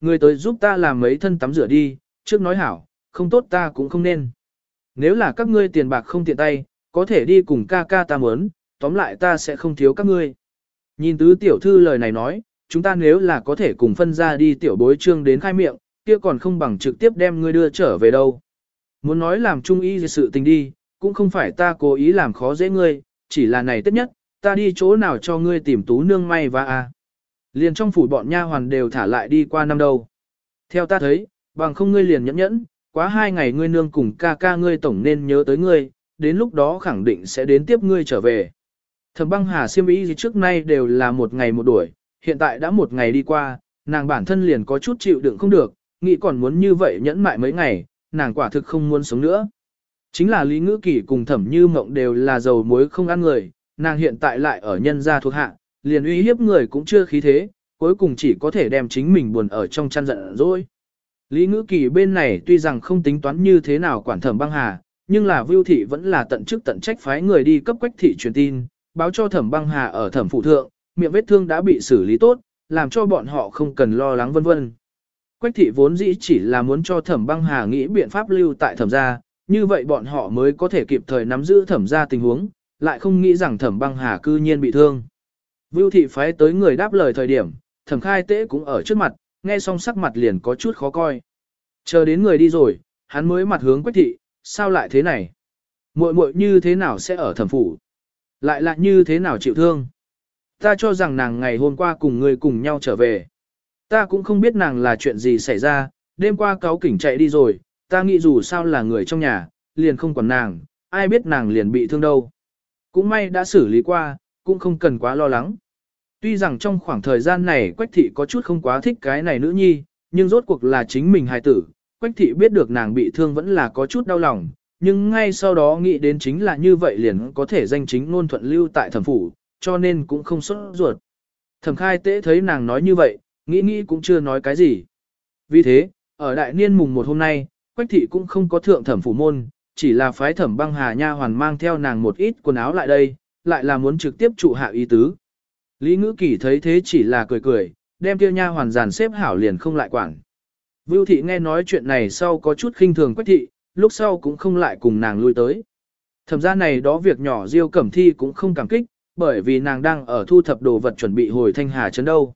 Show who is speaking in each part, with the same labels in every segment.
Speaker 1: người tới giúp ta làm mấy thân tắm rửa đi, trước nói hảo, không tốt ta cũng không nên. Nếu là các ngươi tiền bạc không tiện tay, có thể đi cùng ca ca ta muốn, tóm lại ta sẽ không thiếu các ngươi. Nhìn tứ tiểu thư lời này nói, chúng ta nếu là có thể cùng phân ra đi tiểu bối trương đến khai miệng, kia còn không bằng trực tiếp đem ngươi đưa trở về đâu. Muốn nói làm trung y sự tình đi, cũng không phải ta cố ý làm khó dễ ngươi, chỉ là này tất nhất, ta đi chỗ nào cho ngươi tìm tú nương may và a. Liền trong phủ bọn nha hoàn đều thả lại đi qua năm đâu. Theo ta thấy, bằng không ngươi liền nhẫn nhẫn, quá hai ngày ngươi nương cùng ca ca ngươi tổng nên nhớ tới ngươi, đến lúc đó khẳng định sẽ đến tiếp ngươi trở về. Thẩm băng hà siêm ý gì trước nay đều là một ngày một đuổi, hiện tại đã một ngày đi qua, nàng bản thân liền có chút chịu đựng không được, nghĩ còn muốn như vậy nhẫn mại mấy ngày, nàng quả thực không muốn sống nữa. Chính là Lý Ngữ Kỳ cùng Thẩm Như Mộng đều là dầu muối không ăn người, nàng hiện tại lại ở nhân gia thuộc hạ, liền uy hiếp người cũng chưa khí thế, cuối cùng chỉ có thể đem chính mình buồn ở trong chăn giận rồi. Lý Ngữ Kỳ bên này tuy rằng không tính toán như thế nào quản Thẩm Băng Hà, nhưng là Vưu thị vẫn là tận chức tận trách phái người đi cấp quách thị truyền tin, báo cho Thẩm Băng Hà ở Thẩm phụ thượng, miệng vết thương đã bị xử lý tốt, làm cho bọn họ không cần lo lắng vân vân. Quách thị vốn dĩ chỉ là muốn cho Thẩm Băng Hà nghĩ biện pháp lưu tại Thẩm gia, như vậy bọn họ mới có thể kịp thời nắm giữ Thẩm gia tình huống, lại không nghĩ rằng Thẩm Băng Hà cư nhiên bị thương. Vưu thị phái tới người đáp lời thời điểm, Thẩm Khai Tế cũng ở trước mặt, nghe xong sắc mặt liền có chút khó coi. Chờ đến người đi rồi, hắn mới mặt hướng Quách thị, sao lại thế này? Muội muội như thế nào sẽ ở thẩm phủ? Lại lại như thế nào chịu thương? Ta cho rằng nàng ngày hôm qua cùng người cùng nhau trở về. Ta cũng không biết nàng là chuyện gì xảy ra, đêm qua cáo kỉnh chạy đi rồi, ta nghĩ dù sao là người trong nhà, liền không quản nàng, ai biết nàng liền bị thương đâu. Cũng may đã xử lý qua, cũng không cần quá lo lắng. Tuy rằng trong khoảng thời gian này Quách thị có chút không quá thích cái này nữ nhi, nhưng rốt cuộc là chính mình hài tử, Quách thị biết được nàng bị thương vẫn là có chút đau lòng, nhưng ngay sau đó nghĩ đến chính là như vậy liền có thể danh chính ngôn thuận lưu tại thẩm phủ, cho nên cũng không sốt ruột. Thẩm khai tế thấy nàng nói như vậy, nghĩ nghĩ cũng chưa nói cái gì. Vì thế, ở đại niên mùng một hôm nay, Quách thị cũng không có thượng thẩm phủ môn, chỉ là phái thẩm băng hà nha hoàn mang theo nàng một ít quần áo lại đây, lại là muốn trực tiếp trụ hạ ý tứ. Lý ngữ kỳ thấy thế chỉ là cười cười, đem kia nha hoàn giàn xếp hảo liền không lại quản. Vưu thị nghe nói chuyện này sau có chút khinh thường quách thị, lúc sau cũng không lại cùng nàng lui tới. Thẩm ra này đó việc nhỏ Diêu Cẩm Thi cũng không cảm kích, bởi vì nàng đang ở thu thập đồ vật chuẩn bị hồi thanh hà trấn đâu.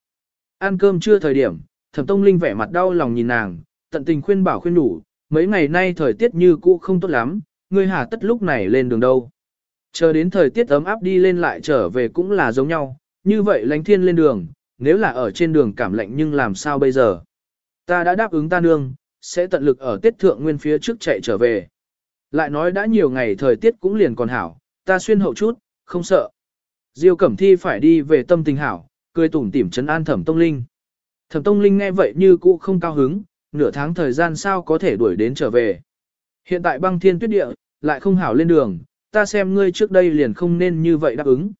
Speaker 1: Ăn cơm chưa thời điểm, Thẩm Tông Linh vẻ mặt đau lòng nhìn nàng, tận tình khuyên bảo khuyên đủ, mấy ngày nay thời tiết như cũ không tốt lắm, ngươi hà tất lúc này lên đường đâu. Chờ đến thời tiết ấm áp đi lên lại trở về cũng là giống nhau, như vậy lánh thiên lên đường, nếu là ở trên đường cảm lạnh nhưng làm sao bây giờ. Ta đã đáp ứng ta nương, sẽ tận lực ở tiết thượng nguyên phía trước chạy trở về. Lại nói đã nhiều ngày thời tiết cũng liền còn hảo, ta xuyên hậu chút, không sợ. Diêu Cẩm Thi phải đi về tâm tình hảo, cười tủm tỉm trấn an Thẩm Tông Linh. Thẩm Tông Linh nghe vậy như cũ không cao hứng, nửa tháng thời gian sao có thể đuổi đến trở về. Hiện tại băng thiên tuyết địa, lại không hảo lên đường, ta xem ngươi trước đây liền không nên như vậy đáp ứng.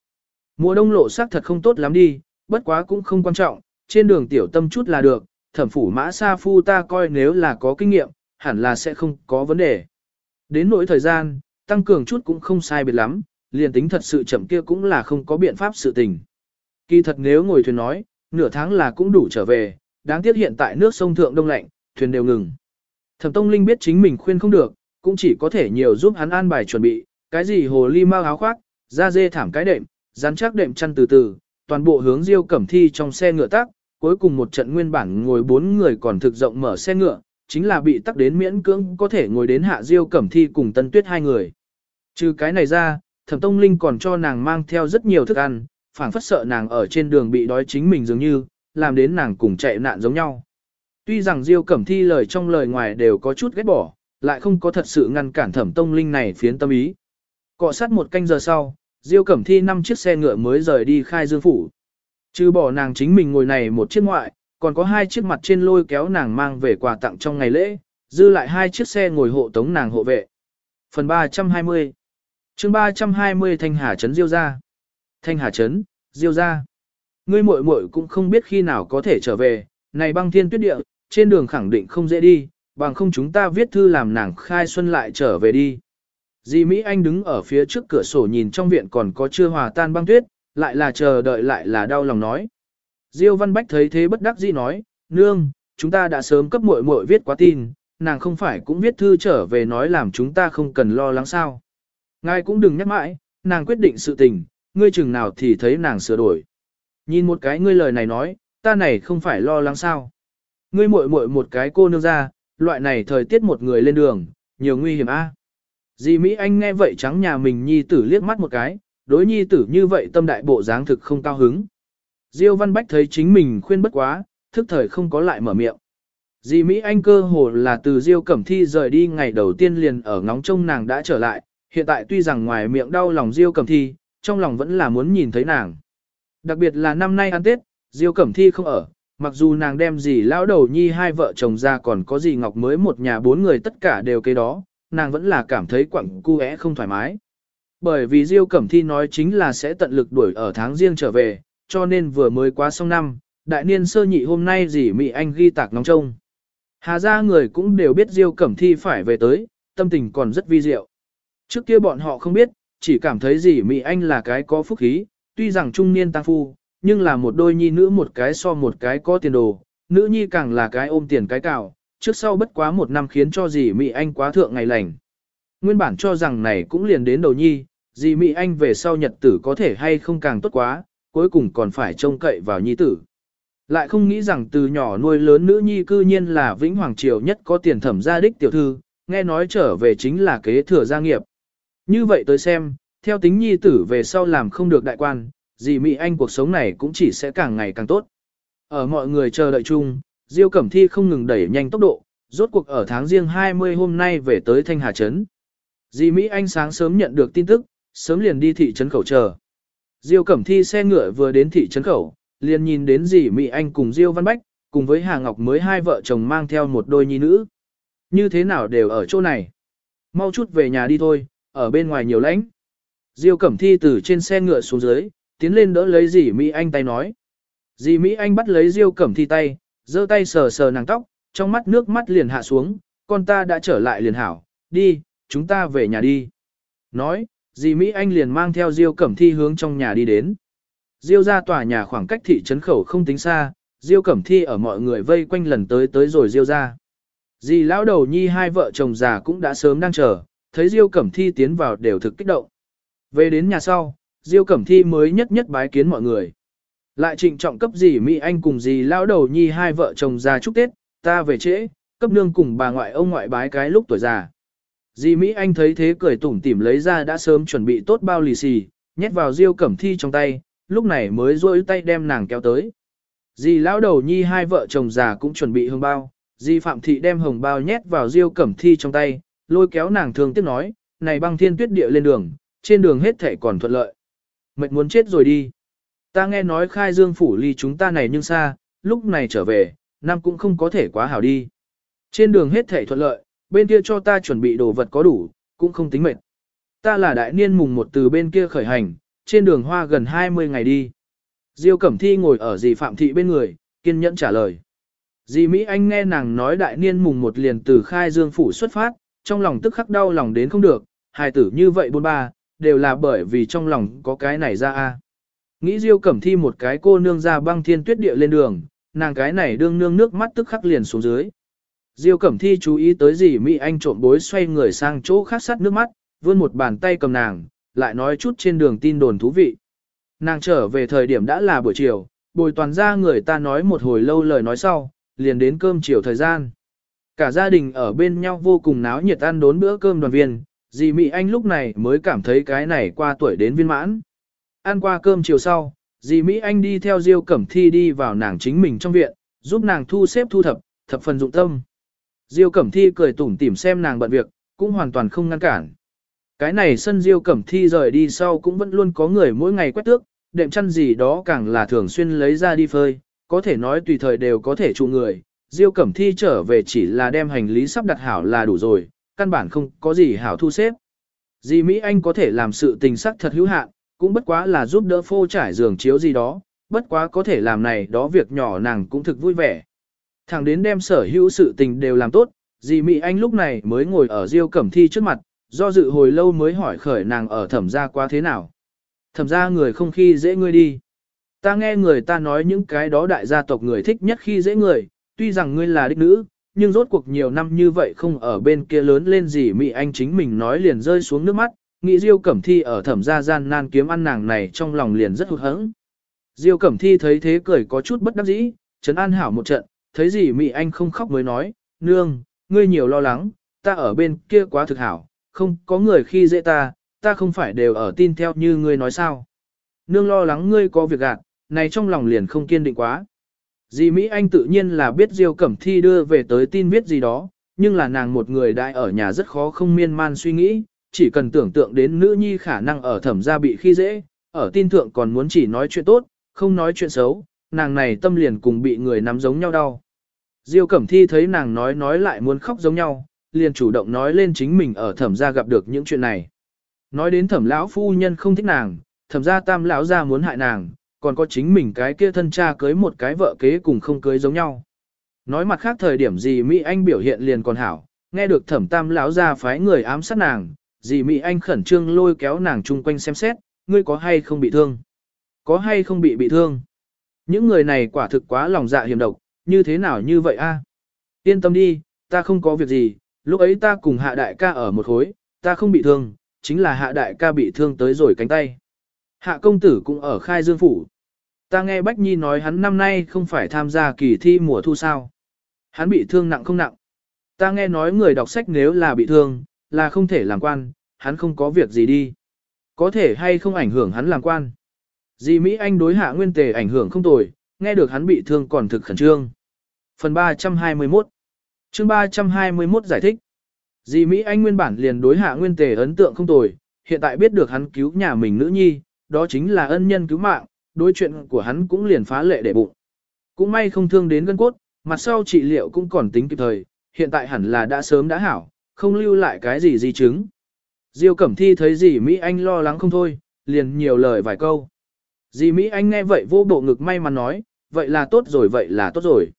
Speaker 1: Mùa đông lộ sắc thật không tốt lắm đi, bất quá cũng không quan trọng, trên đường tiểu tâm chút là được, thẩm phủ mã sa phu ta coi nếu là có kinh nghiệm, hẳn là sẽ không có vấn đề. Đến nỗi thời gian, tăng cường chút cũng không sai biệt lắm, liền tính thật sự chậm kia cũng là không có biện pháp sự tình. Kỳ thật nếu ngồi thuyền nói, nửa tháng là cũng đủ trở về, đáng tiếc hiện tại nước sông thượng đông lạnh, thuyền đều ngừng. Thẩm Tông Linh biết chính mình khuyên không được, cũng chỉ có thể nhiều giúp hắn an bài chuẩn bị, cái gì hồ ly mau áo khoác, da dê thảm cái đệm, rắn chắc đệm chăn từ từ, toàn bộ hướng Diêu Cẩm Thi trong xe ngựa tác, cuối cùng một trận nguyên bản ngồi bốn người còn thực rộng mở xe ngựa, chính là bị tắc đến miễn cưỡng có thể ngồi đến hạ diêu cẩm thi cùng tân tuyết hai người. Trừ cái này ra, thẩm tông linh còn cho nàng mang theo rất nhiều thức ăn, phảng phất sợ nàng ở trên đường bị đói chính mình dường như, làm đến nàng cùng chạy nạn giống nhau. Tuy rằng diêu cẩm thi lời trong lời ngoài đều có chút ghét bỏ, lại không có thật sự ngăn cản thẩm tông linh này phiến tâm ý. Cọ sát một canh giờ sau, diêu cẩm thi năm chiếc xe ngựa mới rời đi khai dương phủ. Trừ bỏ nàng chính mình ngồi này một chiếc ngoại, còn có hai chiếc mặt trên lôi kéo nàng mang về quà tặng trong ngày lễ, dư lại hai chiếc xe ngồi hộ tống nàng hộ vệ. Phần 320 chương 320 Thanh Hà Trấn Diêu ra. Thanh Hà Trấn, Diêu ra. Ngươi muội muội cũng không biết khi nào có thể trở về, này băng thiên tuyết địa, trên đường khẳng định không dễ đi, bằng không chúng ta viết thư làm nàng khai xuân lại trở về đi. Di Mỹ Anh đứng ở phía trước cửa sổ nhìn trong viện còn có chưa hòa tan băng tuyết, lại là chờ đợi lại là đau lòng nói. Diêu Văn Bách thấy thế bất đắc dĩ nói, nương, chúng ta đã sớm cấp muội muội viết quá tin, nàng không phải cũng viết thư trở về nói làm chúng ta không cần lo lắng sao. Ngài cũng đừng nhắc mãi, nàng quyết định sự tình, ngươi chừng nào thì thấy nàng sửa đổi. Nhìn một cái ngươi lời này nói, ta này không phải lo lắng sao. Ngươi muội muội một cái cô nương ra, loại này thời tiết một người lên đường, nhiều nguy hiểm a. Dì Mỹ Anh nghe vậy trắng nhà mình nhi tử liếc mắt một cái, đối nhi tử như vậy tâm đại bộ dáng thực không cao hứng. Diêu Văn Bách thấy chính mình khuyên bất quá, thức thời không có lại mở miệng. Dì Mỹ Anh cơ hồ là từ Diêu Cẩm Thi rời đi ngày đầu tiên liền ở ngóng trông nàng đã trở lại, hiện tại tuy rằng ngoài miệng đau lòng Diêu Cẩm Thi, trong lòng vẫn là muốn nhìn thấy nàng. Đặc biệt là năm nay ăn Tết, Diêu Cẩm Thi không ở, mặc dù nàng đem gì lão đầu nhi hai vợ chồng ra còn có gì ngọc mới một nhà bốn người tất cả đều kế đó, nàng vẫn là cảm thấy quặng cu é không thoải mái. Bởi vì Diêu Cẩm Thi nói chính là sẽ tận lực đuổi ở tháng riêng trở về, cho nên vừa mới qua xong năm, đại niên sơ nhị hôm nay dì Mỹ Anh ghi tạc nóng trông. Hà ra người cũng đều biết Diêu Cẩm Thi phải về tới, tâm tình còn rất vi diệu. Trước kia bọn họ không biết, chỉ cảm thấy dì Mỹ Anh là cái có phúc khí, tuy rằng trung niên tăng phu, nhưng là một đôi nhi nữ một cái so một cái có tiền đồ, nữ nhi càng là cái ôm tiền cái cào, trước sau bất quá một năm khiến cho dì Mỹ Anh quá thượng ngày lành. Nguyên bản cho rằng này cũng liền đến đầu nhi, dì Mỹ Anh về sau nhật tử có thể hay không càng tốt quá, cuối cùng còn phải trông cậy vào nhi tử. Lại không nghĩ rằng từ nhỏ nuôi lớn nữ nhi cư nhiên là vĩnh hoàng triều nhất có tiền thẩm gia đích tiểu thư, nghe nói trở về chính là kế thừa gia nghiệp. Như vậy tới xem, theo tính nhi tử về sau làm không được đại quan, dì Mỹ Anh cuộc sống này cũng chỉ sẽ càng ngày càng tốt. Ở mọi người chờ đợi chung, Diêu Cẩm Thi không ngừng đẩy nhanh tốc độ, rốt cuộc ở tháng riêng 20 hôm nay về tới Thanh Hà Trấn. Di Mỹ Anh sáng sớm nhận được tin tức, sớm liền đi thị trấn khẩu chờ. Diêu Cẩm Thi xe ngựa vừa đến thị trấn khẩu, liền nhìn đến Di Mỹ Anh cùng Diêu Văn Bách, cùng với Hà Ngọc mới hai vợ chồng mang theo một đôi nhi nữ. Như thế nào đều ở chỗ này. Mau chút về nhà đi thôi, ở bên ngoài nhiều lãnh. Diêu Cẩm Thi từ trên xe ngựa xuống dưới, tiến lên đỡ lấy dì Mỹ Anh tay nói. Dì Mỹ Anh bắt lấy Diêu Cẩm Thi tay, giơ tay sờ sờ nàng tóc, trong mắt nước mắt liền hạ xuống, con ta đã trở lại liền hảo, đi, chúng ta về nhà đi. Nói, dì Mỹ Anh liền mang theo Diêu Cẩm Thi hướng trong nhà đi đến. Diêu ra tòa nhà khoảng cách thị trấn khẩu không tính xa, Diêu Cẩm Thi ở mọi người vây quanh lần tới tới rồi Diêu ra. Dì lão đầu nhi hai vợ chồng già cũng đã sớm đang chờ, thấy Diêu Cẩm Thi tiến vào đều thực kích động. Về đến nhà sau, Diêu Cẩm Thi mới nhất nhất bái kiến mọi người. Lại trịnh trọng cấp gì Mỹ Anh cùng gì lão đầu nhi hai vợ chồng già chúc Tết, ta về trễ, cấp nương cùng bà ngoại ông ngoại bái cái lúc tuổi già. Dì Mỹ Anh thấy thế cười tủm tỉm lấy ra đã sớm chuẩn bị tốt bao lì xì, nhét vào Diêu Cẩm Thi trong tay, lúc này mới rôi tay đem nàng kéo tới. Dì lão đầu nhi hai vợ chồng già cũng chuẩn bị hương bao, dì Phạm Thị đem hồng bao nhét vào Diêu Cẩm Thi trong tay, lôi kéo nàng thường tiếc nói, này băng thiên tuyết địa lên đường, trên đường hết thể còn thuận lợi. Mệt muốn chết rồi đi. Ta nghe nói khai dương phủ ly chúng ta này nhưng xa, lúc này trở về, năm cũng không có thể quá hảo đi. Trên đường hết thể thuận lợi, bên kia cho ta chuẩn bị đồ vật có đủ, cũng không tính mệt. Ta là đại niên mùng một từ bên kia khởi hành, trên đường hoa gần 20 ngày đi. Diêu Cẩm Thi ngồi ở dì Phạm Thị bên người, kiên nhẫn trả lời. Dì Mỹ Anh nghe nàng nói đại niên mùng một liền từ khai dương phủ xuất phát, trong lòng tức khắc đau lòng đến không được, hài tử như vậy bốn ba, đều là bởi vì trong lòng có cái này ra a. Nghĩ Diêu Cẩm Thi một cái cô nương ra băng thiên tuyết địa lên đường, nàng cái này đương nương nước mắt tức khắc liền xuống dưới. Diêu Cẩm Thi chú ý tới gì Mỹ Anh trộm bối xoay người sang chỗ khác sắt nước mắt, vươn một bàn tay cầm nàng, lại nói chút trên đường tin đồn thú vị. Nàng trở về thời điểm đã là buổi chiều, bồi toàn ra người ta nói một hồi lâu lời nói sau, liền đến cơm chiều thời gian. Cả gia đình ở bên nhau vô cùng náo nhiệt ăn đốn bữa cơm đoàn viên, dì Mỹ Anh lúc này mới cảm thấy cái này qua tuổi đến viên mãn. Ăn qua cơm chiều sau, dì Mỹ Anh đi theo Diêu Cẩm Thi đi vào nàng chính mình trong viện, giúp nàng thu xếp thu thập, thập phần dụng tâm. Diêu Cẩm Thi cười tủm tỉm xem nàng bận việc, cũng hoàn toàn không ngăn cản. Cái này sân Diêu Cẩm Thi rời đi sau cũng vẫn luôn có người mỗi ngày quét tước, đệm chăn gì đó càng là thường xuyên lấy ra đi phơi, có thể nói tùy thời đều có thể trụ người. Diêu Cẩm Thi trở về chỉ là đem hành lý sắp đặt hảo là đủ rồi, căn bản không có gì hảo thu xếp. Dì Mỹ Anh có thể làm sự tình sắc thật hữu hạn, cũng bất quá là giúp đỡ phô trải giường chiếu gì đó, bất quá có thể làm này đó việc nhỏ nàng cũng thực vui vẻ. Thẳng đến đem sở hữu sự tình đều làm tốt, dì Mỹ Anh lúc này mới ngồi ở Diêu Cẩm Thi trước mặt, do dự hồi lâu mới hỏi khởi nàng ở thẩm gia qua thế nào. Thẩm gia người không khi dễ ngươi đi. Ta nghe người ta nói những cái đó đại gia tộc người thích nhất khi dễ người, tuy rằng ngươi là đích nữ, nhưng rốt cuộc nhiều năm như vậy không ở bên kia lớn lên gì Mỹ Anh chính mình nói liền rơi xuống nước mắt, nghĩ Diêu Cẩm Thi ở thẩm gia gian nan kiếm ăn nàng này trong lòng liền rất hụt hẫng. Diêu Cẩm Thi thấy thế cười có chút bất đắc dĩ, trấn an hảo một trận, thấy gì Mỹ Anh không khóc mới nói, nương, ngươi nhiều lo lắng, ta ở bên kia quá thực hảo, không có người khi dễ ta, ta không phải đều ở tin theo như ngươi nói sao. Nương lo lắng ngươi có việc gạt, này trong lòng liền không kiên định quá. Dì Mỹ Anh tự nhiên là biết Diêu Cẩm Thi đưa về tới tin viết gì đó, nhưng là nàng một người đại ở nhà rất khó không miên man suy nghĩ, chỉ cần tưởng tượng đến nữ nhi khả năng ở thẩm gia bị khi dễ, ở tin thượng còn muốn chỉ nói chuyện tốt, không nói chuyện xấu, nàng này tâm liền cùng bị người nắm giống nhau đau. Diêu Cẩm Thi thấy nàng nói nói lại muốn khóc giống nhau, liền chủ động nói lên chính mình ở thẩm gia gặp được những chuyện này. Nói đến thẩm lão phu nhân không thích nàng, thẩm gia tam lão gia muốn hại nàng, còn có chính mình cái kia thân cha cưới một cái vợ kế cùng không cưới giống nhau. Nói mặt khác thời điểm gì Mỹ Anh biểu hiện liền còn hảo, nghe được thẩm tam lão gia phái người ám sát nàng, Dì Mỹ Anh khẩn trương lôi kéo nàng chung quanh xem xét, ngươi có hay không bị thương? Có hay không bị bị thương? Những người này quả thực quá lòng dạ hiểm độc, như thế nào như vậy a? Yên tâm đi, ta không có việc gì, lúc ấy ta cùng hạ đại ca ở một khối, ta không bị thương, chính là hạ đại ca bị thương tới rồi cánh tay. Hạ công tử cũng ở khai dương phủ. Ta nghe Bách Nhi nói hắn năm nay không phải tham gia kỳ thi mùa thu sao. Hắn bị thương nặng không nặng. Ta nghe nói người đọc sách nếu là bị thương, là không thể làm quan, hắn không có việc gì đi. Có thể hay không ảnh hưởng hắn làm quan. Dì Mỹ Anh đối hạ nguyên tề ảnh hưởng không tồi, nghe được hắn bị thương còn thực khẩn trương. Phần 321 chương 321 giải thích Dì Mỹ Anh nguyên bản liền đối hạ nguyên tề ấn tượng không tồi, hiện tại biết được hắn cứu nhà mình nữ nhi, đó chính là ân nhân cứu mạng, đối chuyện của hắn cũng liền phá lệ để bụng. Cũng may không thương đến gân cốt, mặt sau trị liệu cũng còn tính kịp thời, hiện tại hẳn là đã sớm đã hảo, không lưu lại cái gì di chứng. Diêu Cẩm Thi thấy dì Mỹ Anh lo lắng không thôi, liền nhiều lời vài câu. Dì Mỹ Anh nghe vậy vô bộ ngực may mắn nói, vậy là tốt rồi vậy là tốt rồi.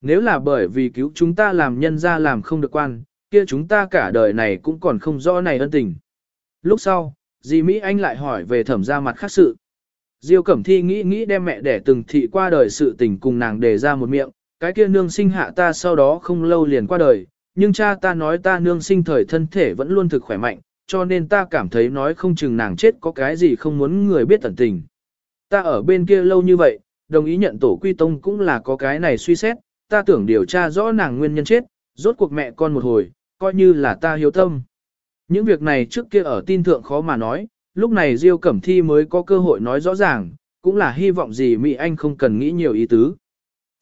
Speaker 1: Nếu là bởi vì cứu chúng ta làm nhân ra làm không được quan, kia chúng ta cả đời này cũng còn không rõ này ân tình. Lúc sau, dì Mỹ Anh lại hỏi về thẩm ra mặt khác sự. Diêu Cẩm Thi nghĩ nghĩ đem mẹ đẻ từng thị qua đời sự tình cùng nàng đề ra một miệng, cái kia nương sinh hạ ta sau đó không lâu liền qua đời, nhưng cha ta nói ta nương sinh thời thân thể vẫn luôn thực khỏe mạnh, cho nên ta cảm thấy nói không chừng nàng chết có cái gì không muốn người biết tận tình. Ta ở bên kia lâu như vậy, đồng ý nhận tổ quy tông cũng là có cái này suy xét, ta tưởng điều tra rõ nàng nguyên nhân chết, rốt cuộc mẹ con một hồi, coi như là ta hiếu tâm. Những việc này trước kia ở tin thượng khó mà nói, lúc này Diêu Cẩm Thi mới có cơ hội nói rõ ràng, cũng là hy vọng gì Mỹ Anh không cần nghĩ nhiều ý tứ.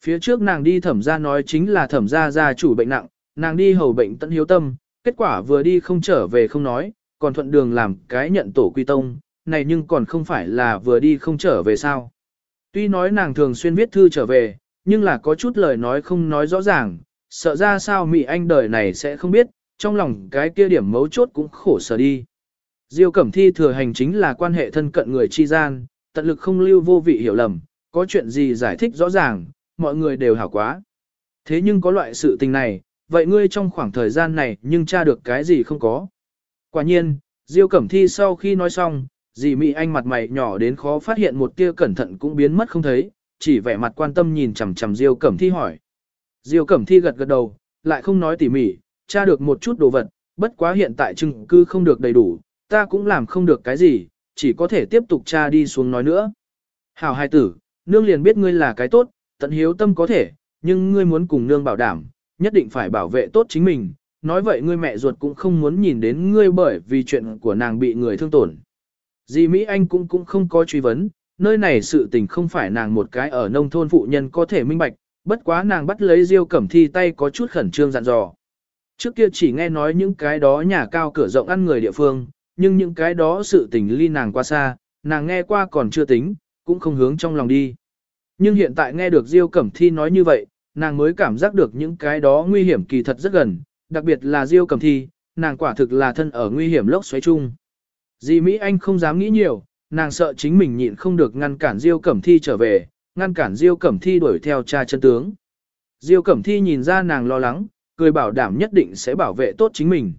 Speaker 1: Phía trước nàng đi thẩm ra nói chính là thẩm ra gia chủ bệnh nặng, nàng đi hầu bệnh tận hiếu tâm, kết quả vừa đi không trở về không nói, còn thuận đường làm cái nhận tổ quy tông, này nhưng còn không phải là vừa đi không trở về sao. Tuy nói nàng thường xuyên viết thư trở về, nhưng là có chút lời nói không nói rõ ràng, sợ ra sao Mỹ Anh đời này sẽ không biết, trong lòng cái kia điểm mấu chốt cũng khổ sở đi. Diêu Cẩm Thi thừa hành chính là quan hệ thân cận người chi gian, tận lực không lưu vô vị hiểu lầm, có chuyện gì giải thích rõ ràng, mọi người đều hảo quá. Thế nhưng có loại sự tình này, vậy ngươi trong khoảng thời gian này nhưng tra được cái gì không có. Quả nhiên, Diêu Cẩm Thi sau khi nói xong, dì Mỹ Anh mặt mày nhỏ đến khó phát hiện một tia cẩn thận cũng biến mất không thấy, chỉ vẻ mặt quan tâm nhìn chằm chằm Diêu Cẩm Thi hỏi. Diêu Cẩm Thi gật gật đầu, lại không nói tỉ mỉ, tra được một chút đồ vật, bất quá hiện tại chứng cứ không được đầy đủ, ta cũng làm không được cái gì, chỉ có thể tiếp tục tra đi xuống nói nữa. Hảo hai tử, nương liền biết ngươi là cái tốt, tận hiếu tâm có thể, nhưng ngươi muốn cùng nương bảo đảm, nhất định phải bảo vệ tốt chính mình, nói vậy ngươi mẹ ruột cũng không muốn nhìn đến ngươi bởi vì chuyện của nàng bị người thương tổn. Dì Mỹ Anh cũng cũng không có truy vấn, nơi này sự tình không phải nàng một cái ở nông thôn phụ nhân có thể minh bạch, bất quá nàng bắt lấy Diêu Cẩm Thi tay có chút khẩn trương dặn dò. Trước kia chỉ nghe nói những cái đó nhà cao cửa rộng ăn người địa phương, nhưng những cái đó sự tình ly nàng qua xa, nàng nghe qua còn chưa tính, cũng không hướng trong lòng đi. Nhưng hiện tại nghe được Diêu Cẩm Thi nói như vậy, nàng mới cảm giác được những cái đó nguy hiểm kỳ thật rất gần, đặc biệt là Diêu Cẩm Thi, nàng quả thực là thân ở nguy hiểm lốc xoáy chung. Di Mỹ Anh không dám nghĩ nhiều, nàng sợ chính mình nhịn không được ngăn cản Diêu Cẩm Thi trở về, ngăn cản Diêu Cẩm Thi đuổi theo cha chân tướng. Diêu Cẩm Thi nhìn ra nàng lo lắng, cười bảo đảm nhất định sẽ bảo vệ tốt chính mình.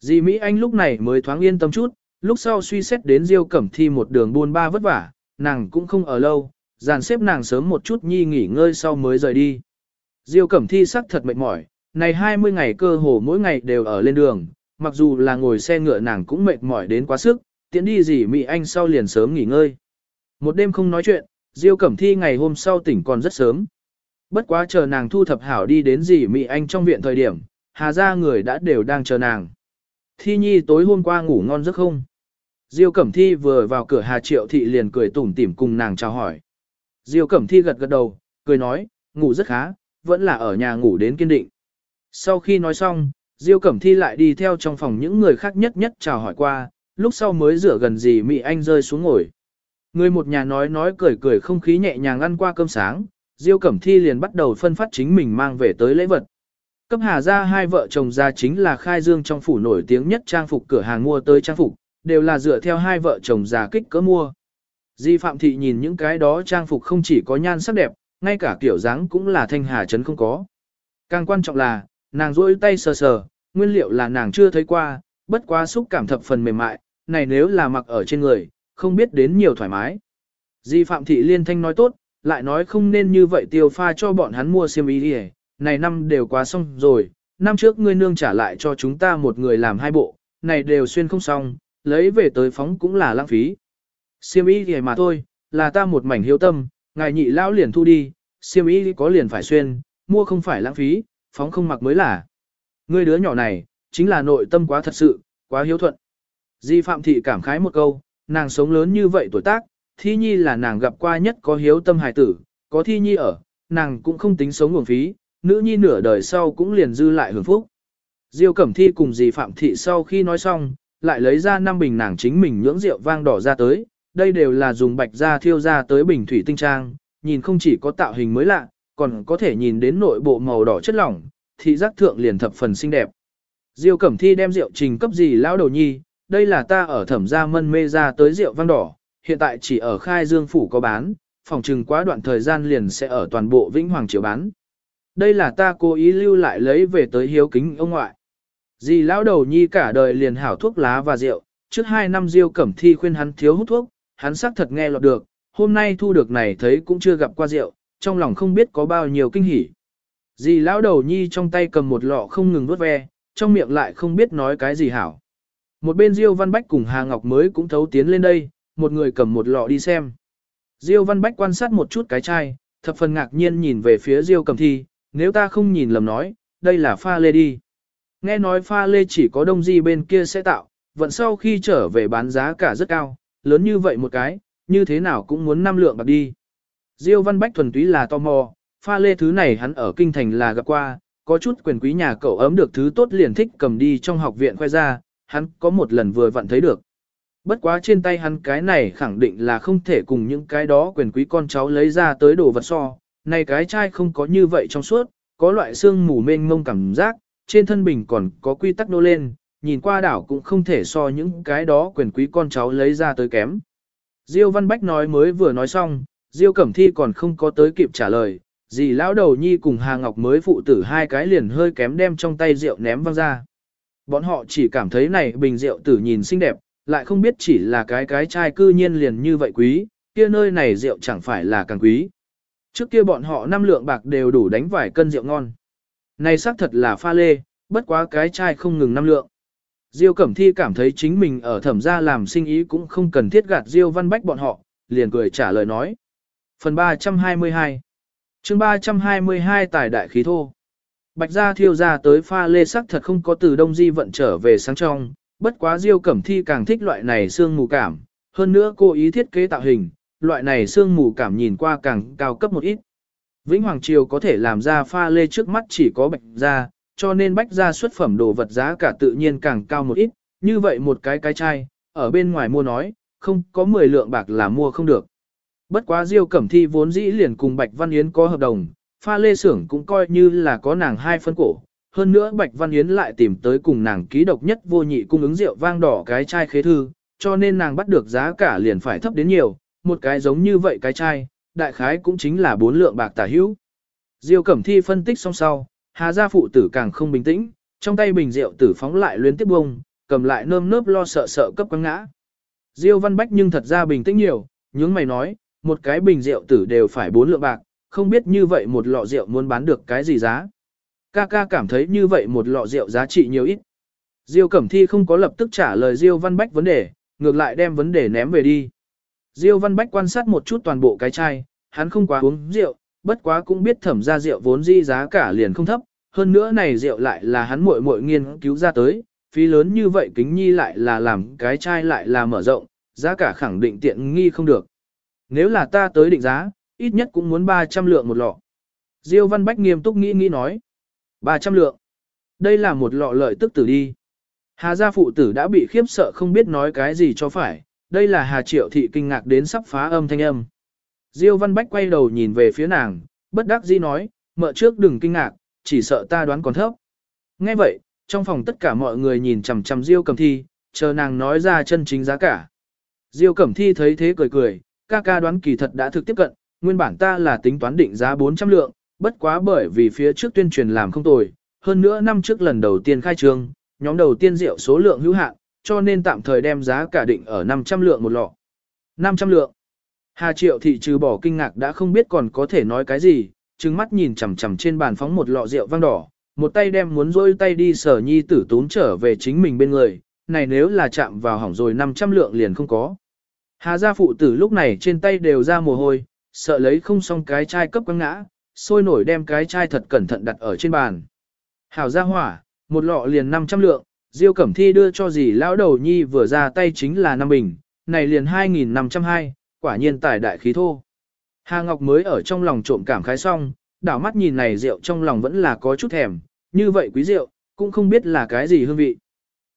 Speaker 1: Di Mỹ Anh lúc này mới thoáng yên tâm chút, lúc sau suy xét đến Diêu Cẩm Thi một đường buôn ba vất vả, nàng cũng không ở lâu, dàn xếp nàng sớm một chút nhi nghỉ ngơi sau mới rời đi. Diêu Cẩm Thi sắc thật mệt mỏi, này 20 ngày cơ hồ mỗi ngày đều ở lên đường, mặc dù là ngồi xe ngựa nàng cũng mệt mỏi đến quá sức, tiễn đi gì Mỹ Anh sau liền sớm nghỉ ngơi. Một đêm không nói chuyện, Diêu Cẩm Thi ngày hôm sau tỉnh còn rất sớm. Bất quá chờ nàng thu thập hảo đi đến gì Mỹ Anh trong viện thời điểm, Hà ra người đã đều đang chờ nàng. Thi Nhi tối hôm qua ngủ ngon giấc không? Diêu Cẩm Thi vừa vào cửa Hà Triệu Thị liền cười tủm tỉm cùng nàng chào hỏi. Diêu Cẩm Thi gật gật đầu, cười nói, ngủ rất khá, vẫn là ở nhà ngủ đến kiên định. Sau khi nói xong, Diêu Cẩm Thi lại đi theo trong phòng những người khác nhất nhất chào hỏi qua, lúc sau mới rửa gần gì Mỹ Anh rơi xuống ngồi. Người một nhà nói nói cười cười không khí nhẹ nhàng ăn qua cơm sáng, Diêu Cẩm Thi liền bắt đầu phân phát chính mình mang về tới lễ vật. Cấp Hà ra hai vợ chồng ra chính là khai dương trong phủ nổi tiếng nhất trang phục cửa hàng mua tới trang phục, đều là dựa theo hai vợ chồng già kích cỡ mua. Di Phạm Thị nhìn những cái đó trang phục không chỉ có nhan sắc đẹp, ngay cả kiểu dáng cũng là thanh hà chấn không có. Càng quan trọng là, nàng rỗi tay sờ sờ, nguyên liệu là nàng chưa thấy qua, bất quá xúc cảm thập phần mềm mại, này nếu là mặc ở trên người, không biết đến nhiều thoải mái. Di Phạm Thị liên thanh nói tốt, lại nói không nên như vậy tiêu pha cho bọn hắn mua xiêm y đi này năm đều quá xong rồi, năm trước ngươi nương trả lại cho chúng ta một người làm hai bộ, này đều xuyên không xong, lấy về tới phóng cũng là lãng phí. Xiêm y thì mà thôi, là ta một mảnh hiếu tâm, ngài nhị lão liền thu đi, siêm y có liền phải xuyên, mua không phải lãng phí, phóng không mặc mới là. Ngươi đứa nhỏ này, chính là nội tâm quá thật sự, quá hiếu thuận. Di Phạm Thị cảm khái một câu, nàng sống lớn như vậy tuổi tác, Thi Nhi là nàng gặp qua nhất có hiếu tâm hài tử, có Thi Nhi ở, nàng cũng không tính sống nguồn phí, nữ nhi nửa đời sau cũng liền dư lại hưởng phúc. Diêu Cẩm Thi cùng dì Phạm Thị sau khi nói xong, lại lấy ra năm bình nàng chính mình nhưỡng rượu vang đỏ ra tới, đây đều là dùng bạch da thiêu ra tới bình thủy tinh trang, nhìn không chỉ có tạo hình mới lạ, còn có thể nhìn đến nội bộ màu đỏ chất lỏng, thị giác thượng liền thập phần xinh đẹp. Diêu Cẩm Thi đem rượu trình cấp gì lão đầu nhi, đây là ta ở thẩm gia mân mê ra tới rượu vang đỏ, hiện tại chỉ ở khai dương phủ có bán, phòng trừng quá đoạn thời gian liền sẽ ở toàn bộ Vĩnh Hoàng Triều bán. Đây là ta cố ý lưu lại lấy về tới hiếu kính ông ngoại. Dì lão đầu nhi cả đời liền hảo thuốc lá và rượu, trước hai năm Diêu Cẩm Thi khuyên hắn thiếu hút thuốc, hắn xác thật nghe lọt được, hôm nay thu được này thấy cũng chưa gặp qua rượu, trong lòng không biết có bao nhiêu kinh hỉ. Dì lão đầu nhi trong tay cầm một lọ không ngừng vuốt ve, trong miệng lại không biết nói cái gì hảo. Một bên Diêu Văn Bách cùng Hà Ngọc mới cũng thấu tiến lên đây, một người cầm một lọ đi xem. Diêu Văn Bách quan sát một chút cái chai, thập phần ngạc nhiên nhìn về phía Diêu Cầm Thi, nếu ta không nhìn lầm nói, đây là pha lê đi. Nghe nói pha lê chỉ có đông di bên kia sẽ tạo, vận sau khi trở về bán giá cả rất cao, lớn như vậy một cái, như thế nào cũng muốn năm lượng bạc đi. Diêu Văn Bách thuần túy là tò mò, pha lê thứ này hắn ở kinh thành là gặp qua, có chút quyền quý nhà cậu ấm được thứ tốt liền thích cầm đi trong học viện khoe ra, hắn có một lần vừa vặn thấy được. Bất quá trên tay hắn cái này khẳng định là không thể cùng những cái đó quyền quý con cháu lấy ra tới đồ vật so, này cái chai không có như vậy trong suốt, có loại xương mù mênh mông cảm giác, trên thân bình còn có quy tắc nô lên, nhìn qua đảo cũng không thể so những cái đó quyền quý con cháu lấy ra tới kém. Diêu Văn Bách nói mới vừa nói xong, Diêu Cẩm Thi còn không có tới kịp trả lời, dì lão đầu nhi cùng Hà Ngọc mới phụ tử hai cái liền hơi kém đem trong tay rượu ném văng ra. Bọn họ chỉ cảm thấy này bình rượu tử nhìn xinh đẹp, lại không biết chỉ là cái cái chai cư nhiên liền như vậy quý, kia nơi này rượu chẳng phải là càng quý. Trước kia bọn họ năm lượng bạc đều đủ đánh vài cân rượu ngon. Này xác thật là pha lê, bất quá cái chai không ngừng năm lượng. Diêu Cẩm Thi cảm thấy chính mình ở thẩm gia làm sinh ý cũng không cần thiết gạt Diêu Văn Bách bọn họ, liền cười trả lời nói. Phần 322 chương 322 tài đại khí thô. Bạch gia thiêu ra tới pha lê sắc thật không có từ đông di vận trở về sáng trong, bất quá Diêu Cẩm Thi càng thích loại này xương mù cảm, hơn nữa cô ý thiết kế tạo hình, loại này xương mù cảm nhìn qua càng cao cấp một ít. Vĩnh Hoàng Triều có thể làm ra pha lê trước mắt chỉ có bạch gia, cho nên bách gia xuất phẩm đồ vật giá cả tự nhiên càng cao một ít, như vậy một cái cái chai, ở bên ngoài mua nói, không có 10 lượng bạc là mua không được. Bất quá Diêu Cẩm Thi vốn dĩ liền cùng Bạch Văn Yến có hợp đồng, pha lê xưởng cũng coi như là có nàng hai phân cổ. Hơn nữa Bạch Văn Yến lại tìm tới cùng nàng ký độc nhất vô nhị cung ứng rượu vang đỏ cái chai khế thư, cho nên nàng bắt được giá cả liền phải thấp đến nhiều, một cái giống như vậy cái chai, đại khái cũng chính là bốn lượng bạc tả hữu. Diêu Cẩm Thi phân tích xong sau, Hà gia phụ tử càng không bình tĩnh, trong tay bình rượu tử phóng lại luyến tiếp bông, cầm lại nơm nớp lo sợ sợ cấp quăng ngã. Diêu Văn Bách nhưng thật ra bình tĩnh nhiều, nhướng mày nói, một cái bình rượu tử đều phải bốn lượng bạc, không biết như vậy một lọ rượu muốn bán được cái gì giá. Ca ca cảm thấy như vậy một lọ rượu giá trị nhiều ít. Diêu Cẩm Thi không có lập tức trả lời Diêu Văn Bách vấn đề, ngược lại đem vấn đề ném về đi. Diêu Văn Bách quan sát một chút toàn bộ cái chai, hắn không quá uống rượu, bất quá cũng biết thẩm ra rượu vốn di giá cả liền không thấp, hơn nữa này rượu lại là hắn muội muội nghiên cứu ra tới, phí lớn như vậy kính nhi lại là làm cái chai lại là mở rộng, giá cả khẳng định tiện nghi không được. Nếu là ta tới định giá, ít nhất cũng muốn 300 lượng một lọ. Diêu Văn Bách nghiêm túc nghĩ nghĩ nói. 300 lượng. Đây là một lọ lợi tức tử đi. Hà gia phụ tử đã bị khiếp sợ không biết nói cái gì cho phải, đây là Hà Triệu Thị kinh ngạc đến sắp phá âm thanh âm. Diêu Văn Bách quay đầu nhìn về phía nàng, bất đắc dĩ nói, mợ trước đừng kinh ngạc, chỉ sợ ta đoán còn thấp. Nghe vậy, trong phòng tất cả mọi người nhìn chằm chằm Diêu Cẩm Thi, chờ nàng nói ra chân chính giá cả. Diêu Cẩm Thi thấy thế cười cười, ca ca đoán kỳ thật đã thực tiếp cận, nguyên bản ta là tính toán định giá 400 lượng, bất quá bởi vì phía trước tuyên truyền làm không tồi, hơn nữa năm trước lần đầu tiên khai trương, nhóm đầu tiên rượu số lượng hữu hạn, cho nên tạm thời đem giá cả định ở 500 lượng một lọ. 500 lượng. Hà Triệu thị trừ bỏ kinh ngạc đã không biết còn có thể nói cái gì, trừng mắt nhìn chằm chằm trên bàn phóng một lọ rượu vang đỏ, một tay đem muốn rôi tay đi sở nhi tử tún trở về chính mình bên người, này nếu là chạm vào hỏng rồi 500 lượng liền không có. Hà gia phụ tử lúc này trên tay đều ra mồ hôi, sợ lấy không xong cái chai cấp quăng ngã, sôi nổi đem cái chai thật cẩn thận đặt ở trên bàn. Hảo gia hỏa, một lọ liền 500 lượng, Diêu Cẩm Thi đưa cho dì lão đầu nhi vừa ra tay chính là năm bình, này liền 2.502, quả nhiên tài đại khí thô. Hà Ngọc mới ở trong lòng trộm cảm khái xong, đảo mắt nhìn này rượu trong lòng vẫn là có chút thèm, như vậy quý rượu, cũng không biết là cái gì hương vị.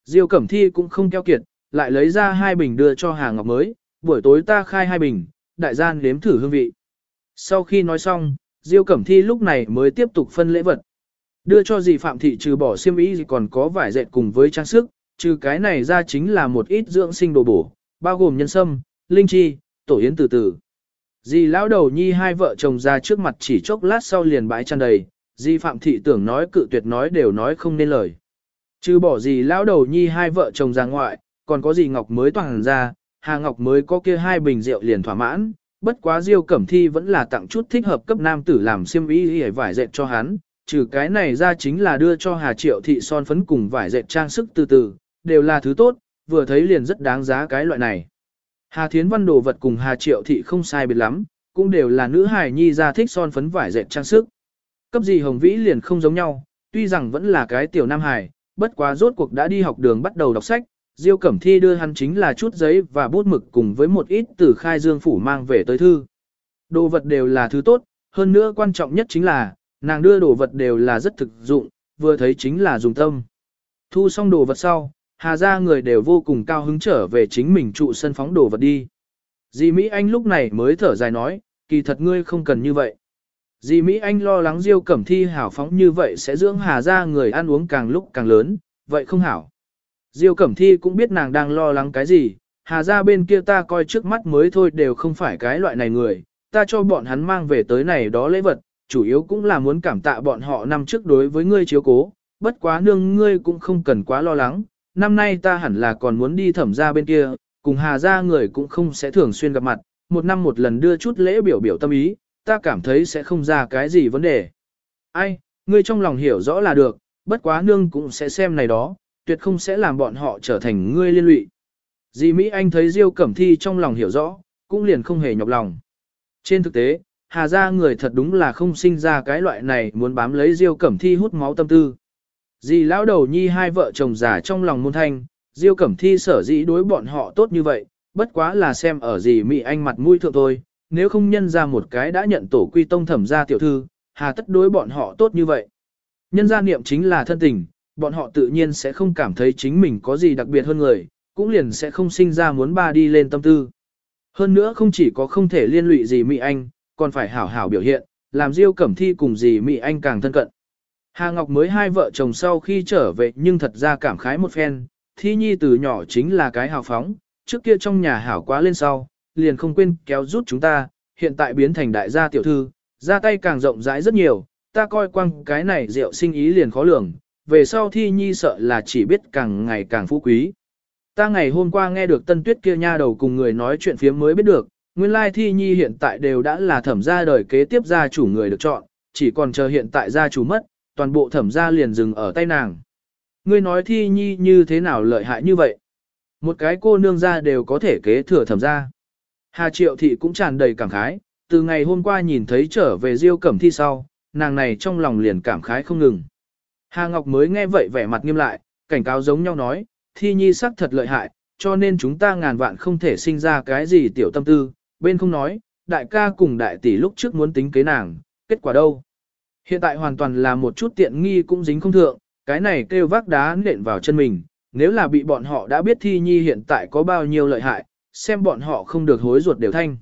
Speaker 1: Diêu Cẩm Thi cũng không keo kiệt, lại lấy ra hai bình đưa cho Hà Ngọc mới, buổi tối ta khai hai bình, đại gian nếm thử hương vị. Sau khi nói xong, Diêu Cẩm Thi lúc này mới tiếp tục phân lễ vật. Đưa cho dì Phạm Thị trừ bỏ xiêm y còn có vải dệt cùng với trang sức, trừ cái này ra chính là một ít dưỡng sinh đồ bổ, bao gồm nhân sâm, linh chi, tổ yến từ từ. Dì lão đầu nhi hai vợ chồng ra trước mặt chỉ chốc lát sau liền bãi tràn đầy, dì Phạm Thị tưởng nói cự tuyệt nói đều nói không nên lời. Trừ bỏ dì lão đầu nhi hai vợ chồng ra ngoại, còn có dì Ngọc mới toàn ra, Hà Ngọc mới có kia hai bình rượu liền thỏa mãn, bất quá Diêu Cẩm Thi vẫn là tặng chút thích hợp cấp nam tử làm xiêm y y vải dệt cho hắn, trừ cái này ra chính là đưa cho Hà Triệu thị son phấn cùng vải dệt trang sức từ từ, đều là thứ tốt, vừa thấy liền rất đáng giá cái loại này. Hà Thiến Văn đồ vật cùng Hà Triệu thị không sai biệt lắm, cũng đều là nữ hài nhi ra thích son phấn vải dệt trang sức. Cấp gì Hồng Vĩ liền không giống nhau, tuy rằng vẫn là cái tiểu nam hài, bất quá rốt cuộc đã đi học đường bắt đầu đọc sách, Diêu Cẩm Thi đưa hắn chính là chút giấy và bút mực cùng với một ít từ khai dương phủ mang về tới thư. Đồ vật đều là thứ tốt, hơn nữa quan trọng nhất chính là, nàng đưa đồ vật đều là rất thực dụng, vừa thấy chính là dùng tâm. Thu xong đồ vật sau, Hà ra người đều vô cùng cao hứng trở về chính mình trụ sân phóng đồ vật đi. Dì Mỹ Anh lúc này mới thở dài nói, kỳ thật ngươi không cần như vậy. Dì Mỹ Anh lo lắng Diêu Cẩm Thi hảo phóng như vậy sẽ dưỡng Hà ra người ăn uống càng lúc càng lớn, vậy không hảo. Diêu Cẩm Thi cũng biết nàng đang lo lắng cái gì, Hà ra bên kia ta coi trước mắt mới thôi đều không phải cái loại này người, ta cho bọn hắn mang về tới này đó lễ vật, chủ yếu cũng là muốn cảm tạ bọn họ năm trước đối với ngươi chiếu cố, bất quá nương ngươi cũng không cần quá lo lắng, năm nay ta hẳn là còn muốn đi thẩm ra bên kia, cùng Hà ra người cũng không sẽ thường xuyên gặp mặt, một năm một lần đưa chút lễ biểu biểu tâm ý, ta cảm thấy sẽ không ra cái gì vấn đề. Ai, ngươi trong lòng hiểu rõ là được, bất quá nương cũng sẽ xem này đó, tuyệt không sẽ làm bọn họ trở thành ngươi liên lụy. Dì Mỹ Anh thấy Diêu Cẩm Thi trong lòng hiểu rõ, cũng liền không hề nhọc lòng. Trên thực tế, Hà gia người thật đúng là không sinh ra cái loại này muốn bám lấy Diêu Cẩm Thi hút máu tâm tư. Dì lão đầu nhi hai vợ chồng già trong lòng môn thanh, Diêu Cẩm Thi sở dĩ đối bọn họ tốt như vậy, bất quá là xem ở dì Mỹ Anh mặt mũi thượng thôi, nếu không nhân ra một cái đã nhận tổ quy tông thẩm gia tiểu thư, hà tất đối bọn họ tốt như vậy. Nhân gia niệm chính là thân tình, bọn họ tự nhiên sẽ không cảm thấy chính mình có gì đặc biệt hơn người, cũng liền sẽ không sinh ra muốn ba đi lên tâm tư. Hơn nữa không chỉ có không thể liên lụy gì Mỹ Anh, còn phải hảo hảo biểu hiện, làm Diêu Cẩm Thi cùng dì Mỹ Anh càng thân cận. Hà Ngọc mới hai vợ chồng sau khi trở về nhưng thật ra cảm khái một phen, Thi Nhi từ nhỏ chính là cái hào phóng, trước kia trong nhà hảo quá lên sau, liền không quên kéo rút chúng ta, hiện tại biến thành đại gia tiểu thư, ra tay càng rộng rãi rất nhiều, ta coi quăng cái này rượu sinh ý liền khó lường, về sau thi nhi sợ là chỉ biết càng ngày càng phú quý. Ta ngày hôm qua nghe được tân tuyết kia nha đầu cùng người nói chuyện phía mới biết được, Nguyên lai thi nhi hiện tại đều đã là thẩm gia đời kế tiếp gia chủ người được chọn, chỉ còn chờ hiện tại gia chủ mất, toàn bộ thẩm gia liền dừng ở tay nàng. Ngươi nói thi nhi như thế nào lợi hại như vậy? Một cái cô nương gia đều có thể kế thừa thẩm gia. Hà triệu thị cũng tràn đầy cảm khái, từ ngày hôm qua nhìn thấy trở về diêu cẩm thi sau, nàng này trong lòng liền cảm khái không ngừng. Hà Ngọc mới nghe vậy vẻ mặt nghiêm lại, cảnh cáo giống nhau nói, thi nhi sắc thật lợi hại, cho nên chúng ta ngàn vạn không thể sinh ra cái gì tiểu tâm tư, bên không nói, đại ca cùng đại tỷ lúc trước muốn tính kế nàng, kết quả đâu. Hiện tại hoàn toàn là một chút tiện nghi cũng dính không thượng, cái này kêu vác đá nện vào chân mình, nếu là bị bọn họ đã biết thi nhi hiện tại có bao nhiêu lợi hại, xem bọn họ không được hối ruột đều thanh.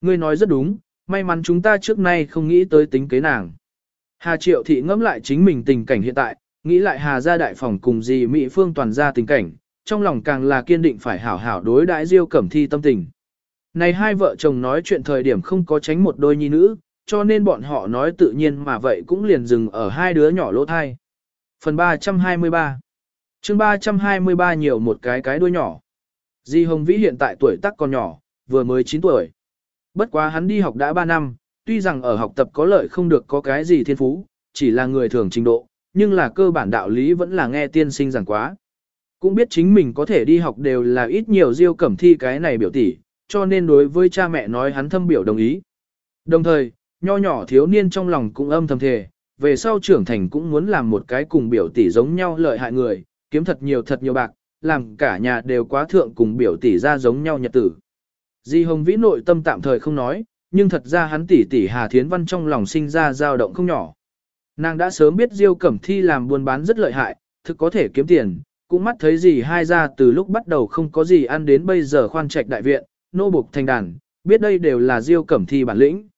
Speaker 1: Ngươi nói rất đúng, may mắn chúng ta trước nay không nghĩ tới tính kế nàng. Hà Triệu Thị ngẫm lại chính mình tình cảnh hiện tại, nghĩ lại Hà gia đại phòng cùng gì Mỹ Phương toàn gia tình cảnh, trong lòng càng là kiên định phải hảo hảo đối đãi Diêu Cẩm Thi tâm tình. Này hai vợ chồng nói chuyện thời điểm không có tránh một đôi nhi nữ, cho nên bọn họ nói tự nhiên mà vậy cũng liền dừng ở hai đứa nhỏ lỗ thai. Phần 323 chương 323 nhiều một cái cái đuôi nhỏ. Di Hồng Vĩ hiện tại tuổi tác còn nhỏ, vừa mới 9 tuổi. Bất quá hắn đi học đã 3 năm, tuy rằng ở học tập có lợi không được có cái gì thiên phú, chỉ là người thường trình độ, nhưng là cơ bản đạo lý vẫn là nghe tiên sinh giảng quá. Cũng biết chính mình có thể đi học đều là ít nhiều diêu cẩm thi cái này biểu tỷ, cho nên đối với cha mẹ nói hắn thâm biểu đồng ý. Đồng thời, nho nhỏ thiếu niên trong lòng cũng âm thầm thề, về sau trưởng thành cũng muốn làm một cái cùng biểu tỷ giống nhau lợi hại người, kiếm thật nhiều thật nhiều bạc, làm cả nhà đều quá thượng cùng biểu tỷ ra giống nhau nhật tử. Di Hồng Vĩ nội tâm tạm thời không nói, nhưng thật ra hắn tỷ tỷ Hà Thiến Văn trong lòng sinh ra dao động không nhỏ. Nàng đã sớm biết Diêu Cẩm Thi làm buôn bán rất lợi hại, thực có thể kiếm tiền, cũng mắt thấy gì hai ra từ lúc bắt đầu không có gì ăn đến bây giờ khoan trạch đại viện, nô buộc thành đàn, biết đây đều là Diêu Cẩm Thi bản lĩnh.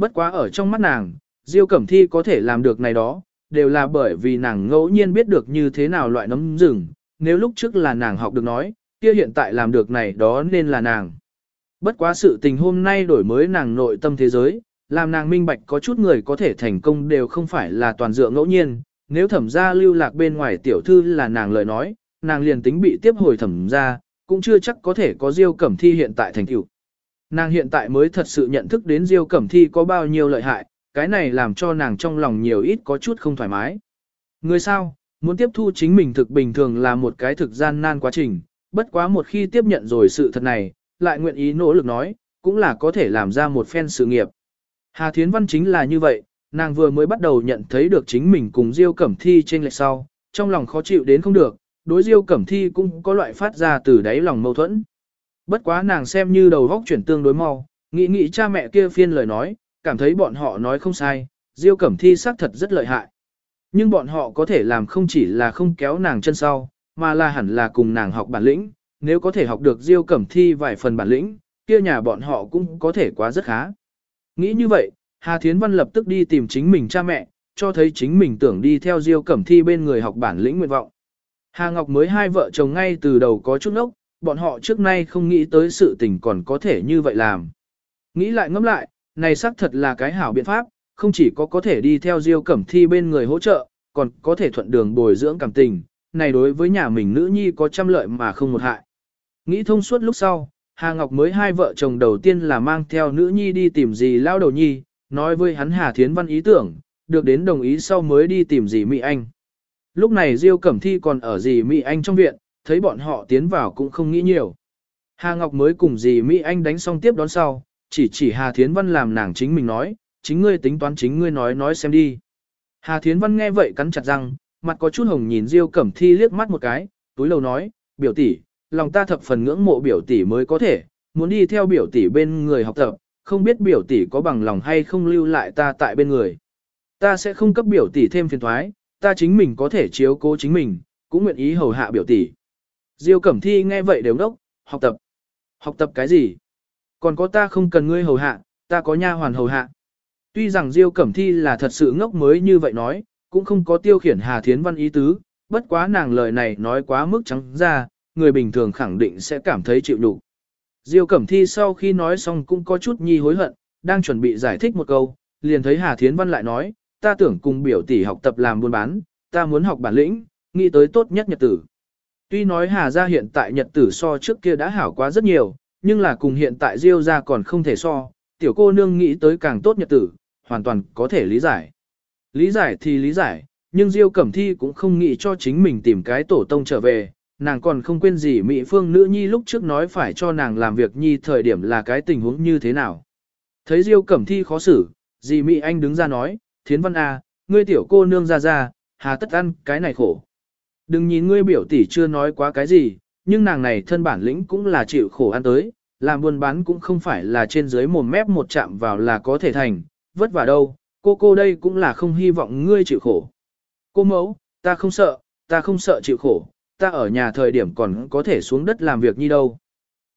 Speaker 1: Bất quá ở trong mắt nàng, Diêu Cẩm Thi có thể làm được này đó, đều là bởi vì nàng ngẫu nhiên biết được như thế nào loại nấm rừng, nếu lúc trước là nàng học được nói, kia hiện tại làm được này đó nên là nàng. Bất quá sự tình hôm nay đổi mới nàng nội tâm thế giới, làm nàng minh bạch có chút người có thể thành công đều không phải là toàn dựa ngẫu nhiên, nếu thẩm gia lưu lạc bên ngoài tiểu thư là nàng lời nói, nàng liền tính bị tiếp hồi thẩm gia, cũng chưa chắc có thể có Diêu Cẩm Thi hiện tại thành tựu. Nàng hiện tại mới thật sự nhận thức đến Diêu Cẩm Thi có bao nhiêu lợi hại, cái này làm cho nàng trong lòng nhiều ít có chút không thoải mái. Người sao, muốn tiếp thu chính mình thực bình thường là một cái thực gian nan quá trình, bất quá một khi tiếp nhận rồi sự thật này, lại nguyện ý nỗ lực nói, cũng là có thể làm ra một phen sự nghiệp. Hà Thiến Văn chính là như vậy, nàng vừa mới bắt đầu nhận thấy được chính mình cùng Diêu Cẩm Thi trên lệch sau, trong lòng khó chịu đến không được, đối Diêu Cẩm Thi cũng có loại phát ra từ đáy lòng mâu thuẫn. Bất quá nàng xem như đầu góc chuyển tương đối mau, nghĩ nghĩ cha mẹ kia phiên lời nói, cảm thấy bọn họ nói không sai, Diêu Cẩm Thi xác thật rất lợi hại. Nhưng bọn họ có thể làm không chỉ là không kéo nàng chân sau, mà là hẳn là cùng nàng học bản lĩnh, nếu có thể học được Diêu Cẩm Thi vài phần bản lĩnh, kia nhà bọn họ cũng có thể quá rất khá. Nghĩ như vậy, Hà Thiến Văn lập tức đi tìm chính mình cha mẹ, cho thấy chính mình tưởng đi theo Diêu Cẩm Thi bên người học bản lĩnh nguyện vọng. Hà Ngọc mới hai vợ chồng ngay từ đầu có chút ốc, bọn họ trước nay không nghĩ tới sự tình còn có thể như vậy làm. Nghĩ lại ngẫm lại, này xác thật là cái hảo biện pháp, không chỉ có có thể đi theo Diêu Cẩm Thi bên người hỗ trợ, còn có thể thuận đường bồi dưỡng cảm tình, này đối với nhà mình nữ nhi có trăm lợi mà không một hại. Nghĩ thông suốt lúc sau, Hà Ngọc mới hai vợ chồng đầu tiên là mang theo nữ nhi đi tìm gì lao đầu nhi, nói với hắn Hà Thiến Văn ý tưởng, được đến đồng ý sau mới đi tìm gì Mỹ Anh. Lúc này Diêu Cẩm Thi còn ở gì Mỹ Anh trong viện, thấy bọn họ tiến vào cũng không nghĩ nhiều. Hà Ngọc mới cùng dì Mỹ Anh đánh xong tiếp đón sau, chỉ chỉ Hà Thiến Văn làm nàng chính mình nói, chính ngươi tính toán chính ngươi nói nói xem đi. Hà Thiến Văn nghe vậy cắn chặt răng, mặt có chút hồng nhìn Diêu Cẩm Thi liếc mắt một cái, túi lầu nói, biểu tỷ, lòng ta thập phần ngưỡng mộ biểu tỷ mới có thể, muốn đi theo biểu tỷ bên người học tập, không biết biểu tỷ có bằng lòng hay không lưu lại ta tại bên người. Ta sẽ không cấp biểu tỷ thêm phiền thoái, ta chính mình có thể chiếu cố chính mình, cũng nguyện ý hầu hạ biểu tỷ. Diêu Cẩm Thi nghe vậy đều ngốc, học tập. Học tập cái gì? Còn có ta không cần ngươi hầu hạ, ta có nha hoàn hầu hạ. Tuy rằng Diêu Cẩm Thi là thật sự ngốc mới như vậy nói, cũng không có tiêu khiển Hà Thiến Văn ý tứ, bất quá nàng lời này nói quá mức trắng ra, người bình thường khẳng định sẽ cảm thấy chịu đủ. Diêu Cẩm Thi sau khi nói xong cũng có chút nhi hối hận, đang chuẩn bị giải thích một câu, liền thấy Hà Thiến Văn lại nói, ta tưởng cùng biểu tỷ học tập làm buôn bán, ta muốn học bản lĩnh, nghĩ tới tốt nhất nhật tử. Tuy nói Hà gia hiện tại nhật tử so trước kia đã hảo quá rất nhiều, nhưng là cùng hiện tại Diêu gia còn không thể so, tiểu cô nương nghĩ tới càng tốt nhật tử, hoàn toàn có thể lý giải. Lý giải thì lý giải, nhưng Diêu Cẩm Thi cũng không nghĩ cho chính mình tìm cái tổ tông trở về, nàng còn không quên gì Mỹ Phương nữ nhi lúc trước nói phải cho nàng làm việc nhi thời điểm là cái tình huống như thế nào. Thấy Diêu Cẩm Thi khó xử, dì Mỹ Anh đứng ra nói, Thiến Văn A, ngươi tiểu cô nương ra ra, hà tất ăn cái này khổ. Đừng nhìn ngươi biểu tỷ chưa nói quá cái gì, nhưng nàng này thân bản lĩnh cũng là chịu khổ ăn tới, làm buôn bán cũng không phải là trên dưới mồm mép một chạm vào là có thể thành, vất vả đâu, cô cô đây cũng là không hy vọng ngươi chịu khổ. Cô mẫu, ta không sợ, ta không sợ chịu khổ, ta ở nhà thời điểm còn có thể xuống đất làm việc nhi đâu.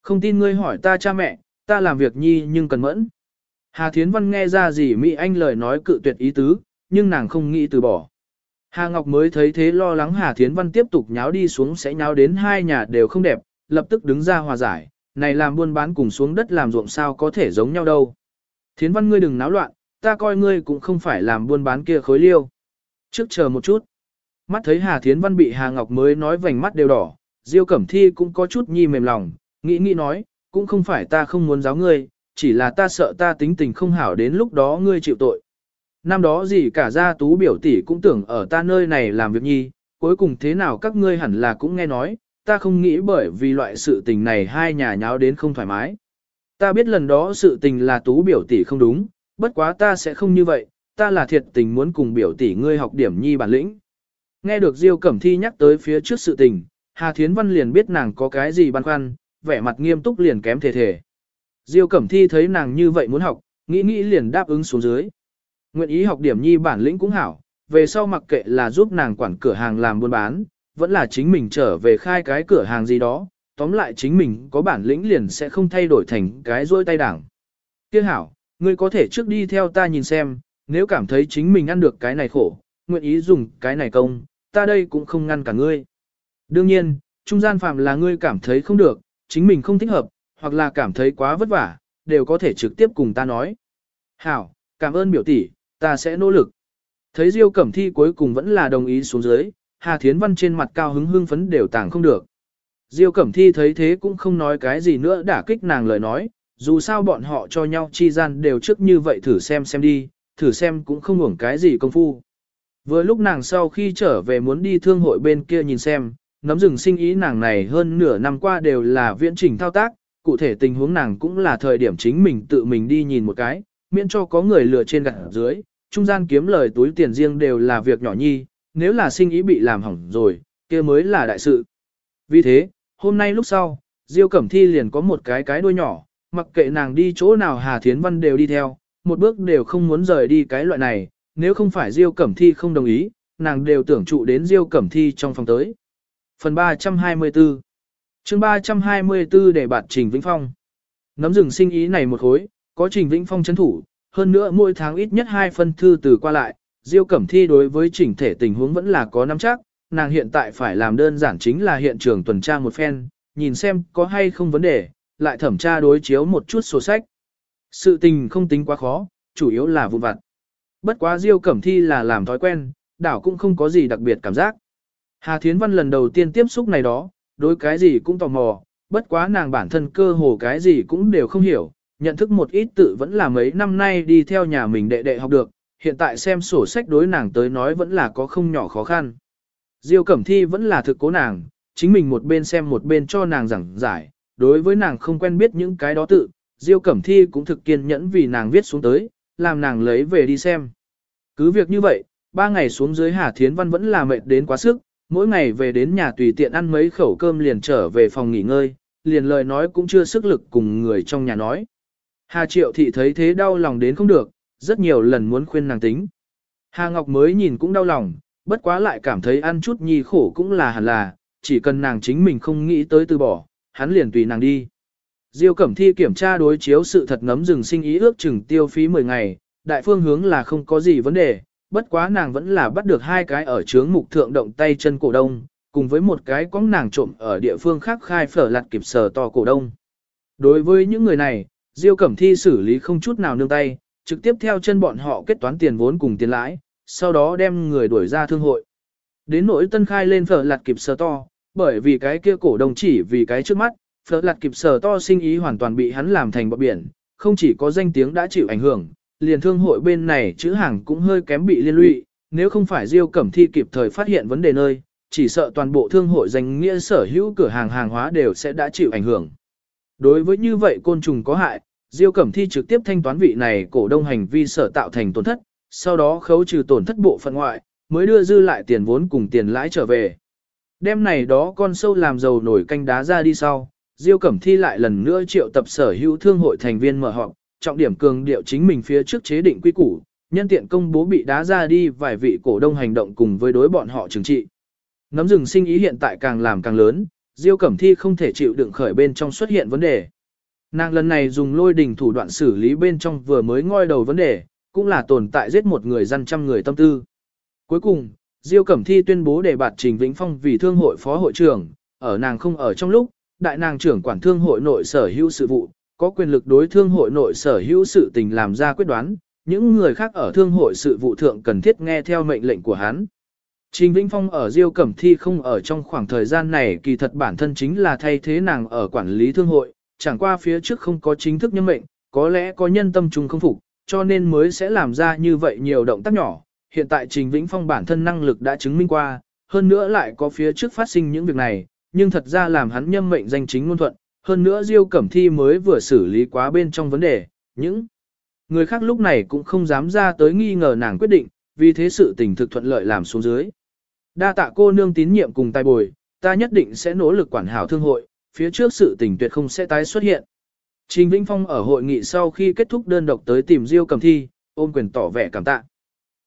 Speaker 1: Không tin ngươi hỏi ta cha mẹ, ta làm việc nhi nhưng cần mẫn. Hà Thiến Văn nghe ra gì Mỹ Anh lời nói cự tuyệt ý tứ, nhưng nàng không nghĩ từ bỏ. Hà Ngọc mới thấy thế lo lắng Hà Thiến Văn tiếp tục nháo đi xuống sẽ nháo đến hai nhà đều không đẹp, lập tức đứng ra hòa giải, này làm buôn bán cùng xuống đất làm ruộng sao có thể giống nhau đâu. Thiến Văn ngươi đừng náo loạn, ta coi ngươi cũng không phải làm buôn bán kia khối liêu. Trước chờ một chút. Mắt thấy Hà Thiến Văn bị Hà Ngọc mới nói vành mắt đều đỏ, Diêu Cẩm Thi cũng có chút nhi mềm lòng, nghĩ nghĩ nói, cũng không phải ta không muốn giáo ngươi, chỉ là ta sợ ta tính tình không hảo đến lúc đó ngươi chịu tội. Năm đó gì cả gia tú biểu tỷ cũng tưởng ở ta nơi này làm việc nhi, cuối cùng thế nào các ngươi hẳn là cũng nghe nói, ta không nghĩ bởi vì loại sự tình này hai nhà nháo đến không thoải mái. Ta biết lần đó sự tình là tú biểu tỷ không đúng, bất quá ta sẽ không như vậy, ta là thiệt tình muốn cùng biểu tỷ ngươi học điểm nhi bản lĩnh. Nghe được Diêu Cẩm Thi nhắc tới phía trước sự tình, Hà Thiến Văn liền biết nàng có cái gì băn khoăn, vẻ mặt nghiêm túc liền kém thể thể. Diêu Cẩm Thi thấy nàng như vậy muốn học, nghĩ nghĩ liền đáp ứng xuống dưới. Nguyện ý học điểm nhi bản lĩnh cũng hảo, về sau mặc kệ là giúp nàng quản cửa hàng làm buôn bán, vẫn là chính mình trở về khai cái cửa hàng gì đó, tóm lại chính mình có bản lĩnh liền sẽ không thay đổi thành cái rôi tay đảng. Kia hảo, ngươi có thể trước đi theo ta nhìn xem, nếu cảm thấy chính mình ăn được cái này khổ, nguyện ý dùng cái này công, ta đây cũng không ngăn cả ngươi. Đương nhiên, trung gian phạm là ngươi cảm thấy không được, chính mình không thích hợp, hoặc là cảm thấy quá vất vả, đều có thể trực tiếp cùng ta nói. Hảo, cảm ơn biểu tỷ, ta sẽ nỗ lực. Thấy Diêu Cẩm Thi cuối cùng vẫn là đồng ý xuống dưới, Hà Thiến Văn trên mặt cao hứng hưng phấn đều tàng không được. Diêu Cẩm Thi thấy thế cũng không nói cái gì nữa đả kích nàng lời nói, dù sao bọn họ cho nhau chi gian đều trước như vậy thử xem xem đi, thử xem cũng không hưởng cái gì công phu. Vừa lúc nàng sau khi trở về muốn đi thương hội bên kia nhìn xem, nắm rừng sinh ý nàng này hơn nửa năm qua đều là viễn trình thao tác, cụ thể tình huống nàng cũng là thời điểm chính mình tự mình đi nhìn một cái, miễn cho có người lừa trên gặt dưới, trung gian kiếm lời túi tiền riêng đều là việc nhỏ nhi, nếu là sinh ý bị làm hỏng rồi, kia mới là đại sự. Vì thế, hôm nay lúc sau, Diêu Cẩm Thi liền có một cái cái đuôi nhỏ, mặc kệ nàng đi chỗ nào Hà Thiến Văn đều đi theo, một bước đều không muốn rời đi cái loại này, nếu không phải Diêu Cẩm Thi không đồng ý, nàng đều tưởng trụ đến Diêu Cẩm Thi trong phòng tới. Phần 324 chương 324 để bạt Trình Vĩnh Phong Nắm rừng sinh ý này một khối, có Trình Vĩnh Phong chấn thủ, hơn nữa mỗi tháng ít nhất hai phân thư từ qua lại, Diêu Cẩm Thi đối với chỉnh thể tình huống vẫn là có nắm chắc, nàng hiện tại phải làm đơn giản chính là hiện trường tuần tra một phen, nhìn xem có hay không vấn đề, lại thẩm tra đối chiếu một chút sổ sách. Sự tình không tính quá khó, chủ yếu là vụ vặt. Bất quá Diêu Cẩm Thi là làm thói quen, đảo cũng không có gì đặc biệt cảm giác. Hà Thiến Văn lần đầu tiên tiếp xúc này đó, đối cái gì cũng tò mò, bất quá nàng bản thân cơ hồ cái gì cũng đều không hiểu, nhận thức một ít tự vẫn là mấy năm nay đi theo nhà mình đệ đệ học được, hiện tại xem sổ sách đối nàng tới nói vẫn là có không nhỏ khó khăn. Diêu Cẩm Thi vẫn là thực cố nàng, chính mình một bên xem một bên cho nàng giảng giải, đối với nàng không quen biết những cái đó tự, Diêu Cẩm Thi cũng thực kiên nhẫn vì nàng viết xuống tới, làm nàng lấy về đi xem. Cứ việc như vậy, ba ngày xuống dưới Hà Thiến Văn vẫn là mệt đến quá sức, mỗi ngày về đến nhà tùy tiện ăn mấy khẩu cơm liền trở về phòng nghỉ ngơi, liền lời nói cũng chưa sức lực cùng người trong nhà nói. Hà Triệu Thị thấy thế đau lòng đến không được, rất nhiều lần muốn khuyên nàng tính. Hà Ngọc mới nhìn cũng đau lòng, bất quá lại cảm thấy ăn chút nhi khổ cũng là hẳn là, chỉ cần nàng chính mình không nghĩ tới từ bỏ, hắn liền tùy nàng đi. Diêu Cẩm Thi kiểm tra đối chiếu sự thật ngấm rừng sinh ý ước chừng tiêu phí 10 ngày, đại phương hướng là không có gì vấn đề, bất quá nàng vẫn là bắt được hai cái ở chướng mục thượng động tay chân cổ đông, cùng với một cái có nàng trộm ở địa phương khác khai phở lặt kịp sờ to cổ đông. Đối với những người này, Diêu Cẩm Thi xử lý không chút nào nương tay, trực tiếp theo chân bọn họ kết toán tiền vốn cùng tiền lãi, sau đó đem người đuổi ra thương hội. Đến nỗi tân khai lên phở lặt kịp sờ to, bởi vì cái kia cổ đồng chỉ vì cái trước mắt, Phở lạt kịp sờ to sinh ý hoàn toàn bị hắn làm thành bọc biển, không chỉ có danh tiếng đã chịu ảnh hưởng, liền thương hội bên này chữ hàng cũng hơi kém bị liên lụy, nếu không phải Diêu Cẩm Thi kịp thời phát hiện vấn đề nơi, chỉ sợ toàn bộ thương hội danh nghĩa sở hữu cửa hàng hàng hóa đều sẽ đã chịu ảnh hưởng. Đối với như vậy côn trùng có hại, Diêu Cẩm Thi trực tiếp thanh toán vị này cổ đông hành vi sở tạo thành tổn thất, sau đó khấu trừ tổn thất bộ phận ngoại, mới đưa dư lại tiền vốn cùng tiền lãi trở về. Đêm này đó con sâu làm dầu nổi canh đá ra đi sau, Diêu Cẩm Thi lại lần nữa triệu tập sở hữu thương hội thành viên mở họp, trọng điểm cường điệu chính mình phía trước chế định quy củ, nhân tiện công bố bị đá ra đi vài vị cổ đông hành động cùng với đối bọn họ trừng trị. Nắm rừng sinh ý hiện tại càng làm càng lớn, Diêu Cẩm Thi không thể chịu đựng khởi bên trong xuất hiện vấn đề. Nàng lần này dùng lôi đình thủ đoạn xử lý bên trong vừa mới ngoi đầu vấn đề, cũng là tồn tại giết một người dân trăm người tâm tư. Cuối cùng, Diêu Cẩm Thi tuyên bố đề bạt Trình Vĩnh Phong vì thương hội phó hội trưởng, ở nàng không ở trong lúc, đại nàng trưởng quản thương hội nội sở hữu sự vụ, có quyền lực đối thương hội nội sở hữu sự tình làm ra quyết đoán, những người khác ở thương hội sự vụ thượng cần thiết nghe theo mệnh lệnh của hắn. Trình Vĩnh Phong ở Diêu Cẩm Thi không ở trong khoảng thời gian này kỳ thật bản thân chính là thay thế nàng ở quản lý thương hội, chẳng qua phía trước không có chính thức nhân mệnh, có lẽ có nhân tâm trùng không phục, cho nên mới sẽ làm ra như vậy nhiều động tác nhỏ. Hiện tại Trình Vĩnh Phong bản thân năng lực đã chứng minh qua, hơn nữa lại có phía trước phát sinh những việc này, nhưng thật ra làm hắn nhâm mệnh danh chính ngôn thuận, hơn nữa Diêu Cẩm Thi mới vừa xử lý quá bên trong vấn đề, những người khác lúc này cũng không dám ra tới nghi ngờ nàng quyết định, vì thế sự tình thực thuận lợi làm xuống dưới. Đa tạ cô nương tín nhiệm cùng tài bồi, ta nhất định sẽ nỗ lực quản hảo thương hội, phía trước sự tình tuyệt không sẽ tái xuất hiện. Trình Vĩnh Phong ở hội nghị sau khi kết thúc đơn độc tới tìm Diêu Cầm Thi, ôm quyền tỏ vẻ cảm tạ.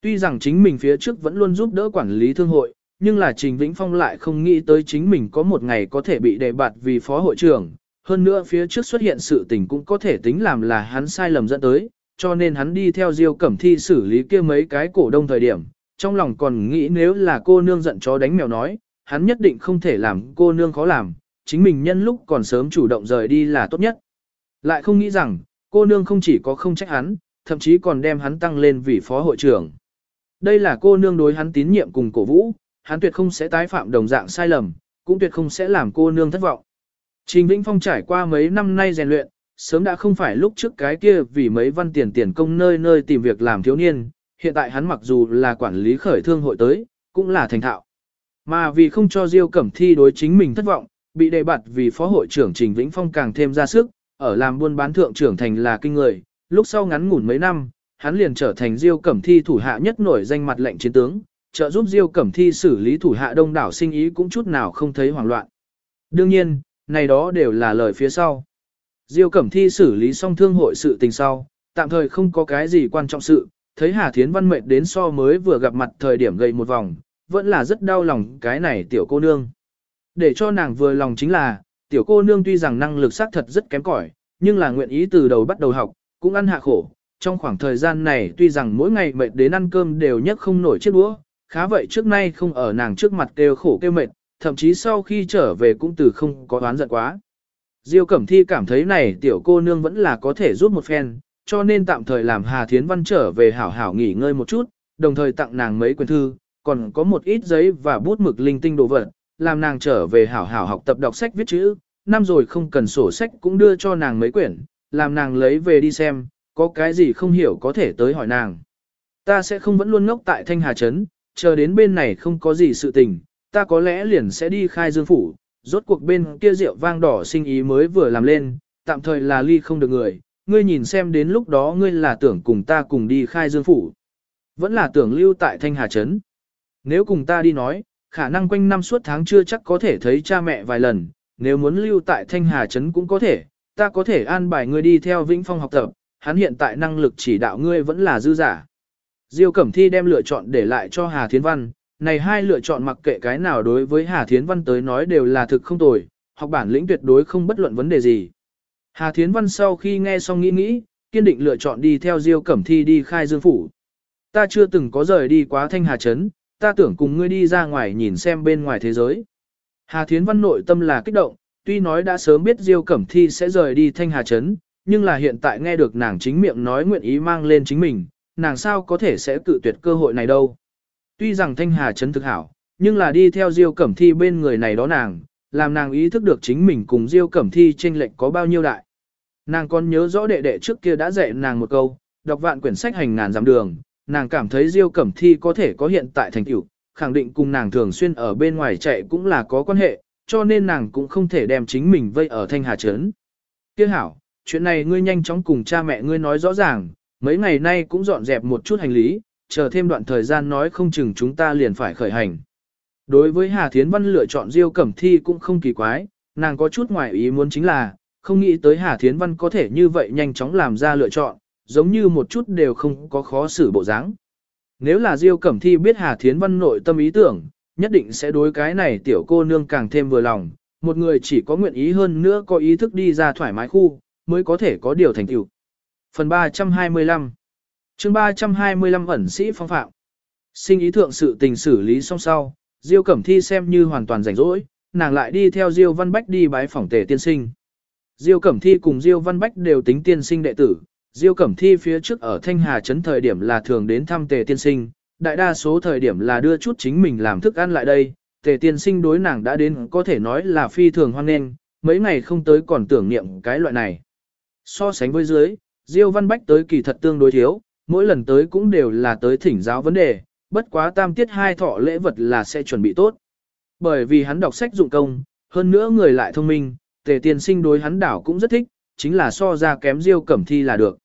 Speaker 1: Tuy rằng chính mình phía trước vẫn luôn giúp đỡ quản lý thương hội, nhưng là Trình Vĩnh Phong lại không nghĩ tới chính mình có một ngày có thể bị đề bạt vì phó hội trưởng, hơn nữa phía trước xuất hiện sự tình cũng có thể tính làm là hắn sai lầm dẫn tới, cho nên hắn đi theo Diêu Cẩm Thi xử lý kia mấy cái cổ đông thời điểm, trong lòng còn nghĩ nếu là cô nương giận chó đánh mèo nói, hắn nhất định không thể làm cô nương khó làm, chính mình nhân lúc còn sớm chủ động rời đi là tốt nhất. Lại không nghĩ rằng, cô nương không chỉ có không trách hắn, thậm chí còn đem hắn tăng lên vì phó hội trưởng. Đây là cô nương đối hắn tín nhiệm cùng cổ vũ, hắn tuyệt không sẽ tái phạm đồng dạng sai lầm, cũng tuyệt không sẽ làm cô nương thất vọng. Trình Vĩnh Phong trải qua mấy năm nay rèn luyện, sớm đã không phải lúc trước cái kia vì mấy văn tiền tiền công nơi nơi tìm việc làm thiếu niên, hiện tại hắn mặc dù là quản lý khởi thương hội tới, cũng là thành thạo. Mà vì không cho Diêu Cẩm Thi đối chính mình thất vọng, bị đề bạt vì phó hội trưởng Trình Vĩnh Phong càng thêm ra sức, ở làm buôn bán thượng trưởng thành là kinh người, lúc sau ngắn ngủn mấy năm, hắn liền trở thành Diêu Cẩm Thi thủ hạ nhất nổi danh mặt lệnh chiến tướng, trợ giúp Diêu Cẩm Thi xử lý thủ hạ đông đảo sinh ý cũng chút nào không thấy hoảng loạn. Đương nhiên, này đó đều là lời phía sau. Diêu Cẩm Thi xử lý xong thương hội sự tình sau, tạm thời không có cái gì quan trọng sự, thấy Hà Thiến Văn mệt đến so mới vừa gặp mặt thời điểm gầy một vòng, vẫn là rất đau lòng cái này tiểu cô nương. Để cho nàng vừa lòng chính là, tiểu cô nương tuy rằng năng lực xác thật rất kém cỏi, nhưng là nguyện ý từ đầu bắt đầu học, cũng ăn hạ khổ. Trong khoảng thời gian này tuy rằng mỗi ngày mệt đến ăn cơm đều nhất không nổi chiếc đũa, khá vậy trước nay không ở nàng trước mặt kêu khổ kêu mệt, thậm chí sau khi trở về cũng từ không có oán giận quá. Diêu Cẩm Thi cảm thấy này tiểu cô nương vẫn là có thể giúp một phen, cho nên tạm thời làm Hà Thiến Văn trở về hảo hảo nghỉ ngơi một chút, đồng thời tặng nàng mấy quyển thư, còn có một ít giấy và bút mực linh tinh đồ vật, làm nàng trở về hảo hảo học tập đọc sách viết chữ, năm rồi không cần sổ sách cũng đưa cho nàng mấy quyển, làm nàng lấy về đi xem, có cái gì không hiểu có thể tới hỏi nàng. Ta sẽ không vẫn luôn ngốc tại Thanh Hà Trấn, chờ đến bên này không có gì sự tình, ta có lẽ liền sẽ đi khai dương phủ, rốt cuộc bên kia rượu vang đỏ sinh ý mới vừa làm lên, tạm thời là ly không được người, ngươi nhìn xem đến lúc đó ngươi là tưởng cùng ta cùng đi khai dương phủ. Vẫn là tưởng lưu tại Thanh Hà Trấn. Nếu cùng ta đi nói, khả năng quanh năm suốt tháng chưa chắc có thể thấy cha mẹ vài lần, nếu muốn lưu tại Thanh Hà Trấn cũng có thể, ta có thể an bài ngươi đi theo Vĩnh Phong học tập, hắn hiện tại năng lực chỉ đạo ngươi vẫn là dư giả. Diêu Cẩm Thi đem lựa chọn để lại cho Hà Thiến Văn, này hai lựa chọn mặc kệ cái nào đối với Hà Thiến Văn tới nói đều là thực không tồi, học bản lĩnh tuyệt đối không bất luận vấn đề gì. Hà Thiến Văn sau khi nghe xong nghĩ nghĩ, kiên định lựa chọn đi theo Diêu Cẩm Thi đi khai dương phủ. Ta chưa từng có rời đi quá Thanh Hà Trấn, ta tưởng cùng ngươi đi ra ngoài nhìn xem bên ngoài thế giới. Hà Thiến Văn nội tâm là kích động, tuy nói đã sớm biết Diêu Cẩm Thi sẽ rời đi Thanh Hà Trấn, nhưng là hiện tại nghe được nàng chính miệng nói nguyện ý mang lên chính mình, nàng sao có thể sẽ cự tuyệt cơ hội này đâu. Tuy rằng Thanh Hà Trấn thực hảo, nhưng là đi theo Diêu Cẩm Thi bên người này đó nàng, làm nàng ý thức được chính mình cùng Diêu Cẩm Thi chênh lệch có bao nhiêu đại. Nàng còn nhớ rõ đệ đệ trước kia đã dạy nàng một câu, đọc vạn quyển sách hành ngàn dặm đường, nàng cảm thấy Diêu Cẩm Thi có thể có hiện tại thành tựu, khẳng định cùng nàng thường xuyên ở bên ngoài chạy cũng là có quan hệ, cho nên nàng cũng không thể đem chính mình vây ở Thanh Hà Trấn. Tiếc hảo, chuyện này ngươi nhanh chóng cùng cha mẹ ngươi nói rõ ràng, mấy ngày nay cũng dọn dẹp một chút hành lý, chờ thêm đoạn thời gian nói không chừng chúng ta liền phải khởi hành. Đối với Hà Thiến Văn lựa chọn Diêu Cẩm Thi cũng không kỳ quái, nàng có chút ngoài ý muốn chính là, không nghĩ tới Hà Thiến Văn có thể như vậy nhanh chóng làm ra lựa chọn, giống như một chút đều không có khó xử bộ dáng. Nếu là Diêu Cẩm Thi biết Hà Thiến Văn nội tâm ý tưởng, nhất định sẽ đối cái này tiểu cô nương càng thêm vừa lòng, một người chỉ có nguyện ý hơn nữa có ý thức đi ra thoải mái khu, mới có thể có điều thành tựu. Phần 325 chương 325 ẩn sĩ phong phạm Sinh ý thượng sự tình xử lý xong sau, Diêu Cẩm Thi xem như hoàn toàn rảnh rỗi, nàng lại đi theo Diêu Văn Bách đi bái phỏng tề tiên sinh. Diêu Cẩm Thi cùng Diêu Văn Bách đều tính tiên sinh đệ tử, Diêu Cẩm Thi phía trước ở Thanh Hà Trấn thời điểm là thường đến thăm tề tiên sinh, đại đa số thời điểm là đưa chút chính mình làm thức ăn lại đây, tề tiên sinh đối nàng đã đến có thể nói là phi thường hoan nghênh, mấy ngày không tới còn tưởng niệm cái loại này. So sánh với dưới, Diêu Văn Bách tới kỳ thật tương đối thiếu, mỗi lần tới cũng đều là tới thỉnh giáo vấn đề, bất quá tam tiết hai thọ lễ vật là sẽ chuẩn bị tốt. Bởi vì hắn đọc sách dụng công, hơn nữa người lại thông minh, tề tiên sinh đối hắn đảo cũng rất thích, chính là so ra kém Diêu Cẩm Thi là được.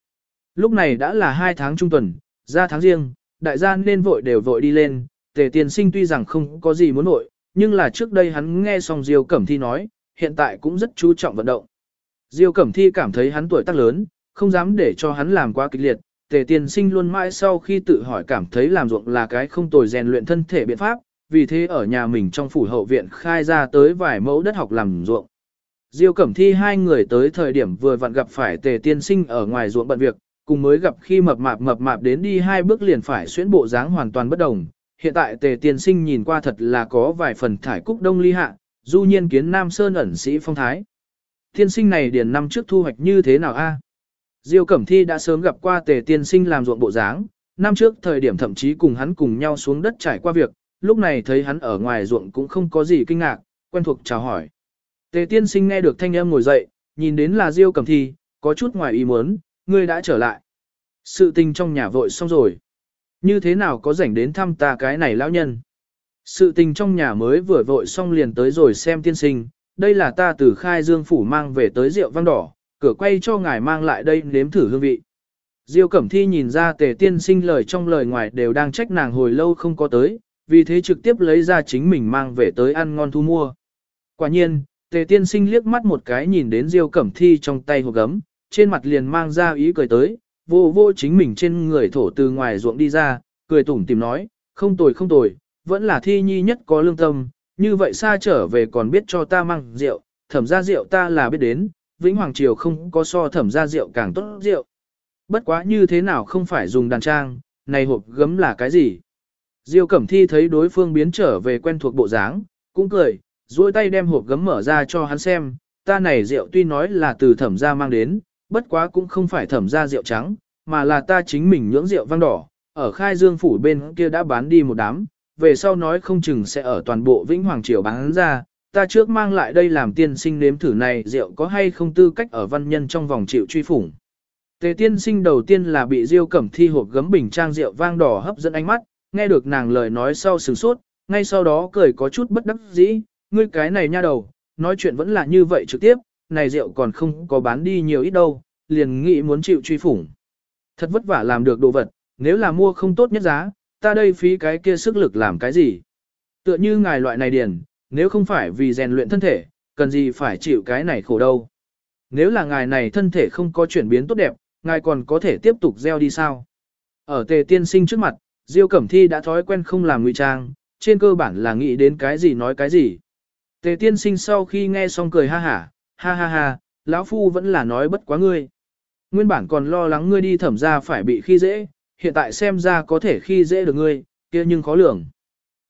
Speaker 1: Lúc này đã là hai tháng trung tuần, ra tháng riêng, đại gia nên vội đều vội đi lên, tề tiên sinh tuy rằng không có gì muốn vội, nhưng là trước đây hắn nghe xong Diêu Cẩm Thi nói, hiện tại cũng rất chú trọng vận động. Diêu Cẩm Thi cảm thấy hắn tuổi tác lớn, không dám để cho hắn làm quá kịch liệt, tề tiên sinh luôn mãi sau khi tự hỏi cảm thấy làm ruộng là cái không tồi rèn luyện thân thể biện pháp, vì thế ở nhà mình trong phủ hậu viện khai ra tới vài mẫu đất học làm ruộng. Diêu Cẩm Thi hai người tới thời điểm vừa vặn gặp phải tề tiên sinh ở ngoài ruộng bận việc, cùng mới gặp khi mập mạp mập mạp đến đi hai bước liền phải xuyễn bộ dáng hoàn toàn bất đồng. Hiện tại tề tiên sinh nhìn qua thật là có vài phần thải cúc đông ly hạ, du nhiên kiến nam sơn ẩn sĩ phong thái. Tiên sinh này điền năm trước thu hoạch như thế nào a? Diêu Cẩm Thi đã sớm gặp qua tề tiên sinh làm ruộng bộ dáng, năm trước thời điểm thậm chí cùng hắn cùng nhau xuống đất trải qua việc, lúc này thấy hắn ở ngoài ruộng cũng không có gì kinh ngạc, quen thuộc chào hỏi. Tề tiên sinh nghe được thanh âm ngồi dậy, nhìn đến là Diêu Cẩm Thi, có chút ngoài ý muốn, ngươi đã trở lại. Sự tình trong nhà vội xong rồi. Như thế nào có rảnh đến thăm ta cái này lão nhân? Sự tình trong nhà mới vừa vội xong liền tới rồi xem tiên sinh, đây là ta từ khai dương phủ mang về tới rượu vang đỏ, cửa quay cho ngài mang lại đây nếm thử hương vị. Diêu Cẩm Thi nhìn ra tề tiên sinh lời trong lời ngoài đều đang trách nàng hồi lâu không có tới, vì thế trực tiếp lấy ra chính mình mang về tới ăn ngon thu mua. Quả nhiên, tề tiên sinh liếc mắt một cái nhìn đến Diêu Cẩm Thi trong tay hộp gấm, trên mặt liền mang ra ý cười tới, vô vô chính mình trên người thổ từ ngoài ruộng đi ra, cười tủm tìm nói, không tồi không tồi, vẫn là thi nhi nhất có lương tâm, như vậy xa trở về còn biết cho ta mang rượu, thẩm ra rượu ta là biết đến, Vĩnh Hoàng Triều không có so thẩm ra rượu càng tốt rượu. Bất quá như thế nào không phải dùng đàn trang, này hộp gấm là cái gì? Diêu Cẩm Thi thấy đối phương biến trở về quen thuộc bộ dáng, cũng cười, duỗi tay đem hộp gấm mở ra cho hắn xem, ta này rượu tuy nói là từ thẩm gia mang đến, bất quá cũng không phải thẩm gia rượu trắng, mà là ta chính mình nhưỡng rượu vang đỏ, ở khai dương phủ bên kia đã bán đi một đám, về sau nói không chừng sẽ ở toàn bộ Vĩnh Hoàng Triều bán ra, ta trước mang lại đây làm tiên sinh nếm thử này rượu có hay không tư cách ở văn nhân trong vòng chịu truy phủng. Tề tiên sinh đầu tiên là bị Diêu Cẩm Thi hộp gấm bình trang rượu vang đỏ hấp dẫn ánh mắt, nghe được nàng lời nói sau sửng sốt, ngay sau đó cười có chút bất đắc dĩ, ngươi cái này nha đầu, nói chuyện vẫn là như vậy trực tiếp, này rượu còn không có bán đi nhiều ít đâu, liền nghĩ muốn chịu truy phủng. Thật vất vả làm được đồ vật, nếu là mua không tốt nhất giá, ta đây phí cái kia sức lực làm cái gì. Tựa như ngài loại này điền, nếu không phải vì rèn luyện thân thể, cần gì phải chịu cái này khổ đâu. Nếu là ngài này thân thể không có chuyển biến tốt đẹp, ngài còn có thể tiếp tục gieo đi sao. Ở tề tiên sinh trước mặt, Diêu Cẩm Thi đã thói quen không làm ngụy trang, trên cơ bản là nghĩ đến cái gì nói cái gì. Tề tiên sinh sau khi nghe xong cười ha hả, ha ha ha, lão phu vẫn là nói bất quá ngươi. Nguyên bản còn lo lắng ngươi đi thẩm ra phải bị khi dễ, hiện tại xem ra có thể khi dễ được ngươi, kia nhưng khó lường.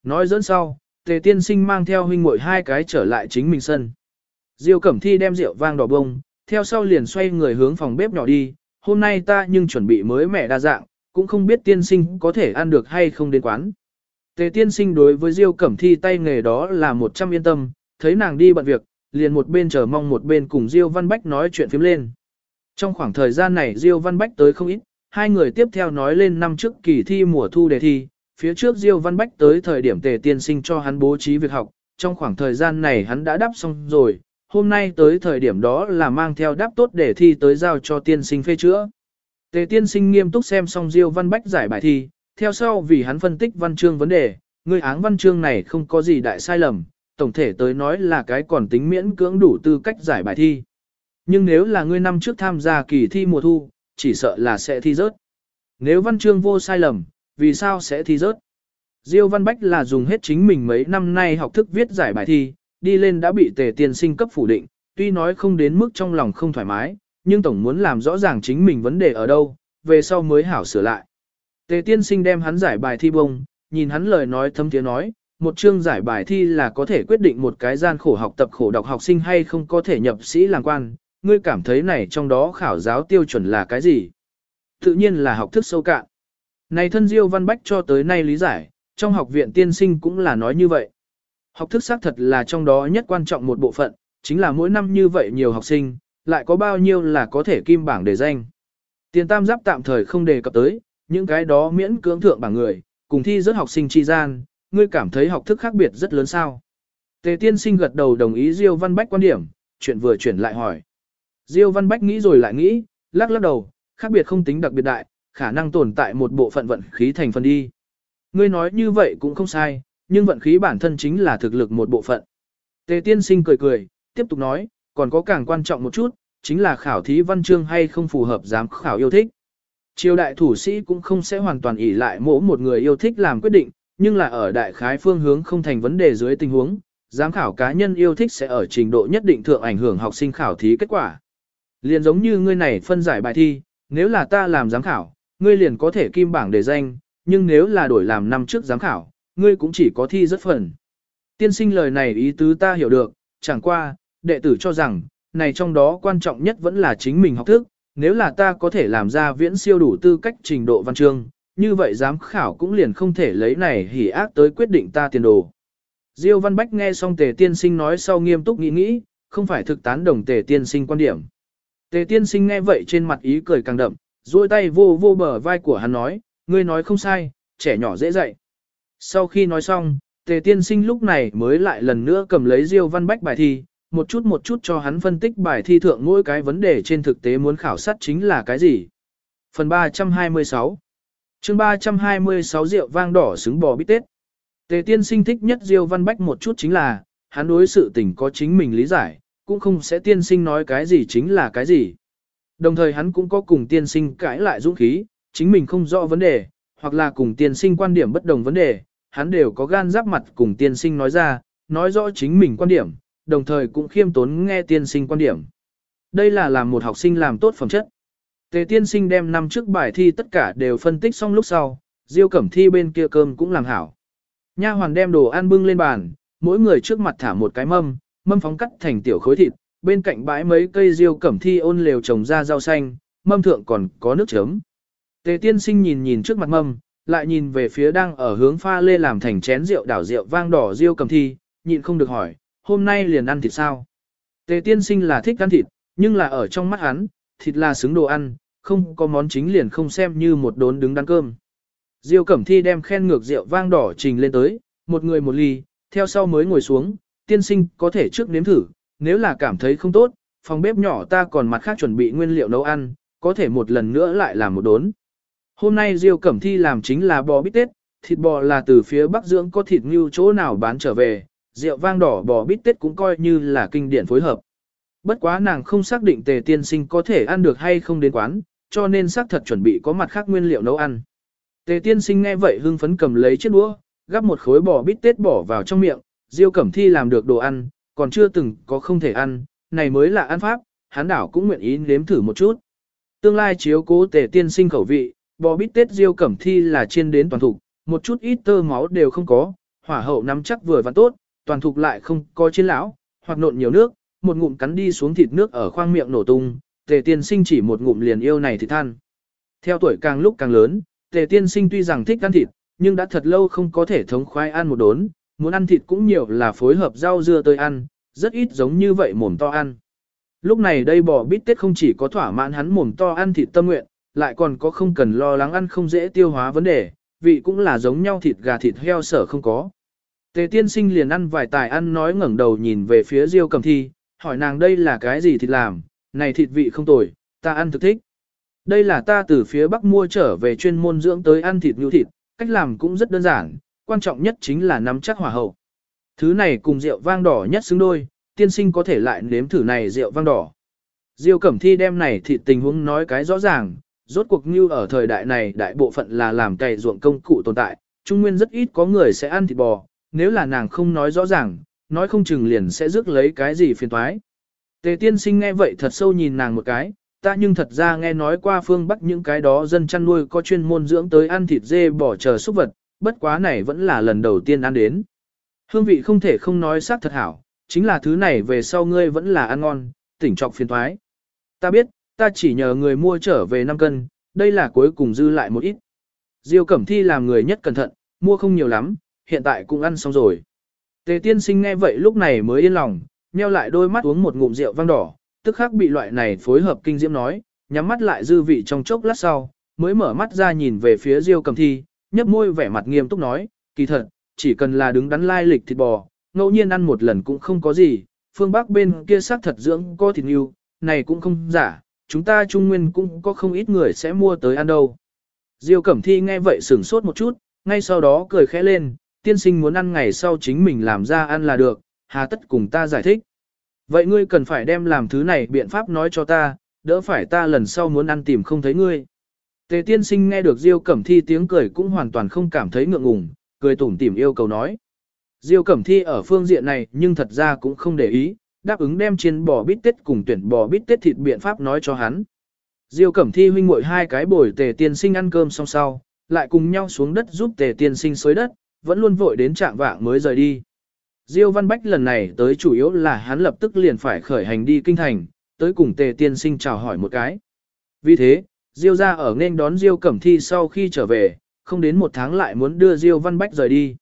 Speaker 1: Nói dẫn sau, tề tiên sinh mang theo huynh muội hai cái trở lại chính mình sân. Diêu Cẩm Thi đem rượu vang đỏ bông, theo sau liền xoay người hướng phòng bếp nhỏ đi, hôm nay ta nhưng chuẩn bị mới mẻ đa dạng, cũng không biết tiên sinh có thể ăn được hay không đến quán. Tề tiên sinh đối với Diêu Cẩm Thi tay nghề đó là một trăm yên tâm, thấy nàng đi bận việc, liền một bên chờ mong một bên cùng Diêu Văn Bách nói chuyện phím lên. Trong khoảng thời gian này Diêu Văn Bách tới không ít, hai người tiếp theo nói lên năm trước kỳ thi mùa thu đề thi, phía trước Diêu Văn Bách tới thời điểm tề tiên sinh cho hắn bố trí việc học, trong khoảng thời gian này hắn đã đáp xong rồi, hôm nay tới thời điểm đó là mang theo đáp tốt đề thi tới giao cho tiên sinh phê chữa. Tề tiên sinh nghiêm túc xem xong Diêu Văn Bách giải bài thi, theo sau vì hắn phân tích văn chương vấn đề, người áng văn chương này không có gì đại sai lầm, tổng thể tới nói là cái còn tính miễn cưỡng đủ tư cách giải bài thi. Nhưng nếu là ngươi năm trước tham gia kỳ thi mùa thu, chỉ sợ là sẽ thi rớt. Nếu văn chương vô sai lầm, vì sao sẽ thi rớt? Diêu Văn Bách là dùng hết chính mình mấy năm nay học thức viết giải bài thi, đi lên đã bị tề tiên sinh cấp phủ định, tuy nói không đến mức trong lòng không thoải mái, nhưng tổng muốn làm rõ ràng chính mình vấn đề ở đâu, về sau mới hảo sửa lại. Tề tiên sinh đem hắn giải bài thi bông, nhìn hắn lời nói thâm tiếng nói, một chương giải bài thi là có thể quyết định một cái gian khổ học tập khổ đọc học sinh hay không có thể nhập sĩ làm quan, ngươi cảm thấy này trong đó khảo giáo tiêu chuẩn là cái gì? Tự nhiên là học thức sâu cạn. Này thân Diêu Văn Bách cho tới nay lý giải, trong học viện tiên sinh cũng là nói như vậy. Học thức xác thật là trong đó nhất quan trọng một bộ phận, chính là mỗi năm như vậy nhiều học sinh, lại có bao nhiêu là có thể kim bảng để danh. Tiền tam giáp tạm thời không đề cập tới, những cái đó miễn cưỡng thượng bảng người, cùng thi rất học sinh chi gian, ngươi cảm thấy học thức khác biệt rất lớn sao. Tề tiên sinh gật đầu đồng ý Diêu Văn Bách quan điểm, chuyện vừa chuyển lại hỏi. Diêu Văn Bách nghĩ rồi lại nghĩ, lắc lắc đầu, khác biệt không tính đặc biệt đại, khả năng tồn tại một bộ phận vận khí thành phần đi. Ngươi nói như vậy cũng không sai, nhưng vận khí bản thân chính là thực lực một bộ phận. Tề tiên sinh cười cười, tiếp tục nói, còn có càng quan trọng một chút, chính là khảo thí văn chương hay không phù hợp giám khảo yêu thích. Triều đại thủ sĩ cũng không sẽ hoàn toàn ỷ lại mỗi một người yêu thích làm quyết định, nhưng là ở đại khái phương hướng không thành vấn đề dưới tình huống, giám khảo cá nhân yêu thích sẽ ở trình độ nhất định thượng ảnh hưởng học sinh khảo thí kết quả. Liền giống như ngươi này phân giải bài thi, nếu là ta làm giám khảo, ngươi liền có thể kim bảng đề danh, nhưng nếu là đổi làm năm trước giám khảo, ngươi cũng chỉ có thi rất phần. Tiên sinh lời này ý tứ ta hiểu được, chẳng qua, đệ tử cho rằng, này trong đó quan trọng nhất vẫn là chính mình học thức, nếu là ta có thể làm ra viễn siêu đủ tư cách trình độ văn chương, như vậy giám khảo cũng liền không thể lấy này hỉ ác tới quyết định ta tiền đồ. Diêu Văn Bách nghe xong tề tiên sinh nói sau nghiêm túc nghĩ nghĩ, không phải thực tán đồng tề tiên sinh quan điểm. Tề tiên sinh nghe vậy trên mặt ý cười càng đậm, duỗi tay vô vô bờ vai của hắn nói, ngươi nói không sai, trẻ nhỏ dễ dạy. Sau khi nói xong, tề tiên sinh lúc này mới lại lần nữa cầm lấy Diêu Văn Bách bài thi, một chút một chút cho hắn phân tích bài thi thượng mỗi cái vấn đề trên thực tế muốn khảo sát chính là cái gì. Phần 326 chương 326 rượu vang đỏ xứng bò bít tết. Tề tiên sinh thích nhất Diêu Văn Bách một chút chính là, hắn đối sự tình có chính mình lý giải, cũng không sẽ tiên sinh nói cái gì chính là cái gì. Đồng thời hắn cũng có cùng tiên sinh cãi lại dũng khí, chính mình không rõ vấn đề, hoặc là cùng tiên sinh quan điểm bất đồng vấn đề, hắn đều có gan giáp mặt cùng tiên sinh nói ra, nói rõ chính mình quan điểm, đồng thời cũng khiêm tốn nghe tiên sinh quan điểm. Đây là làm một học sinh làm tốt phẩm chất. Tề tiên sinh đem năm trước bài thi tất cả đều phân tích xong lúc sau, Diêu Cẩm Thi bên kia cơm cũng làm hảo. Nha hoàn đem đồ ăn bưng lên bàn, mỗi người trước mặt thả một cái mâm, mâm phóng cắt thành tiểu khối thịt, bên cạnh bãi mấy cây Diêu Cẩm Thi ôn lều trồng ra rau xanh, mâm thượng còn có nước chấm. Tề tiên sinh nhìn nhìn trước mặt mâm, lại nhìn về phía đang ở hướng pha lê làm thành chén rượu đảo rượu vang đỏ Diêu Cẩm Thi, nhịn không được hỏi, hôm nay liền ăn thịt sao? Tề tiên sinh là thích ăn thịt, nhưng là ở trong mắt hắn, thịt là xứng đồ ăn, không có món chính liền không xem như một đốn đứng đắn cơm. Diêu Cẩm Thi đem khen ngược rượu vang đỏ trình lên tới, một người một ly, theo sau mới ngồi xuống, tiên sinh có thể trước nếm thử, nếu là cảm thấy không tốt, phòng bếp nhỏ ta còn mặt khác chuẩn bị nguyên liệu nấu ăn, có thể một lần nữa lại làm một đốn. Hôm nay Diêu Cẩm Thi làm chính là bò bít tết, thịt bò là từ phía Bắc dưỡng có thịt như chỗ nào bán trở về, rượu vang đỏ bò bít tết cũng coi như là kinh điển phối hợp. Bất quá nàng không xác định tề tiên sinh có thể ăn được hay không đến quán, cho nên xác thật chuẩn bị có mặt khác nguyên liệu nấu ăn. Tề tiên sinh nghe vậy hưng phấn cầm lấy chiếc đũa, gắp một khối bò bít tết bỏ vào trong miệng, Diêu Cẩm Thi làm được đồ ăn, còn chưa từng có không thể ăn, này mới là ăn pháp, hắn đảo cũng nguyện ý nếm thử một chút. Tương lai chiếu cố tề tiên sinh khẩu vị, bò bít tết Diêu Cẩm Thi là chiên đến toàn thục, một chút ít tơ máu đều không có, hỏa hậu nắm chắc vừa và tốt, toàn thục lại không có chiên lão, hoặc nộn nhiều nước, một ngụm cắn đi xuống thịt nước ở khoang miệng nổ tung, tề tiên sinh chỉ một ngụm liền yêu này thì than. Theo tuổi càng lúc càng lớn, tề tiên sinh tuy rằng thích ăn thịt, nhưng đã thật lâu không có thể thống khoái ăn một đốn, muốn ăn thịt cũng nhiều là phối hợp rau dưa tới ăn, rất ít giống như vậy mồm to ăn. Lúc này đây bò bít tết không chỉ có thỏa mãn hắn mồm to ăn thịt tâm nguyện, lại còn có không cần lo lắng ăn không dễ tiêu hóa vấn đề, vị cũng là giống nhau thịt gà thịt heo sở không có. Tề tiên sinh liền ăn vài tài ăn nói ngẩng đầu nhìn về phía Diêu cầm thi, hỏi nàng đây là cái gì thịt làm, này thịt vị không tồi, ta ăn thực thích. Đây là ta từ phía Bắc mua trở về chuyên môn dưỡng tới ăn thịt nhu thịt, cách làm cũng rất đơn giản, quan trọng nhất chính là nắm chắc hỏa hậu. Thứ này cùng rượu vang đỏ nhất xứng đôi, tiên sinh có thể lại nếm thử này rượu vang đỏ. Diêu Cẩm Thi đem này thịt tình huống nói cái rõ ràng, rốt cuộc như ở thời đại này đại bộ phận là làm cày ruộng công cụ tồn tại, trung nguyên rất ít có người sẽ ăn thịt bò, nếu là nàng không nói rõ ràng, nói không chừng liền sẽ rước lấy cái gì phiền toái. Tề tiên sinh nghe vậy thật sâu nhìn nàng một cái, ta nhưng thật ra nghe nói qua phương Bắc những cái đó dân chăn nuôi có chuyên môn dưỡng tới ăn thịt dê bò chờ súc vật, bất quá này vẫn là lần đầu tiên ăn đến. Hương vị không thể không nói xác thật hảo, chính là thứ này về sau ngươi vẫn là ăn ngon, tỉnh trọc phiền thoái. Ta biết, ta chỉ nhờ người mua trở về 5 cân, đây là cuối cùng dư lại một ít. Diêu Cẩm Thi làm người nhất cẩn thận, mua không nhiều lắm, hiện tại cũng ăn xong rồi. Tề tiên sinh nghe vậy lúc này mới yên lòng, nheo lại đôi mắt uống một ngụm rượu vang đỏ, tức khắc bị loại này phối hợp kinh diễm nói, nhắm mắt lại dư vị trong chốc lát sau, mới mở mắt ra nhìn về phía Diêu Cẩm Thi, nhấp môi vẻ mặt nghiêm túc nói, kỳ thật, chỉ cần là đứng đắn lai lịch thịt bò, ngẫu nhiên ăn một lần cũng không có gì, phương Bắc bên kia xác thật dưỡng có thịt nhiều này cũng không giả, chúng ta Trung Nguyên cũng có không ít người sẽ mua tới ăn đâu. Diêu Cẩm Thi nghe vậy sửng sốt một chút, ngay sau đó cười khẽ lên, tiên sinh muốn ăn ngày sau chính mình làm ra ăn là được, hà tất cùng ta giải thích. Vậy ngươi cần phải đem làm thứ này biện pháp nói cho ta, đỡ phải ta lần sau muốn ăn tìm không thấy ngươi. Tề tiên sinh nghe được Diêu Cẩm Thi tiếng cười cũng hoàn toàn không cảm thấy ngượng ngùng, cười tủm tỉm yêu cầu nói. Diêu Cẩm Thi ở phương diện này nhưng thật ra cũng không để ý, đáp ứng đem chiên bò bít tết cùng tuyển bò bít tết thịt biện pháp nói cho hắn. Diêu Cẩm Thi huynh muội hai cái bồi tề tiên sinh ăn cơm xong sau, lại cùng nhau xuống đất giúp tề tiên sinh xới đất, vẫn luôn vội đến trạng vạng mới rời đi. Diêu Văn Bách lần này tới chủ yếu là hắn lập tức liền phải khởi hành đi kinh thành, tới cùng tề tiên sinh chào hỏi một cái. Vì thế, Diêu ra ở nên đón Diêu Cẩm Thi sau khi trở về, không đến một tháng lại muốn đưa Diêu Văn Bách rời đi.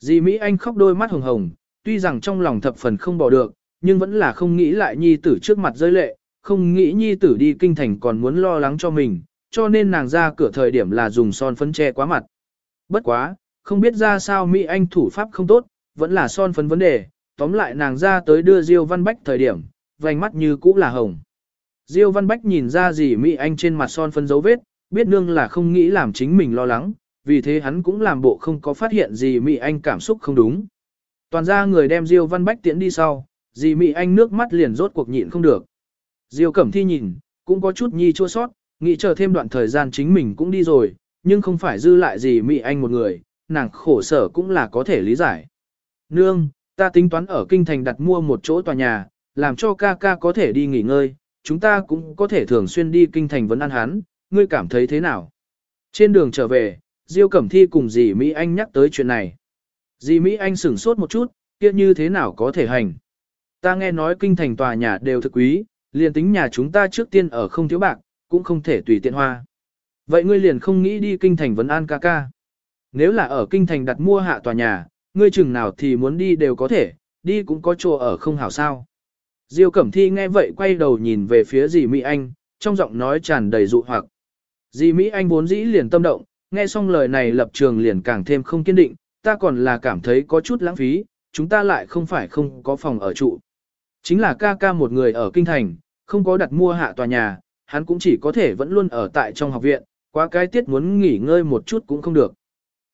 Speaker 1: Dì Mỹ Anh khóc đôi mắt hồng hồng, tuy rằng trong lòng thập phần không bỏ được, nhưng vẫn là không nghĩ lại nhi tử trước mặt rơi lệ, không nghĩ nhi tử đi kinh thành còn muốn lo lắng cho mình, cho nên nàng ra cửa thời điểm là dùng son phấn che quá mặt. Bất quá, không biết ra sao Mỹ Anh thủ pháp không tốt, vẫn là son phấn vấn đề, tóm lại nàng ra tới đưa Diêu Văn Bách thời điểm, vành mắt như cũ là hồng. Diêu Văn Bách nhìn ra gì Mỹ Anh trên mặt son phấn dấu vết, biết nương là không nghĩ làm chính mình lo lắng, vì thế hắn cũng làm bộ không có phát hiện gì Mỹ Anh cảm xúc không đúng. Toàn ra người đem Diêu Văn Bách tiễn đi sau, dì Mỹ Anh nước mắt liền rốt cuộc nhịn không được. Diêu Cẩm Thi nhìn, cũng có chút nhi chua sót, nghĩ chờ thêm đoạn thời gian chính mình cũng đi rồi, nhưng không phải dư lại gì Mỹ Anh một người, nàng khổ sở cũng là có thể lý giải. Nương, ta tính toán ở kinh thành đặt mua một chỗ tòa nhà, làm cho ca ca có thể đi nghỉ ngơi, chúng ta cũng có thể thường xuyên đi kinh thành vấn ăn hắn, ngươi cảm thấy thế nào? Trên đường trở về, Diêu Cẩm Thi cùng dì Mỹ Anh nhắc tới chuyện này. Dì Mỹ Anh sửng sốt một chút, kia như thế nào có thể hành? Ta nghe nói kinh thành tòa nhà đều thực quý, liền tính nhà chúng ta trước tiên ở không thiếu bạc, cũng không thể tùy tiện hoa. Vậy ngươi liền không nghĩ đi kinh thành vấn an ca ca. Nếu là ở kinh thành đặt mua hạ tòa nhà, ngươi chừng nào thì muốn đi đều có thể, đi cũng có chỗ ở không hảo sao. Diêu Cẩm Thi nghe vậy quay đầu nhìn về phía dì Mỹ Anh, trong giọng nói tràn đầy dụ hoặc. Dì Mỹ Anh vốn dĩ liền tâm động, nghe xong lời này lập trường liền càng thêm không kiên định, ta còn là cảm thấy có chút lãng phí, chúng ta lại không phải không có phòng ở trụ. Chính là ca ca một người ở kinh thành, không có đặt mua hạ tòa nhà, hắn cũng chỉ có thể vẫn luôn ở tại trong học viện, quá cái tiết muốn nghỉ ngơi một chút cũng không được.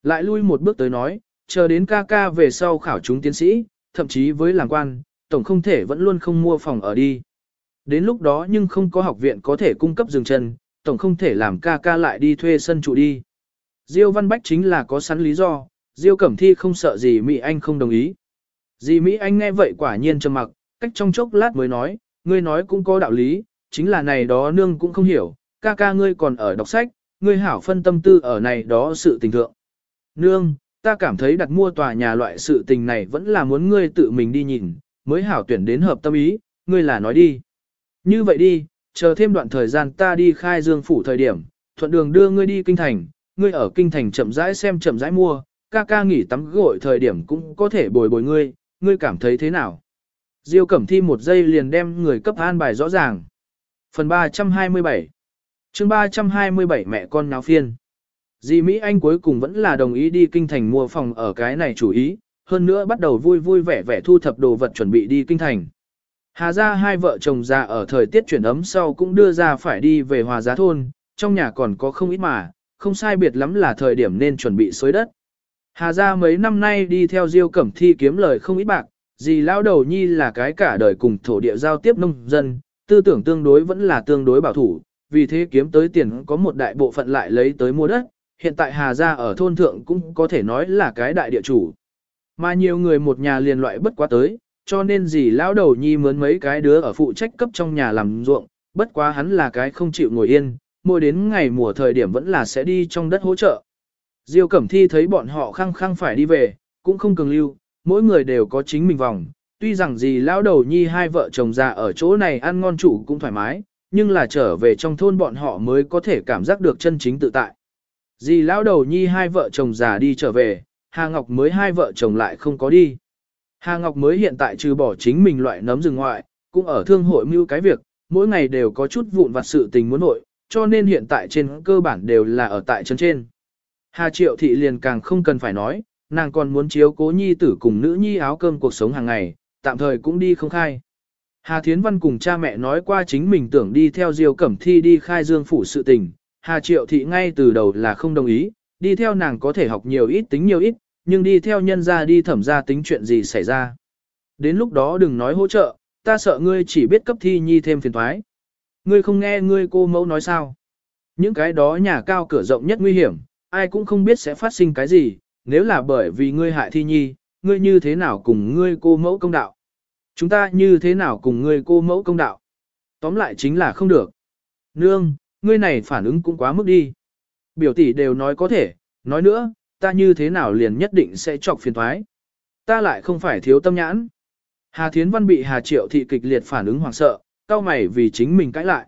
Speaker 1: Lại lui một bước tới nói, chờ đến ca ca về sau khảo chúng tiến sĩ, thậm chí với làm quan, tổng không thể vẫn luôn không mua phòng ở đi. Đến lúc đó nhưng không có học viện có thể cung cấp dừng chân, tổng không thể làm ca ca lại đi thuê sân trụ đi. Diêu Văn Bách chính là có sẵn lý do, Diêu Cẩm Thi không sợ gì Mỹ Anh không đồng ý. Dì Mỹ Anh nghe vậy quả nhiên trầm mặc, cách trong chốc lát mới nói, ngươi nói cũng có đạo lý, chính là này đó nương cũng không hiểu, ca ca ngươi còn ở đọc sách, ngươi hảo phân tâm tư ở này đó sự tình thượng. Nương, ta cảm thấy đặt mua tòa nhà loại sự tình này vẫn là muốn ngươi tự mình đi nhìn, mới hảo tuyển đến hợp tâm ý, ngươi là nói đi. Như vậy đi, chờ thêm đoạn thời gian ta đi khai dương phủ thời điểm, thuận đường đưa ngươi đi kinh thành, ngươi ở kinh thành chậm rãi xem chậm rãi mua, ca ca nghỉ tắm gội thời điểm cũng có thể bồi bồi ngươi, ngươi cảm thấy thế nào? Diêu Cẩm Thi một giây liền đem người cấp an bài rõ ràng. Phần 327 chương 327 mẹ con náo phiên. Di Mỹ Anh cuối cùng vẫn là đồng ý đi kinh thành mua phòng ở cái này chủ ý, hơn nữa bắt đầu vui vui vẻ vẻ thu thập đồ vật chuẩn bị đi kinh thành. Hà ra hai vợ chồng già ở thời tiết chuyển ấm sau cũng đưa ra phải đi về hòa giá thôn, trong nhà còn có không ít mà, không sai biệt lắm là thời điểm nên chuẩn bị xới đất. Hà ra mấy năm nay đi theo Diêu Cẩm Thi kiếm lời không ít bạc, dì lão đầu nhi là cái cả đời cùng thổ địa giao tiếp nông dân, tư tưởng tương đối vẫn là tương đối bảo thủ, vì thế kiếm tới tiền có một đại bộ phận lại lấy tới mua đất, hiện tại Hà gia ở thôn thượng cũng có thể nói là cái đại địa chủ. Mà nhiều người một nhà liền loại bất quá tới, cho nên dì lão đầu nhi mướn mấy cái đứa ở phụ trách cấp trong nhà làm ruộng, bất quá hắn là cái không chịu ngồi yên, mỗi đến ngày mùa thời điểm vẫn là sẽ đi trong đất hỗ trợ. Diêu Cẩm Thi thấy bọn họ khăng khăng phải đi về, cũng không cường lưu, mỗi người đều có chính mình vòng. Tuy rằng gì lão đầu nhi hai vợ chồng già ở chỗ này ăn ngon chủ cũng thoải mái, nhưng là trở về trong thôn bọn họ mới có thể cảm giác được chân chính tự tại. Dì lão đầu nhi hai vợ chồng già đi trở về, Hà Ngọc mới hai vợ chồng lại không có đi. Hà Ngọc mới hiện tại trừ bỏ chính mình loại nấm rừng ngoại, cũng ở thương hội mưu cái việc, mỗi ngày đều có chút vụn vặt sự tình muốn nội, cho nên hiện tại trên cơ bản đều là ở tại chân trên. Hà Triệu Thị liền càng không cần phải nói, nàng còn muốn chiếu cố nhi tử cùng nữ nhi áo cơm cuộc sống hàng ngày, tạm thời cũng đi không khai. Hà Thiến Văn cùng cha mẹ nói qua chính mình tưởng đi theo Diêu Cẩm Thi đi khai dương phủ sự tình, Hà Triệu Thị ngay từ đầu là không đồng ý, đi theo nàng có thể học nhiều ít tính nhiều ít, nhưng đi theo nhân ra đi thẩm ra tính chuyện gì xảy ra. Đến lúc đó đừng nói hỗ trợ, ta sợ ngươi chỉ biết cấp thi nhi thêm phiền thoái. Ngươi không nghe ngươi cô mẫu nói sao. Những cái đó nhà cao cửa rộng nhất nguy hiểm, ai cũng không biết sẽ phát sinh cái gì, nếu là bởi vì ngươi hại thi nhi, ngươi như thế nào cùng ngươi cô mẫu công đạo. Chúng ta như thế nào cùng ngươi cô mẫu công đạo. Tóm lại chính là không được. Nương, ngươi này phản ứng cũng quá mức đi. Biểu tỷ đều nói có thể, nói nữa, ta như thế nào liền nhất định sẽ chọc phiền thoái. Ta lại không phải thiếu tâm nhãn. Hà Thiến Văn bị Hà Triệu Thị kịch liệt phản ứng hoảng sợ, cao mày vì chính mình cãi lại.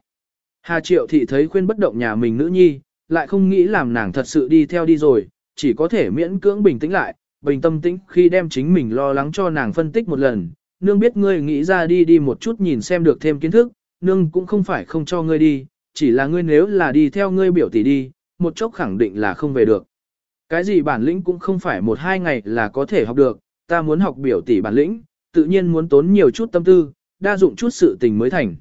Speaker 1: Hà Triệu Thị thấy khuyên bất động nhà mình nữ nhi, lại không nghĩ làm nàng thật sự đi theo đi rồi, chỉ có thể miễn cưỡng bình tĩnh lại, bình tâm tĩnh khi đem chính mình lo lắng cho nàng phân tích một lần. Nương biết ngươi nghĩ ra đi đi một chút nhìn xem được thêm kiến thức, nương cũng không phải không cho ngươi đi, chỉ là ngươi nếu là đi theo ngươi biểu tỷ đi, một chốc khẳng định là không về được. Cái gì bản lĩnh cũng không phải một hai ngày là có thể học được, ta muốn học biểu tỷ bản lĩnh, tự nhiên muốn tốn nhiều chút tâm tư, đa dụng chút sự tình mới thành.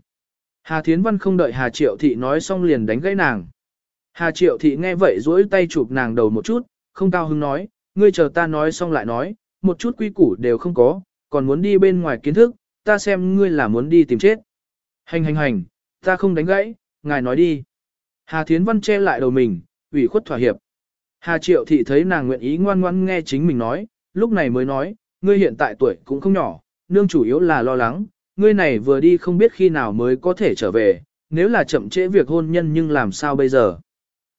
Speaker 1: Hà Thiến Văn không đợi Hà Triệu Thị nói xong liền đánh gãy nàng. Hà Triệu Thị nghe vậy duỗi tay chụp nàng đầu một chút, không cao hứng nói, ngươi chờ ta nói xong lại nói, một chút quy củ đều không có, còn muốn đi bên ngoài kiến thức, ta xem ngươi là muốn đi tìm chết. Hành hành hành, ta không đánh gãy, ngài nói đi. Hà Thiến Văn che lại đầu mình, ủy khuất thỏa hiệp. Hà Triệu Thị thấy nàng nguyện ý ngoan ngoãn nghe chính mình nói, lúc này mới nói, ngươi hiện tại tuổi cũng không nhỏ, nương chủ yếu là lo lắng, ngươi này vừa đi không biết khi nào mới có thể trở về, nếu là chậm trễ việc hôn nhân nhưng làm sao bây giờ.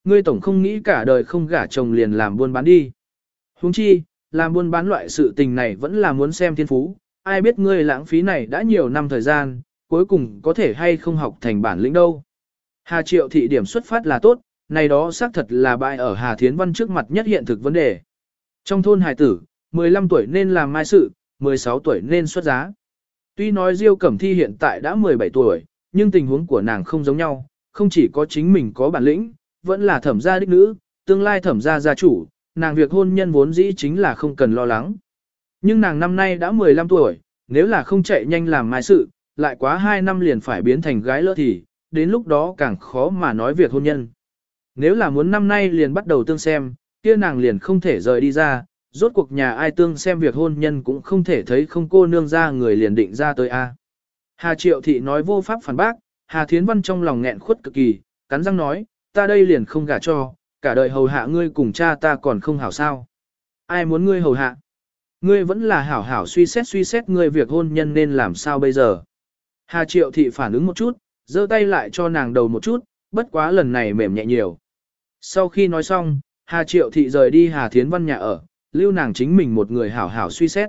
Speaker 1: Ngươi tổng không nghĩ cả đời không gả chồng liền làm buôn bán đi. Huống chi, làm buôn bán loại sự tình này vẫn là muốn xem thiên phú, ai biết ngươi lãng phí này đã nhiều năm thời gian, cuối cùng có thể hay không học thành bản lĩnh đâu. Hà Triệu thị điểm xuất phát là tốt, này đó xác thật là bại ở Hà Thiến Văn trước mặt nhất hiện thực vấn đề. Trong thôn hải tử, 15 tuổi nên làm mai sự, 16 tuổi nên xuất giá. Tuy nói Diêu Cẩm Thi hiện tại đã 17 tuổi, nhưng tình huống của nàng không giống nhau, không chỉ có chính mình có bản lĩnh, vẫn là thẩm gia đích nữ, tương lai thẩm gia gia chủ, nàng việc hôn nhân vốn dĩ chính là không cần lo lắng. Nhưng nàng năm nay đã 15 tuổi, nếu là không chạy nhanh làm mai sự, lại quá 2 năm liền phải biến thành gái lỡ thì, đến lúc đó càng khó mà nói việc hôn nhân. Nếu là muốn năm nay liền bắt đầu tương xem, kia nàng liền không thể rời đi ra, rốt cuộc nhà ai tương xem việc hôn nhân cũng không thể thấy không cô nương ra người liền định ra tới a. Hà Triệu Thị nói vô pháp phản bác, Hà Thiến Văn trong lòng nghẹn khuất cực kỳ, cắn răng nói, ta đây liền không gả cho, cả đời hầu hạ ngươi cùng cha ta còn không hảo sao. Ai muốn ngươi hầu hạ? Ngươi vẫn là hảo hảo suy xét suy xét ngươi việc hôn nhân nên làm sao bây giờ. Hà Triệu Thị phản ứng một chút, giơ tay lại cho nàng đầu một chút, bất quá lần này mềm nhẹ nhiều. Sau khi nói xong, Hà Triệu Thị rời đi Hà Thiến Văn nhà ở, lưu nàng chính mình một người hảo hảo suy xét.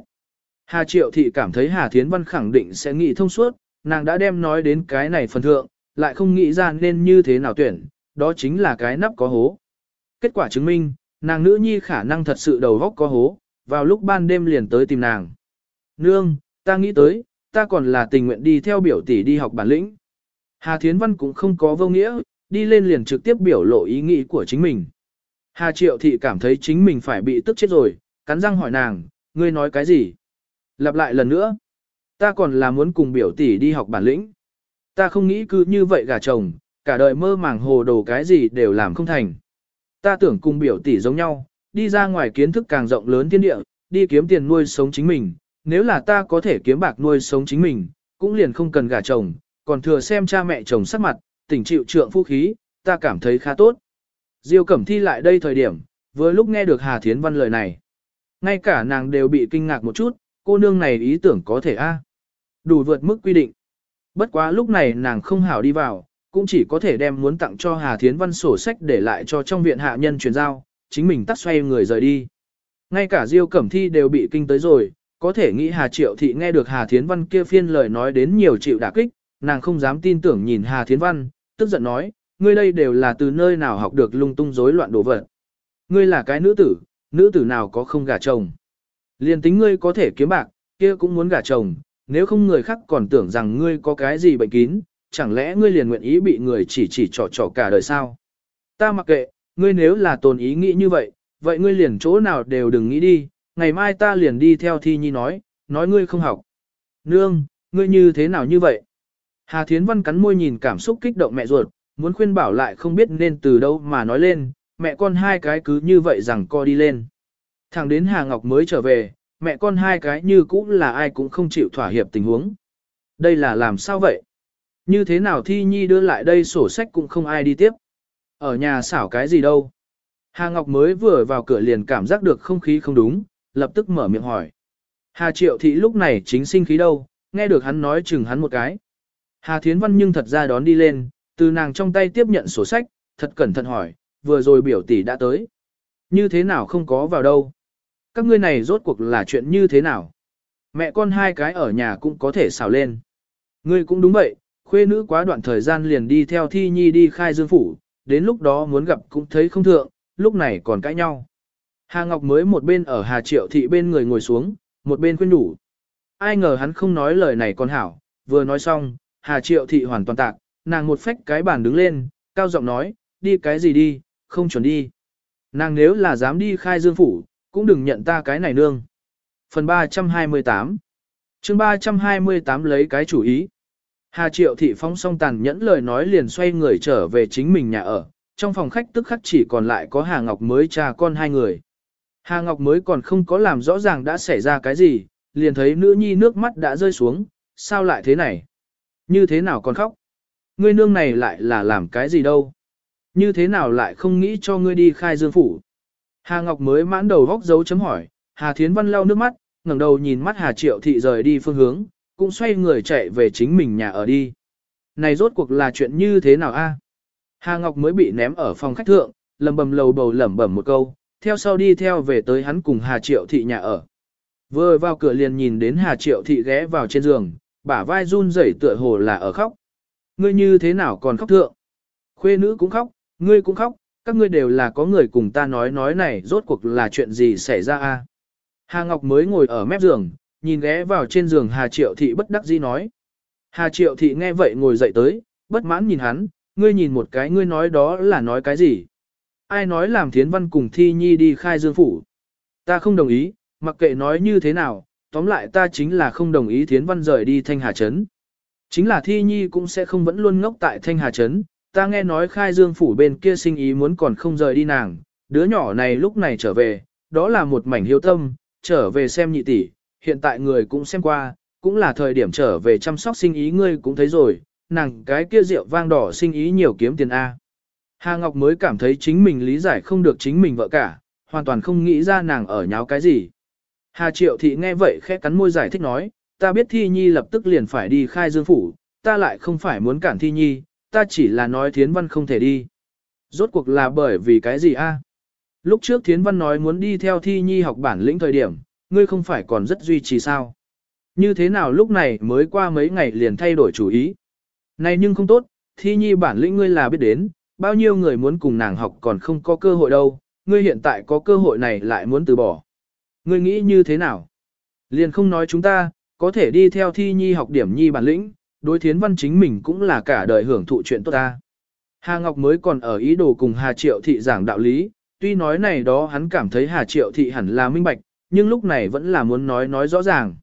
Speaker 1: Hà Triệu Thị cảm thấy Hà Thiến Văn khẳng định sẽ nghĩ thông suốt, nàng đã đem nói đến cái này phần thượng, lại không nghĩ ra nên như thế nào tuyển, đó chính là cái nắp có hố. Kết quả chứng minh, nàng nữ nhi khả năng thật sự đầu góc có hố, vào lúc ban đêm liền tới tìm nàng. Nương, ta nghĩ tới, ta còn là tình nguyện đi theo biểu tỷ đi học bản lĩnh. Hà Thiến Văn cũng không có vô nghĩa, đi lên liền trực tiếp biểu lộ ý nghĩ của chính mình. Hà Triệu Thị cảm thấy chính mình phải bị tức chết rồi, cắn răng hỏi nàng, ngươi nói cái gì? Lặp lại lần nữa, ta còn là muốn cùng biểu tỷ đi học bản lĩnh. Ta không nghĩ cứ như vậy gà chồng, cả đời mơ màng hồ đồ cái gì đều làm không thành. Ta tưởng cùng biểu tỷ giống nhau, đi ra ngoài kiến thức càng rộng lớn thiên địa, đi kiếm tiền nuôi sống chính mình, nếu là ta có thể kiếm bạc nuôi sống chính mình, cũng liền không cần gả chồng, còn thừa xem cha mẹ chồng sắc mặt, tỉnh chịu trượng phu khí, ta cảm thấy khá tốt. Diêu Cẩm Thi lại đây thời điểm, vừa lúc nghe được Hà Thiến Văn lời này. Ngay cả nàng đều bị kinh ngạc một chút, cô nương này ý tưởng có thể a Đủ vượt mức quy định. Bất quá lúc này nàng không hảo đi vào, cũng chỉ có thể đem muốn tặng cho Hà Thiến Văn sổ sách để lại cho trong viện hạ nhân truyền giao, chính mình tắt xoay người rời đi. Ngay cả Diêu Cẩm Thi đều bị kinh tới rồi, có thể nghĩ Hà Triệu Thị nghe được Hà Thiến Văn kia phiên lời nói đến nhiều chịu đả kích, nàng không dám tin tưởng nhìn Hà Thiến Văn, tức giận nói, ngươi đây đều là từ nơi nào học được lung tung rối loạn đồ vật. Ngươi là cái nữ tử, nữ tử nào có không gả chồng. Liên tính ngươi có thể kiếm bạc, kia cũng muốn gả chồng, nếu không người khác còn tưởng rằng ngươi có cái gì bệnh kín, chẳng lẽ ngươi liền nguyện ý bị người chỉ chỉ trò trò cả đời sao? Ta mặc kệ, ngươi nếu là tồn ý nghĩ như vậy, vậy ngươi liền chỗ nào đều đừng nghĩ đi, ngày mai ta liền đi theo thi nhi nói, nói ngươi không học. Nương, ngươi như thế nào như vậy? Hà Thiến Văn cắn môi nhìn cảm xúc kích động mẹ ruột, muốn khuyên bảo lại không biết nên từ đâu mà nói lên, mẹ con hai cái cứ như vậy rằng co đi lên. Thẳng đến Hà Ngọc mới trở về, mẹ con hai cái như cũ là ai cũng không chịu thỏa hiệp tình huống. Đây là làm sao vậy? Như thế nào Thi Nhi đưa lại đây sổ sách cũng không ai đi tiếp. Ở nhà xảo cái gì đâu? Hà Ngọc mới vừa vào cửa liền cảm giác được không khí không đúng, lập tức mở miệng hỏi. Hà Triệu Thị lúc này chính sinh khí đâu, nghe được hắn nói chừng hắn một cái. Hà Thiến Văn nhưng thật ra đón đi lên, từ nàng trong tay tiếp nhận sổ sách, thật cẩn thận hỏi, vừa rồi biểu tỷ đã tới. Như thế nào không có vào đâu? Các ngươi này rốt cuộc là chuyện như thế nào? Mẹ con hai cái ở nhà cũng có thể xào lên. Ngươi cũng đúng vậy, khuê nữ quá đoạn thời gian liền đi theo thi nhi đi khai dương phủ, đến lúc đó muốn gặp cũng thấy không thượng, lúc này còn cãi nhau. Hà Ngọc mới một bên ở Hà Triệu Thị bên người ngồi xuống, một bên khuyên đủ. Ai ngờ hắn không nói lời này còn hảo, vừa nói xong, Hà Triệu Thị hoàn toàn tạc, nàng một phách cái bàn đứng lên, cao giọng nói, đi cái gì đi, không chuẩn đi. Nàng nếu là dám đi khai dương phủ, cũng đừng nhận ta cái này nương. Phần 328 chương 328 lấy cái chủ ý. Hà Triệu Thị phong song tàn nhẫn lời nói liền xoay người trở về chính mình nhà ở, trong phòng khách tức khắc chỉ còn lại có Hà Ngọc mới cha con hai người. Hà Ngọc mới còn không có làm rõ ràng đã xảy ra cái gì, liền thấy nữ nhi nước mắt đã rơi xuống, sao lại thế này? Như thế nào còn khóc? Ngươi nương này lại là làm cái gì đâu? Như thế nào lại không nghĩ cho ngươi đi khai dương phủ? Hà Ngọc mới mãn đầu góc dấu chấm hỏi, Hà Thiến Văn lau nước mắt, ngẩng đầu nhìn mắt Hà Triệu Thị rời đi phương hướng, cũng xoay người chạy về chính mình nhà ở đi. Này rốt cuộc là chuyện như thế nào a? Hà Ngọc mới bị ném ở phòng khách thượng, lầm bầm lầu bầu lẩm bẩm một câu, theo sau đi theo về tới hắn cùng Hà Triệu Thị nhà ở. Vừa vào cửa liền nhìn đến Hà Triệu Thị ghé vào trên giường, bả vai run rẩy tựa hồ là ở khóc. Ngươi như thế nào còn khóc thượng? Khuê nữ cũng khóc, ngươi cũng khóc, các ngươi đều là có người cùng ta nói nói này rốt cuộc là chuyện gì xảy ra a? Hà Ngọc mới ngồi ở mép giường, nhìn ghé vào trên giường Hà Triệu Thị bất đắc dĩ nói. Hà Triệu Thị nghe vậy ngồi dậy tới, bất mãn nhìn hắn, ngươi nhìn một cái ngươi nói đó là nói cái gì? Ai nói làm thiến văn cùng thi nhi đi khai dương phủ? Ta không đồng ý, mặc kệ nói như thế nào, tóm lại ta chính là không đồng ý thiến văn rời đi thanh hà trấn. Chính là thi nhi cũng sẽ không vẫn luôn ngốc tại thanh hà trấn, ta nghe nói khai dương phủ bên kia sinh ý muốn còn không rời đi nàng, đứa nhỏ này lúc này trở về, đó là một mảnh hiếu tâm, trở về xem nhị tỷ, hiện tại người cũng xem qua, cũng là thời điểm trở về chăm sóc sinh ý ngươi cũng thấy rồi, nàng cái kia rượu vang đỏ sinh ý nhiều kiếm tiền A. Hà Ngọc mới cảm thấy chính mình lý giải không được chính mình vợ cả, hoàn toàn không nghĩ ra nàng ở nháo cái gì. Hà Triệu Thị nghe vậy khẽ cắn môi giải thích nói, ta biết Thi Nhi lập tức liền phải đi khai dương phủ, ta lại không phải muốn cản Thi Nhi, ta chỉ là nói Thiến Văn không thể đi. Rốt cuộc là bởi vì cái gì a? Lúc trước Thiến Văn nói muốn đi theo Thi Nhi học bản lĩnh thời điểm, ngươi không phải còn rất duy trì sao? Như thế nào lúc này mới qua mấy ngày liền thay đổi chủ ý? Này nhưng không tốt, Thi Nhi bản lĩnh ngươi là biết đến, bao nhiêu người muốn cùng nàng học còn không có cơ hội đâu, ngươi hiện tại có cơ hội này lại muốn từ bỏ. Ngươi nghĩ như thế nào? Liền không nói chúng ta, có thể đi theo thi nhi học điểm nhi bản lĩnh, đối thiến văn chính mình cũng là cả đời hưởng thụ chuyện tốt ta. Hà Ngọc mới còn ở ý đồ cùng Hà Triệu Thị giảng đạo lý, tuy nói này đó hắn cảm thấy Hà Triệu Thị hẳn là minh bạch, nhưng lúc này vẫn là muốn nói nói rõ ràng.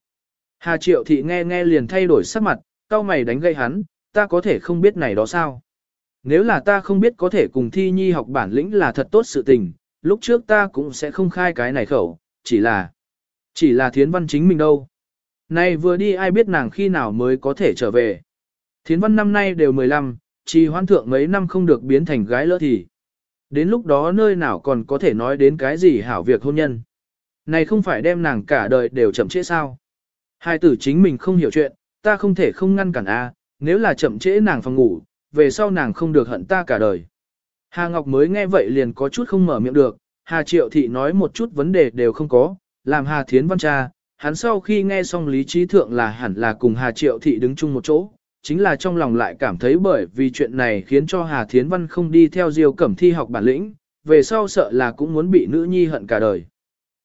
Speaker 1: Hà Triệu Thị nghe nghe liền thay đổi sắc mặt, cao mày đánh gây hắn, ta có thể không biết này đó sao. Nếu là ta không biết có thể cùng thi nhi học bản lĩnh là thật tốt sự tình, lúc trước ta cũng sẽ không khai cái này khẩu, chỉ là, chỉ là thiến văn chính mình đâu. Này vừa đi ai biết nàng khi nào mới có thể trở về. Thiến văn năm nay đều 15, chỉ hoan thượng mấy năm không được biến thành gái lỡ thì. Đến lúc đó nơi nào còn có thể nói đến cái gì hảo việc hôn nhân. Này không phải đem nàng cả đời đều chậm trễ sao. Hai tử chính mình không hiểu chuyện, ta không thể không ngăn cản a. nếu là chậm trễ nàng phòng ngủ, về sau nàng không được hận ta cả đời. Hà Ngọc mới nghe vậy liền có chút không mở miệng được, Hà Triệu Thị nói một chút vấn đề đều không có, làm Hà Thiến Văn cha, hắn sau khi nghe xong lý trí thượng là hẳn là cùng Hà Triệu Thị đứng chung một chỗ, chính là trong lòng lại cảm thấy bởi vì chuyện này khiến cho Hà Thiến Văn không đi theo Diêu Cẩm Thi học bản lĩnh, về sau sợ là cũng muốn bị nữ nhi hận cả đời.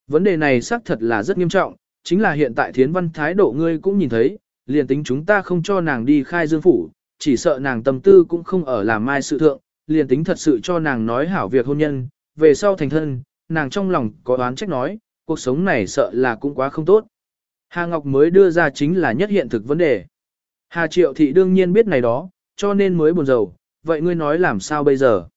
Speaker 1: Vấn đề này xác thật là rất nghiêm trọng, chính là hiện tại Thiến Văn thái độ ngươi cũng nhìn thấy, liền tính chúng ta không cho nàng đi khai dương phủ, chỉ sợ nàng tâm tư cũng không ở làm mai sự thượng, liền tính thật sự cho nàng nói hảo việc hôn nhân, về sau thành thân, nàng trong lòng có đoán trách nói, cuộc sống này sợ là cũng quá không tốt. Hà Ngọc mới đưa ra chính là nhất hiện thực vấn đề. Hà Triệu Thị đương nhiên biết này đó, cho nên mới buồn rầu, vậy ngươi nói làm sao bây giờ?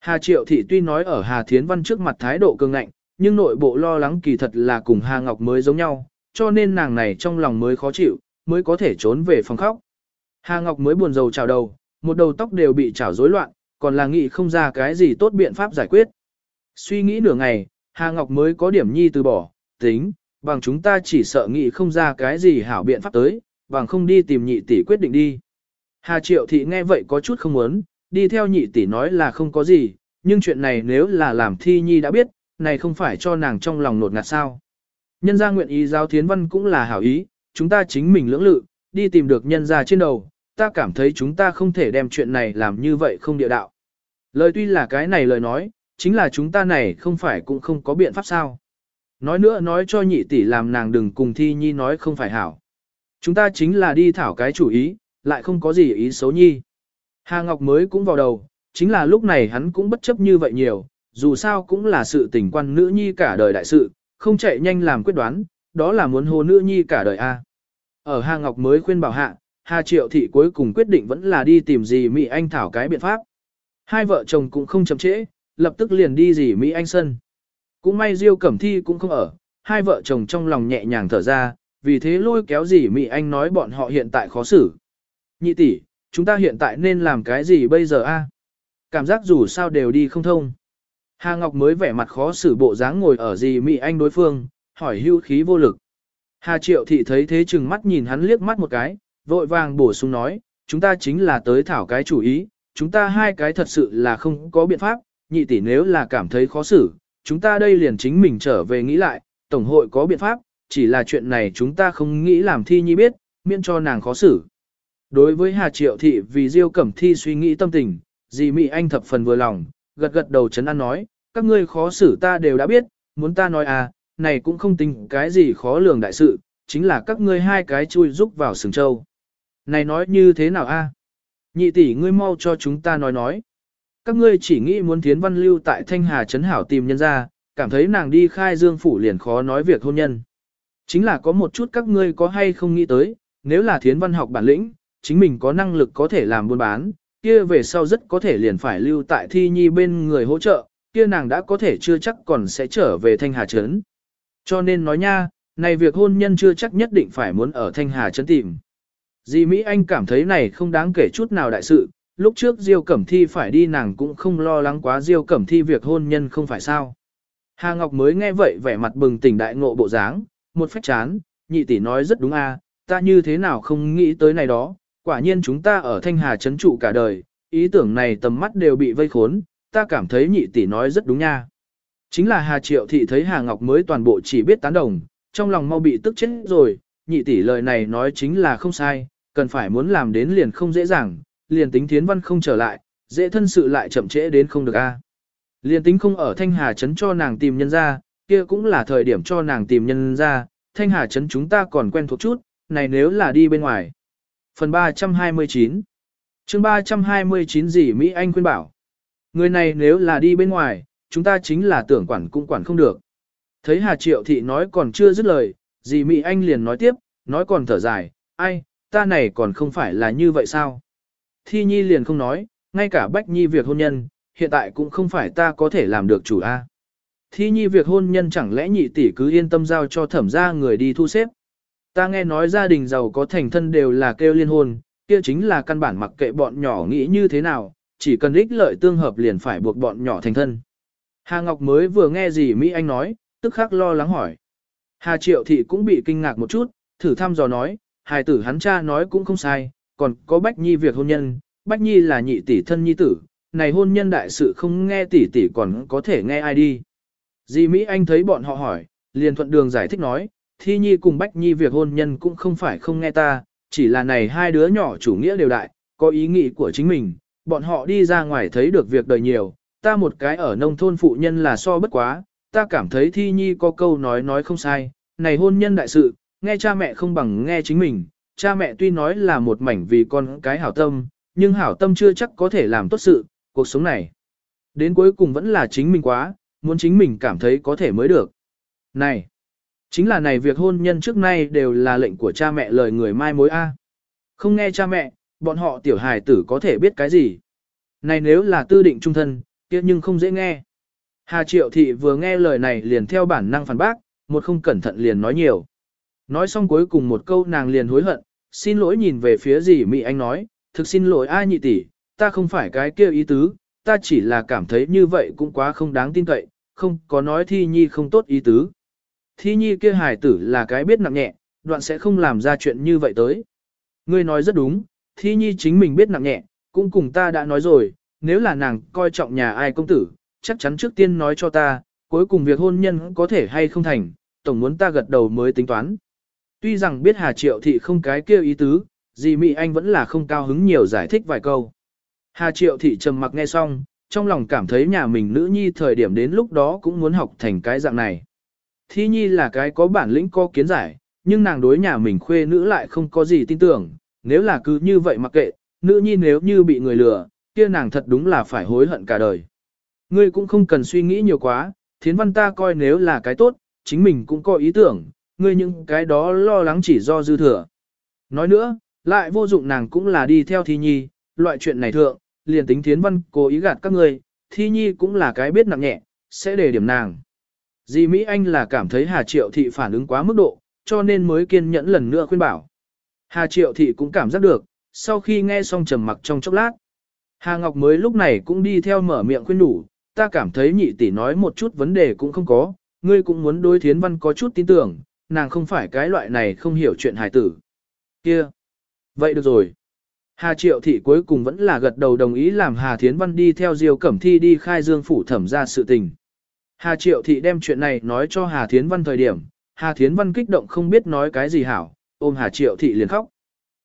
Speaker 1: Hà Triệu Thị tuy nói ở Hà Thiến Văn trước mặt thái độ cường ngạnh, nhưng nội bộ lo lắng kỳ thật là cùng Hà Ngọc mới giống nhau, cho nên nàng này trong lòng mới khó chịu, mới có thể trốn về phòng khóc. Hà Ngọc mới buồn rầu chào đầu, một đầu tóc đều bị chảo rối loạn, còn là nghĩ không ra cái gì tốt biện pháp giải quyết. Suy nghĩ nửa ngày, Hà Ngọc mới có điểm nhi từ bỏ, tính, bằng chúng ta chỉ sợ nghĩ không ra cái gì hảo biện pháp tới, bằng không đi tìm nhị tỷ quyết định đi. Hà Triệu Thị nghe vậy có chút không muốn, đi theo nhị tỷ nói là không có gì, nhưng chuyện này nếu là làm thi nhi đã biết, này không phải cho nàng trong lòng nột ngạt sao. Nhân gia nguyện ý giao thiến văn cũng là hảo ý, chúng ta chính mình lưỡng lự, đi tìm được nhân gia trên đầu, ta cảm thấy chúng ta không thể đem chuyện này làm như vậy không địa đạo. Lời tuy là cái này lời nói, chính là chúng ta này không phải cũng không có biện pháp sao. Nói nữa nói cho nhị tỷ làm nàng đừng cùng thi nhi nói không phải hảo. Chúng ta chính là đi thảo cái chủ ý, lại không có gì ý xấu nhi. Hà Ngọc mới cũng vào đầu, chính là lúc này hắn cũng bất chấp như vậy nhiều, dù sao cũng là sự tình quan nữ nhi cả đời đại sự, không chạy nhanh làm quyết đoán, đó là muốn hồ nữ nhi cả đời a. Ở Hà Ngọc mới khuyên bảo hạ, Hà Triệu Thị cuối cùng quyết định vẫn là đi tìm gì Mỹ Anh thảo cái biện pháp. Hai vợ chồng cũng không chậm trễ, lập tức liền đi dì Mỹ Anh sân. Cũng may Diêu Cẩm Thi cũng không ở, hai vợ chồng trong lòng nhẹ nhàng thở ra, vì thế lôi kéo dì Mỹ Anh nói bọn họ hiện tại khó xử. Nhị tỷ, chúng ta hiện tại nên làm cái gì bây giờ a? Cảm giác dù sao đều đi không thông. Hà Ngọc mới vẻ mặt khó xử bộ dáng ngồi ở dì Mỹ Anh đối phương, hỏi hưu khí vô lực. Hà Triệu Thị thấy thế chừng mắt nhìn hắn liếc mắt một cái, vội vàng bổ sung nói, chúng ta chính là tới thảo cái chủ ý, chúng ta hai cái thật sự là không có biện pháp, nhị tỷ nếu là cảm thấy khó xử, chúng ta đây liền chính mình trở về nghĩ lại, Tổng hội có biện pháp, chỉ là chuyện này chúng ta không nghĩ làm thi nhi biết, miễn cho nàng khó xử. Đối với Hà Triệu Thị vì Diêu Cẩm Thi suy nghĩ tâm tình, dì Mỹ Anh thập phần vừa lòng, gật gật đầu chấn an nói, các ngươi khó xử ta đều đã biết, muốn ta nói à, này cũng không tính cái gì khó lường đại sự, chính là các ngươi hai cái chui rúc vào sừng châu. Này nói như thế nào a? Nhị tỷ ngươi mau cho chúng ta nói nói. Các ngươi chỉ nghĩ muốn thiến văn lưu tại Thanh Hà Trấn Hảo tìm nhân ra, cảm thấy nàng đi khai dương phủ liền khó nói việc hôn nhân. Chính là có một chút các ngươi có hay không nghĩ tới, nếu là thiến văn học bản lĩnh, chính mình có năng lực có thể làm buôn bán, kia về sau rất có thể liền phải lưu tại thi nhi bên người hỗ trợ, kia nàng đã có thể chưa chắc còn sẽ trở về Thanh Hà Trấn. Cho nên nói nha, này việc hôn nhân chưa chắc nhất định phải muốn ở Thanh Hà Trấn tìm. Dì Mỹ Anh cảm thấy này không đáng kể chút nào đại sự, lúc trước Diêu Cẩm Thi phải đi nàng cũng không lo lắng quá Diêu Cẩm Thi việc hôn nhân không phải sao. Hà Ngọc mới nghe vậy vẻ mặt bừng tỉnh đại ngộ bộ dáng, một phách chán, nhị tỷ nói rất đúng a, ta như thế nào không nghĩ tới này đó, quả nhiên chúng ta ở Thanh Hà trấn trụ cả đời, ý tưởng này tầm mắt đều bị vây khốn, ta cảm thấy nhị tỷ nói rất đúng nha. Chính là Hà Triệu Thị thấy Hà Ngọc mới toàn bộ chỉ biết tán đồng, trong lòng mau bị tức chết rồi, nhị tỷ lời này nói chính là không sai, cần phải muốn làm đến liền không dễ dàng, liền tính thiến văn không trở lại, dễ thân sự lại chậm trễ đến không được a. Liên tính không ở Thanh Hà Trấn cho nàng tìm nhân ra, kia cũng là thời điểm cho nàng tìm nhân ra, Thanh Hà Trấn chúng ta còn quen thuộc chút, này nếu là đi bên ngoài. Phần 329 chương 329 gì Mỹ Anh khuyên bảo. Người này nếu là đi bên ngoài, chúng ta chính là tưởng quản cũng quản không được. Thấy Hà Triệu Thị nói còn chưa dứt lời, dì Mỹ Anh liền nói tiếp, nói còn thở dài, ai, ta này còn không phải là như vậy sao? Thi Nhi liền không nói, ngay cả Bách Nhi việc hôn nhân, hiện tại cũng không phải ta có thể làm được chủ A. Thi Nhi việc hôn nhân chẳng lẽ nhị tỷ cứ yên tâm giao cho thẩm Gia người đi thu xếp. Ta nghe nói gia đình giàu có thành thân đều là kêu liên hôn, kia chính là căn bản mặc kệ bọn nhỏ nghĩ như thế nào, chỉ cần ích lợi tương hợp liền phải buộc bọn nhỏ thành thân. Hà Ngọc mới vừa nghe gì Mỹ Anh nói, tức khắc lo lắng hỏi. Hà Triệu Thị cũng bị kinh ngạc một chút, thử thăm dò nói, hài tử hắn cha nói cũng không sai, còn có Bách Nhi việc hôn nhân, Bách Nhi là nhị tỷ thân nhi tử, này hôn nhân đại sự không nghe tỷ tỷ còn có thể nghe ai đi. Di Mỹ Anh thấy bọn họ hỏi, liền thuận đường giải thích nói, Thi Nhi cùng Bách Nhi việc hôn nhân cũng không phải không nghe ta, chỉ là này hai đứa nhỏ chủ nghĩa đều đại, có ý nghĩ của chính mình, bọn họ đi ra ngoài thấy được việc đời nhiều, ta một cái ở nông thôn phụ nhân là so bất quá, ta cảm thấy Thi Nhi có câu nói nói không sai, này hôn nhân đại sự, nghe cha mẹ không bằng nghe chính mình, cha mẹ tuy nói là một mảnh vì con cái hảo tâm, nhưng hảo tâm chưa chắc có thể làm tốt sự, cuộc sống này. Đến cuối cùng vẫn là chính mình quá, muốn chính mình cảm thấy có thể mới được. Này, chính là này việc hôn nhân trước nay đều là lệnh của cha mẹ lời người mai mối A. Không nghe cha mẹ, bọn họ tiểu hài tử có thể biết cái gì. Này nếu là tư định trung thân, kia nhưng không dễ nghe. Hà Triệu Thị vừa nghe lời này liền theo bản năng phản bác, một không cẩn thận liền nói nhiều. Nói xong cuối cùng một câu nàng liền hối hận, xin lỗi nhìn về phía gì Mỹ Anh nói, thực xin lỗi ai nhị tỷ, ta không phải cái kia ý tứ, ta chỉ là cảm thấy như vậy cũng quá không đáng tin cậy, không có nói thi nhi không tốt ý tứ. Thi nhi kia hài tử là cái biết nặng nhẹ, đoạn sẽ không làm ra chuyện như vậy tới. Ngươi nói rất đúng, thi nhi chính mình biết nặng nhẹ, cũng cùng ta đã nói rồi, nếu là nàng coi trọng nhà ai công tử, chắc chắn trước tiên nói cho ta, cuối cùng việc hôn nhân có thể hay không thành, tổng muốn ta gật đầu mới tính toán. Tuy rằng biết Hà Triệu Thị không cái kêu ý tứ, dì Mỹ Anh vẫn là không cao hứng nhiều giải thích vài câu. Hà Triệu Thị trầm mặc nghe xong, trong lòng cảm thấy nhà mình nữ nhi thời điểm đến lúc đó cũng muốn học thành cái dạng này. Thi nhi là cái có bản lĩnh có kiến giải, nhưng nàng đối nhà mình khuê nữ lại không có gì tin tưởng, nếu là cứ như vậy mặc kệ, nữ nhi nếu như bị người lừa, kia nàng thật đúng là phải hối hận cả đời. Ngươi cũng không cần suy nghĩ nhiều quá, thiến văn ta coi nếu là cái tốt, chính mình cũng có ý tưởng, ngươi những cái đó lo lắng chỉ do dư thừa. Nói nữa, lại vô dụng nàng cũng là đi theo thi nhi, loại chuyện này thượng, liền tính thiến văn cố ý gạt các ngươi, thi nhi cũng là cái biết nặng nhẹ, sẽ để điểm nàng. Dì Mỹ Anh là cảm thấy Hà Triệu Thị phản ứng quá mức độ, cho nên mới kiên nhẫn lần nữa khuyên bảo. Hà Triệu Thị cũng cảm giác được, sau khi nghe xong trầm mặc trong chốc lát. Hà Ngọc mới lúc này cũng đi theo mở miệng khuyên đủ, ta cảm thấy nhị tỷ nói một chút vấn đề cũng không có, ngươi cũng muốn đối thiến văn có chút tin tưởng, nàng không phải cái loại này không hiểu chuyện hài tử. Kia! Vậy được rồi. Hà Triệu Thị cuối cùng vẫn là gật đầu đồng ý làm Hà Thiến Văn đi theo Diêu Cẩm Thi đi khai dương phủ thẩm ra sự tình. Hà Triệu Thị đem chuyện này nói cho Hà Thiến Văn thời điểm, Hà Thiến Văn kích động không biết nói cái gì hảo, ôm Hà Triệu Thị liền khóc.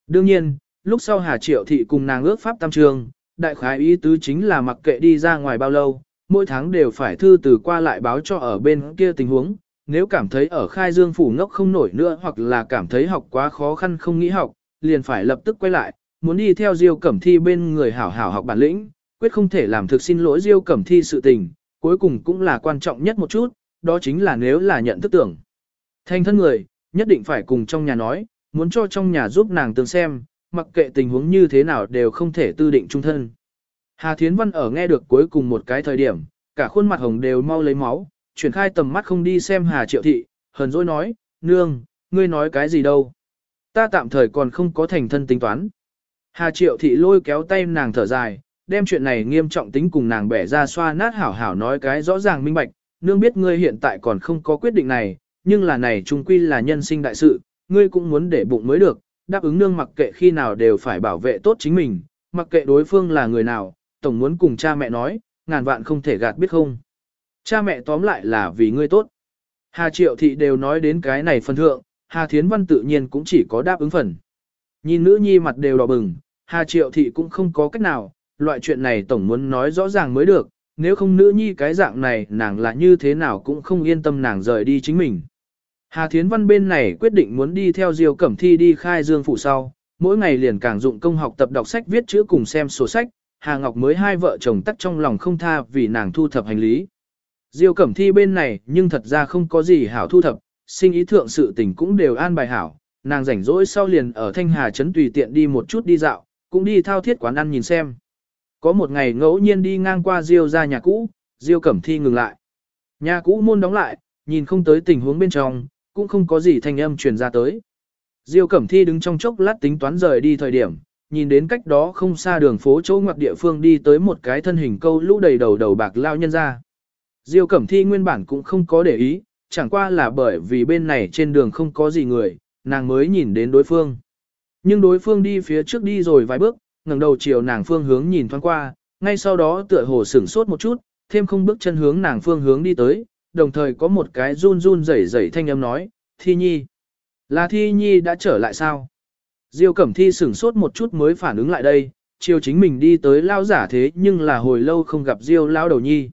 Speaker 1: Đương nhiên, lúc sau Hà Triệu Thị cùng nàng ước pháp tam trường, đại khái ý tứ chính là mặc kệ đi ra ngoài bao lâu, mỗi tháng đều phải thư từ qua lại báo cho ở bên kia tình huống, nếu cảm thấy ở khai dương phủ ngốc không nổi nữa hoặc là cảm thấy học quá khó khăn không nghĩ học, liền phải lập tức quay lại, muốn đi theo Diêu Cẩm Thi bên người hảo hảo học bản lĩnh, quyết không thể làm thực xin lỗi Diêu Cẩm Thi sự tình, cuối cùng cũng là quan trọng nhất một chút, đó chính là nếu là nhận thức tưởng. Thành thân người, nhất định phải cùng trong nhà nói, muốn cho trong nhà giúp nàng tương xem, mặc kệ tình huống như thế nào đều không thể tư định trung thân. Hà Thiến Văn ở nghe được cuối cùng một cái thời điểm, cả khuôn mặt hồng đều mau lấy máu, chuyển khai tầm mắt không đi xem Hà Triệu Thị, hờn dỗi nói, nương, ngươi nói cái gì đâu. Ta tạm thời còn không có thành thân tính toán. Hà Triệu Thị lôi kéo tay nàng thở dài, đem chuyện này nghiêm trọng tính cùng nàng bẻ ra xoa nát hảo hảo nói cái rõ ràng minh bạch, nương biết ngươi hiện tại còn không có quyết định này, nhưng là này trung quy là nhân sinh đại sự, ngươi cũng muốn để bụng mới được, đáp ứng nương mặc kệ khi nào đều phải bảo vệ tốt chính mình, mặc kệ đối phương là người nào, tổng muốn cùng cha mẹ nói, ngàn vạn không thể gạt biết không. Cha mẹ tóm lại là vì ngươi tốt. Hà Triệu Thị đều nói đến cái này phân thượng, Hà Thiến Văn tự nhiên cũng chỉ có đáp ứng phần. Nhìn nữ nhi mặt đều đỏ bừng, Hà Triệu Thị cũng không có cách nào, loại chuyện này tổng muốn nói rõ ràng mới được, nếu không nữ nhi cái dạng này nàng là như thế nào cũng không yên tâm nàng rời đi chính mình. Hà Thiến Văn bên này quyết định muốn đi theo Diêu Cẩm Thi đi khai dương phủ sau, mỗi ngày liền càng dụng công học tập đọc sách viết chữ cùng xem sổ sách, Hà Ngọc mới hai vợ chồng tắt trong lòng không tha vì nàng thu thập hành lý. Diêu Cẩm Thi bên này nhưng thật ra không có gì hảo thu thập, sinh ý thượng sự tình cũng đều an bài hảo, nàng rảnh rỗi sau liền ở Thanh Hà Trấn tùy tiện đi một chút đi dạo, cũng đi thao thiết quán ăn nhìn xem. Có một ngày ngẫu nhiên đi ngang qua Diêu ra nhà cũ, Diêu Cẩm Thi ngừng lại. Nhà cũ môn đóng lại, nhìn không tới tình huống bên trong, cũng không có gì thanh âm truyền ra tới. Diêu Cẩm Thi đứng trong chốc lát tính toán rời đi thời điểm, nhìn đến cách đó không xa đường phố chỗ ngoặc địa phương đi tới một cái thân hình câu lũ đầy đầu đầu bạc lao nhân ra. Diêu Cẩm Thi nguyên bản cũng không có để ý, chẳng qua là bởi vì bên này trên đường không có gì người, nàng mới nhìn đến đối phương. Nhưng đối phương đi phía trước đi rồi vài bước, ngẩng đầu chiều nàng phương hướng nhìn thoáng qua, ngay sau đó tựa hồ sửng sốt một chút, thêm không bước chân hướng nàng phương hướng đi tới, đồng thời có một cái run run rẩy rẩy thanh âm nói, Thi Nhi. Là Thi Nhi đã trở lại sao? Diêu Cẩm Thi sửng sốt một chút mới phản ứng lại đây, chiều chính mình đi tới lao giả thế nhưng là hồi lâu không gặp Diêu lao đầu nhi.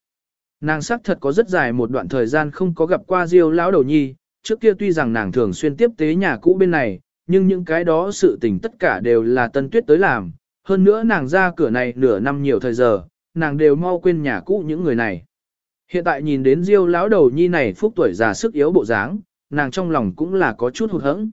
Speaker 1: Nàng xác thật có rất dài một đoạn thời gian không có gặp qua Diêu lão đầu nhi, trước kia tuy rằng nàng thường xuyên tiếp tế nhà cũ bên này, nhưng những cái đó sự tình tất cả đều là tân tuyết tới làm, hơn nữa nàng ra cửa này nửa năm nhiều thời giờ, nàng đều mau quên nhà cũ những người này. Hiện tại nhìn đến Diêu lão đầu nhi này phúc tuổi già sức yếu bộ dáng, nàng trong lòng cũng là có chút hụt hẫng.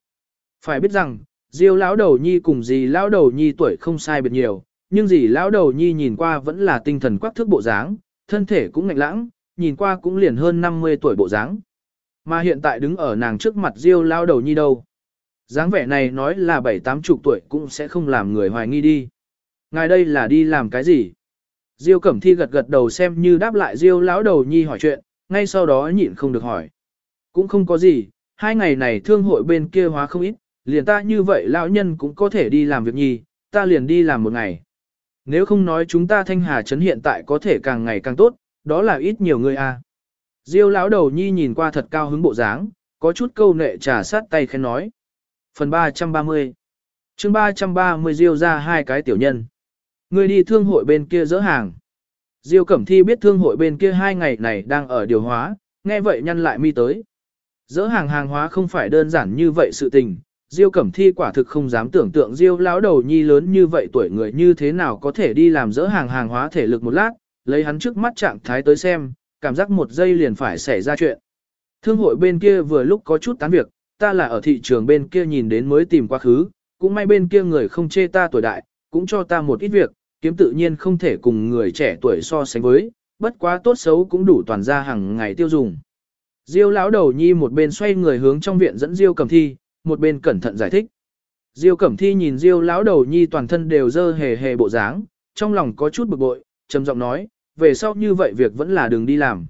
Speaker 1: Phải biết rằng, Diêu lão đầu nhi cùng dì lão đầu nhi tuổi không sai biệt nhiều, nhưng dì lão đầu nhi nhìn qua vẫn là tinh thần quắc thước bộ dáng, thân thể cũng ngạnh lãng, nhìn qua cũng liền hơn 50 tuổi bộ dáng. Mà hiện tại đứng ở nàng trước mặt Diêu lão đầu nhi đâu. dáng vẻ này nói là bảy tám chục tuổi cũng sẽ không làm người hoài nghi đi. Ngài đây là đi làm cái gì? Diêu Cẩm Thi gật gật đầu xem như đáp lại Diêu lão đầu nhi hỏi chuyện, ngay sau đó nhịn không được hỏi. Cũng không có gì, hai ngày này thương hội bên kia hóa không ít, liền ta như vậy lão nhân cũng có thể đi làm việc nhi, ta liền đi làm một ngày. Nếu không nói chúng ta thanh hà trấn hiện tại có thể càng ngày càng tốt, đó là ít nhiều người a. À. Diêu lão đầu nhi nhìn qua thật cao hứng bộ dáng, có chút câu nệ trà sát tay khen nói. Phần 330 chương 330 Diêu ra hai cái tiểu nhân. Người đi thương hội bên kia dỡ hàng. Diêu Cẩm Thi biết thương hội bên kia hai ngày này đang ở điều hóa, nghe vậy nhăn lại mi tới. Dỡ hàng hàng hóa không phải đơn giản như vậy sự tình, Diêu Cẩm Thi quả thực không dám tưởng tượng Diêu lão đầu nhi lớn như vậy tuổi người như thế nào có thể đi làm dỡ hàng hàng hóa thể lực một lát, lấy hắn trước mắt trạng thái tới xem, cảm giác một giây liền phải xảy ra chuyện. Thương hội bên kia vừa lúc có chút tán việc, ta là ở thị trường bên kia nhìn đến mới tìm quá khứ, cũng may bên kia người không chê ta tuổi đại, cũng cho ta một ít việc, kiếm tự nhiên không thể cùng người trẻ tuổi so sánh với, bất quá tốt xấu cũng đủ toàn ra hàng ngày tiêu dùng. Diêu lão đầu nhi một bên xoay người hướng trong viện dẫn Diêu Cẩm Thi, một bên cẩn thận giải thích. Diêu Cẩm Thi nhìn Diêu lão đầu nhi toàn thân đều dơ hề hề bộ dáng, trong lòng có chút bực bội, trầm giọng nói, về sau như vậy việc vẫn là đường đi làm.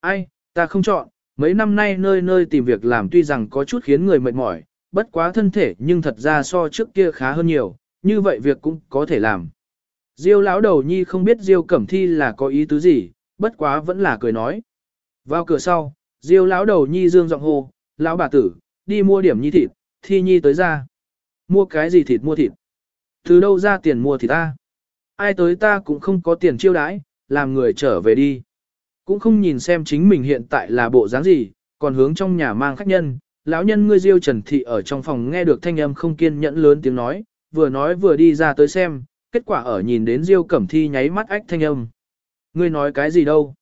Speaker 1: Ai, ta không chọn, mấy năm nay nơi nơi tìm việc làm tuy rằng có chút khiến người mệt mỏi, bất quá thân thể nhưng thật ra so trước kia khá hơn nhiều, như vậy việc cũng có thể làm. Diêu lão đầu nhi không biết Diêu Cẩm Thi là có ý tứ gì, bất quá vẫn là cười nói. Vào cửa sau, Diêu lão đầu nhi dương giọng hô, lão bà tử, đi mua điểm nhi thịt, thi nhi tới ra. Mua cái gì thịt mua thịt? Từ đâu ra tiền mua thịt ta? Ai tới ta cũng không có tiền chiêu đãi, làm người trở về đi. Cũng không nhìn xem chính mình hiện tại là bộ dáng gì, còn hướng trong nhà mang khách nhân. Lão nhân ngươi Diêu Trần Thị ở trong phòng nghe được thanh âm không kiên nhẫn lớn tiếng nói, vừa nói vừa đi ra tới xem, kết quả ở nhìn đến Diêu Cẩm Thi nháy mắt ách thanh âm. Ngươi nói cái gì đâu?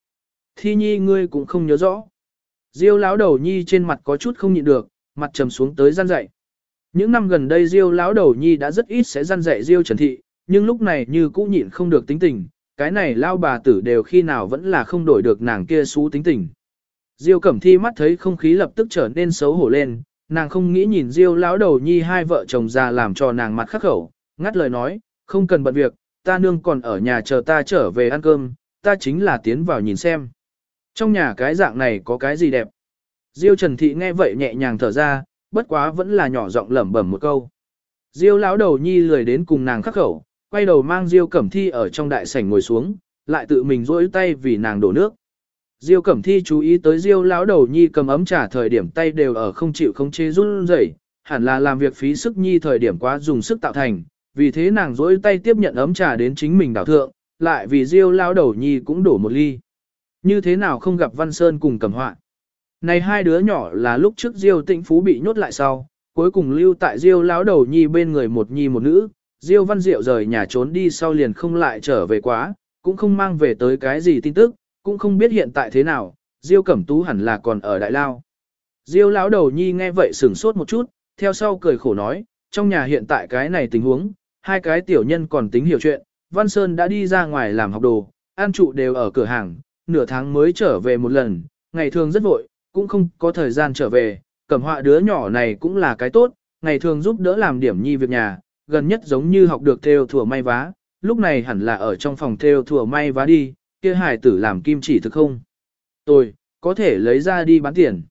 Speaker 1: Thi nhi ngươi cũng không nhớ rõ. Diêu lão đầu nhi trên mặt có chút không nhịn được, mặt trầm xuống tới gian dạy. Những năm gần đây Diêu lão đầu nhi đã rất ít sẽ gian dạy Diêu Trần Thị, nhưng lúc này như cũ nhịn không được tính tình, cái này lao bà tử đều khi nào vẫn là không đổi được nàng kia xú tính tình. Diêu Cẩm Thi mắt thấy không khí lập tức trở nên xấu hổ lên, nàng không nghĩ nhìn Diêu lão đầu nhi hai vợ chồng già làm cho nàng mặt khắc khẩu, ngắt lời nói, không cần bận việc, ta nương còn ở nhà chờ ta trở về ăn cơm, ta chính là tiến vào nhìn xem. Trong nhà cái dạng này có cái gì đẹp? Diêu Trần Thị nghe vậy nhẹ nhàng thở ra, bất quá vẫn là nhỏ giọng lẩm bẩm một câu. Diêu lão đầu nhi lười đến cùng nàng khắc khẩu, quay đầu mang Diêu Cẩm Thi ở trong đại sảnh ngồi xuống, lại tự mình rỗi tay vì nàng đổ nước. Diêu Cẩm Thi chú ý tới Diêu lão đầu nhi cầm ấm trà thời điểm tay đều ở không chịu không chế run rẩy, hẳn là làm việc phí sức nhi thời điểm quá dùng sức tạo thành, vì thế nàng rỗi tay tiếp nhận ấm trà đến chính mình đảo thượng, lại vì Diêu lão đầu nhi cũng đổ một ly. Như thế nào không gặp Văn Sơn cùng cẩm họa. Này hai đứa nhỏ là lúc trước Diêu Tĩnh Phú bị nhốt lại sau, cuối cùng lưu tại Diêu lão đầu nhi bên người một nhi một nữ, Diêu Văn Diệu rời nhà trốn đi sau liền không lại trở về quá, cũng không mang về tới cái gì tin tức, cũng không biết hiện tại thế nào, Diêu Cẩm Tú hẳn là còn ở Đại Lao. Diêu lão đầu nhi nghe vậy sửng sốt một chút, theo sau cười khổ nói, trong nhà hiện tại cái này tình huống, hai cái tiểu nhân còn tính hiểu chuyện, Văn Sơn đã đi ra ngoài làm học đồ, an trụ đều ở cửa hàng, nửa tháng mới trở về một lần, ngày thường rất vội, cũng không có thời gian trở về, cẩm họa đứa nhỏ này cũng là cái tốt, ngày thường giúp đỡ làm điểm nhi việc nhà, gần nhất giống như học được theo thùa may vá, lúc này hẳn là ở trong phòng theo thùa may vá đi, kia hải tử làm kim chỉ thực không? Tôi, có thể lấy ra đi bán tiền.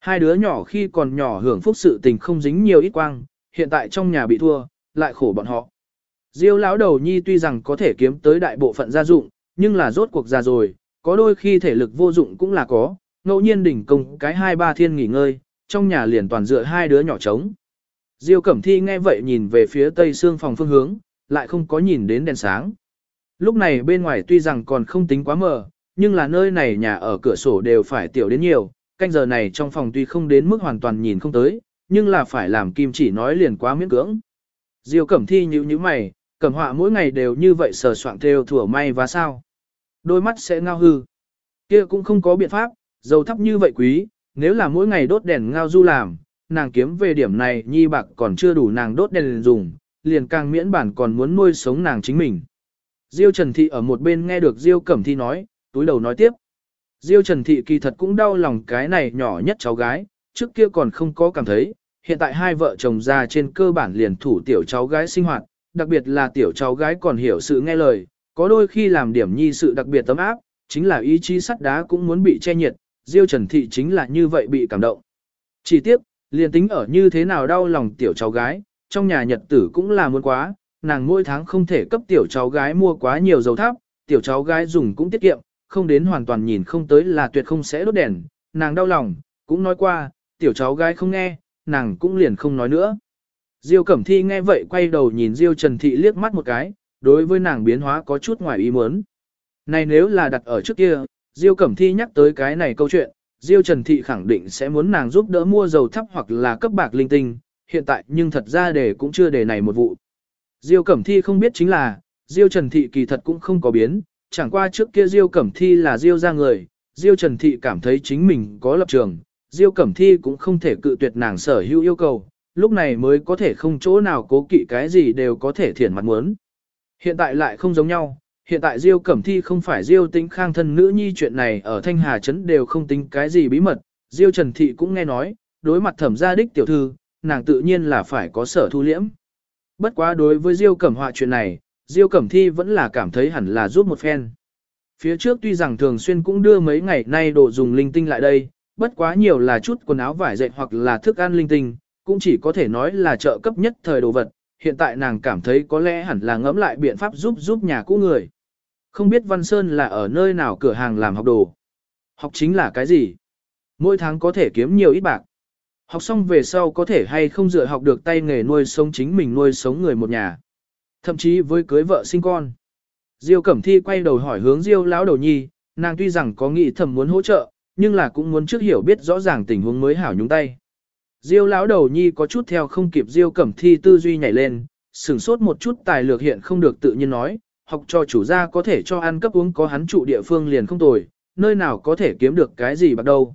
Speaker 1: Hai đứa nhỏ khi còn nhỏ hưởng phúc sự tình không dính nhiều ít quang, hiện tại trong nhà bị thua, lại khổ bọn họ. Diêu lão đầu nhi tuy rằng có thể kiếm tới đại bộ phận gia dụng, nhưng là rốt cuộc già rồi, có đôi khi thể lực vô dụng cũng là có, ngẫu nhiên đỉnh công cái hai ba thiên nghỉ ngơi, trong nhà liền toàn dựa hai đứa nhỏ trống. Diêu Cẩm Thi nghe vậy nhìn về phía tây xương phòng phương hướng, lại không có nhìn đến đèn sáng. Lúc này bên ngoài tuy rằng còn không tính quá mờ, nhưng là nơi này nhà ở cửa sổ đều phải tiểu đến nhiều, canh giờ này trong phòng tuy không đến mức hoàn toàn nhìn không tới, nhưng là phải làm kim chỉ nói liền quá miễn cưỡng. Diêu Cẩm Thi nhíu nhíu mày, cẩm họa mỗi ngày đều như vậy sờ soạng theo thủa may và sao. Đôi mắt sẽ ngao hư. kia cũng không có biện pháp, dầu thấp như vậy quý, nếu là mỗi ngày đốt đèn ngao du làm, nàng kiếm về điểm này nhi bạc còn chưa đủ nàng đốt đèn dùng, liền càng miễn bản còn muốn nuôi sống nàng chính mình. Diêu Trần Thị ở một bên nghe được Diêu Cẩm Thi nói, túi đầu nói tiếp. Diêu Trần Thị kỳ thật cũng đau lòng cái này nhỏ nhất cháu gái, trước kia còn không có cảm thấy, hiện tại hai vợ chồng già trên cơ bản liền thủ tiểu cháu gái sinh hoạt, đặc biệt là tiểu cháu gái còn hiểu sự nghe lời, có đôi khi làm điểm nhi sự đặc biệt tấm áp, chính là ý chí sắt đá cũng muốn bị che nhiệt, Diêu Trần Thị chính là như vậy bị cảm động. Chỉ tiếc, liền tính ở như thế nào đau lòng tiểu cháu gái, trong nhà nhật tử cũng là muốn quá, nàng mỗi tháng không thể cấp tiểu cháu gái mua quá nhiều dầu tháp, tiểu cháu gái dùng cũng tiết kiệm, không đến hoàn toàn nhìn không tới là tuyệt không sẽ đốt đèn, nàng đau lòng, cũng nói qua, tiểu cháu gái không nghe, nàng cũng liền không nói nữa. Diêu Cẩm Thi nghe vậy quay đầu nhìn Diêu Trần Thị liếc mắt một cái, đối với nàng biến hóa có chút ngoài ý muốn. Này nếu là đặt ở trước kia, Diêu Cẩm Thi nhắc tới cái này câu chuyện, Diêu Trần Thị khẳng định sẽ muốn nàng giúp đỡ mua dầu thắp hoặc là cấp bạc linh tinh, hiện tại nhưng thật ra để cũng chưa để này một vụ. Diêu Cẩm Thi không biết chính là, Diêu Trần Thị kỳ thật cũng không có biến, chẳng qua trước kia Diêu Cẩm Thi là Diêu ra người, Diêu Trần Thị cảm thấy chính mình có lập trường, Diêu Cẩm Thi cũng không thể cự tuyệt nàng sở hữu yêu cầu, lúc này mới có thể không chỗ nào cố kỵ cái gì đều có thể thiển mặt muốn. Hiện tại lại không giống nhau, hiện tại Diêu Cẩm Thi không phải Diêu Tĩnh Khang thân nữ nhi chuyện này ở Thanh Hà Trấn đều không tính cái gì bí mật, Diêu Trần Thị cũng nghe nói, đối mặt thẩm gia đích tiểu thư, nàng tự nhiên là phải có sở thu liễm. Bất quá đối với Diêu Cẩm Họa chuyện này, Diêu Cẩm Thi vẫn là cảm thấy hẳn là giúp một phen. Phía trước tuy rằng thường xuyên cũng đưa mấy ngày nay đồ dùng linh tinh lại đây, bất quá nhiều là chút quần áo vải dệt hoặc là thức ăn linh tinh, cũng chỉ có thể nói là trợ cấp nhất thời đồ vật, hiện tại nàng cảm thấy có lẽ hẳn là ngẫm lại biện pháp giúp giúp nhà cũ người. Không biết Văn Sơn là ở nơi nào cửa hàng làm học đồ. Học chính là cái gì? Mỗi tháng có thể kiếm nhiều ít bạc. Học xong về sau có thể hay không dựa học được tay nghề nuôi sống chính mình nuôi sống người một nhà. Thậm chí với cưới vợ sinh con. Diêu Cẩm Thi quay đầu hỏi hướng Diêu lão đầu nhi, nàng tuy rằng có nghĩ thầm muốn hỗ trợ, nhưng là cũng muốn trước hiểu biết rõ ràng tình huống mới hảo nhúng tay. Diêu lão đầu nhi có chút theo không kịp Diêu Cẩm Thi tư duy nhảy lên, sửng sốt một chút tài lược hiện không được tự nhiên nói, học cho chủ gia có thể cho ăn cấp uống có hắn trụ địa phương liền không tồi, nơi nào có thể kiếm được cái gì bắt đầu.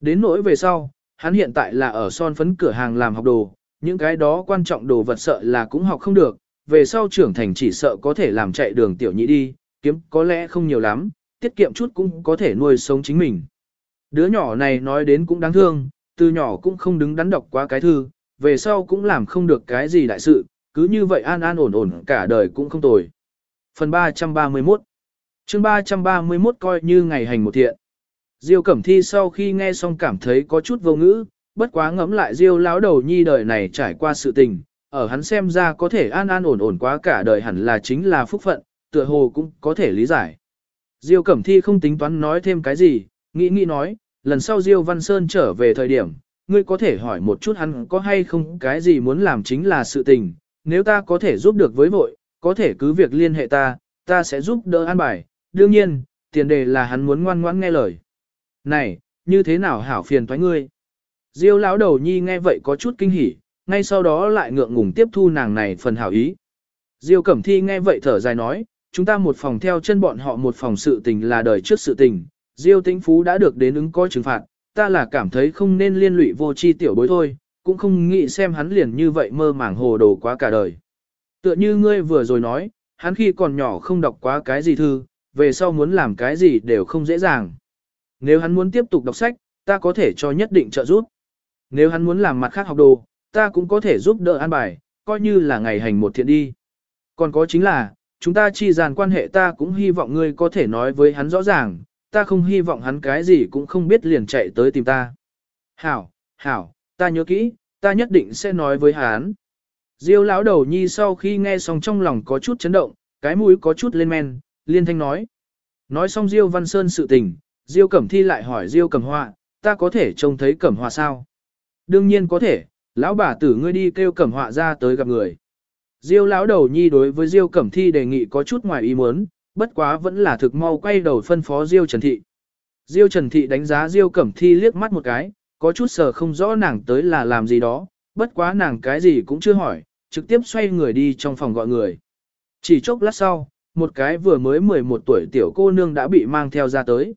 Speaker 1: Đến nỗi về sau, hắn hiện tại là ở son phấn cửa hàng làm học đồ, những cái đó quan trọng đồ vật sợ là cũng học không được, về sau trưởng thành chỉ sợ có thể làm chạy đường tiểu nhị đi, kiếm có lẽ không nhiều lắm, tiết kiệm chút cũng có thể nuôi sống chính mình. Đứa nhỏ này nói đến cũng đáng thương, từ nhỏ cũng không đứng đắn đọc quá cái thư, về sau cũng làm không được cái gì đại sự, cứ như vậy an an ổn ổn cả đời cũng không tồi. Phần 331 chương 331 coi như ngày hành một thiện. Diêu Cẩm Thi sau khi nghe xong cảm thấy có chút vô ngữ, bất quá ngẫm lại Diêu lão đầu nhi đời này trải qua sự tình, ở hắn xem ra có thể an an ổn ổn quá cả đời hẳn là chính là phúc phận, tựa hồ cũng có thể lý giải. Diêu Cẩm Thi không tính toán nói thêm cái gì, nghĩ nghĩ nói, lần sau Diêu Văn Sơn trở về thời điểm, ngươi có thể hỏi một chút hắn có hay không cái gì muốn làm chính là sự tình, nếu ta có thể giúp được với vội, có thể cứ việc liên hệ ta, ta sẽ giúp đỡ an bài, đương nhiên, tiền đề là hắn muốn ngoan ngoãn nghe lời. Này, như thế nào hảo phiền thoái ngươi? Diêu lão đầu nhi nghe vậy có chút kinh hỉ, ngay sau đó lại ngượng ngùng tiếp thu nàng này phần hảo ý. Diêu Cẩm Thi nghe vậy thở dài nói, chúng ta một phòng theo chân bọn họ một phòng sự tình là đời trước sự tình, Diêu Tĩnh Phú đã được đến ứng coi trừng phạt, ta là cảm thấy không nên liên lụy vô chi tiểu bối thôi, cũng không nghĩ xem hắn liền như vậy mơ màng hồ đồ quá cả đời. Tựa như ngươi vừa rồi nói, hắn khi còn nhỏ không đọc quá cái gì thư, về sau muốn làm cái gì đều không dễ dàng. Nếu hắn muốn tiếp tục đọc sách, ta có thể cho nhất định trợ giúp. Nếu hắn muốn làm mặt khác học đồ, ta cũng có thể giúp đỡ an bài, coi như là ngày hành một thiện đi. Còn có chính là, chúng ta chi dàn quan hệ ta cũng hy vọng ngươi có thể nói với hắn rõ ràng, ta không hy vọng hắn cái gì cũng không biết liền chạy tới tìm ta. Hảo, hảo, ta nhớ kỹ, ta nhất định sẽ nói với hắn. Diêu lão đầu nhi sau khi nghe xong trong lòng có chút chấn động, cái mũi có chút lên men, liên thanh nói. Nói xong Diêu Văn Sơn sự tình, Diêu Cẩm Thi lại hỏi Diêu Cẩm Hoa, ta có thể trông thấy Cẩm Hoa sao? Đương nhiên có thể, lão bà tử ngươi đi kêu Cẩm Hoa ra tới gặp người. Diêu lão đầu nhi đối với Diêu Cẩm Thi đề nghị có chút ngoài ý muốn, bất quá vẫn là thực mau quay đầu phân phó Diêu Trần Thị. Diêu Trần Thị đánh giá Diêu Cẩm Thi liếc mắt một cái, có chút sờ không rõ nàng tới là làm gì đó, bất quá nàng cái gì cũng chưa hỏi, trực tiếp xoay người đi trong phòng gọi người. Chỉ chốc lát sau, một cái vừa mới 11 tuổi tiểu cô nương đã bị mang theo ra tới.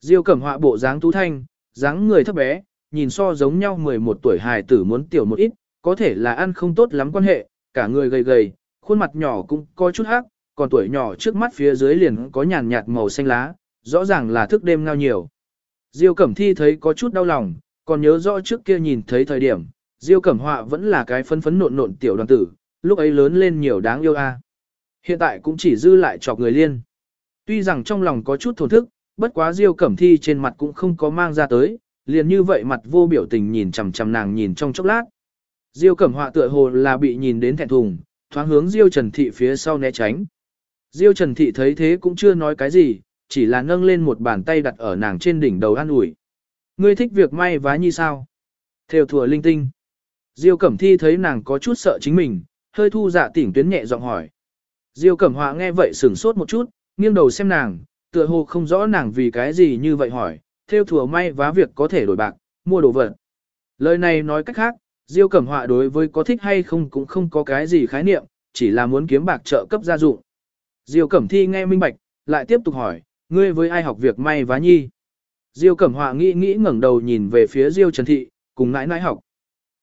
Speaker 1: Diêu Cẩm Họa bộ dáng tú thanh, dáng người thấp bé, nhìn so giống nhau 11 tuổi hài tử muốn tiểu một ít, có thể là ăn không tốt lắm quan hệ, cả người gầy gầy, khuôn mặt nhỏ cũng có chút hắc, còn tuổi nhỏ trước mắt phía dưới liền có nhàn nhạt màu xanh lá, rõ ràng là thức đêm ngao nhiều. Diêu Cẩm Thi thấy có chút đau lòng, còn nhớ rõ trước kia nhìn thấy thời điểm, Diêu Cẩm Họa vẫn là cái phấn phấn nộn nộn tiểu đoàn tử, lúc ấy lớn lên nhiều đáng yêu a. Hiện tại cũng chỉ dư lại chọc người liên. Tuy rằng trong lòng có chút thổn thức, bất quá Diêu Cẩm Thi trên mặt cũng không có mang ra tới, liền như vậy mặt vô biểu tình nhìn chằm chằm nàng nhìn trong chốc lát. Diêu Cẩm Họa tựa hồ là bị nhìn đến thẹn thùng, thoáng hướng Diêu Trần Thị phía sau né tránh. Diêu Trần Thị thấy thế cũng chưa nói cái gì, chỉ là nâng lên một bàn tay đặt ở nàng trên đỉnh đầu an ủi. Ngươi thích việc may vá như sao? Theo thùa linh tinh. Diêu Cẩm Thi thấy nàng có chút sợ chính mình, hơi thu dạ tỉnh tuyến nhẹ giọng hỏi. Diêu Cẩm Họa nghe vậy sửng sốt một chút, nghiêng đầu xem nàng, tựa hồ không rõ nàng vì cái gì như vậy hỏi, theo thừa may vá việc có thể đổi bạc, mua đồ vật. Lời này nói cách khác, Diêu Cẩm Họa đối với có thích hay không cũng không có cái gì khái niệm, chỉ là muốn kiếm bạc trợ cấp gia dụng. Diêu Cẩm Thi nghe minh bạch, lại tiếp tục hỏi, ngươi với ai học việc may vá nhi? Diêu Cẩm Họa nghĩ nghĩ ngẩng đầu nhìn về phía Diêu Trần Thị, cùng ngãi nãi học.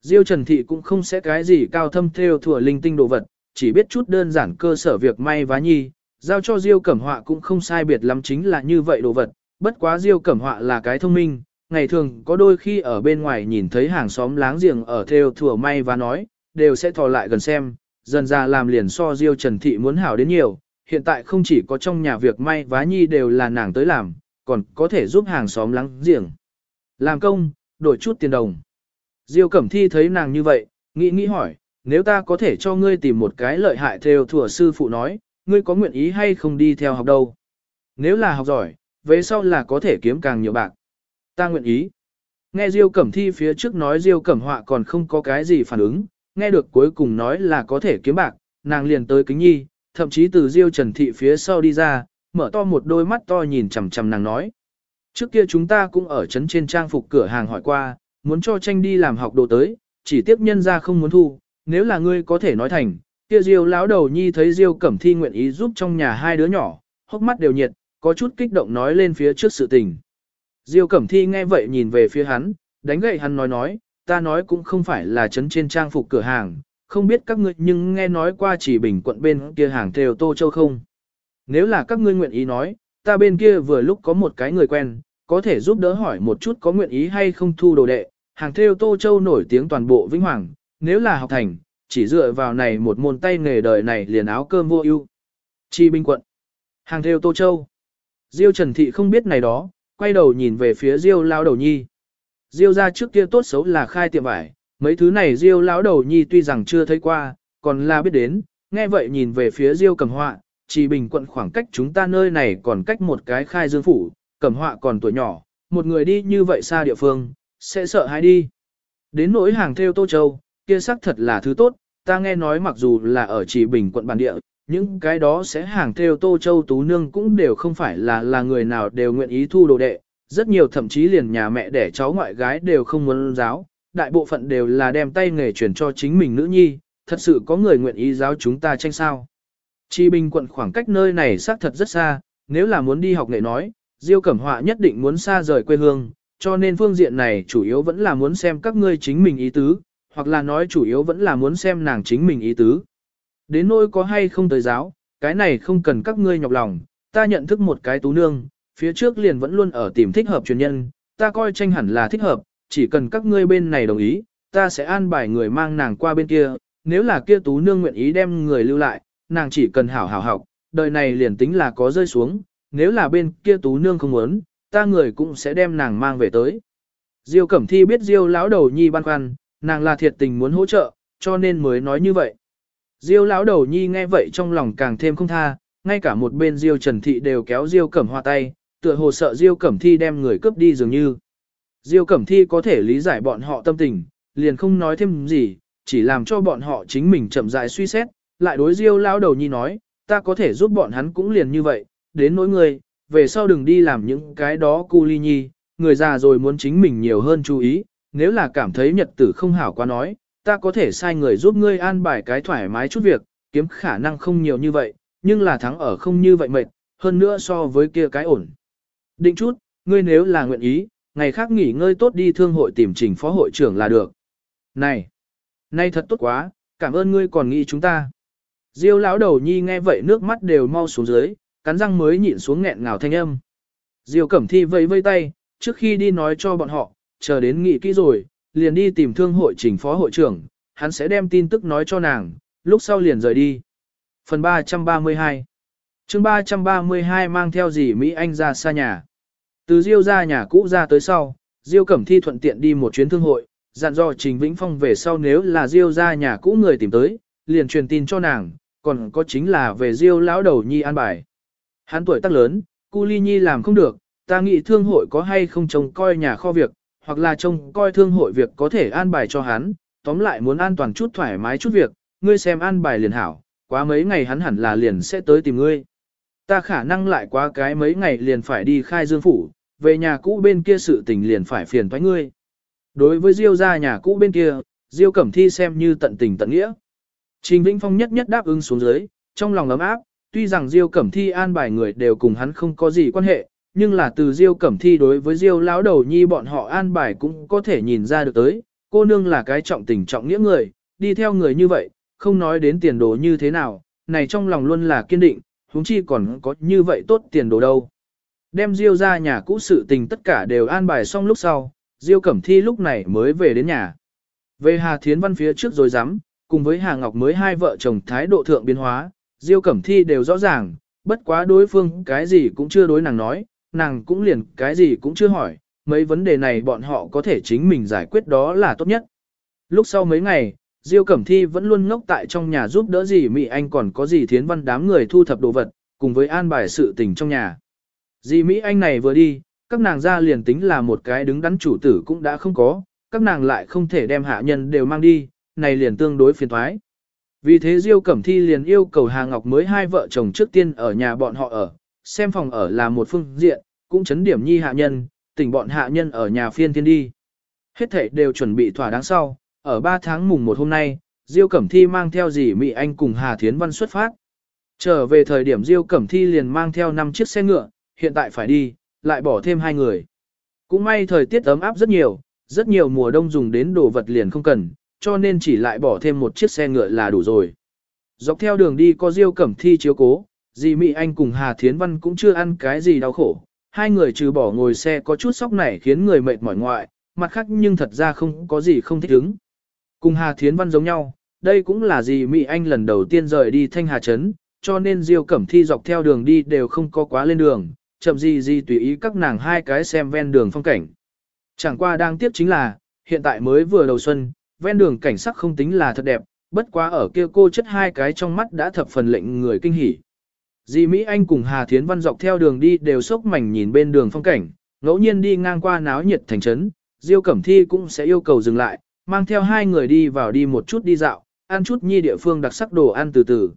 Speaker 1: Diêu Trần Thị cũng không sẽ cái gì cao thâm theo thừa linh tinh đồ vật, chỉ biết chút đơn giản cơ sở việc may vá nhi, giao cho Diêu Cẩm Họa cũng không sai biệt lắm chính là như vậy đồ vật, bất quá Diêu Cẩm Họa là cái thông minh, ngày thường có đôi khi ở bên ngoài nhìn thấy hàng xóm láng giềng ở theo thừa may và nói, đều sẽ thò lại gần xem, dần ra làm liền so Diêu Trần Thị muốn hảo đến nhiều, hiện tại không chỉ có trong nhà việc may vá nhi đều là nàng tới làm, còn có thể giúp hàng xóm láng giềng. Làm công, đổi chút tiền đồng. Diêu Cẩm Thi thấy nàng như vậy, nghĩ nghĩ hỏi, nếu ta có thể cho ngươi tìm một cái lợi hại theo thừa sư phụ nói, ngươi có nguyện ý hay không đi theo học đâu? Nếu là học giỏi, về sau là có thể kiếm càng nhiều bạc. Ta nguyện ý. Nghe Diêu Cẩm Thi phía trước nói Diêu Cẩm Họa còn không có cái gì phản ứng, nghe được cuối cùng nói là có thể kiếm bạc, nàng liền tới kính nhi, thậm chí từ Diêu Trần Thị phía sau đi ra, mở to một đôi mắt to nhìn chằm chằm nàng nói. Trước kia chúng ta cũng ở trấn trên trang phục cửa hàng hỏi qua, muốn cho tranh đi làm học đồ tới, chỉ tiếp nhân ra không muốn thu, nếu là ngươi có thể nói thành, kia Diêu lão đầu nhi thấy Diêu Cẩm Thi nguyện ý giúp trong nhà hai đứa nhỏ, hốc mắt đều nhiệt, có chút kích động nói lên phía trước sự tình. Diêu Cẩm Thi nghe vậy nhìn về phía hắn, đánh gậy hắn nói nói, ta nói cũng không phải là trấn trên trang phục cửa hàng, không biết các ngươi nhưng nghe nói qua chỉ bình quận bên kia hàng theo Tô Châu không. Nếu là các ngươi nguyện ý nói, ta bên kia vừa lúc có một cái người quen, có thể giúp đỡ hỏi một chút có nguyện ý hay không thu đồ đệ, hàng theo Tô Châu nổi tiếng toàn bộ Vĩnh Hoàng, nếu là học thành, chỉ dựa vào này một môn tay nghề đời này liền áo cơm vô ưu. Chi binh quận, hàng theo Tô Châu. Diêu Trần Thị không biết này đó, quay đầu nhìn về phía Diêu lao đầu nhi. Diêu ra trước kia tốt xấu là khai tiệm vải, mấy thứ này Diêu lão đầu nhi tuy rằng chưa thấy qua, còn là biết đến, nghe vậy nhìn về phía Diêu cầm họa, chỉ bình quận khoảng cách chúng ta nơi này còn cách một cái khai dương phủ, Cẩm họa còn tuổi nhỏ, một người đi như vậy xa địa phương, sẽ sợ hãi đi. Đến nỗi hàng theo Tô Châu, kia sắc thật là thứ tốt, ta nghe nói mặc dù là ở chỉ bình quận bản địa, những cái đó sẽ hàng theo Tô Châu Tú Nương cũng đều không phải là là người nào đều nguyện ý thu đồ đệ, rất nhiều thậm chí liền nhà mẹ đẻ cháu ngoại gái đều không muốn giáo, đại bộ phận đều là đem tay nghề chuyển cho chính mình nữ nhi, thật sự có người nguyện ý giáo chúng ta tranh sao. Chi Bình quận khoảng cách nơi này xác thật rất xa, nếu là muốn đi học nghệ nói, Diêu Cẩm Họa nhất định muốn xa rời quê hương, cho nên phương diện này chủ yếu vẫn là muốn xem các ngươi chính mình ý tứ, hoặc là nói chủ yếu vẫn là muốn xem nàng chính mình ý tứ. Đến nỗi có hay không tới giáo, cái này không cần các ngươi nhọc lòng, ta nhận thức một cái tú nương, phía trước liền vẫn luôn ở tìm thích hợp truyền nhân, ta coi tranh hẳn là thích hợp, chỉ cần các ngươi bên này đồng ý, ta sẽ an bài người mang nàng qua bên kia, nếu là kia tú nương nguyện ý đem người lưu lại, nàng chỉ cần hảo hảo học, đời này liền tính là có rơi xuống, nếu là bên kia tú nương không muốn, ta người cũng sẽ đem nàng mang về tới. Diêu Cẩm Thi biết Diêu lão đầu nhi băn khoăn, nàng là thiệt tình muốn hỗ trợ, cho nên mới nói như vậy. Diêu lão đầu nhi nghe vậy trong lòng càng thêm không tha, ngay cả một bên Diêu Trần Thị đều kéo Diêu Cẩm Hoa tay, tựa hồ sợ Diêu Cẩm Thi đem người cướp đi dường như. Diêu Cẩm Thi có thể lý giải bọn họ tâm tình, liền không nói thêm gì, chỉ làm cho bọn họ chính mình chậm rãi suy xét, lại đối Diêu lão đầu nhi nói, ta có thể giúp bọn hắn cũng liền như vậy, đến nỗi người, về sau đừng đi làm những cái đó cu ly nhi, người già rồi muốn chính mình nhiều hơn chú ý, nếu là cảm thấy nhật tử không hảo quá nói, ta có thể sai người giúp ngươi an bài cái thoải mái chút việc, kiếm khả năng không nhiều như vậy, nhưng là thắng ở không như vậy mệt, hơn nữa so với kia cái ổn. Định chút, ngươi nếu là nguyện ý, ngày khác nghỉ ngơi tốt đi thương hội tìm trình phó hội trưởng là được. Này, nay thật tốt quá, cảm ơn ngươi còn nghĩ chúng ta. Diêu lão đầu nhi nghe vậy nước mắt đều mau xuống dưới, cắn răng mới nhịn xuống nghẹn ngào thanh âm. Diêu Cẩm Thi vẫy vây tay, trước khi đi nói cho bọn họ, chờ đến nghị kỹ rồi, liền đi tìm thương hội trình phó hội trưởng, hắn sẽ đem tin tức nói cho nàng, lúc sau liền rời đi. Phần 332 chương 332 mang theo gì Mỹ Anh ra xa nhà. Từ Diêu ra nhà cũ ra tới sau, Diêu Cẩm Thi thuận tiện đi một chuyến thương hội, dặn dò Trình Vĩnh Phong về sau nếu là Diêu ra nhà cũ người tìm tới, liền truyền tin cho nàng, còn có chính là về Diêu lão đầu nhi an bài. Hắn tuổi tác lớn, cu ly nhi làm không được, ta nghĩ thương hội có hay không trông coi nhà kho việc, hoặc là trông coi thương hội việc có thể an bài cho hắn, tóm lại muốn an toàn chút thoải mái chút việc, ngươi xem an bài liền hảo, quá mấy ngày hắn hẳn là liền sẽ tới tìm ngươi. Ta khả năng lại quá cái mấy ngày liền phải đi khai dương phủ, về nhà cũ bên kia sự tình liền phải phiền thoái ngươi. Đối với Diêu gia nhà cũ bên kia, Diêu Cẩm Thi xem như tận tình tận nghĩa. Trình Vĩnh Phong nhất nhất đáp ứng xuống dưới, trong lòng ấm áp, tuy rằng Diêu Cẩm Thi an bài người đều cùng hắn không có gì quan hệ, nhưng là từ Diêu Cẩm Thi đối với Diêu lão đầu nhi bọn họ an bài cũng có thể nhìn ra được tới, cô nương là cái trọng tình trọng nghĩa người, đi theo người như vậy, không nói đến tiền đồ như thế nào, này trong lòng luôn là kiên định, huống chi còn có như vậy tốt tiền đồ đâu. Đem Diêu ra nhà cũ sự tình tất cả đều an bài xong lúc sau, Diêu Cẩm Thi lúc này mới về đến nhà. Về Hà Thiến Văn phía trước rồi dám, cùng với Hà Ngọc mới hai vợ chồng thái độ thượng biến hóa, Diêu Cẩm Thi đều rõ ràng, bất quá đối phương cái gì cũng chưa đối nàng nói, nàng cũng liền cái gì cũng chưa hỏi, mấy vấn đề này bọn họ có thể chính mình giải quyết đó là tốt nhất. Lúc sau mấy ngày, Diêu Cẩm Thi vẫn luôn ngốc tại trong nhà giúp đỡ gì Mỹ Anh còn có gì thiến văn đám người thu thập đồ vật, cùng với an bài sự tình trong nhà. Dì Mỹ Anh này vừa đi, các nàng ra liền tính là một cái đứng đắn chủ tử cũng đã không có, các nàng lại không thể đem hạ nhân đều mang đi, này liền tương đối phiền thoái. Vì thế Diêu Cẩm Thi liền yêu cầu Hà Ngọc mới hai vợ chồng trước tiên ở nhà bọn họ ở, xem phòng ở là một phương diện, cũng chấn điểm nhi hạ nhân, tỉnh bọn hạ nhân ở nhà phiên thiên đi. Hết thảy đều chuẩn bị thỏa đáng sau, ở 3 tháng mùng 1 hôm nay, Diêu Cẩm Thi mang theo dì Mỹ Anh cùng Hà Thiến Văn xuất phát. Trở về thời điểm Diêu Cẩm Thi liền mang theo 5 chiếc xe ngựa, hiện tại phải đi, lại bỏ thêm hai người. Cũng may thời tiết ấm áp rất nhiều, rất nhiều mùa đông dùng đến đồ vật liền không cần, cho nên chỉ lại bỏ thêm một chiếc xe ngựa là đủ rồi. Dọc theo đường đi có Diêu Cẩm Thi chiếu cố, dì Mỹ Anh cùng Hà Thiến Văn cũng chưa ăn cái gì đau khổ. Hai người trừ bỏ ngồi xe có chút sóc này khiến người mệt mỏi ngoại, mặt khác nhưng thật ra không có gì không thích ứng. Cùng Hà Thiến Văn giống nhau, đây cũng là dì Mỹ Anh lần đầu tiên rời đi Thanh Hà Trấn, cho nên Diêu Cẩm Thi dọc theo đường đi đều không có quá lên đường, chậm gì gì tùy ý các nàng hai cái xem ven đường phong cảnh. Chẳng qua đang tiếp chính là, hiện tại mới vừa đầu xuân, ven đường cảnh sắc không tính là thật đẹp, bất quá ở kia cô chất hai cái trong mắt đã thập phần lệnh người kinh hỉ. Dì Mỹ Anh cùng Hà Thiến Văn dọc theo đường đi đều sốc mảnh nhìn bên đường phong cảnh, ngẫu nhiên đi ngang qua náo nhiệt thành trấn, Diêu Cẩm Thi cũng sẽ yêu cầu dừng lại, mang theo hai người đi vào đi một chút đi dạo, ăn chút nhi địa phương đặc sắc đồ ăn từ từ.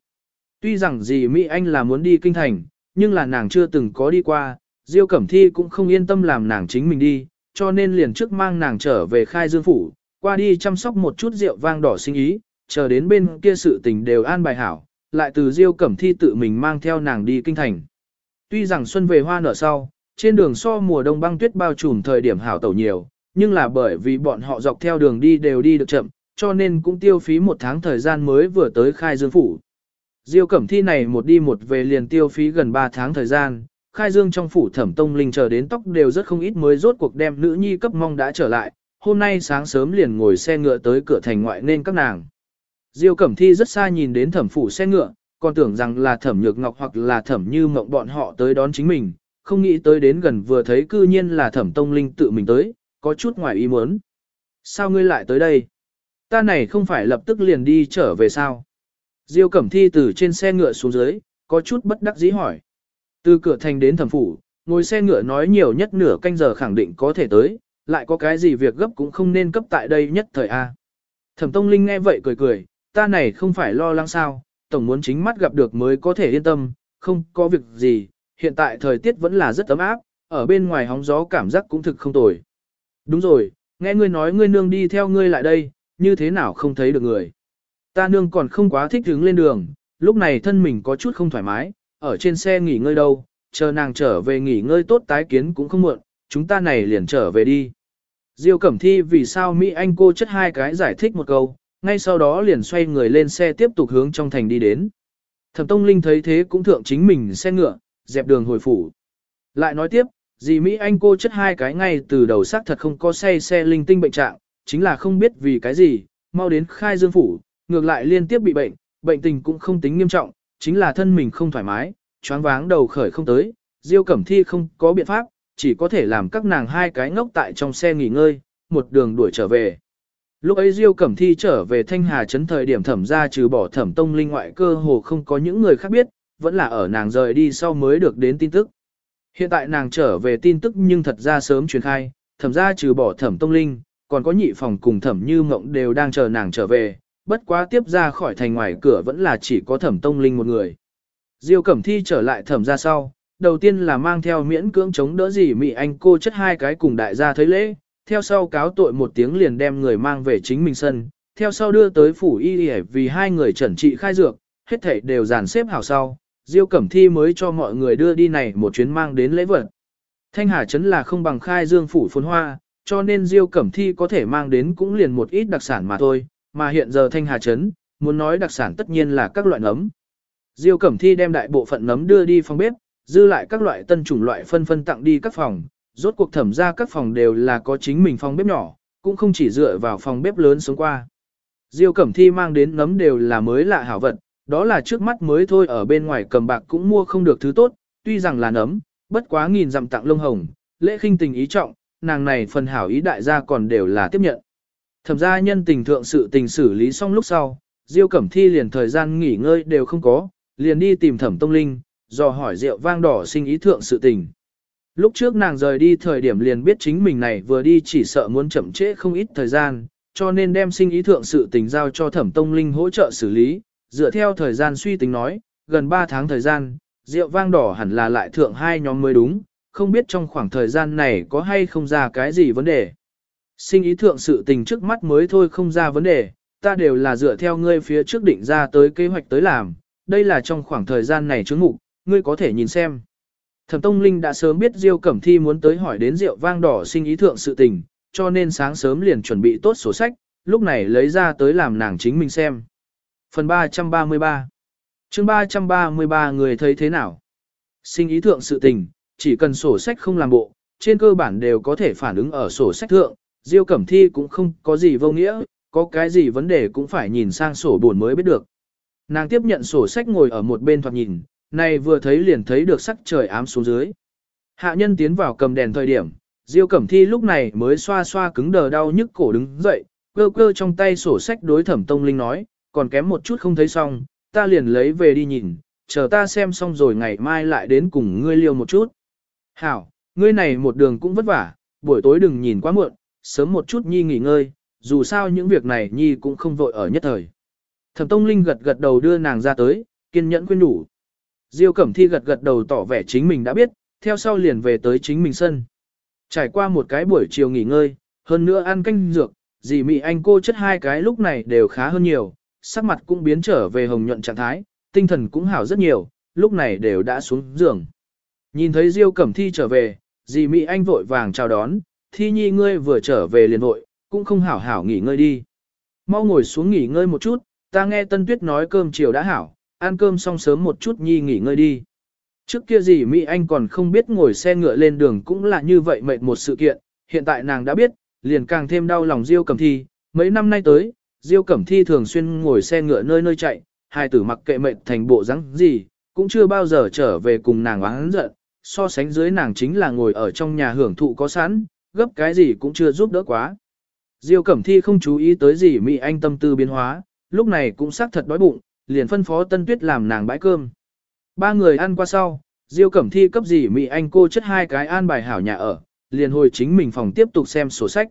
Speaker 1: Tuy rằng dì Mỹ Anh là muốn đi kinh thành, nhưng là nàng chưa từng có đi qua, Diêu Cẩm Thi cũng không yên tâm làm nàng chính mình đi, cho nên liền trước mang nàng trở về khai dương phủ, qua đi chăm sóc một chút rượu vang đỏ sinh ý, chờ đến bên kia sự tình đều an bài hảo, lại từ Diêu Cẩm Thi tự mình mang theo nàng đi kinh thành. Tuy rằng xuân về hoa nở sau, trên đường so mùa đông băng tuyết bao trùm thời điểm hảo tẩu nhiều, nhưng là bởi vì bọn họ dọc theo đường đi đều đi được chậm, cho nên cũng tiêu phí một tháng thời gian mới vừa tới khai dương phủ. Diêu Cẩm Thi này một đi một về liền tiêu phí gần 3 tháng thời gian, khai dương trong phủ thẩm tông linh chờ đến tóc đều rất không ít mới rốt cuộc đem nữ nhi cấp mong đã trở lại, hôm nay sáng sớm liền ngồi xe ngựa tới cửa thành ngoại nên các nàng. Diêu Cẩm Thi rất xa nhìn đến thẩm phủ xe ngựa, còn tưởng rằng là thẩm nhược ngọc hoặc là thẩm như mộng bọn họ tới đón chính mình, không nghĩ tới đến gần vừa thấy cư nhiên là thẩm tông linh tự mình tới, có chút ngoài ý muốn. Sao ngươi lại tới đây? Ta này không phải lập tức liền đi trở về sao? Diêu Cẩm Thi từ trên xe ngựa xuống dưới, có chút bất đắc dĩ hỏi. Từ cửa thành đến thẩm phủ, ngồi xe ngựa nói nhiều nhất nửa canh giờ khẳng định có thể tới, lại có cái gì việc gấp cũng không nên cấp tại đây nhất thời A. Thẩm Tông Linh nghe vậy cười cười, ta này không phải lo lắng sao, tổng muốn chính mắt gặp được mới có thể yên tâm, không có việc gì, hiện tại thời tiết vẫn là rất ấm áp, ở bên ngoài hóng gió cảm giác cũng thực không tồi. Đúng rồi, nghe ngươi nói ngươi nương đi theo ngươi lại đây, như thế nào không thấy được người. Ta nương còn không quá thích đứng lên đường, lúc này thân mình có chút không thoải mái, ở trên xe nghỉ ngơi đâu, chờ nàng trở về nghỉ ngơi tốt tái kiến cũng không muộn, chúng ta này liền trở về đi. Diêu Cẩm Thi vì sao Mỹ Anh cô chất hai cái giải thích một câu, ngay sau đó liền xoay người lên xe tiếp tục hướng trong thành đi đến. Thẩm Tông Linh thấy thế cũng thượng chính mình xe ngựa, dẹp đường hồi phủ. Lại nói tiếp, dì Mỹ Anh cô chất hai cái ngay từ đầu xác thật không có xe xe linh tinh bệnh trạng, chính là không biết vì cái gì, mau đến khai dương phủ, ngược lại liên tiếp bị bệnh, bệnh tình cũng không tính nghiêm trọng, chính là thân mình không thoải mái, choáng váng đầu khởi không tới, Diêu Cẩm Thi không có biện pháp, chỉ có thể làm các nàng hai cái ngốc tại trong xe nghỉ ngơi, một đường đuổi trở về. Lúc ấy Diêu Cẩm Thi trở về Thanh Hà Trấn thời điểm thẩm ra trừ bỏ thẩm tông linh ngoại cơ hồ không có những người khác biết, vẫn là ở nàng rời đi sau mới được đến tin tức. Hiện tại nàng trở về tin tức nhưng thật ra sớm truyền khai, thẩm ra trừ bỏ thẩm tông linh, còn có nhị phòng cùng thẩm như mộng đều đang chờ nàng trở về, bất quá tiếp ra khỏi thành ngoài cửa vẫn là chỉ có thẩm tông linh một người. Diêu Cẩm Thi trở lại thẩm ra sau, đầu tiên là mang theo miễn cưỡng chống đỡ gì mị anh cô chất hai cái cùng đại gia thấy lễ, theo sau cáo tội một tiếng liền đem người mang về chính mình sân, theo sau đưa tới phủ y vì hai người chuẩn trị khai dược, hết thảy đều dàn xếp hảo sau, Diêu Cẩm Thi mới cho mọi người đưa đi này một chuyến mang đến lễ vật. Thanh Hà Trấn là không bằng khai dương phủ phồn hoa, cho nên Diêu Cẩm Thi có thể mang đến cũng liền một ít đặc sản mà thôi, mà hiện giờ Thanh Hà Trấn, muốn nói đặc sản tất nhiên là các loại nấm. Diêu Cẩm Thi đem đại bộ phận nấm đưa đi phòng bếp, dư lại các loại tân chủng loại phân phân tặng đi các phòng, rốt cuộc thẩm ra các phòng đều là có chính mình phòng bếp nhỏ, cũng không chỉ dựa vào phòng bếp lớn sống qua. Diêu Cẩm Thi mang đến nấm đều là mới lạ hảo vật, đó là trước mắt mới thôi ở bên ngoài cầm bạc cũng mua không được thứ tốt, tuy rằng là nấm, bất quá nghìn dặm tặng lông hồng, lễ khinh tình ý trọng, nàng này phần hảo ý đại gia còn đều là tiếp nhận. Thẩm gia nhân tình thượng sự tình xử lý xong lúc sau, Diêu Cẩm Thi liền thời gian nghỉ ngơi đều không có, liền đi tìm Thẩm Tông Linh, dò hỏi rượu vang đỏ sinh ý thượng sự tình. Lúc trước nàng rời đi thời điểm liền biết chính mình này vừa đi chỉ sợ muốn chậm trễ không ít thời gian, cho nên đem sinh ý thượng sự tình giao cho Thẩm Tông Linh hỗ trợ xử lý, dựa theo thời gian suy tính nói, gần 3 tháng thời gian, rượu vang đỏ hẳn là lại thượng hai nhóm mới đúng, không biết trong khoảng thời gian này có hay không ra cái gì vấn đề. Sinh ý thượng sự tình trước mắt mới thôi không ra vấn đề, ta đều là dựa theo ngươi phía trước định ra tới kế hoạch tới làm, đây là trong khoảng thời gian này chứng mục, ngươi có thể nhìn xem. Thẩm Tông Linh đã sớm biết Diêu Cẩm Thi muốn tới hỏi đến rượu vang đỏ sinh ý thượng sự tình, cho nên sáng sớm liền chuẩn bị tốt sổ sách, lúc này lấy ra tới làm nàng chính mình xem. Phần 333 chương 333 người thấy thế nào? Sinh ý thượng sự tình, chỉ cần sổ sách không làm bộ, trên cơ bản đều có thể phản ứng ở sổ sách thượng, Diêu Cẩm Thi cũng không có gì vô nghĩa, có cái gì vấn đề cũng phải nhìn sang sổ buồn mới biết được. Nàng tiếp nhận sổ sách ngồi ở một bên thoạt nhìn, này vừa thấy liền thấy được sắc trời ám xuống dưới. Hạ nhân tiến vào cầm đèn thời điểm, Diêu Cẩm Thi lúc này mới xoa xoa cứng đờ đau nhức cổ đứng dậy, cơ cơ trong tay sổ sách đối thẩm tông linh nói, còn kém một chút không thấy xong, ta liền lấy về đi nhìn, chờ ta xem xong rồi ngày mai lại đến cùng ngươi liêu một chút. Hảo, ngươi này một đường cũng vất vả, buổi tối đừng nhìn quá muộn, sớm một chút nhi nghỉ ngơi, dù sao những việc này nhi cũng không vội ở nhất thời. Thẩm Tông Linh gật gật đầu đưa nàng ra tới, kiên nhẫn khuyên nhủ. Diêu Cẩm Thi gật gật đầu tỏ vẻ chính mình đã biết, theo sau liền về tới chính mình sân. Trải qua một cái buổi chiều nghỉ ngơi, hơn nữa ăn canh dược, dì mị anh cô chất hai cái lúc này đều khá hơn nhiều, sắc mặt cũng biến trở về hồng nhuận trạng thái, tinh thần cũng hảo rất nhiều, lúc này đều đã xuống giường. Nhìn thấy Diêu Cẩm Thi trở về, dì mị anh vội vàng chào đón, Thi nhi ngươi vừa trở về liền vội, cũng không hảo hảo nghỉ ngơi đi. Mau ngồi xuống nghỉ ngơi một chút, ta nghe Tân Tuyết nói cơm chiều đã hảo, ăn cơm xong sớm một chút nhi nghỉ ngơi đi. Trước kia gì Mỹ Anh còn không biết ngồi xe ngựa lên đường cũng là như vậy mệt một sự kiện, hiện tại nàng đã biết, liền càng thêm đau lòng Diêu Cẩm Thi, mấy năm nay tới, Diêu Cẩm Thi thường xuyên ngồi xe ngựa nơi nơi chạy, hai tử mặc kệ mệt thành bộ rắn gì, cũng chưa bao giờ trở về cùng nàng oán giận, so sánh dưới nàng chính là ngồi ở trong nhà hưởng thụ có sẵn, gấp cái gì cũng chưa giúp đỡ quá. Diêu Cẩm Thi không chú ý tới gì Mỹ Anh tâm tư biến hóa, lúc này cũng xác thật đói bụng, liền phân phó Tân Tuyết làm nàng bãi cơm. Ba người ăn qua sau, Diêu Cẩm Thi cấp gì Mỹ Anh cô chất hai cái an bài hảo nhà ở, liền hồi chính mình phòng tiếp tục xem sổ sách.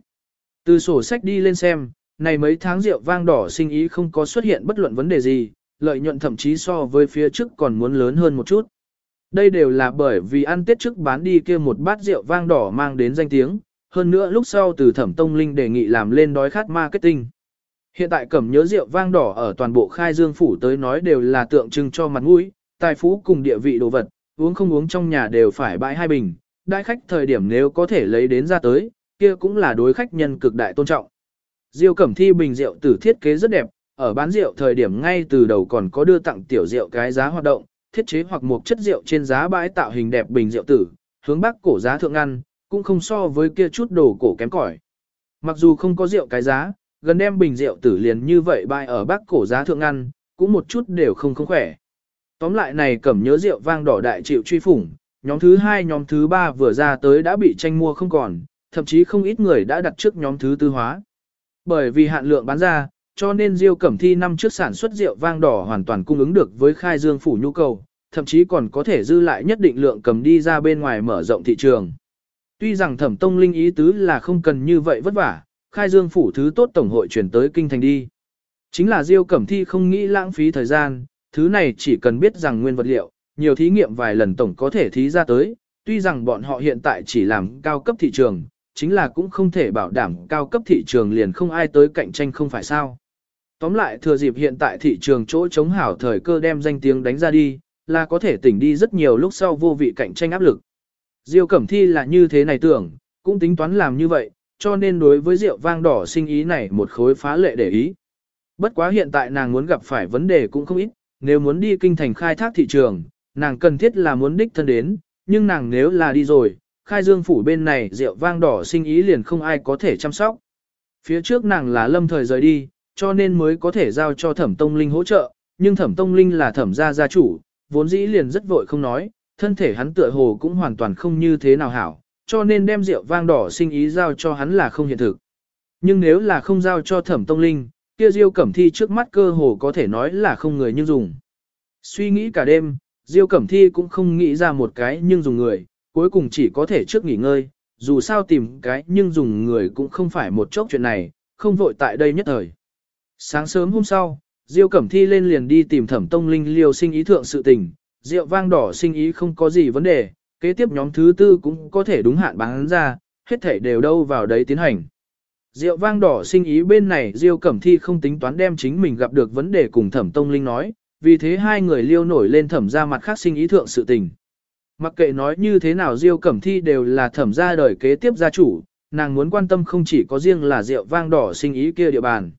Speaker 1: Từ sổ sách đi lên xem, này mấy tháng rượu vang đỏ sinh ý không có xuất hiện bất luận vấn đề gì, lợi nhuận thậm chí so với phía trước còn muốn lớn hơn một chút. Đây đều là bởi vì ăn tết trước bán đi kia một bát rượu vang đỏ mang đến danh tiếng, hơn nữa lúc sau từ thẩm tông linh đề nghị làm lên đói khát marketing. Hiện tại cẩm nhớ rượu vang đỏ ở toàn bộ khai dương phủ tới nói đều là tượng trưng cho mặt mũi, tài phú cùng địa vị đồ vật, uống không uống trong nhà đều phải bãi hai bình, đại khách thời điểm nếu có thể lấy đến ra tới, kia cũng là đối khách nhân cực đại tôn trọng. Diêu Cẩm Thi bình rượu tử thiết kế rất đẹp, ở bán rượu thời điểm ngay từ đầu còn có đưa tặng tiểu rượu cái giá hoạt động, thiết chế hoặc một chất rượu trên giá bãi tạo hình đẹp bình rượu tử, hướng bắc cổ giá thượng ăn, cũng không so với kia chút đồ cổ kém cỏi. Mặc dù không có rượu cái giá, gần đem bình rượu tử liền như vậy bày ở bắc cổ giá thượng ăn, cũng một chút đều không không khỏe. Tóm lại này cẩm nhớ rượu vang đỏ đại chịu truy phủng, nhóm thứ hai nhóm thứ ba vừa ra tới đã bị tranh mua không còn, thậm chí không ít người đã đặt trước nhóm thứ tư hóa. Bởi vì hạn lượng bán ra, cho nên Diêu Cẩm Thi năm trước sản xuất rượu vang đỏ hoàn toàn cung ứng được với khai dương phủ nhu cầu, thậm chí còn có thể dư lại nhất định lượng cầm đi ra bên ngoài mở rộng thị trường. Tuy rằng thẩm tông linh ý tứ là không cần như vậy vất vả, khai dương phủ thứ tốt tổng hội chuyển tới kinh thành đi. Chính là Diêu Cẩm Thi không nghĩ lãng phí thời gian, thứ này chỉ cần biết rằng nguyên vật liệu, nhiều thí nghiệm vài lần tổng có thể thí ra tới, tuy rằng bọn họ hiện tại chỉ làm cao cấp thị trường, chính là cũng không thể bảo đảm cao cấp thị trường liền không ai tới cạnh tranh không phải sao. Tóm lại thừa dịp hiện tại thị trường chỗ chống hảo thời cơ đem danh tiếng đánh ra đi, là có thể tỉnh đi rất nhiều lúc sau vô vị cạnh tranh áp lực. Diêu Cẩm Thi là như thế này tưởng, cũng tính toán làm như vậy, cho nên đối với rượu vang đỏ sinh ý này một khối phá lệ để ý. Bất quá hiện tại nàng muốn gặp phải vấn đề cũng không ít, nếu muốn đi kinh thành khai thác thị trường, nàng cần thiết là muốn đích thân đến, nhưng nàng nếu là đi rồi, khai dương phủ bên này rượu vang đỏ sinh ý liền không ai có thể chăm sóc. Phía trước nàng là lâm thời rời đi, cho nên mới có thể giao cho thẩm tông linh hỗ trợ, nhưng thẩm tông linh là thẩm gia gia chủ, vốn dĩ liền rất vội không nói, thân thể hắn tựa hồ cũng hoàn toàn không như thế nào hảo, cho nên đem rượu vang đỏ sinh ý giao cho hắn là không hiện thực. Nhưng nếu là không giao cho thẩm tông linh, kia Diêu Cẩm Thi trước mắt cơ hồ có thể nói là không người nhưng dùng. Suy nghĩ cả đêm, Diêu Cẩm Thi cũng không nghĩ ra một cái nhưng dùng người, cuối cùng chỉ có thể trước nghỉ ngơi, dù sao tìm cái nhưng dùng người cũng không phải một chốc chuyện này, không vội tại đây nhất thời. Sáng sớm hôm sau, Diêu Cẩm Thi lên liền đi tìm Thẩm Tông Linh liều sinh ý thượng sự tình, rượu vang đỏ sinh ý không có gì vấn đề, kế tiếp nhóm thứ tư cũng có thể đúng hạn bán ra, hết thể đều đâu vào đấy tiến hành. Rượu vang đỏ sinh ý bên này Diêu Cẩm Thi không tính toán đem chính mình gặp được vấn đề cùng Thẩm Tông Linh nói, vì thế hai người liêu nổi lên thẩm ra mặt khác sinh ý thượng sự tình. Mặc kệ nói như thế nào Diêu Cẩm Thi đều là thẩm ra đời kế tiếp gia chủ, nàng muốn quan tâm không chỉ có riêng là rượu vang đỏ sinh ý kia địa bàn.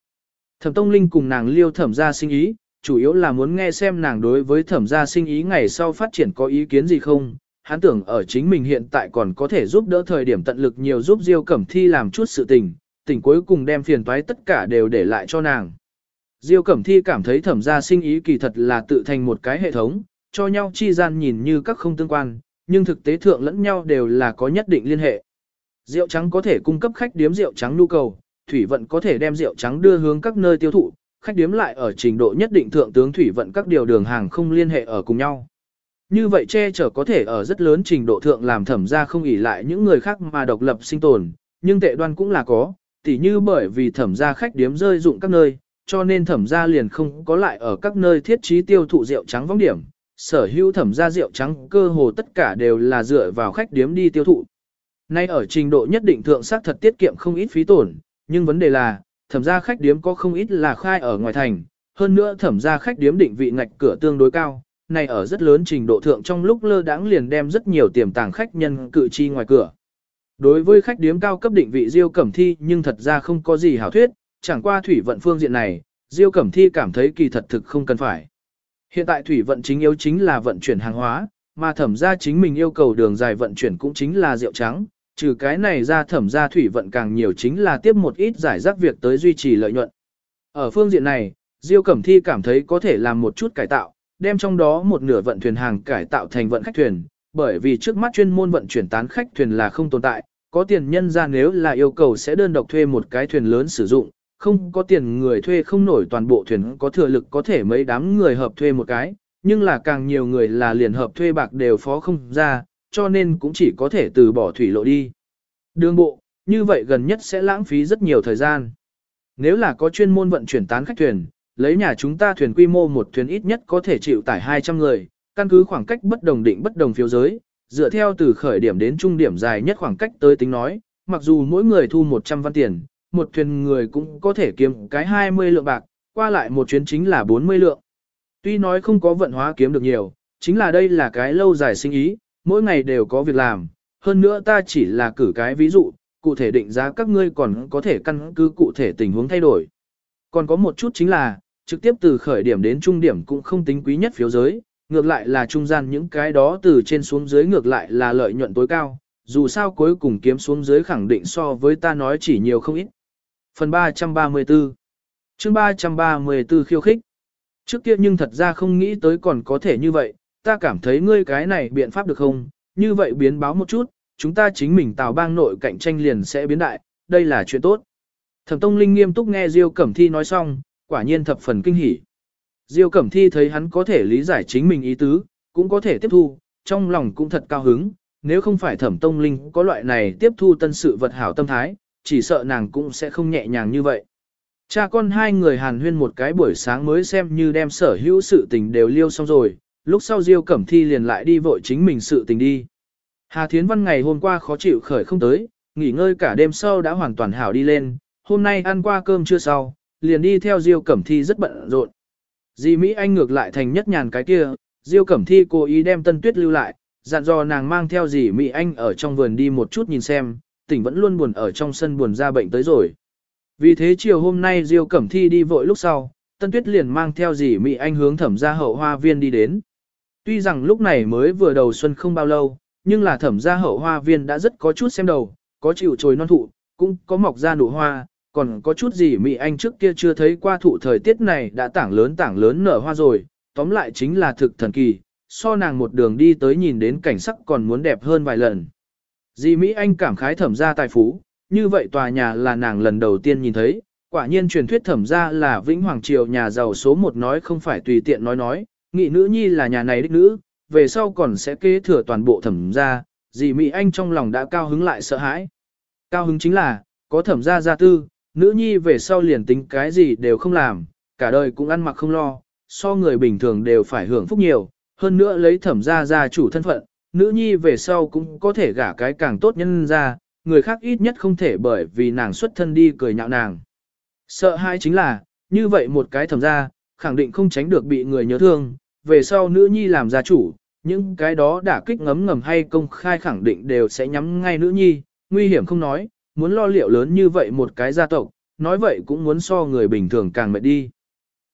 Speaker 1: Thẩm Tông Linh cùng nàng liêu thẩm ra sinh ý, chủ yếu là muốn nghe xem nàng đối với thẩm gia sinh ý ngày sau phát triển có ý kiến gì không. Hắn tưởng ở chính mình hiện tại còn có thể giúp đỡ thời điểm tận lực nhiều giúp Diêu Cẩm Thi làm chút sự tình, tình cuối cùng đem phiền toái tất cả đều để lại cho nàng. Diêu Cẩm Thi cảm thấy thẩm gia sinh ý kỳ thật là tự thành một cái hệ thống, cho nhau chi gian nhìn như các không tương quan, nhưng thực tế thượng lẫn nhau đều là có nhất định liên hệ. Rượu trắng có thể cung cấp khách điếm rượu trắng nhu cầu, thủy vận có thể đem rượu trắng đưa hướng các nơi tiêu thụ, khách điếm lại ở trình độ nhất định thượng tướng thủy vận các điều đường hàng không liên hệ ở cùng nhau. Như vậy che chở có thể ở rất lớn trình độ thượng làm thẩm ra không ỉ lại những người khác mà độc lập sinh tồn, nhưng tệ đoan cũng là có, tỉ như bởi vì thẩm ra khách điếm rơi dụng các nơi, cho nên thẩm gia liền không có lại ở các nơi thiết trí tiêu thụ rượu trắng vong điểm. Sở hữu thẩm gia rượu trắng cơ hồ tất cả đều là dựa vào khách điếm đi tiêu thụ. Nay ở trình độ nhất định thượng xác thật tiết kiệm không ít phí tổn, nhưng vấn đề là, thẩm gia khách điếm có không ít là khai ở ngoài thành, hơn nữa thẩm gia khách điếm định vị ngạch cửa tương đối cao, này ở rất lớn trình độ thượng trong lúc lơ đãng liền đem rất nhiều tiềm tàng khách nhân cự chi ngoài cửa. Đối với khách điếm cao cấp định vị Diêu Cẩm Thi nhưng thật ra không có gì hảo thuyết, chẳng qua thủy vận phương diện này, Diêu Cẩm Thi cảm thấy kỳ thật thực không cần phải. Hiện tại thủy vận chính yếu chính là vận chuyển hàng hóa, mà thẩm gia chính mình yêu cầu đường dài vận chuyển cũng chính là rượu trắng, trừ cái này ra thẩm gia thủy vận càng nhiều chính là tiếp một ít giải rác việc tới duy trì lợi nhuận. Ở phương diện này, Diêu Cẩm Thi cảm thấy có thể làm một chút cải tạo, đem trong đó một nửa vận thuyền hàng cải tạo thành vận khách thuyền, bởi vì trước mắt chuyên môn vận chuyển tán khách thuyền là không tồn tại, có tiền nhân ra nếu là yêu cầu sẽ đơn độc thuê một cái thuyền lớn sử dụng, không có tiền người thuê không nổi toàn bộ thuyền có thừa lực có thể mấy đám người hợp thuê một cái, nhưng là càng nhiều người là liền hợp thuê bạc đều phó không ra, cho nên cũng chỉ có thể từ bỏ thủy lộ đi. Đường bộ, như vậy gần nhất sẽ lãng phí rất nhiều thời gian. Nếu là có chuyên môn vận chuyển tán khách thuyền, lấy nhà chúng ta thuyền quy mô một thuyền ít nhất có thể chịu tải 200 người, căn cứ khoảng cách bất đồng định bất đồng phiếu giới, dựa theo từ khởi điểm đến trung điểm dài nhất khoảng cách tới tính nói, mặc dù mỗi người thu 100 văn tiền, một thuyền người cũng có thể kiếm cái 20 lượng bạc, qua lại một chuyến chính là 40 lượng. Tuy nói không có vận hóa kiếm được nhiều, chính là đây là cái lâu dài sinh ý, mỗi ngày đều có việc làm, hơn nữa ta chỉ là cử cái ví dụ, cụ thể định giá các ngươi còn có thể căn cứ cụ thể tình huống thay đổi. Còn có một chút chính là, trực tiếp từ khởi điểm đến trung điểm cũng không tính quý nhất phiếu giới, ngược lại là trung gian những cái đó từ trên xuống dưới ngược lại là lợi nhuận tối cao, dù sao cuối cùng kiếm xuống dưới khẳng định so với ta nói chỉ nhiều không ít. Phần 334 chương 334 khiêu khích Trước kia nhưng thật ra không nghĩ tới còn có thể như vậy, ta cảm thấy ngươi cái này biện pháp được không, như vậy biến báo một chút, chúng ta chính mình tạo bang nội cạnh tranh liền sẽ biến đại, đây là chuyện tốt. Thẩm Tông Linh nghiêm túc nghe Diêu Cẩm Thi nói xong, quả nhiên thập phần kinh hỉ. Diêu Cẩm Thi thấy hắn có thể lý giải chính mình ý tứ, cũng có thể tiếp thu, trong lòng cũng thật cao hứng, nếu không phải Thẩm Tông Linh có loại này tiếp thu tân sự vật hảo tâm thái, chỉ sợ nàng cũng sẽ không nhẹ nhàng như vậy. Cha con hai người hàn huyên một cái buổi sáng mới xem như đem sở hữu sự tình đều liêu xong rồi, lúc sau Diêu Cẩm Thi liền lại đi vội chính mình sự tình đi. Hà Thiến Văn ngày hôm qua khó chịu khởi không tới, nghỉ ngơi cả đêm sau đã hoàn toàn hảo đi lên, hôm nay ăn qua cơm chưa sau, liền đi theo Diêu Cẩm Thi rất bận rộn. Dì Mỹ Anh ngược lại thành nhất nhàn cái kia, Diêu Cẩm Thi cố ý đem Tân Tuyết lưu lại, dặn dò nàng mang theo dì Mỹ Anh ở trong vườn đi một chút nhìn xem, tỉnh vẫn luôn buồn ở trong sân buồn ra bệnh tới rồi. Vì thế chiều hôm nay Diêu Cẩm Thi đi vội lúc sau, Tân Tuyết liền mang theo dì Mỹ Anh hướng thẩm gia hậu hoa viên đi đến. Tuy rằng lúc này mới vừa đầu xuân không bao lâu, nhưng là thẩm gia hậu hoa viên đã rất có chút xem đầu, có chịu trồi non thụ, cũng có mọc ra nụ hoa, còn có chút gì Mỹ Anh trước kia chưa thấy qua thụ thời tiết này đã tảng lớn tảng lớn nở hoa rồi, tóm lại chính là thực thần kỳ, so nàng một đường đi tới nhìn đến cảnh sắc còn muốn đẹp hơn vài lần. Dì Mỹ Anh cảm khái thẩm gia tài phú, như vậy tòa nhà là nàng lần đầu tiên nhìn thấy, quả nhiên truyền thuyết thẩm gia là vĩnh hoàng triều nhà giàu số một nói không phải tùy tiện nói nói, nghị nữ nhi là nhà này đích nữ, về sau còn sẽ kế thừa toàn bộ thẩm gia, dì Mỹ Anh trong lòng đã cao hứng lại sợ hãi. Cao hứng chính là, có thẩm gia gia tư, nữ nhi về sau liền tính cái gì đều không làm, cả đời cũng ăn mặc không lo, so người bình thường đều phải hưởng phúc nhiều, hơn nữa lấy thẩm gia gia chủ thân phận, nữ nhi về sau cũng có thể gả cái càng tốt nhân ra, người khác ít nhất không thể bởi vì nàng xuất thân đi cười nhạo nàng. Sợ hai chính là, như vậy một cái thẩm gia, khẳng định không tránh được bị người nhớ thương, về sau nữ nhi làm gia chủ, những cái đó đã kích ngấm ngầm hay công khai khẳng định đều sẽ nhắm ngay nữ nhi, nguy hiểm không nói, muốn lo liệu lớn như vậy một cái gia tộc, nói vậy cũng muốn so người bình thường càng mệt đi.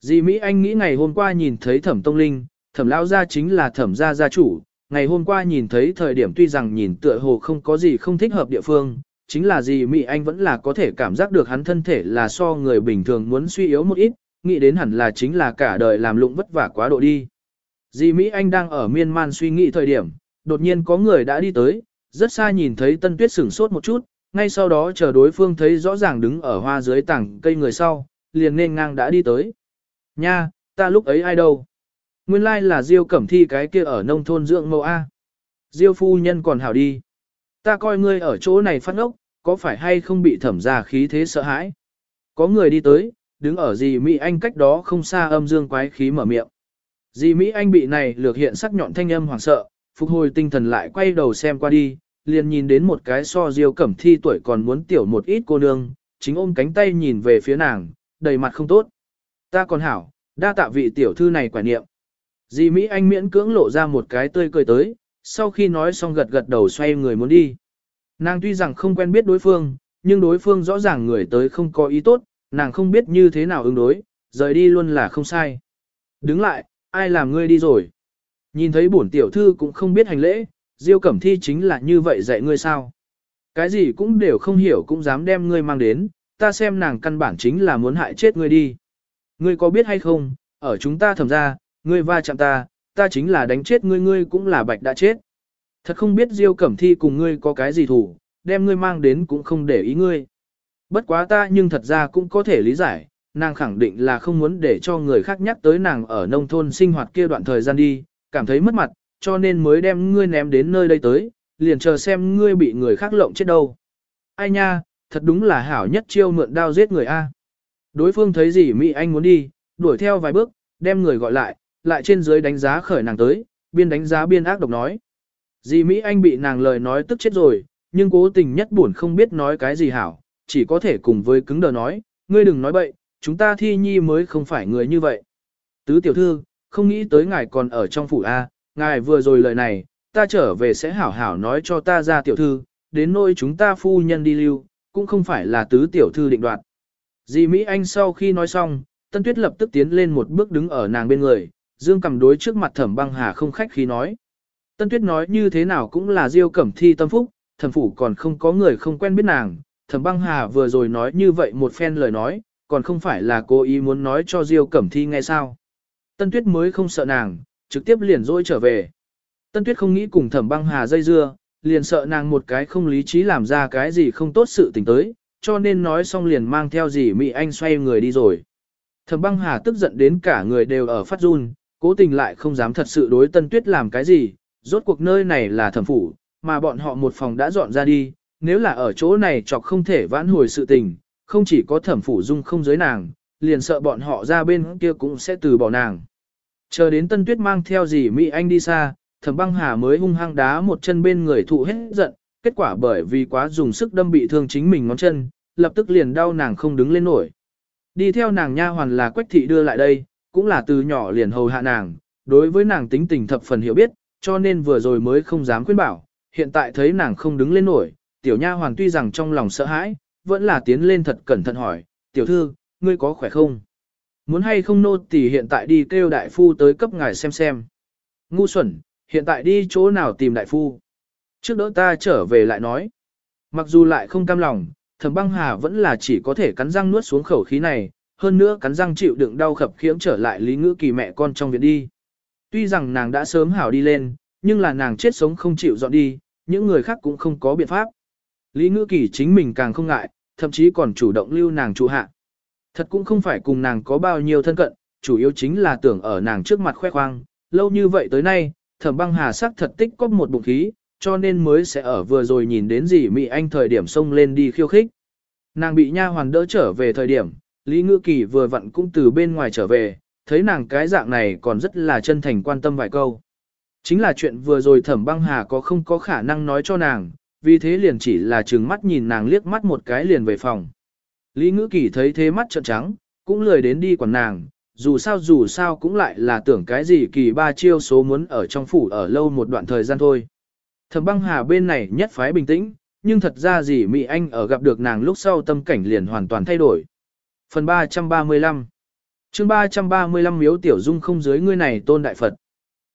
Speaker 1: Dì Mỹ Anh nghĩ ngày hôm qua nhìn thấy thẩm tông linh, thẩm lão gia chính là thẩm gia gia chủ, ngày hôm qua nhìn thấy thời điểm tuy rằng nhìn tựa hồ không có gì không thích hợp địa phương, chính là dì Mỹ Anh vẫn là có thể cảm giác được hắn thân thể là so người bình thường muốn suy yếu một ít, nghĩ đến hẳn là chính là cả đời làm lụng vất vả quá độ đi. Dì Mỹ Anh đang ở miên man suy nghĩ thời điểm, đột nhiên có người đã đi tới, rất xa nhìn thấy Tân Tuyết sửng sốt một chút, ngay sau đó chờ đối phương thấy rõ ràng đứng ở hoa dưới tảng cây người sau, liền nên ngang đã đi tới. Nha, ta lúc ấy ai đâu? Nguyên lai là Diêu Cẩm Thi cái kia ở nông thôn dưỡng mẫu A. Diêu phu nhân còn hảo đi. Ta coi ngươi ở chỗ này phát ốc, có phải hay không bị thẩm ra khí thế sợ hãi? Có người đi tới, đứng ở dì Mỹ Anh cách đó không xa âm dương quái khí mở miệng. Dì Mỹ Anh bị này lược hiện sắc nhọn thanh âm hoảng sợ, phục hồi tinh thần lại quay đầu xem qua đi, liền nhìn đến một cái so diêu cẩm thi tuổi còn muốn tiểu một ít cô nương, chính ôm cánh tay nhìn về phía nàng, đầy mặt không tốt. Ta còn hảo, đa tạ vị tiểu thư này quả niệm. di Mỹ Anh miễn cưỡng lộ ra một cái tươi cười tới, sau khi nói xong gật gật đầu xoay người muốn đi. Nàng tuy rằng không quen biết đối phương, nhưng đối phương rõ ràng người tới không có ý tốt, nàng không biết như thế nào ứng đối, rời đi luôn là không sai. Đứng lại, ai làm ngươi đi rồi? Nhìn thấy bổn tiểu thư cũng không biết hành lễ, Diêu Cẩm Thi chính là như vậy dạy ngươi sao? Cái gì cũng đều không hiểu cũng dám đem ngươi mang đến, ta xem nàng căn bản chính là muốn hại chết ngươi đi. Ngươi có biết hay không, ở chúng ta thầm ra, ngươi va chạm ta, ta chính là đánh chết ngươi ngươi cũng là bạch đã chết. Thật không biết Diêu Cẩm Thi cùng ngươi có cái gì thủ, đem ngươi mang đến cũng không để ý ngươi. Bất quá ta nhưng thật ra cũng có thể lý giải, nàng khẳng định là không muốn để cho người khác nhắc tới nàng ở nông thôn sinh hoạt kia đoạn thời gian đi, cảm thấy mất mặt, cho nên mới đem ngươi ném đến nơi đây tới, liền chờ xem ngươi bị người khác lộng chết đâu. Ai nha, thật đúng là hảo nhất chiêu mượn đao giết người A. Đối phương thấy gì Mỹ Anh muốn đi, đuổi theo vài bước, đem người gọi lại, lại trên dưới đánh giá khởi nàng tới, biên đánh giá biên ác độc nói. Dì Mỹ Anh bị nàng lời nói tức chết rồi, nhưng cố tình nhất buồn không biết nói cái gì hảo, chỉ có thể cùng với cứng đờ nói, ngươi đừng nói bậy, chúng ta thi nhi mới không phải người như vậy. Tứ tiểu thư, không nghĩ tới ngài còn ở trong phủ A, ngài vừa rồi lời này, ta trở về sẽ hảo hảo nói cho ta ra tiểu thư, đến nỗi chúng ta phu nhân đi lưu, cũng không phải là tứ tiểu thư định đoạt. Dì Mỹ Anh sau khi nói xong, Tân Tuyết lập tức tiến lên một bước đứng ở nàng bên người, dương cầm đối trước mặt thẩm băng hà không khách khí nói. Tân Tuyết nói như thế nào cũng là diêu cẩm thi tâm phúc, thẩm phủ còn không có người không quen biết nàng, thẩm băng hà vừa rồi nói như vậy một phen lời nói, còn không phải là cô ý muốn nói cho diêu cẩm thi nghe sao. Tân Tuyết mới không sợ nàng, trực tiếp liền dỗi trở về. Tân Tuyết không nghĩ cùng thẩm băng hà dây dưa, liền sợ nàng một cái không lý trí làm ra cái gì không tốt sự tình tới, cho nên nói xong liền mang theo gì Mỹ Anh xoay người đi rồi. Thẩm băng hà tức giận đến cả người đều ở phát run, cố tình lại không dám thật sự đối Tân Tuyết làm cái gì, rốt cuộc nơi này là thẩm phủ, mà bọn họ một phòng đã dọn ra đi, nếu là ở chỗ này chọc không thể vãn hồi sự tình, không chỉ có thẩm phủ dung không giới nàng, liền sợ bọn họ ra bên kia cũng sẽ từ bỏ nàng. Chờ đến Tân Tuyết mang theo gì Mỹ Anh đi xa, thẩm băng hà mới hung hăng đá một chân bên người thụ hết giận, kết quả bởi vì quá dùng sức đâm bị thương chính mình ngón chân, lập tức liền đau nàng không đứng lên nổi. Đi theo nàng nha hoàn là quách thị đưa lại đây, cũng là từ nhỏ liền hầu hạ nàng, đối với nàng tính tình thập phần hiểu biết, cho nên vừa rồi mới không dám khuyên bảo, hiện tại thấy nàng không đứng lên nổi, tiểu nha hoàn tuy rằng trong lòng sợ hãi, vẫn là tiến lên thật cẩn thận hỏi, tiểu thư, ngươi có khỏe không? Muốn hay không nô tỳ hiện tại đi kêu đại phu tới cấp ngài xem xem. Ngu xuẩn, hiện tại đi chỗ nào tìm đại phu. Trước đỡ ta trở về lại nói. Mặc dù lại không cam lòng, thẩm băng hà vẫn là chỉ có thể cắn răng nuốt xuống khẩu khí này, hơn nữa cắn răng chịu đựng đau khập khiễng trở lại lý ngữ kỳ mẹ con trong viện đi. Tuy rằng nàng đã sớm hảo đi lên, nhưng là nàng chết sống không chịu dọn đi, những người khác cũng không có biện pháp. Lý ngữ kỳ chính mình càng không ngại, thậm chí còn chủ động lưu nàng trụ hạ. Thật cũng không phải cùng nàng có bao nhiêu thân cận, chủ yếu chính là tưởng ở nàng trước mặt khoe khoang, lâu như vậy tới nay, thẩm băng hà sắc thật tích có một bụng khí, cho nên mới sẽ ở vừa rồi nhìn đến gì Mỹ Anh thời điểm xông lên đi khiêu khích. Nàng bị nha hoàn đỡ trở về thời điểm, Lý Ngư Kỳ vừa vặn cũng từ bên ngoài trở về, thấy nàng cái dạng này còn rất là chân thành quan tâm vài câu. Chính là chuyện vừa rồi thẩm băng hà có không có khả năng nói cho nàng, vì thế liền chỉ là trừng mắt nhìn nàng liếc mắt một cái liền về phòng. Lý Ngữ Kỳ thấy thế mắt trợn trắng, cũng lười đến đi quản nàng, dù sao dù sao cũng lại là tưởng cái gì kỳ ba chiêu số muốn ở trong phủ ở lâu một đoạn thời gian thôi. Thẩm băng hà bên này nhất phái bình tĩnh, nhưng thật ra gì Mỹ Anh ở gặp được nàng lúc sau tâm cảnh liền hoàn toàn thay đổi. Phần 335 chương 335 miếu tiểu dung không dưới ngươi này tôn đại Phật.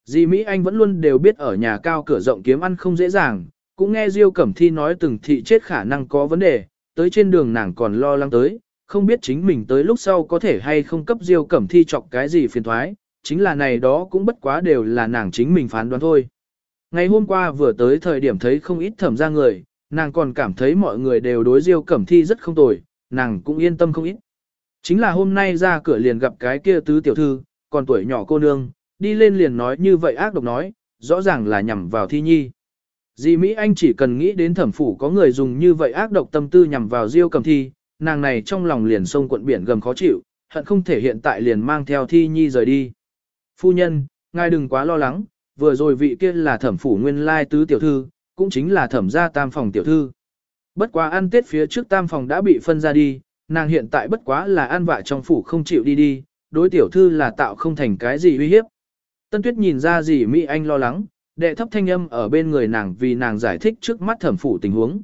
Speaker 1: Dì Mỹ Anh vẫn luôn đều biết ở nhà cao cửa rộng kiếm ăn không dễ dàng, cũng nghe Diêu Cẩm Thi nói từng thị chết khả năng có vấn đề, tới trên đường nàng còn lo lắng tới, không biết chính mình tới lúc sau có thể hay không cấp Diêu Cẩm Thi chọc cái gì phiền thoái, chính là này đó cũng bất quá đều là nàng chính mình phán đoán thôi. Ngày hôm qua vừa tới thời điểm thấy không ít thẩm ra người, nàng còn cảm thấy mọi người đều đối Diêu Cẩm Thi rất không tồi, nàng cũng yên tâm không ít. Chính là hôm nay ra cửa liền gặp cái kia tứ tiểu thư, còn tuổi nhỏ cô nương, đi lên liền nói như vậy ác độc nói, rõ ràng là nhằm vào thi nhi. Dì Mỹ Anh chỉ cần nghĩ đến thẩm phủ có người dùng như vậy ác độc tâm tư nhằm vào Diêu Cẩm Thi, nàng này trong lòng liền sông quận biển gầm khó chịu, hận không thể hiện tại liền mang theo thi nhi rời đi. Phu nhân, ngài đừng quá lo lắng, vừa rồi vị kia là thẩm phủ nguyên lai tứ tiểu thư, cũng chính là thẩm gia tam phòng tiểu thư. Bất quá ăn tết phía trước tam phòng đã bị phân ra đi, nàng hiện tại bất quá là ăn vạ trong phủ không chịu đi đi, đối tiểu thư là tạo không thành cái gì uy hiếp. Tân tuyết nhìn ra gì Mỹ Anh lo lắng, đệ thấp thanh âm ở bên người nàng vì nàng giải thích trước mắt thẩm phủ tình huống.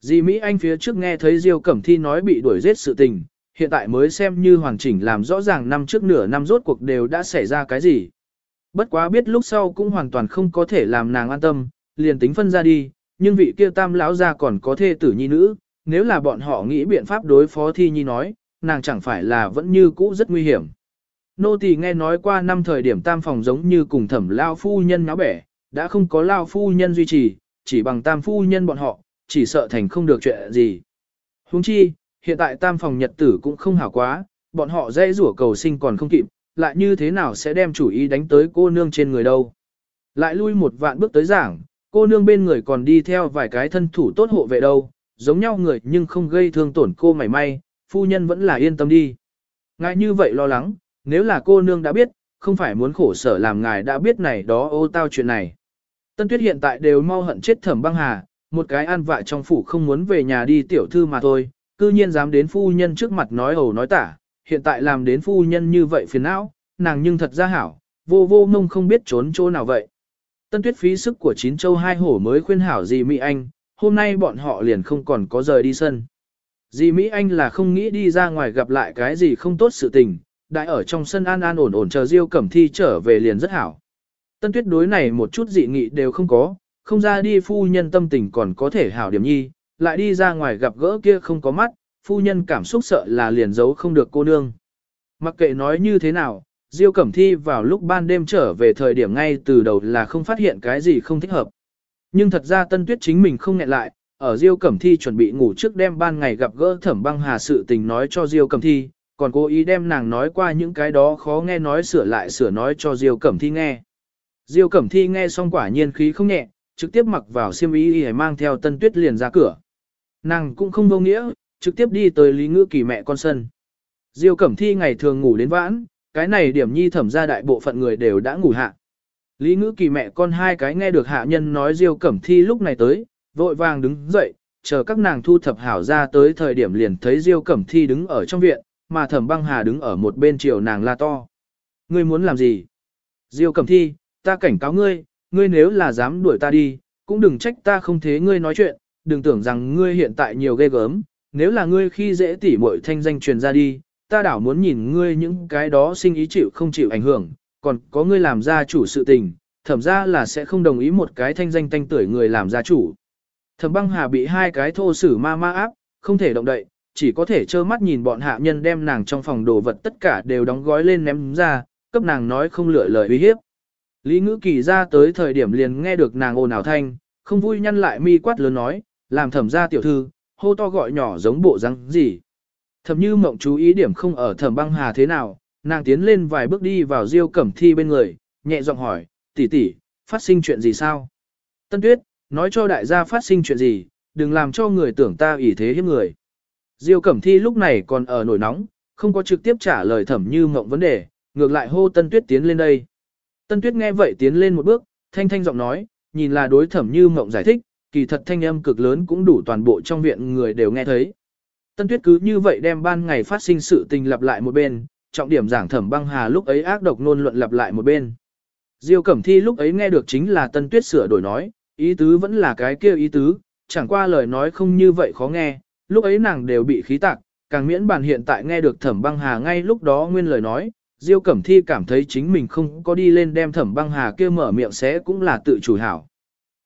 Speaker 1: Dì Mỹ Anh phía trước nghe thấy Diêu Cẩm Thi nói bị đuổi giết sự tình, hiện tại mới xem như hoàn chỉnh làm rõ ràng năm trước nửa năm rốt cuộc đều đã xảy ra cái gì. Bất quá biết lúc sau cũng hoàn toàn không có thể làm nàng an tâm, liền tính phân ra đi, nhưng vị kia tam lão ra còn có thê tử nhi nữ, nếu là bọn họ nghĩ biện pháp đối phó thi nhi nói, nàng chẳng phải là vẫn như cũ rất nguy hiểm. Nô tỳ nghe nói qua năm thời điểm tam phòng giống như cùng thẩm lao phu nhân náo bẻ, đã không có lao phu nhân duy trì, chỉ bằng tam phu nhân bọn họ, chỉ sợ thành không được chuyện gì. Huống chi, hiện tại tam phòng nhật tử cũng không hảo quá, bọn họ dễ rủa cầu sinh còn không kịp, lại như thế nào sẽ đem chủ ý đánh tới cô nương trên người đâu. Lại lui một vạn bước tới giảng, cô nương bên người còn đi theo vài cái thân thủ tốt hộ vệ đâu, giống nhau người nhưng không gây thương tổn cô mảy may, phu nhân vẫn là yên tâm đi. Ngại như vậy lo lắng, nếu là cô nương đã biết, không phải muốn khổ sở làm ngài đã biết này đó ô tao chuyện này. Tân tuyết hiện tại đều mau hận chết thẩm băng hà, một cái an vạ trong phủ không muốn về nhà đi tiểu thư mà thôi, cư nhiên dám đến phu nhân trước mặt nói ẩu nói tả, hiện tại làm đến phu nhân như vậy phiền não, nàng nhưng thật ra hảo, vô vô mông không biết trốn chỗ nào vậy. Tân tuyết phí sức của chín châu hai hổ mới khuyên hảo gì Mỹ Anh, hôm nay bọn họ liền không còn có rời đi sân. Dì Mỹ Anh là không nghĩ đi ra ngoài gặp lại cái gì không tốt sự tình, đại ở trong sân an an ổn ổn chờ Diêu Cẩm Thi trở về liền rất hảo. Tân tuyết đối này một chút dị nghị đều không có, không ra đi phu nhân tâm tình còn có thể hảo điểm nhi, lại đi ra ngoài gặp gỡ kia không có mắt, phu nhân cảm xúc sợ là liền giấu không được cô nương. Mặc kệ nói như thế nào, Diêu Cẩm Thi vào lúc ban đêm trở về thời điểm ngay từ đầu là không phát hiện cái gì không thích hợp. Nhưng thật ra Tân Tuyết chính mình không ngẹn lại, ở Diêu Cẩm Thi chuẩn bị ngủ trước đêm ban ngày gặp gỡ Thẩm Băng Hà sự tình nói cho Diêu Cẩm Thi, còn cố ý đem nàng nói qua những cái đó khó nghe nói sửa lại sửa nói cho Diêu Cẩm Thi nghe. Diêu Cẩm Thi nghe xong quả nhiên khí không nhẹ, trực tiếp mặc vào xiêm y y mang theo Tân Tuyết liền ra cửa. Nàng cũng không vô nghĩa, trực tiếp đi tới Lý Ngữ Kỳ mẹ con sân. Diêu Cẩm Thi ngày thường ngủ đến vãn, cái này điểm nhi thẩm ra đại bộ phận người đều đã ngủ hạ. Lý Ngữ Kỳ mẹ con hai cái nghe được hạ nhân nói Diêu Cẩm Thi lúc này tới, vội vàng đứng dậy, chờ các nàng thu thập hảo ra tới thời điểm liền thấy Diêu Cẩm Thi đứng ở trong viện, mà Thẩm Băng Hà đứng ở một bên chiều nàng la to. Ngươi muốn làm gì? Diêu Cẩm Thi, ta cảnh cáo ngươi, ngươi nếu là dám đuổi ta đi, cũng đừng trách ta không thế ngươi nói chuyện, đừng tưởng rằng ngươi hiện tại nhiều ghê gớm, nếu là ngươi khi dễ tỉ muội thanh danh truyền ra đi, ta đảo muốn nhìn ngươi những cái đó sinh ý chịu không chịu ảnh hưởng, còn có ngươi làm gia chủ sự tình, thẩm ra là sẽ không đồng ý một cái thanh danh tanh tuổi người làm gia chủ. Thẩm băng hà bị hai cái thô sử ma ma áp, không thể động đậy, chỉ có thể trơ mắt nhìn bọn hạ nhân đem nàng trong phòng đồ vật tất cả đều đóng gói lên ném ra, cấp nàng nói không lựa lời uy hiếp. Lý ngữ kỳ ra tới thời điểm liền nghe được nàng ồn ào thanh, không vui nhăn lại mi quát lớn nói, làm thẩm ra tiểu thư, hô to gọi nhỏ giống bộ răng gì. Thẩm như mộng chú ý điểm không ở thẩm băng hà thế nào, nàng tiến lên vài bước đi vào diêu cẩm thi bên người, nhẹ giọng hỏi, tỷ tỷ, phát sinh chuyện gì sao? Tân tuyết, nói cho đại gia phát sinh chuyện gì, đừng làm cho người tưởng ta ủy thế hiếp người. Diêu cẩm thi lúc này còn ở nổi nóng, không có trực tiếp trả lời thẩm như mộng vấn đề, ngược lại hô tân tuyết tiến lên đây. Tân tuyết nghe vậy tiến lên một bước, thanh thanh giọng nói, nhìn là đối thẩm như mộng giải thích, kỳ thật thanh âm cực lớn cũng đủ toàn bộ trong viện người đều nghe thấy. Tân Tuyết cứ như vậy đem ban ngày phát sinh sự tình lặp lại một bên, trọng điểm giảng thẩm băng hà lúc ấy ác độc nôn luận lặp lại một bên. Diêu Cẩm Thi lúc ấy nghe được chính là Tân Tuyết sửa đổi nói, ý tứ vẫn là cái kia ý tứ, chẳng qua lời nói không như vậy khó nghe, lúc ấy nàng đều bị khí tạc, càng miễn bàn hiện tại nghe được thẩm băng hà ngay lúc đó nguyên lời nói, Diêu Cẩm Thi cảm thấy chính mình không có đi lên đem thẩm băng hà kia mở miệng sẽ cũng là tự chủ hảo.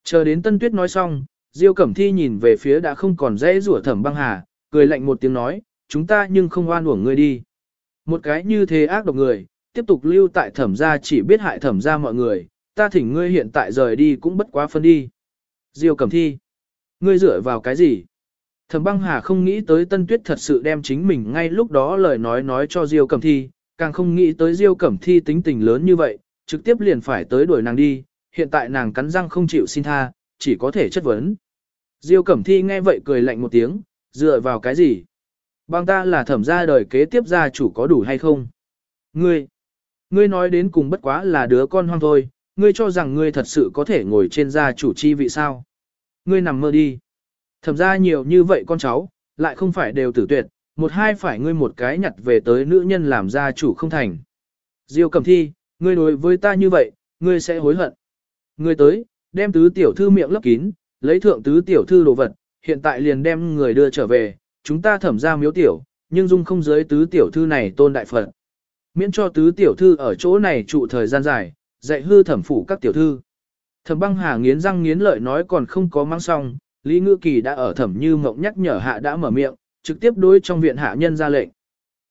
Speaker 1: Chờ đến Tân Tuyết nói xong, Diêu Cẩm Thi nhìn về phía đã không còn dễ rủa thẩm băng hà, cười lạnh một tiếng nói, chúng ta nhưng không oan uổng ngươi đi. Một cái như thế ác độc người, tiếp tục lưu tại thẩm gia chỉ biết hại thẩm gia mọi người, ta thỉnh ngươi hiện tại rời đi cũng bất quá phân đi. Diêu Cẩm Thi, ngươi dựa vào cái gì? Thẩm băng hà không nghĩ tới Tân Tuyết thật sự đem chính mình ngay lúc đó lời nói nói cho Diêu Cẩm Thi, càng không nghĩ tới Diêu Cẩm Thi tính tình lớn như vậy, trực tiếp liền phải tới đuổi nàng đi, hiện tại nàng cắn răng không chịu xin tha, chỉ có thể chất vấn. Diêu Cẩm Thi nghe vậy cười lạnh một tiếng, dựa vào cái gì? Băng ta là thẩm gia đời kế tiếp gia chủ có đủ hay không? Ngươi, ngươi nói đến cùng bất quá là đứa con hoang thôi, ngươi cho rằng ngươi thật sự có thể ngồi trên gia chủ chi vị sao? Ngươi nằm mơ đi. Thẩm gia nhiều như vậy con cháu, lại không phải đều tử tuyệt, một hai phải ngươi một cái nhặt về tới nữ nhân làm gia chủ không thành. Diêu Cẩm Thi, ngươi đối với ta như vậy, ngươi sẽ hối hận. Ngươi tới, đem tứ tiểu thư miệng lấp kín, lấy thượng tứ tiểu thư đồ vật, hiện tại liền đem người đưa trở về, chúng ta thẩm ra miếu tiểu, nhưng dung không giới tứ tiểu thư này tôn đại phật. Miễn cho tứ tiểu thư ở chỗ này trụ thời gian dài, dạy hư thẩm phủ các tiểu thư. Thẩm băng hà nghiến răng nghiến lợi nói còn không có mang xong, Lý Ngữ Kỳ đã ở thẩm như mộng nhắc nhở hạ đã mở miệng, trực tiếp đối trong viện hạ nhân ra lệnh.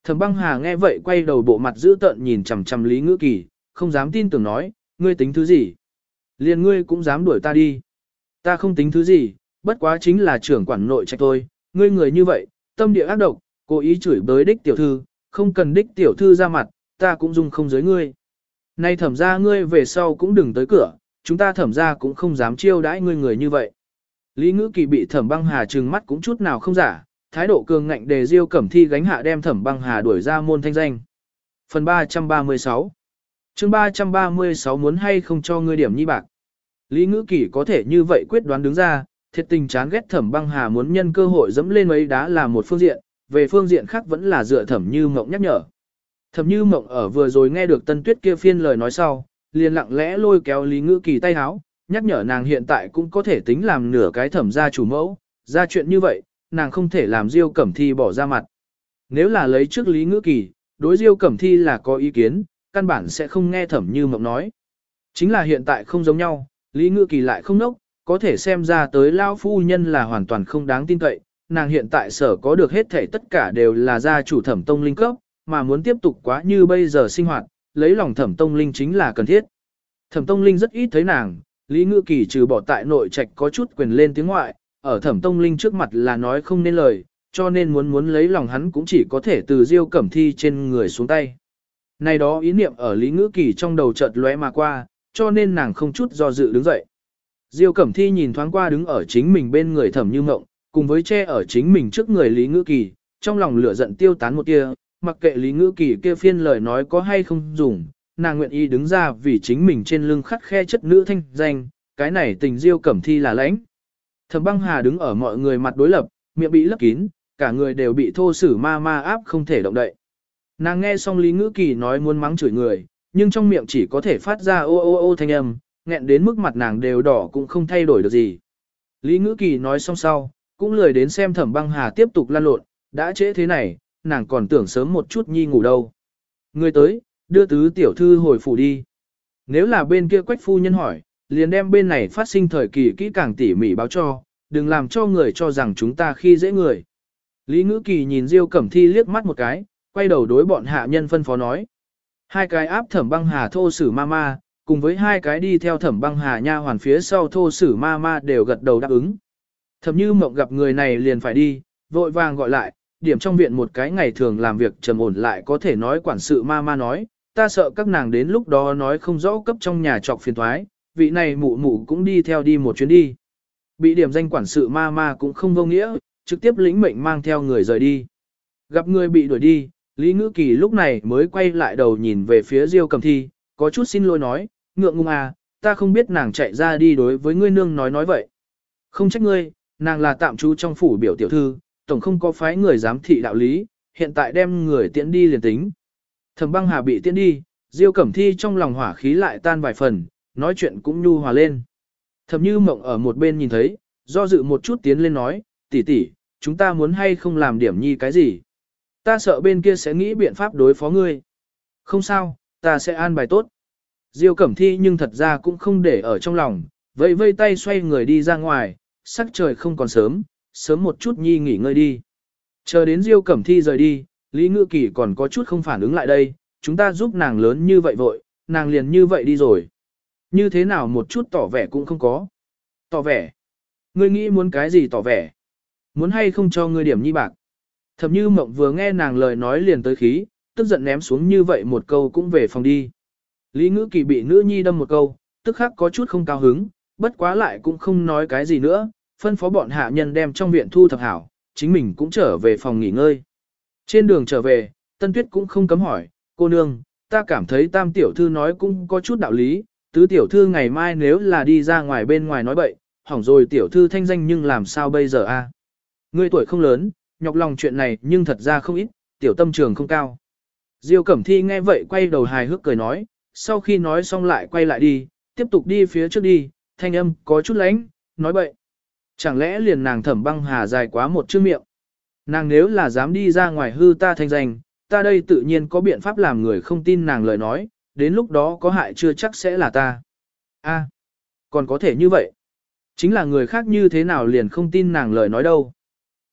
Speaker 1: Thẩm băng hà nghe vậy quay đầu bộ mặt giữ tợn nhìn chằm chằm Lý Ngữ Kỳ, không dám tin tưởng nói, ngươi tính thứ gì? Liền ngươi cũng dám đuổi ta đi. Ta không tính thứ gì, bất quá chính là trưởng quản nội trách tôi. ngươi người như vậy, tâm địa ác độc, cố ý chửi bới đích tiểu thư, không cần đích tiểu thư ra mặt, ta cũng dung không giới ngươi. Nay thẩm ra ngươi về sau cũng đừng tới cửa, chúng ta thẩm ra cũng không dám chiêu đãi ngươi người như vậy. Lý ngữ kỳ bị thẩm băng hà trừng mắt cũng chút nào không giả, thái độ cường ngạnh đề diêu cẩm thi gánh hạ đem thẩm băng hà đuổi ra môn thanh danh. Phần 336 chương 336 muốn hay không cho ngươi điểm nhi bạc. Lý ngữ kỳ có thể như vậy quyết đoán đứng ra, thiệt tình chán ghét thẩm băng hà muốn nhân cơ hội dẫm lên mấy đá là một phương diện, về phương diện khác vẫn là dựa thẩm như mộng nhắc nhở. Thẩm như mộng ở vừa rồi nghe được tân tuyết kia phiên lời nói sau, liền lặng lẽ lôi kéo Lý Ngữ Kỳ tay háo, nhắc nhở nàng hiện tại cũng có thể tính làm nửa cái thẩm gia chủ mẫu, ra chuyện như vậy, nàng không thể làm Diêu Cẩm Thi bỏ ra mặt. Nếu là lấy trước Lý Ngữ Kỳ, đối Diêu Cẩm Thi là có ý kiến, căn bản sẽ không nghe thẩm như mộng nói. Chính là hiện tại không giống nhau, Lý Ngữ Kỳ lại không nốc, có thể xem ra tới Lao Phu Nhân là hoàn toàn không đáng tin cậy, nàng hiện tại sở có được hết thể tất cả đều là gia chủ thẩm tông linh cấp, mà muốn tiếp tục quá như bây giờ sinh hoạt, lấy lòng thẩm tông linh chính là cần thiết. Thẩm tông linh rất ít thấy nàng, Lý Ngữ Kỳ trừ bỏ tại nội trạch có chút quyền lên tiếng ngoại, ở thẩm tông linh trước mặt là nói không nên lời, cho nên muốn muốn lấy lòng hắn cũng chỉ có thể từ diêu cẩm thi trên người xuống tay. Này đó ý niệm ở Lý Ngữ Kỳ trong đầu chợt lóe mà qua, cho nên nàng không chút do dự đứng dậy. Diêu Cẩm Thi nhìn thoáng qua đứng ở chính mình bên người Thẩm Như Mộng, cùng với che ở chính mình trước người Lý Ngữ Kỳ, trong lòng lửa giận tiêu tán một tia, mặc kệ Lý Ngữ Kỳ kia phiên lời nói có hay không dùng, nàng nguyện ý đứng ra vì chính mình trên lưng khắt khe chất nữ thanh danh, cái này tình Diêu Cẩm Thi là lãnh. Thẩm Băng Hà đứng ở mọi người mặt đối lập, miệng bị lấp kín, cả người đều bị thô sử ma ma áp không thể động đậy. Nàng nghe xong Lý Ngữ Kỳ nói muốn mắng chửi người, nhưng trong miệng chỉ có thể phát ra ô ô ô thanh âm, nghẹn đến mức mặt nàng đều đỏ cũng không thay đổi được gì. Lý Ngữ Kỳ nói xong sau, cũng lười đến xem thẩm băng hà tiếp tục lan lộn, đã trễ thế này, nàng còn tưởng sớm một chút nhi ngủ đâu. Người tới, đưa tứ tiểu thư hồi phủ đi. Nếu là bên kia quách phu nhân hỏi, liền đem bên này phát sinh thời kỳ kỹ càng tỉ mỉ báo cho, đừng làm cho người cho rằng chúng ta khi dễ người. Lý Ngữ Kỳ nhìn Diêu Cẩm Thi liếc mắt một cái, quay đầu đối bọn hạ nhân phân phó nói. Hai cái áp thẩm băng hà thô sử ma ma, cùng với hai cái đi theo thẩm băng hà nha hoàn phía sau thô sử ma ma đều gật đầu đáp ứng. Thẩm như mộng gặp người này liền phải đi, vội vàng gọi lại, điểm trong viện một cái ngày thường làm việc trầm ổn lại có thể nói quản sự ma ma nói, ta sợ các nàng đến lúc đó nói không rõ cấp trong nhà trọc phiền thoái, vị này mụ mụ cũng đi theo đi một chuyến đi. Bị điểm danh quản sự ma ma cũng không vô nghĩa, trực tiếp lĩnh mệnh mang theo người rời đi. Gặp người bị đuổi đi, Lý Ngữ Kỳ lúc này mới quay lại đầu nhìn về phía Diêu Cầm Thi, có chút xin lỗi nói, ngượng ngùng à, ta không biết nàng chạy ra đi đối với ngươi nương nói nói vậy. Không trách ngươi, nàng là tạm trú trong phủ biểu tiểu thư, tổng không có phái người giám thị đạo lý, hiện tại đem người tiễn đi liền tính. Thẩm băng hà bị tiễn đi, Diêu Cẩm Thi trong lòng hỏa khí lại tan vài phần, nói chuyện cũng nhu hòa lên. Thẩm Như Mộng ở một bên nhìn thấy, do dự một chút tiến lên nói, tỷ tỷ, chúng ta muốn hay không làm điểm nhi cái gì. Ta sợ bên kia sẽ nghĩ biện pháp đối phó ngươi. Không sao, ta sẽ an bài tốt. Diêu Cẩm Thi nhưng thật ra cũng không để ở trong lòng, vẫy vây tay xoay người đi ra ngoài, sắc trời không còn sớm, sớm một chút nhi nghỉ ngơi đi. Chờ đến Diêu Cẩm Thi rời đi, Lý Ngự Kỳ còn có chút không phản ứng lại đây, chúng ta giúp nàng lớn như vậy vội, nàng liền như vậy đi rồi. Như thế nào một chút tỏ vẻ cũng không có. Tỏ vẻ. Ngươi nghĩ muốn cái gì tỏ vẻ? Muốn hay không cho ngươi điểm nhi bạc? Thẩm như mộng vừa nghe nàng lời nói liền tới khí, tức giận ném xuống như vậy một câu cũng về phòng đi. Lý ngữ kỳ bị nữ nhi đâm một câu, tức khắc có chút không cao hứng, bất quá lại cũng không nói cái gì nữa, phân phó bọn hạ nhân đem trong viện thu thập hảo, chính mình cũng trở về phòng nghỉ ngơi. Trên đường trở về, Tân Tuyết cũng không cấm hỏi, cô nương, ta cảm thấy tam tiểu thư nói cũng có chút đạo lý, tứ tiểu thư ngày mai nếu là đi ra ngoài bên ngoài nói bậy, hỏng rồi tiểu thư thanh danh nhưng làm sao bây giờ a? Ngươi tuổi không lớn, nhọc lòng chuyện này nhưng thật ra không ít, tiểu tâm trường không cao. Diêu Cẩm Thi nghe vậy quay đầu hài hước cười nói, sau khi nói xong lại quay lại đi, tiếp tục đi phía trước đi, thanh âm có chút lánh, nói bậy. Chẳng lẽ liền nàng thẩm băng hà dài quá một chữ miệng. Nàng nếu là dám đi ra ngoài hư ta thanh danh, ta đây tự nhiên có biện pháp làm người không tin nàng lời nói, đến lúc đó có hại chưa chắc sẽ là ta. A, còn có thể như vậy. Chính là người khác như thế nào liền không tin nàng lời nói đâu.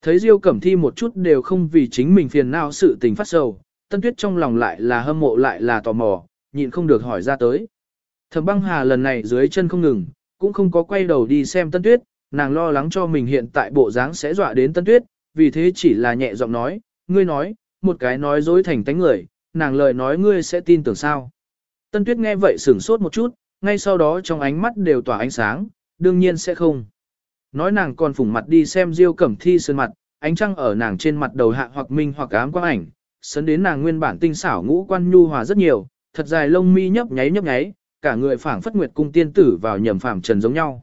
Speaker 1: Thấy Diêu Cẩm Thi một chút đều không vì chính mình phiền não sự tình phát sầu, Tân Tuyết trong lòng lại là hâm mộ lại là tò mò, nhịn không được hỏi ra tới. Thẩm băng hà lần này dưới chân không ngừng, cũng không có quay đầu đi xem Tân Tuyết, nàng lo lắng cho mình hiện tại bộ dáng sẽ dọa đến Tân Tuyết, vì thế chỉ là nhẹ giọng nói, ngươi nói, một cái nói dối thành tánh người, nàng lời nói ngươi sẽ tin tưởng sao. Tân Tuyết nghe vậy sửng sốt một chút, ngay sau đó trong ánh mắt đều tỏa ánh sáng, đương nhiên sẽ không. Nói nàng còn phủng mặt đi xem Diêu Cẩm Thi sơn mặt, ánh trăng ở nàng trên mặt đầu hạ hoặc minh hoặc ám quang ảnh, sấn đến nàng nguyên bản tinh xảo ngũ quan nhu hòa rất nhiều, thật dài lông mi nhấp nháy nhấp nháy, cả người phảng phất nguyệt cung tiên tử vào nhầm phảng trần giống nhau.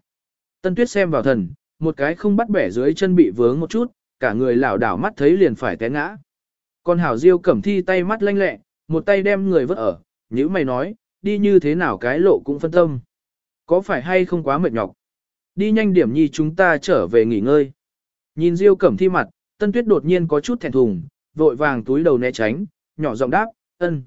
Speaker 1: Tân Tuyết xem vào thần, một cái không bắt bẻ dưới chân bị vướng một chút, cả người lảo đảo mắt thấy liền phải té ngã. còn hảo diêu cẩm thi tay mắt lanh lẹ, một tay đem người vứt ở, như mày nói, đi như thế nào cái lộ cũng phân tâm. Có phải hay không quá mệt nhọc? Đi nhanh điểm nhi chúng ta trở về nghỉ ngơi. Nhìn diêu cẩm thi mặt, tân tuyết đột nhiên có chút thẹn thùng, vội vàng túi đầu né tránh, nhỏ giọng đáp, ân.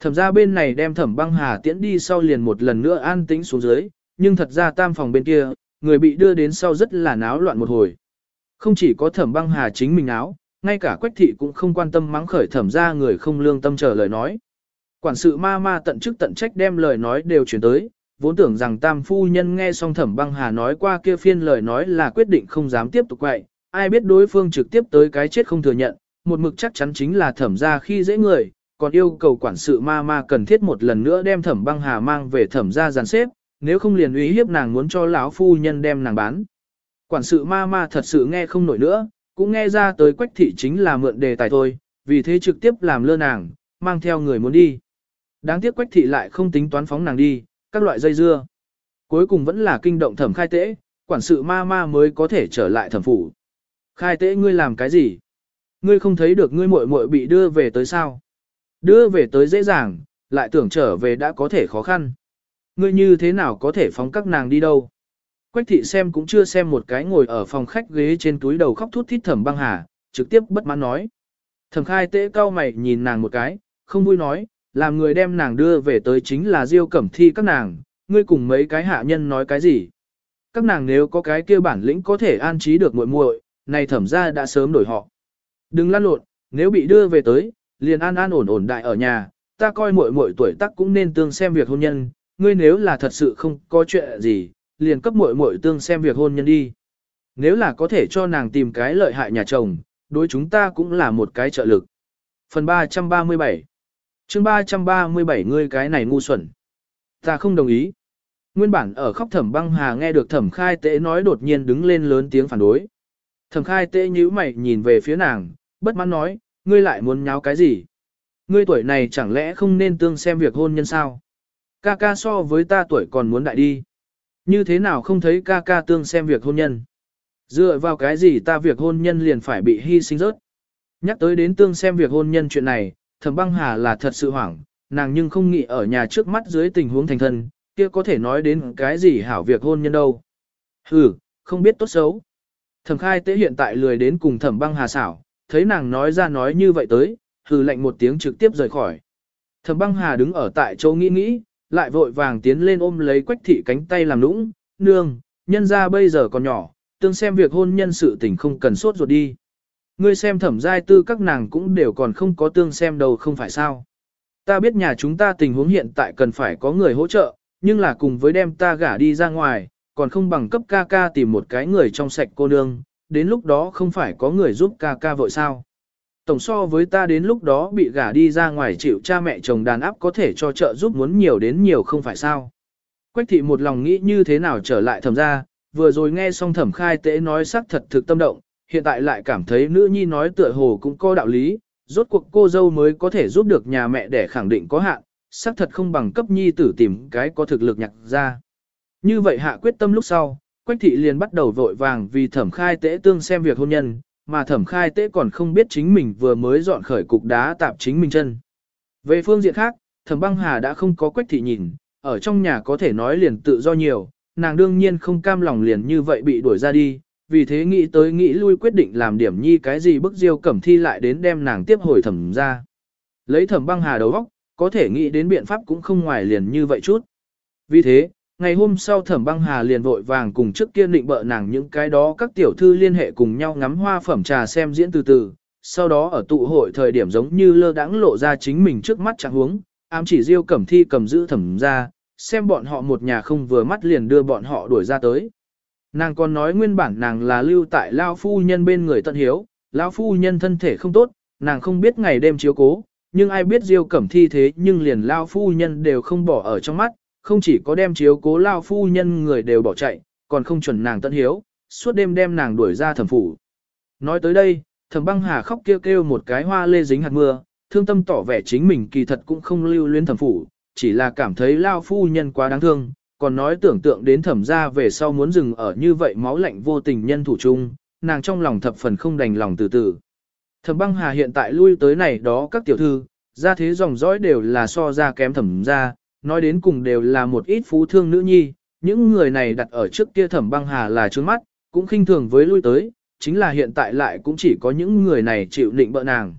Speaker 1: Thẩm ra bên này đem thẩm băng hà tiễn đi sau liền một lần nữa an tĩnh xuống dưới, nhưng thật ra tam phòng bên kia, người bị đưa đến sau rất là náo loạn một hồi. Không chỉ có thẩm băng hà chính mình áo, ngay cả quách thị cũng không quan tâm mắng khởi thẩm ra người không lương tâm chờ lời nói. Quản sự ma ma tận chức tận trách đem lời nói đều chuyển tới, vốn tưởng rằng tam phu nhân nghe xong thẩm băng hà nói qua kia phiên lời nói là quyết định không dám tiếp tục quậy, ai biết đối phương trực tiếp tới cái chết không thừa nhận, một mực chắc chắn chính là thẩm ra khi dễ người, còn yêu cầu quản sự ma ma cần thiết một lần nữa đem thẩm băng hà mang về thẩm ra giàn xếp, nếu không liền uy hiếp nàng muốn cho lão phu nhân đem nàng bán. Quản sự ma ma thật sự nghe không nổi nữa, cũng nghe ra tới quách thị chính là mượn đề tài thôi, vì thế trực tiếp làm lơ nàng, mang theo người muốn đi. Đáng tiếc quách thị lại không tính toán phóng nàng đi, các loại dây dưa. Cuối cùng vẫn là kinh động thẩm khai tễ, quản sự ma ma mới có thể trở lại thẩm phủ. Khai tễ ngươi làm cái gì? Ngươi không thấy được ngươi muội muội bị đưa về tới sao? Đưa về tới dễ dàng, lại tưởng trở về đã có thể khó khăn. Ngươi như thế nào có thể phóng các nàng đi đâu? Quách thị xem cũng chưa xem một cái ngồi ở phòng khách ghế trên túi đầu khóc thút thít thẩm băng hà, trực tiếp bất mãn nói. Thẩm khai tế cao mày nhìn nàng một cái, không vui nói, làm người đem nàng đưa về tới chính là diêu cẩm thi các nàng, ngươi cùng mấy cái hạ nhân nói cái gì. Các nàng nếu có cái kia bản lĩnh có thể an trí được muội muội, này thẩm ra đã sớm đổi họ. Đừng lăn lộn, nếu bị đưa về tới, liền an an ổn ổn đại ở nhà, ta coi muội muội tuổi tác cũng nên tương xem việc hôn nhân, ngươi nếu là thật sự không có chuyện gì, liền cấp muội muội tương xem việc hôn nhân đi. Nếu là có thể cho nàng tìm cái lợi hại nhà chồng, đối chúng ta cũng là một cái trợ lực. Phần 337 chương 337 ngươi cái này ngu xuẩn. Ta không đồng ý. Nguyên bản ở khóc thẩm băng hà nghe được thẩm khai tế nói đột nhiên đứng lên lớn tiếng phản đối. Thẩm khai tế nhíu mày nhìn về phía nàng, bất mãn nói, ngươi lại muốn nháo cái gì? Ngươi tuổi này chẳng lẽ không nên tương xem việc hôn nhân sao? Ca ca so với ta tuổi còn muốn đại đi. Như thế nào không thấy ca ca tương xem việc hôn nhân? Dựa vào cái gì ta việc hôn nhân liền phải bị hy sinh rớt? Nhắc tới đến tương xem việc hôn nhân chuyện này, thẩm băng hà là thật sự hoảng, nàng nhưng không nghĩ ở nhà trước mắt dưới tình huống thành thân, kia có thể nói đến cái gì hảo việc hôn nhân đâu. Ừ, không biết tốt xấu. Thẩm khai tế hiện tại lười đến cùng thẩm băng hà xảo, thấy nàng nói ra nói như vậy tới, hừ lạnh một tiếng trực tiếp rời khỏi. Thẩm băng hà đứng ở tại chỗ nghĩ nghĩ, lại vội vàng tiến lên ôm lấy quách thị cánh tay làm nũng, nương, nhân ra bây giờ còn nhỏ, tương xem việc hôn nhân sự tình không cần sốt ruột đi. Ngươi xem thẩm giai tư các nàng cũng đều còn không có tương xem đâu không phải sao. Ta biết nhà chúng ta tình huống hiện tại cần phải có người hỗ trợ, nhưng là cùng với đem ta gả đi ra ngoài, còn không bằng cấp ca ca tìm một cái người trong sạch cô nương, đến lúc đó không phải có người giúp ca ca vội sao. Tổng so với ta đến lúc đó bị gả đi ra ngoài chịu cha mẹ chồng đàn áp có thể cho trợ giúp muốn nhiều đến nhiều không phải sao. Quách thị một lòng nghĩ như thế nào trở lại thẩm ra, vừa rồi nghe xong thẩm khai tế nói sắc thật thực tâm động, hiện tại lại cảm thấy nữ nhi nói tựa hồ cũng có đạo lý, Rốt cuộc cô dâu mới có thể giúp được nhà mẹ để khẳng định có hạn, xác thật không bằng cấp nhi tử tìm cái có thực lực nhặt ra. Như vậy hạ quyết tâm lúc sau, Quách thị liền bắt đầu vội vàng vì thẩm khai tế tương xem việc hôn nhân, mà thẩm khai tế còn không biết chính mình vừa mới dọn khởi cục đá tạp chính mình chân. Về phương diện khác, thẩm băng hà đã không có Quách thị nhìn, ở trong nhà có thể nói liền tự do nhiều, nàng đương nhiên không cam lòng liền như vậy bị đuổi ra đi, vì thế nghĩ tới nghĩ lui quyết định làm điểm nhi cái gì bức diêu cẩm thi lại đến đem nàng tiếp hồi thẩm ra. Lấy thẩm băng hà đầu óc, có thể nghĩ đến biện pháp cũng không ngoài liền như vậy chút. Vì thế, ngày hôm sau thẩm băng hà liền vội vàng cùng trước kia định bợ nàng những cái đó các tiểu thư liên hệ cùng nhau ngắm hoa phẩm trà xem diễn từ từ, sau đó ở tụ hội thời điểm giống như lơ đãng lộ ra chính mình trước mắt trạng huống, ám chỉ diêu cẩm thi cầm giữ thẩm ra, xem bọn họ một nhà không vừa mắt liền đưa bọn họ đuổi ra tới. Nàng còn nói nguyên bản nàng là lưu tại Lao Phu Nhân bên người tận hiếu, Lao Phu Nhân thân thể không tốt, nàng không biết ngày đêm chiếu cố, nhưng ai biết Diêu Cẩm Thi thế nhưng liền Lao Phu Nhân đều không bỏ ở trong mắt, không chỉ có đem chiếu cố Lao Phu Nhân người đều bỏ chạy, còn không chuẩn nàng tận hiếu, suốt đêm đem nàng đuổi ra thẩm phủ. Nói tới đây, thẩm băng hà khóc kêu kêu một cái hoa lê dính hạt mưa, thương tâm tỏ vẻ chính mình kỳ thật cũng không lưu luyến thẩm phủ, chỉ là cảm thấy Lao Phu Nhân quá đáng thương, còn nói tưởng tượng đến thẩm ra về sau muốn dừng ở như vậy máu lạnh vô tình nhân thủ chung, nàng trong lòng thập phần không đành lòng từ từ. Thẩm băng hà hiện tại lui tới này đó các tiểu thư, ra thế dòng dõi đều là so ra kém thẩm ra, nói đến cùng đều là một ít phú thương nữ nhi, những người này đặt ở trước kia thẩm băng hà là trước mắt, cũng khinh thường với lui tới, chính là hiện tại lại cũng chỉ có những người này chịu định bợ nàng.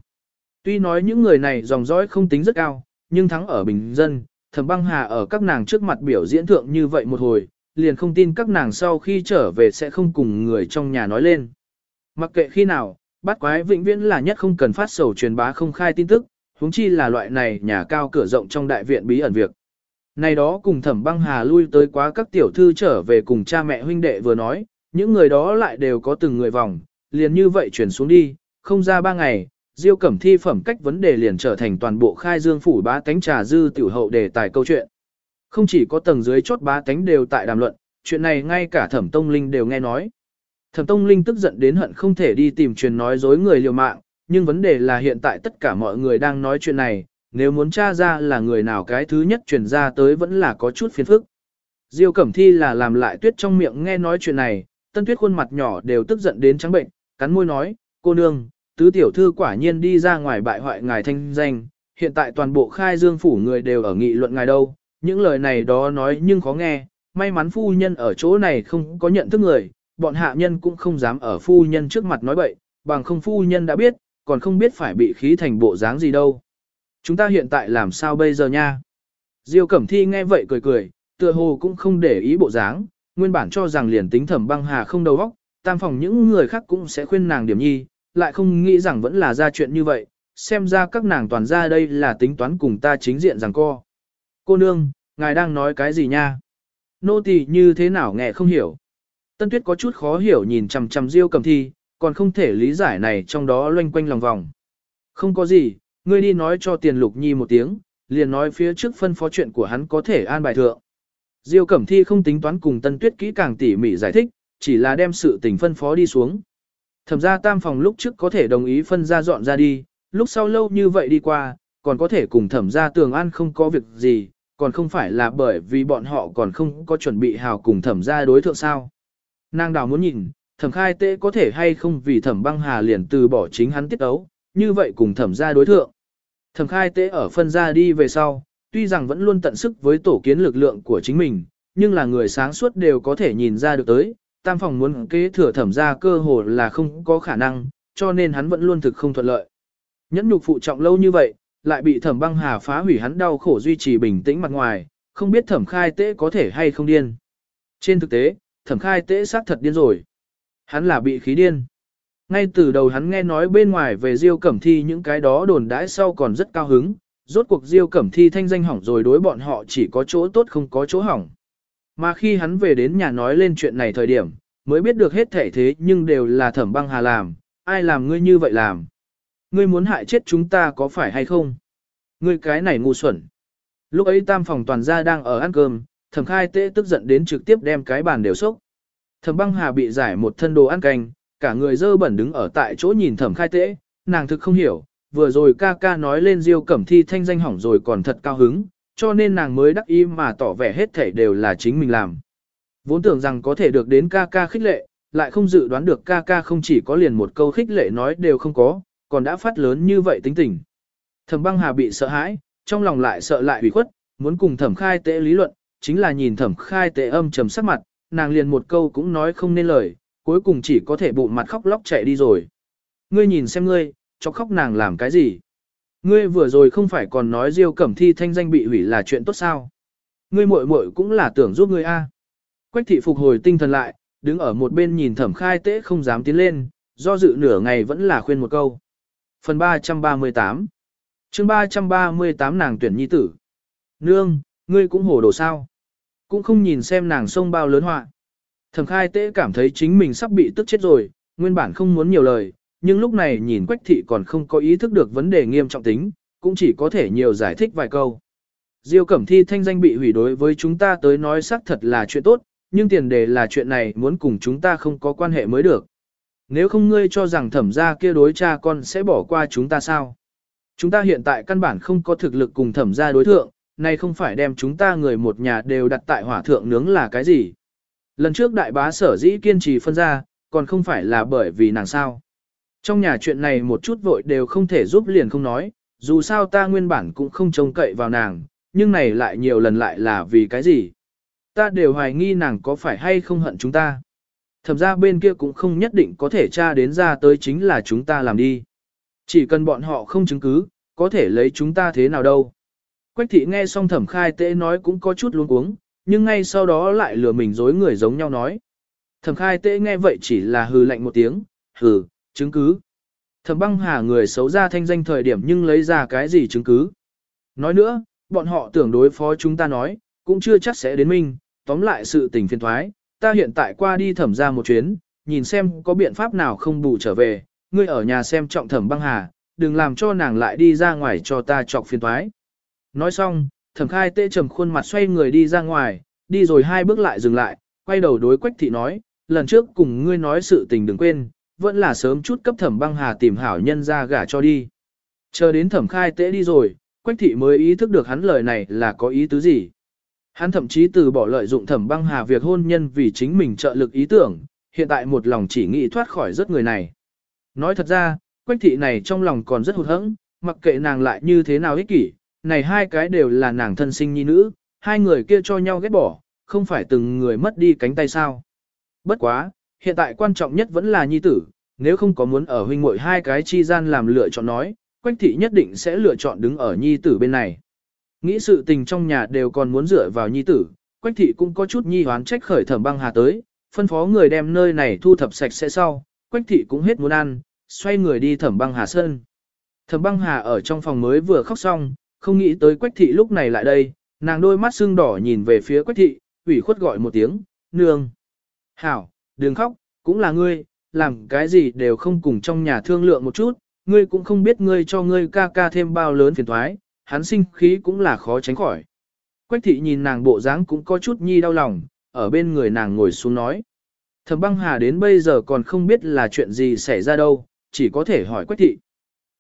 Speaker 1: Tuy nói những người này dòng dõi không tính rất cao, nhưng thắng ở bình dân, thẩm băng hà ở các nàng trước mặt biểu diễn thượng như vậy một hồi, liền không tin các nàng sau khi trở về sẽ không cùng người trong nhà nói lên. Mặc kệ khi nào, bắt quái vĩnh viễn là nhất không cần phát sầu truyền bá không khai tin tức, huống chi là loại này nhà cao cửa rộng trong đại viện bí ẩn việc. Này đó cùng thẩm băng hà lui tới quá các tiểu thư trở về cùng cha mẹ huynh đệ vừa nói, những người đó lại đều có từng người vòng, liền như vậy chuyển xuống đi, không ra ba ngày, Diêu Cẩm Thi phẩm cách vấn đề liền trở thành toàn bộ khai dương phủ bá tánh trà dư tiểu hậu đề tài câu chuyện. Không chỉ có tầng dưới chốt bá tánh đều tại đàm luận, chuyện này ngay cả Thẩm Tông Linh đều nghe nói. Thẩm Tông Linh tức giận đến hận không thể đi tìm truyền nói dối người liều mạng, nhưng vấn đề là hiện tại tất cả mọi người đang nói chuyện này, nếu muốn tra ra là người nào cái thứ nhất truyền ra tới vẫn là có chút phiền phức. Diêu Cẩm Thi là làm lại tuyết trong miệng nghe nói chuyện này, tân tuyết khuôn mặt nhỏ đều tức giận đến trắng bệnh, cắn môi nói, cô nương, tứ tiểu thư quả nhiên đi ra ngoài bại hoại ngài thanh danh, hiện tại toàn bộ khai dương phủ người đều ở nghị luận ngài đâu, những lời này đó nói nhưng khó nghe, may mắn phu nhân ở chỗ này không có nhận thức người, bọn hạ nhân cũng không dám ở phu nhân trước mặt nói bậy, bằng không phu nhân đã biết, còn không biết phải bị khí thành bộ dáng gì đâu. Chúng ta hiện tại làm sao bây giờ nha? Diêu Cẩm Thi nghe vậy cười cười, tựa hồ cũng không để ý bộ dáng, nguyên bản cho rằng liền tính thẩm băng hà không đầu óc, tam phòng những người khác cũng sẽ khuyên nàng điểm nhi, lại không nghĩ rằng vẫn là ra chuyện như vậy, xem ra các nàng toàn ra đây là tính toán cùng ta chính diện rằng co. Cô nương, ngài đang nói cái gì nha? Nô tỳ như thế nào nghe không hiểu. Tân tuyết có chút khó hiểu nhìn chằm chằm diêu cẩm thi, còn không thể lý giải này trong đó loanh quanh lòng vòng. Không có gì, ngươi đi nói cho tiền lục nhi một tiếng, liền nói phía trước phân phó chuyện của hắn có thể an bài thượng. Diêu Cẩm Thi không tính toán cùng Tân Tuyết kỹ càng tỉ mỉ giải thích, chỉ là đem sự tình phân phó đi xuống. Thẩm ra tam phòng lúc trước có thể đồng ý phân ra dọn ra đi, lúc sau lâu như vậy đi qua, còn có thể cùng thẩm ra tường an không có việc gì, còn không phải là bởi vì bọn họ còn không có chuẩn bị hào cùng thẩm ra đối thượng sao. Nàng đào muốn nhìn, thẩm khai tế có thể hay không vì thẩm băng hà liền từ bỏ chính hắn tiết ấu, như vậy cùng thẩm ra đối thượng. Thẩm khai tế ở phân ra đi về sau, tuy rằng vẫn luôn tận sức với tổ kiến lực lượng của chính mình, nhưng là người sáng suốt đều có thể nhìn ra được tới, tam phòng muốn kế thừa thẩm ra cơ hồ là không có khả năng, cho nên hắn vẫn luôn thực không thuận lợi. Nhẫn nhục phụ trọng lâu như vậy, lại bị thẩm băng hà phá hủy hắn đau khổ duy trì bình tĩnh mặt ngoài, không biết thẩm khai tế có thể hay không điên. Trên thực tế, thẩm khai tế xác thật điên rồi. Hắn là bị khí điên. Ngay từ đầu hắn nghe nói bên ngoài về Diêu Cẩm Thi những cái đó đồn đãi sau còn rất cao hứng, rốt cuộc Diêu Cẩm Thi thanh danh hỏng rồi đối bọn họ chỉ có chỗ tốt không có chỗ hỏng. Mà khi hắn về đến nhà nói lên chuyện này thời điểm, mới biết được hết thể thế nhưng đều là thẩm băng hà làm, ai làm ngươi như vậy làm. Ngươi muốn hại chết chúng ta có phải hay không? Ngươi cái này ngu xuẩn. Lúc ấy tam phòng toàn gia đang ở ăn cơm, thẩm khai tế tức giận đến trực tiếp đem cái bàn đều sốc. Thẩm băng hà bị giải một thân đồ ăn canh, cả người dơ bẩn đứng ở tại chỗ nhìn thẩm khai tế, nàng thực không hiểu, vừa rồi ca ca nói lên Diêu Cẩm Thi thanh danh hỏng rồi còn thật cao hứng, cho nên nàng mới đắc ý mà tỏ vẻ hết thể đều là chính mình làm. Vốn tưởng rằng có thể được đến ca ca khích lệ, lại không dự đoán được ca ca không chỉ có liền một câu khích lệ nói đều không có, còn đã phát lớn như vậy tính tình. Thẩm băng hà bị sợ hãi, trong lòng lại sợ lại ủy khuất, muốn cùng thẩm khai tệ lý luận, chính là nhìn thẩm khai tệ âm trầm sắc mặt, nàng liền một câu cũng nói không nên lời, cuối cùng chỉ có thể bụng mặt khóc lóc chạy đi rồi. Ngươi nhìn xem ngươi, cho khóc nàng làm cái gì? Ngươi vừa rồi không phải còn nói Diêu Cẩm Thi thanh danh bị hủy là chuyện tốt sao? Ngươi muội muội cũng là tưởng giúp ngươi a. Quách thị phục hồi tinh thần lại, đứng ở một bên nhìn thẩm khai tế không dám tiến lên, do dự nửa ngày vẫn là khuyên một câu. Phần 338 chương 338 nàng tuyển nhi tử. Nương, ngươi cũng hồ đồ sao? Cũng không nhìn xem nàng sông bao lớn họa. Thẩm khai tế cảm thấy chính mình sắp bị tức chết rồi, nguyên bản không muốn nhiều lời, nhưng lúc này nhìn Quách thị còn không có ý thức được vấn đề nghiêm trọng tính, cũng chỉ có thể nhiều giải thích vài câu. Diêu Cẩm Thi thanh danh bị hủy đối với chúng ta tới nói xác thật là chuyện tốt, nhưng tiền đề là chuyện này muốn cùng chúng ta không có quan hệ mới được. Nếu không ngươi cho rằng thẩm gia kia đối cha con sẽ bỏ qua chúng ta sao? Chúng ta hiện tại căn bản không có thực lực cùng thẩm gia đối thượng, này không phải đem chúng ta người một nhà đều đặt tại hỏa thượng nướng là cái gì? Lần trước đại bá sở dĩ kiên trì phân ra, còn không phải là bởi vì nàng sao. Trong nhà chuyện này một chút vội đều không thể giúp liền không nói, dù sao ta nguyên bản cũng không trông cậy vào nàng, nhưng này lại nhiều lần lại là vì cái gì. Ta đều hoài nghi nàng có phải hay không hận chúng ta. Thẩm ra bên kia cũng không nhất định có thể tra đến ra tới chính là chúng ta làm đi. Chỉ cần bọn họ không chứng cứ, có thể lấy chúng ta thế nào đâu. Quách thị nghe xong thẩm khai tế nói cũng có chút luống cuống, nhưng ngay sau đó lại lừa mình dối người giống nhau nói. Thẩm khai tệ nghe vậy chỉ là hừ lạnh một tiếng, hừ, chứng cứ. Thẩm băng hà người xấu ra thanh danh thời điểm nhưng lấy ra cái gì chứng cứ. Nói nữa, bọn họ tưởng đối phó chúng ta nói, cũng chưa chắc sẽ đến minh, tóm lại sự tình phiền thoái, ta hiện tại qua đi thẩm ra một chuyến, nhìn xem có biện pháp nào không bù trở về, ngươi ở nhà xem trọng thẩm băng hà, đừng làm cho nàng lại đi ra ngoài cho ta chọc phiền thoái. Nói xong, thẩm khai tê trầm khuôn mặt xoay người đi ra ngoài, đi rồi hai bước lại dừng lại, quay đầu đối quách thị nói, lần trước cùng ngươi nói sự tình đừng quên, vẫn là sớm chút cấp thẩm băng hà tìm hảo nhân ra gả cho đi. Chờ đến thẩm khai tễ đi rồi, quách thị mới ý thức được hắn lời này là có ý tứ gì. Hắn thậm chí từ bỏ lợi dụng thẩm băng hà việc hôn nhân vì chính mình trợ lực ý tưởng, hiện tại một lòng chỉ nghĩ thoát khỏi rất người này. Nói thật ra, quách thị này trong lòng còn rất hụt hẫng, mặc kệ nàng lại như thế nào ích kỷ, này hai cái đều là nàng thân sinh nhi nữ, hai người kia cho nhau ghét bỏ, không phải từng người mất đi cánh tay sao. Bất quá, hiện tại quan trọng nhất vẫn là nhi tử, nếu không có muốn ở huynh muội hai cái chi gian làm lựa chọn nói, quách thị nhất định sẽ lựa chọn đứng ở nhi tử bên này. Nghĩ sự tình trong nhà đều còn muốn dựa vào nhi tử, quách thị cũng có chút nhi hoán trách khởi thẩm băng hà tới, phân phó người đem nơi này thu thập sạch sẽ sau, quách thị cũng hết muốn ăn, xoay người đi thẩm băng hà sơn. Thẩm băng hà ở trong phòng mới vừa khóc xong, không nghĩ tới quách thị lúc này lại đây, nàng đôi mắt sưng đỏ nhìn về phía quách thị, ủy khuất gọi một tiếng, nương. Hảo, đừng khóc, cũng là ngươi, làm cái gì đều không cùng trong nhà thương lượng một chút, ngươi cũng không biết ngươi cho ngươi ca ca thêm bao lớn phiền thoái, hắn sinh khí cũng là khó tránh khỏi. Quách thị nhìn nàng bộ dáng cũng có chút nhi đau lòng, ở bên người nàng ngồi xuống nói. Thẩm băng hà đến bây giờ còn không biết là chuyện gì xảy ra đâu, chỉ có thể hỏi Quách thị.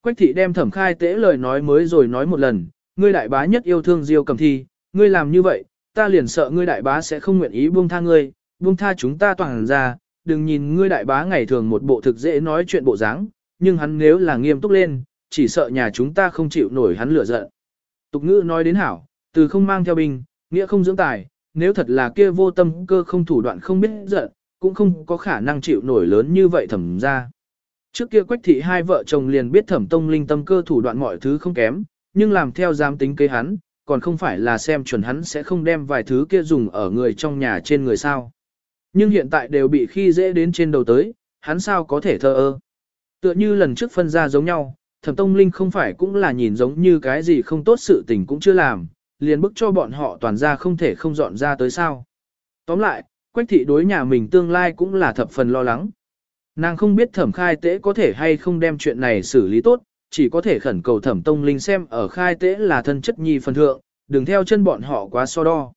Speaker 1: Quách thị đem thẩm khai tế lời nói mới rồi nói một lần, ngươi đại bá nhất yêu thương Diêu cầm thi, ngươi làm như vậy, ta liền sợ ngươi đại bá sẽ không nguyện ý buông tha ngươi, buông tha chúng ta toàn ra, đừng nhìn ngươi đại bá ngày thường một bộ thực dễ nói chuyện bộ dáng, nhưng hắn nếu là nghiêm túc lên, chỉ sợ nhà chúng ta không chịu nổi hắn lửa giận. Tục ngữ nói đến hảo, từ không mang theo binh, nghĩa không dưỡng tài, nếu thật là kia vô tâm cơ không thủ đoạn không biết giận, cũng không có khả năng chịu nổi lớn như vậy thẩm ra. Trước kia quách thị hai vợ chồng liền biết thẩm tông linh tâm cơ thủ đoạn mọi thứ không kém, nhưng làm theo giám tính kế hắn, còn không phải là xem chuẩn hắn sẽ không đem vài thứ kia dùng ở người trong nhà trên người sao. Nhưng hiện tại đều bị khi dễ đến trên đầu tới, hắn sao có thể thơ ơ. Tựa như lần trước phân ra giống nhau, thẩm tông linh không phải cũng là nhìn giống như cái gì không tốt sự tình cũng chưa làm, liền bức cho bọn họ toàn ra không thể không dọn ra tới sao. Tóm lại, quách thị đối nhà mình tương lai cũng là thập phần lo lắng. Nàng không biết thẩm khai tế có thể hay không đem chuyện này xử lý tốt, chỉ có thể khẩn cầu thẩm tông linh xem ở khai tế là thân chất nhi phần thượng, đừng theo chân bọn họ quá so đo.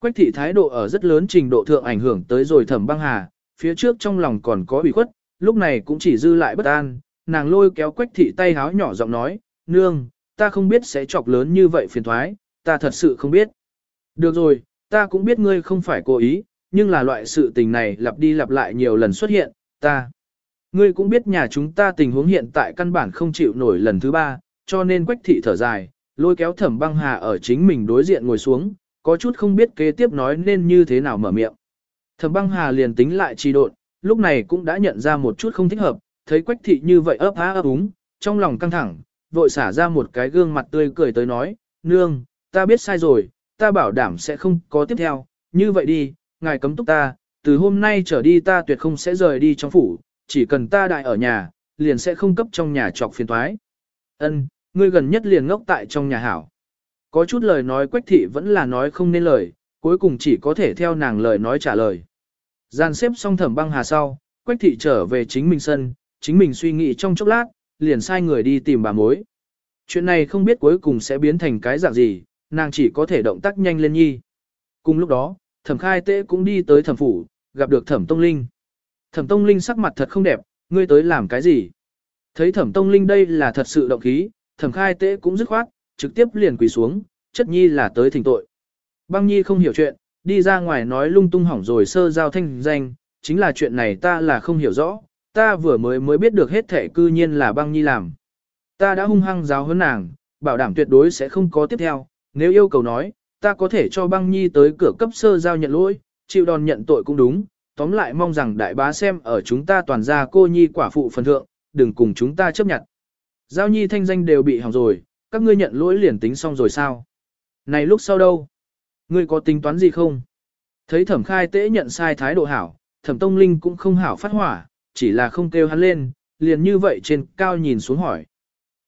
Speaker 1: Quách thị thái độ ở rất lớn trình độ thượng ảnh hưởng tới rồi thẩm băng hà, phía trước trong lòng còn có ủy khuất, lúc này cũng chỉ dư lại bất an, nàng lôi kéo quách thị tay háo nhỏ giọng nói, nương, ta không biết sẽ chọc lớn như vậy phiền thoái, ta thật sự không biết. Được rồi, ta cũng biết ngươi không phải cố ý, nhưng là loại sự tình này lặp đi lặp lại nhiều lần xuất hiện, ta. Ngươi cũng biết nhà chúng ta tình huống hiện tại căn bản không chịu nổi lần thứ ba, cho nên quách thị thở dài, lôi kéo thẩm băng hà ở chính mình đối diện ngồi xuống, có chút không biết kế tiếp nói nên như thế nào mở miệng. Thẩm băng hà liền tính lại trì độn, lúc này cũng đã nhận ra một chút không thích hợp, thấy quách thị như vậy ấp há ấp úng, trong lòng căng thẳng, vội xả ra một cái gương mặt tươi cười tới nói, nương, ta biết sai rồi, ta bảo đảm sẽ không có tiếp theo, như vậy đi, ngài cấm túc ta, từ hôm nay trở đi ta tuyệt không sẽ rời đi trong phủ, chỉ cần ta đại ở nhà, liền sẽ không cấp trong nhà trọc phiền thoái. Ân, ngươi gần nhất liền ngốc tại trong nhà hảo. Có chút lời nói quách thị vẫn là nói không nên lời, cuối cùng chỉ có thể theo nàng lời nói trả lời. Gian xếp xong thẩm băng hà sau, quách thị trở về chính mình sân, chính mình suy nghĩ trong chốc lát, liền sai người đi tìm bà mối. Chuyện này không biết cuối cùng sẽ biến thành cái dạng gì, nàng chỉ có thể động tác nhanh lên nhi. Cùng lúc đó, thẩm khai tế cũng đi tới thẩm phủ, gặp được thẩm tông linh. Thẩm tông linh sắc mặt thật không đẹp, ngươi tới làm cái gì? Thấy thẩm tông linh đây là thật sự động khí, thẩm khai tế cũng dứt khoát, trực tiếp liền quỳ xuống, chất nhi là tới thỉnh tội. Băng nhi không hiểu chuyện, đi ra ngoài nói lung tung hỏng rồi sơ giao thanh danh, chính là chuyện này ta là không hiểu rõ, ta vừa mới mới biết được hết thể cư nhiên là băng nhi làm. Ta đã hung hăng giáo hơn nàng, bảo đảm tuyệt đối sẽ không có tiếp theo, nếu yêu cầu nói, ta có thể cho băng nhi tới cửa cấp sơ giao nhận lỗi, chịu đòn nhận tội cũng đúng, tóm lại mong rằng đại bá xem ở chúng ta toàn gia cô nhi quả phụ phần thượng, đừng cùng chúng ta chấp nhận. Giao nhi thanh danh đều bị hỏng rồi, các ngươi nhận lỗi liền tính xong rồi sao? Này lúc sau đâu? Ngươi có tính toán gì không? Thấy thẩm khai tế nhận sai thái độ hảo, thẩm tông linh cũng không hảo phát hỏa, chỉ là không kêu hắn lên, liền như vậy trên cao nhìn xuống hỏi.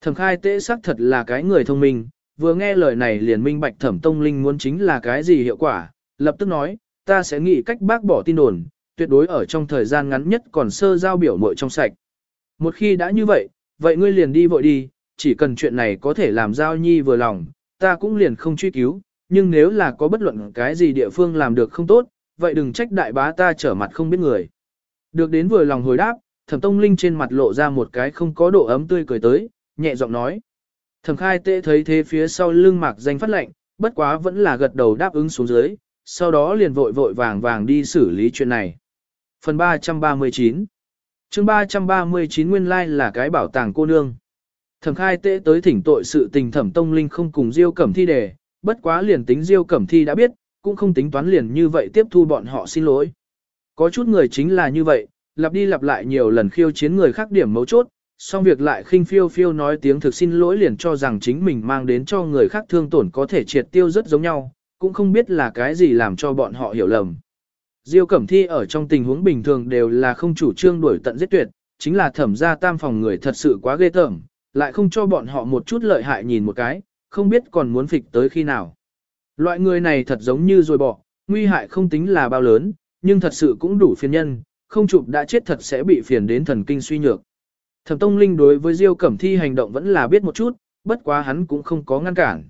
Speaker 1: Thẩm khai tế xác thật là cái người thông minh, vừa nghe lời này liền minh bạch thẩm tông linh muốn chính là cái gì hiệu quả, lập tức nói, ta sẽ nghĩ cách bác bỏ tin đồn, tuyệt đối ở trong thời gian ngắn nhất còn sơ giao biểu mội trong sạch. Một khi đã như vậy, vậy ngươi liền đi vội đi, chỉ cần chuyện này có thể làm giao nhi vừa lòng, ta cũng liền không truy cứu, nhưng nếu là có bất luận cái gì địa phương làm được không tốt, vậy đừng trách đại bá ta trở mặt không biết người. Được đến vừa lòng hồi đáp, thẩm tông linh trên mặt lộ ra một cái không có độ ấm tươi cười tới, nhẹ giọng nói. Thẩm khai tệ thấy thế phía sau lưng mạc danh phát lệnh, bất quá vẫn là gật đầu đáp ứng xuống dưới, sau đó liền vội vội vàng vàng đi xử lý chuyện này. Phần 339 chương 339 nguyên lai là cái bảo tàng cô nương. Thẩm khai tệ tới thỉnh tội sự tình thẩm tông linh không cùng Diêu Cẩm Thi đề, bất quá liền tính Diêu Cẩm Thi đã biết, cũng không tính toán liền như vậy tiếp thu bọn họ xin lỗi. Có chút người chính là như vậy, lặp đi lặp lại nhiều lần khiêu chiến người khác điểm mấu chốt, xong việc lại khinh phiêu phiêu nói tiếng thực xin lỗi liền cho rằng chính mình mang đến cho người khác thương tổn có thể triệt tiêu rất giống nhau, cũng không biết là cái gì làm cho bọn họ hiểu lầm. Diêu Cẩm Thi ở trong tình huống bình thường đều là không chủ trương đuổi tận giết tuyệt, chính là thẩm gia tam phòng người thật sự quá ghê tởm, lại không cho bọn họ một chút lợi hại nhìn một cái, không biết còn muốn phịch tới khi nào. Loại người này thật giống như rồi bỏ, nguy hại không tính là bao lớn, nhưng thật sự cũng đủ phiền nhân, không chụp đã chết thật sẽ bị phiền đến thần kinh suy nhược. Thẩm Tông Linh đối với Diêu Cẩm Thi hành động vẫn là biết một chút, bất quá hắn cũng không có ngăn cản.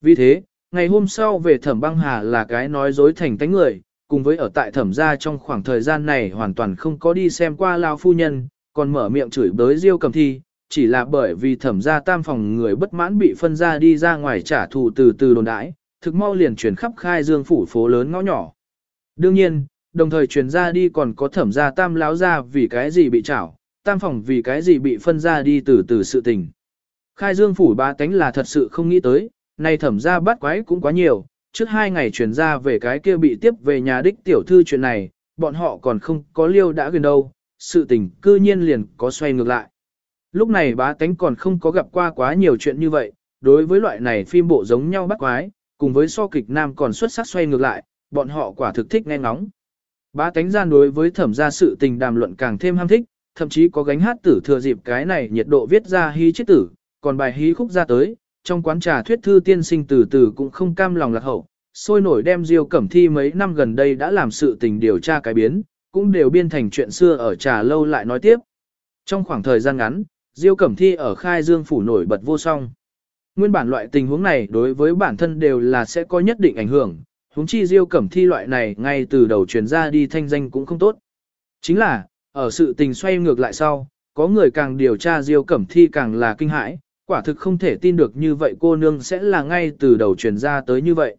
Speaker 1: Vì thế, ngày hôm sau về Thẩm Băng Hà là cái nói dối thành tánh người, cùng với ở tại Thẩm gia trong khoảng thời gian này hoàn toàn không có đi xem qua lao phu nhân, còn mở miệng chửi bới Diêu Cẩm Thi, chỉ là bởi vì Thẩm gia tam phòng người bất mãn bị phân ra đi ra ngoài trả thù từ từ đồn đãi, thực mau liền chuyển khắp khai dương phủ phố lớn ngõ nhỏ. Đương nhiên, đồng thời truyền ra đi còn có thẩm gia tam láo ra vì cái gì bị trảo, tam phòng vì cái gì bị phân ra đi từ từ sự tình. Khai dương phủ ba tánh là thật sự không nghĩ tới, nay thẩm gia bắt quái cũng quá nhiều, trước hai ngày truyền ra về cái kia bị tiếp về nhà đích tiểu thư chuyện này, bọn họ còn không có liêu đã gần đâu, sự tình cư nhiên liền có xoay ngược lại. Lúc này bá tánh còn không có gặp qua quá nhiều chuyện như vậy, đối với loại này phim bộ giống nhau bắt quái, cùng với so kịch nam còn xuất sắc xoay ngược lại, bọn họ quả thực thích nghe ngóng. Bá tánh gian đối với thẩm gia sự tình đàm luận càng thêm ham thích, thậm chí có gánh hát tử thừa dịp cái này nhiệt độ viết ra hí chết tử, còn bài hí khúc ra tới, trong quán trà thuyết thư tiên sinh từ từ cũng không cam lòng lạc hậu, sôi nổi đem Diêu Cẩm Thi mấy năm gần đây đã làm sự tình điều tra cái biến, cũng đều biên thành chuyện xưa ở trà lâu lại nói tiếp. Trong khoảng thời gian ngắn, Diêu Cẩm Thi ở Khai Dương phủ nổi bật vô song. Nguyên bản loại tình huống này đối với bản thân đều là sẽ có nhất định ảnh hưởng, huống chi Diêu Cẩm Thi loại này ngay từ đầu truyền ra đi thanh danh cũng không tốt. Chính là, ở sự tình xoay ngược lại sau, có người càng điều tra Diêu Cẩm Thi càng là kinh hãi, quả thực không thể tin được như vậy cô nương sẽ là ngay từ đầu truyền ra tới như vậy.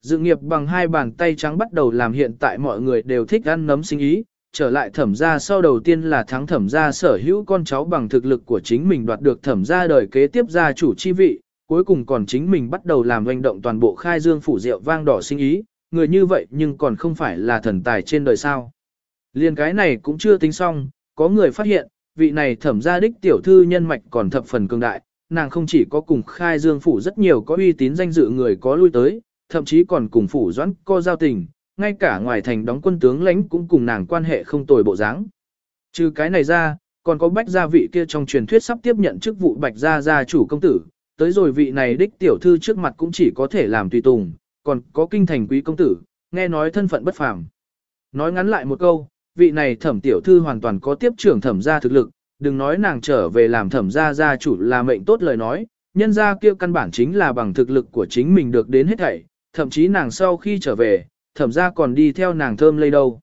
Speaker 1: Dự nghiệp bằng hai bàn tay trắng bắt đầu làm hiện tại mọi người đều thích ăn nấm sinh ý, trở lại thẩm gia sau đầu tiên là thắng thẩm gia sở hữu con cháu bằng thực lực của chính mình đoạt được thẩm gia đời kế tiếp gia chủ chi vị, cuối cùng còn chính mình bắt đầu làm doanh động toàn bộ khai dương phủ rượu vang đỏ sinh ý, người như vậy nhưng còn không phải là thần tài trên đời sao. Liên cái này cũng chưa tính xong, có người phát hiện, vị này thẩm gia đích tiểu thư nhân mạch còn thập phần cường đại, nàng không chỉ có cùng khai dương phủ rất nhiều có uy tín danh dự người có lui tới, thậm chí còn cùng phủ doãn co giao tình, ngay cả ngoài thành đóng quân tướng lãnh cũng cùng nàng quan hệ không tồi bộ dáng. Trừ cái này ra, còn có bách gia vị kia trong truyền thuyết sắp tiếp nhận chức vụ bạch gia gia chủ công tử, tới rồi vị này đích tiểu thư trước mặt cũng chỉ có thể làm tùy tùng, còn có kinh thành quý công tử, nghe nói thân phận bất phàm. Nói ngắn lại một câu, vị này thẩm tiểu thư hoàn toàn có tiếp trưởng thẩm gia thực lực, đừng nói nàng trở về làm thẩm gia gia chủ là mệnh tốt lời nói, nhân gia kia căn bản chính là bằng thực lực của chính mình được đến hết thảy, thậm chí nàng sau khi trở về, thẩm gia còn đi theo nàng thơm lây đâu.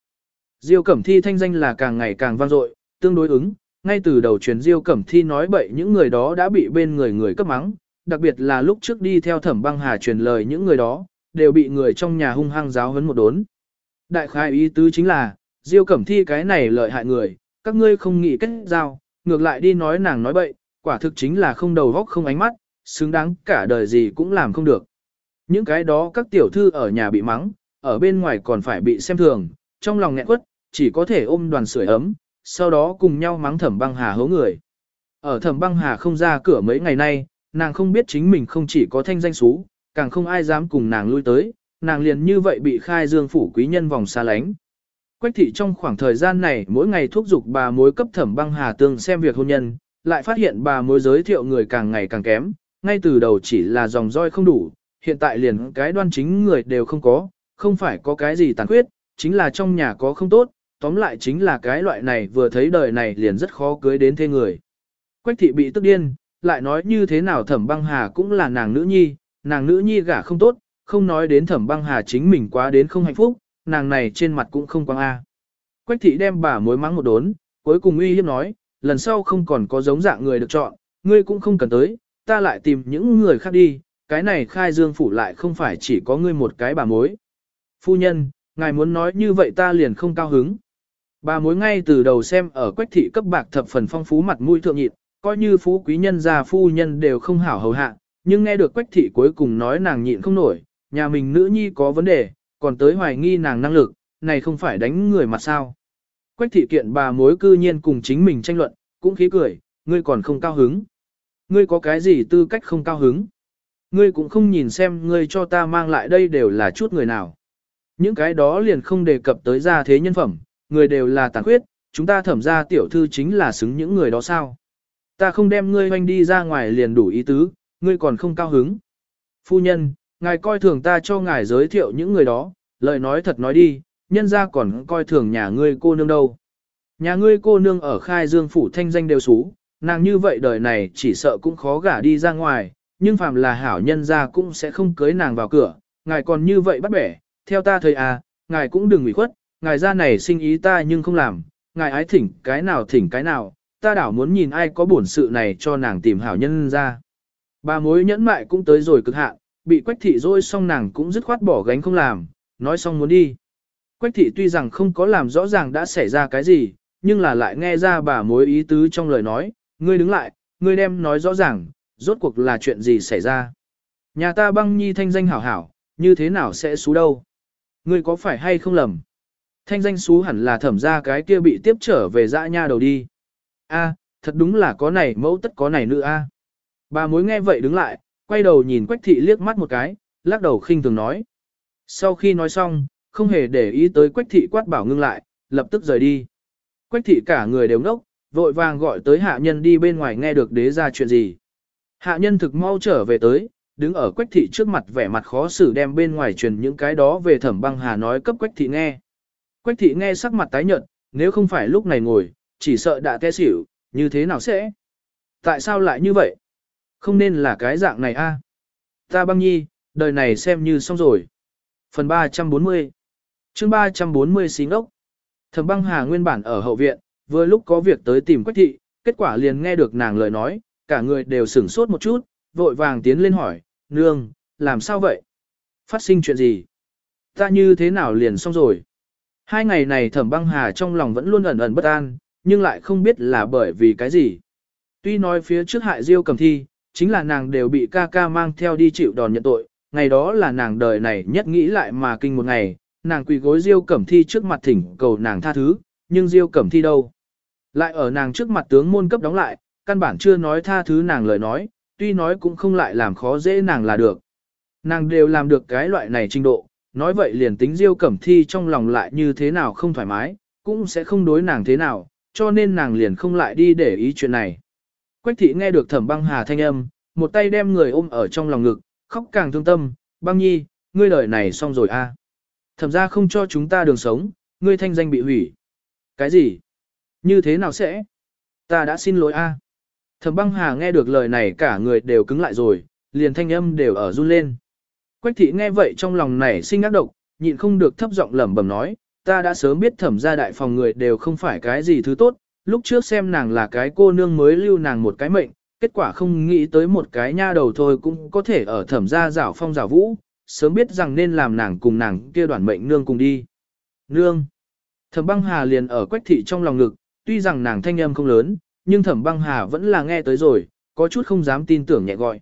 Speaker 1: Diêu Cẩm Thi thanh danh là càng ngày càng vang dội, tương đối ứng, ngay từ đầu truyền Diêu Cẩm Thi nói bậy những người đó đã bị bên người người cấp mắng, đặc biệt là lúc trước đi theo thẩm băng hà truyền lời những người đó, đều bị người trong nhà hung hăng giáo huấn một đốn. Đại khai ý tứ chính là, Diêu Cẩm Thi cái này lợi hại người, các ngươi không nghĩ kết giao, ngược lại đi nói nàng nói bậy, quả thực chính là không đầu góc không ánh mắt, xứng đáng cả đời gì cũng làm không được. Những cái đó các tiểu thư ở nhà bị mắng, ở bên ngoài còn phải bị xem thường, trong lòng nghẹn quất, chỉ có thể ôm đoàn sưởi ấm, sau đó cùng nhau mắng thẩm băng hà hố người. Ở thẩm băng hà không ra cửa mấy ngày nay, nàng không biết chính mình không chỉ có thanh danh xú, càng không ai dám cùng nàng lui tới, nàng liền như vậy bị khai dương phủ quý nhân vòng xa lánh. Quách thị trong khoảng thời gian này mỗi ngày thúc giục bà mối cấp thẩm băng hà tương xem việc hôn nhân, lại phát hiện bà mối giới thiệu người càng ngày càng kém, ngay từ đầu chỉ là dòng roi không đủ, hiện tại liền cái đoan chính người đều không có, không phải có cái gì tàn khuyết, chính là trong nhà có không tốt, tóm lại chính là cái loại này vừa thấy đời này liền rất khó cưới đến thế người. Quách thị bị tức điên, lại nói như thế nào thẩm băng hà cũng là nàng nữ nhi, nàng nữ nhi gả không tốt, không nói đến thẩm băng hà chính mình quá đến không hạnh phúc, nàng này trên mặt cũng không quang A. Quách thị đem bà mối mắng một đốn, cuối cùng uy hiếp nói, lần sau không còn có giống dạng người được chọn, ngươi cũng không cần tới, ta lại tìm những người khác đi, cái này khai dương phủ lại không phải chỉ có ngươi một cái bà mối. Phu nhân, ngài muốn nói như vậy ta liền không cao hứng. Bà mối ngay từ đầu xem ở quách thị cấp bạc thập phần phong phú mặt mũi thượng nhịn, coi như phú quý nhân gia phu nhân đều không hảo hầu hạ, nhưng nghe được quách thị cuối cùng nói nàng nhịn không nổi, nhà mình nữ nhi có vấn đề, còn tới hoài nghi nàng năng lực, này không phải đánh người mặt sao. Quách thị kiện bà mối cư nhiên cùng chính mình tranh luận, cũng khí cười, ngươi còn không cao hứng. Ngươi có cái gì tư cách không cao hứng? Ngươi cũng không nhìn xem ngươi cho ta mang lại đây đều là chút người nào. Những cái đó liền không đề cập tới ra thế nhân phẩm, người đều là tàn khuyết, chúng ta thẩm ra tiểu thư chính là xứng những người đó sao. Ta không đem ngươi hoanh đi ra ngoài liền đủ ý tứ, ngươi còn không cao hứng. Phu nhân, ngài coi thường ta cho ngài giới thiệu những người đó, lời nói thật nói đi, nhân ra còn coi thường nhà ngươi cô nương đâu. Nhà ngươi cô nương ở khai dương phủ thanh danh đều xú, nàng như vậy đời này chỉ sợ cũng khó gả đi ra ngoài, nhưng phàm là hảo nhân ra cũng sẽ không cưới nàng vào cửa, ngài còn như vậy bắt bẻ, theo ta thời à, ngài cũng đừng ủy khuất, ngài ra này sinh ý ta nhưng không làm, ngài ái thỉnh cái nào thỉnh cái nào, ta đảo muốn nhìn ai có bổn sự này cho nàng tìm hảo nhân ra. Bà mối nhẫn mại cũng tới rồi cực hạn, bị quách thị dôi xong nàng cũng dứt khoát bỏ gánh không làm, nói xong muốn đi. Quách thị tuy rằng không có làm rõ ràng đã xảy ra cái gì, nhưng là lại nghe ra bà mối ý tứ trong lời nói, ngươi đứng lại, ngươi đem nói rõ ràng, rốt cuộc là chuyện gì xảy ra. Nhà ta băng nhi thanh danh hảo hảo, như thế nào sẽ xú đâu. Ngươi có phải hay không lầm? Thanh danh xú hẳn là thẩm ra cái kia bị tiếp trở về dã nha đầu đi. A, thật đúng là có này mẫu tất có này nữa a. Bà mối nghe vậy đứng lại, quay đầu nhìn Quách thị liếc mắt một cái, lắc đầu khinh thường nói. Sau khi nói xong, không hề để ý tới Quách thị quát bảo ngưng lại, lập tức rời đi. Quách thị cả người đều ngốc, vội vàng gọi tới hạ nhân đi bên ngoài nghe được đế ra chuyện gì. Hạ nhân thực mau trở về tới, đứng ở Quách thị trước mặt vẻ mặt khó xử đem bên ngoài truyền những cái đó về thẩm băng hà nói cấp Quách thị nghe. Quách thị nghe sắc mặt tái nhợt, nếu không phải lúc này ngồi, chỉ sợ đã té xỉu, như thế nào sẽ? Tại sao lại như vậy? Không nên là cái dạng này a. À. Ta băng nhi, đời này xem như xong rồi. Phần 340 chương 340 xí ngốc. Thẩm băng hà nguyên bản ở hậu viện, vừa lúc có việc tới tìm Quách thị, kết quả liền nghe được nàng lời nói, cả người đều sửng sốt một chút, vội vàng tiến lên hỏi, nương, làm sao vậy? Phát sinh chuyện gì? Ta như thế nào liền xong rồi? Hai ngày này thẩm băng hà trong lòng vẫn luôn ẩn ẩn bất an, nhưng lại không biết là bởi vì cái gì. Tuy nói phía trước hại Diêu cầm thi, chính là nàng đều bị ca ca mang theo đi chịu đòn nhận tội, ngày đó là nàng đời này nhất nghĩ lại mà kinh một ngày, nàng quỳ gối Diêu Cẩm Thi trước mặt thỉnh cầu nàng tha thứ, nhưng Diêu Cẩm Thi đâu? Lại ở nàng trước mặt tướng môn cấp đóng lại, căn bản chưa nói tha thứ nàng lời nói, tuy nói cũng không lại làm khó dễ nàng là được. Nàng đều làm được cái loại này trình độ, nói vậy liền tính Diêu Cẩm Thi trong lòng lại như thế nào không thoải mái, cũng sẽ không đối nàng thế nào, cho nên nàng liền không lại đi để ý chuyện này. Quách thị nghe được thẩm băng hà thanh âm, một tay đem người ôm ở trong lòng ngực, khóc càng thương tâm, băng nhi, ngươi đời này xong rồi a. Thẩm ra không cho chúng ta đường sống, ngươi thanh danh bị hủy. Cái gì? Như thế nào sẽ? Ta đã xin lỗi a. Thẩm băng hà nghe được lời này cả người đều cứng lại rồi, liền thanh âm đều ở run lên. Quách thị nghe vậy trong lòng này sinh ác độc, nhịn không được thấp giọng lẩm bẩm nói, ta đã sớm biết thẩm gia đại phòng người đều không phải cái gì thứ tốt, lúc trước xem nàng là cái cô nương mới lưu nàng một cái mệnh, kết quả không nghĩ tới một cái nha đầu thôi cũng có thể ở thẩm gia rảo phong rảo vũ, sớm biết rằng nên làm nàng cùng nàng kia đoàn mệnh nương cùng đi. Nương! Thẩm băng hà liền ở quách thị trong lòng ngực, tuy rằng nàng thanh âm không lớn, nhưng thẩm băng hà vẫn là nghe tới rồi, có chút không dám tin tưởng nhẹ gọi.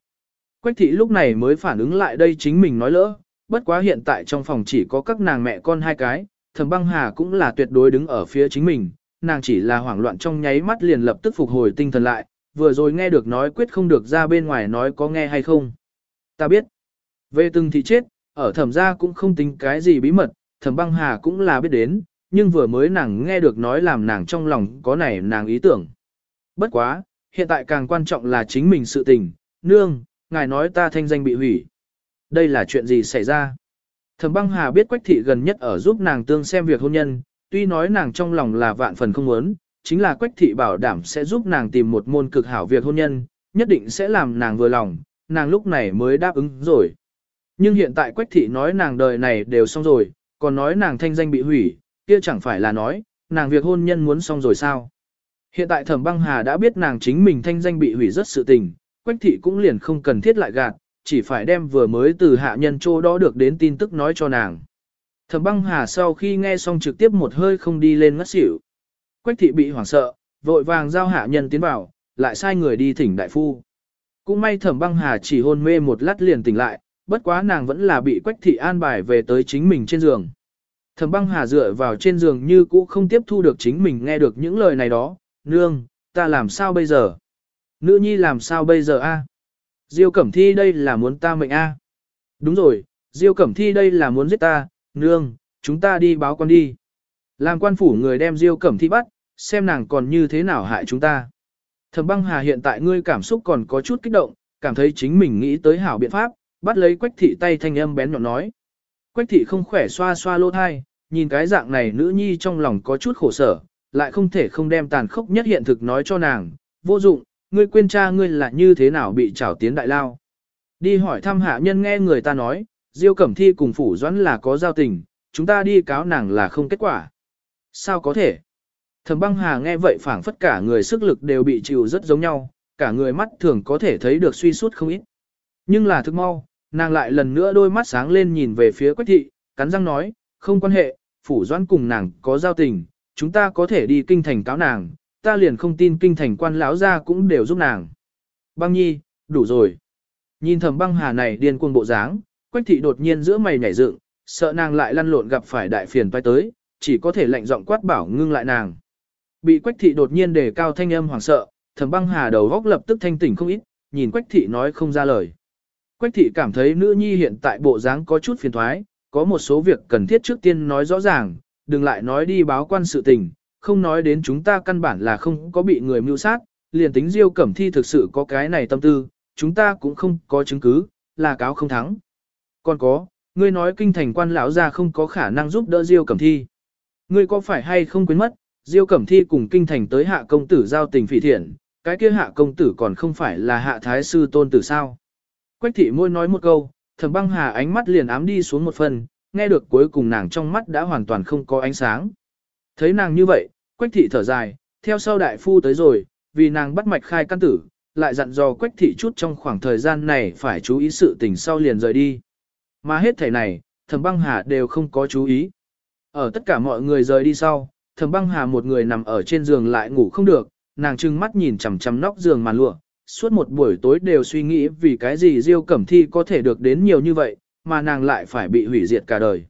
Speaker 1: Quách thị lúc này mới phản ứng lại đây chính mình nói lỡ, bất quá hiện tại trong phòng chỉ có các nàng mẹ con hai cái, thẩm băng hà cũng là tuyệt đối đứng ở phía chính mình, nàng chỉ là hoảng loạn trong nháy mắt liền lập tức phục hồi tinh thần lại, vừa rồi nghe được nói quyết không được ra bên ngoài nói có nghe hay không. Ta biết, về từng thị chết, ở thẩm gia cũng không tính cái gì bí mật, thẩm băng hà cũng là biết đến, nhưng vừa mới nàng nghe được nói làm nàng trong lòng có này nàng ý tưởng. Bất quá, hiện tại càng quan trọng là chính mình sự tình, nương, ngài nói ta thanh danh bị hủy. Đây là chuyện gì xảy ra? Thẩm băng hà biết quách thị gần nhất ở giúp nàng tương xem việc hôn nhân, tuy nói nàng trong lòng là vạn phần không muốn, chính là quách thị bảo đảm sẽ giúp nàng tìm một môn cực hảo việc hôn nhân, nhất định sẽ làm nàng vừa lòng, nàng lúc này mới đáp ứng rồi. Nhưng hiện tại quách thị nói nàng đời này đều xong rồi, còn nói nàng thanh danh bị hủy, kia chẳng phải là nói, nàng việc hôn nhân muốn xong rồi sao. Hiện tại thẩm băng hà đã biết nàng chính mình thanh danh bị hủy rất sự tình, quách thị cũng liền không cần thiết lại gạt, chỉ phải đem vừa mới từ hạ nhân chỗ đó được đến tin tức nói cho nàng. Thẩm băng hà sau khi nghe xong trực tiếp một hơi không đi lên ngất xỉu. Quách thị bị hoảng sợ, vội vàng giao hạ nhân tiến vào, lại sai người đi thỉnh đại phu. Cũng may thẩm băng hà chỉ hôn mê một lát liền tỉnh lại, bất quá nàng vẫn là bị quách thị an bài về tới chính mình trên giường. Thẩm băng hà dựa vào trên giường như cũ không tiếp thu được chính mình nghe được những lời này đó, nương, ta làm sao bây giờ? Nữ nhi làm sao bây giờ a? Diêu Cẩm Thi đây là muốn ta mệnh a. Đúng rồi, Diêu Cẩm Thi đây là muốn giết ta, nương, chúng ta đi báo quan đi. Làm quan phủ người đem Diêu Cẩm Thi bắt, xem nàng còn như thế nào hại chúng ta. Thẩm băng hà hiện tại ngươi cảm xúc còn có chút kích động, cảm thấy chính mình nghĩ tới hảo biện pháp, bắt lấy quách thị tay thanh âm bén nhọn nói. Quách thị không khỏe xoa xoa lô thai, nhìn cái dạng này nữ nhi trong lòng có chút khổ sở, lại không thể không đem tàn khốc nhất hiện thực nói cho nàng, vô dụng, ngươi quên cha ngươi là như thế nào bị trảo tiến đại lao. Đi hỏi thăm hạ nhân nghe người ta nói, Diêu Cẩm Thi cùng Phủ Doãn là có giao tình, chúng ta đi cáo nàng là không kết quả. Sao có thể? Thẩm băng hà nghe vậy phảng phất cả người sức lực đều bị chịu rất giống nhau, cả người mắt thường có thể thấy được suy suốt không ít. Nhưng là thức mau, nàng lại lần nữa đôi mắt sáng lên nhìn về phía quách thị, cắn răng nói, không quan hệ, phủ doãn cùng nàng có giao tình, chúng ta có thể đi kinh thành cáo nàng, ta liền không tin kinh thành quan lão ra cũng đều giúp nàng. Băng nhi, đủ rồi. Nhìn Thẩm băng hà này điên cuồng bộ dáng, quách thị đột nhiên giữa mày nhảy dựng, sợ nàng lại lăn lộn gặp phải đại phiền toái tới, chỉ có thể lạnh giọng quát bảo ngưng lại nàng. Bị quách thị đột nhiên đề cao thanh âm hoảng sợ, Thẩm băng hà đầu góc lập tức thanh tỉnh không ít, nhìn quách thị nói không ra lời. Quách thị cảm thấy nữ nhi hiện tại bộ dáng có chút phiền toái, có một số việc cần thiết trước tiên nói rõ ràng, đừng lại nói đi báo quan sự tình, không nói đến chúng ta căn bản là không có bị người mưu sát, liền tính Diêu Cẩm Thi thực sự có cái này tâm tư, chúng ta cũng không có chứng cứ, là cáo không thắng. Còn có, ngươi nói kinh thành quan lão gia không có khả năng giúp đỡ Diêu Cẩm Thi. Ngươi có phải hay không quên mất, Diêu Cẩm Thi cùng kinh thành tới hạ công tử giao tình phỉ thiện, cái kia hạ công tử còn không phải là hạ thái sư tôn tử sao. Quách thị môi nói một câu, thẩm băng hà ánh mắt liền ám đi xuống một phần, nghe được cuối cùng nàng trong mắt đã hoàn toàn không có ánh sáng. Thấy nàng như vậy, quách thị thở dài, theo sau đại phu tới rồi, vì nàng bắt mạch khai căn tử, lại dặn dò quách thị chút trong khoảng thời gian này phải chú ý sự tình sau liền rời đi. Mà hết thể này, thẩm băng hà đều không có chú ý. Ở tất cả mọi người rời đi sau, thẩm băng hà một người nằm ở trên giường lại ngủ không được, nàng trừng mắt nhìn chằm chằm nóc giường màn lụa, suốt một buổi tối đều suy nghĩ vì cái gì Diêu Cẩm Thi có thể được đến nhiều như vậy, mà nàng lại phải bị hủy diệt cả đời.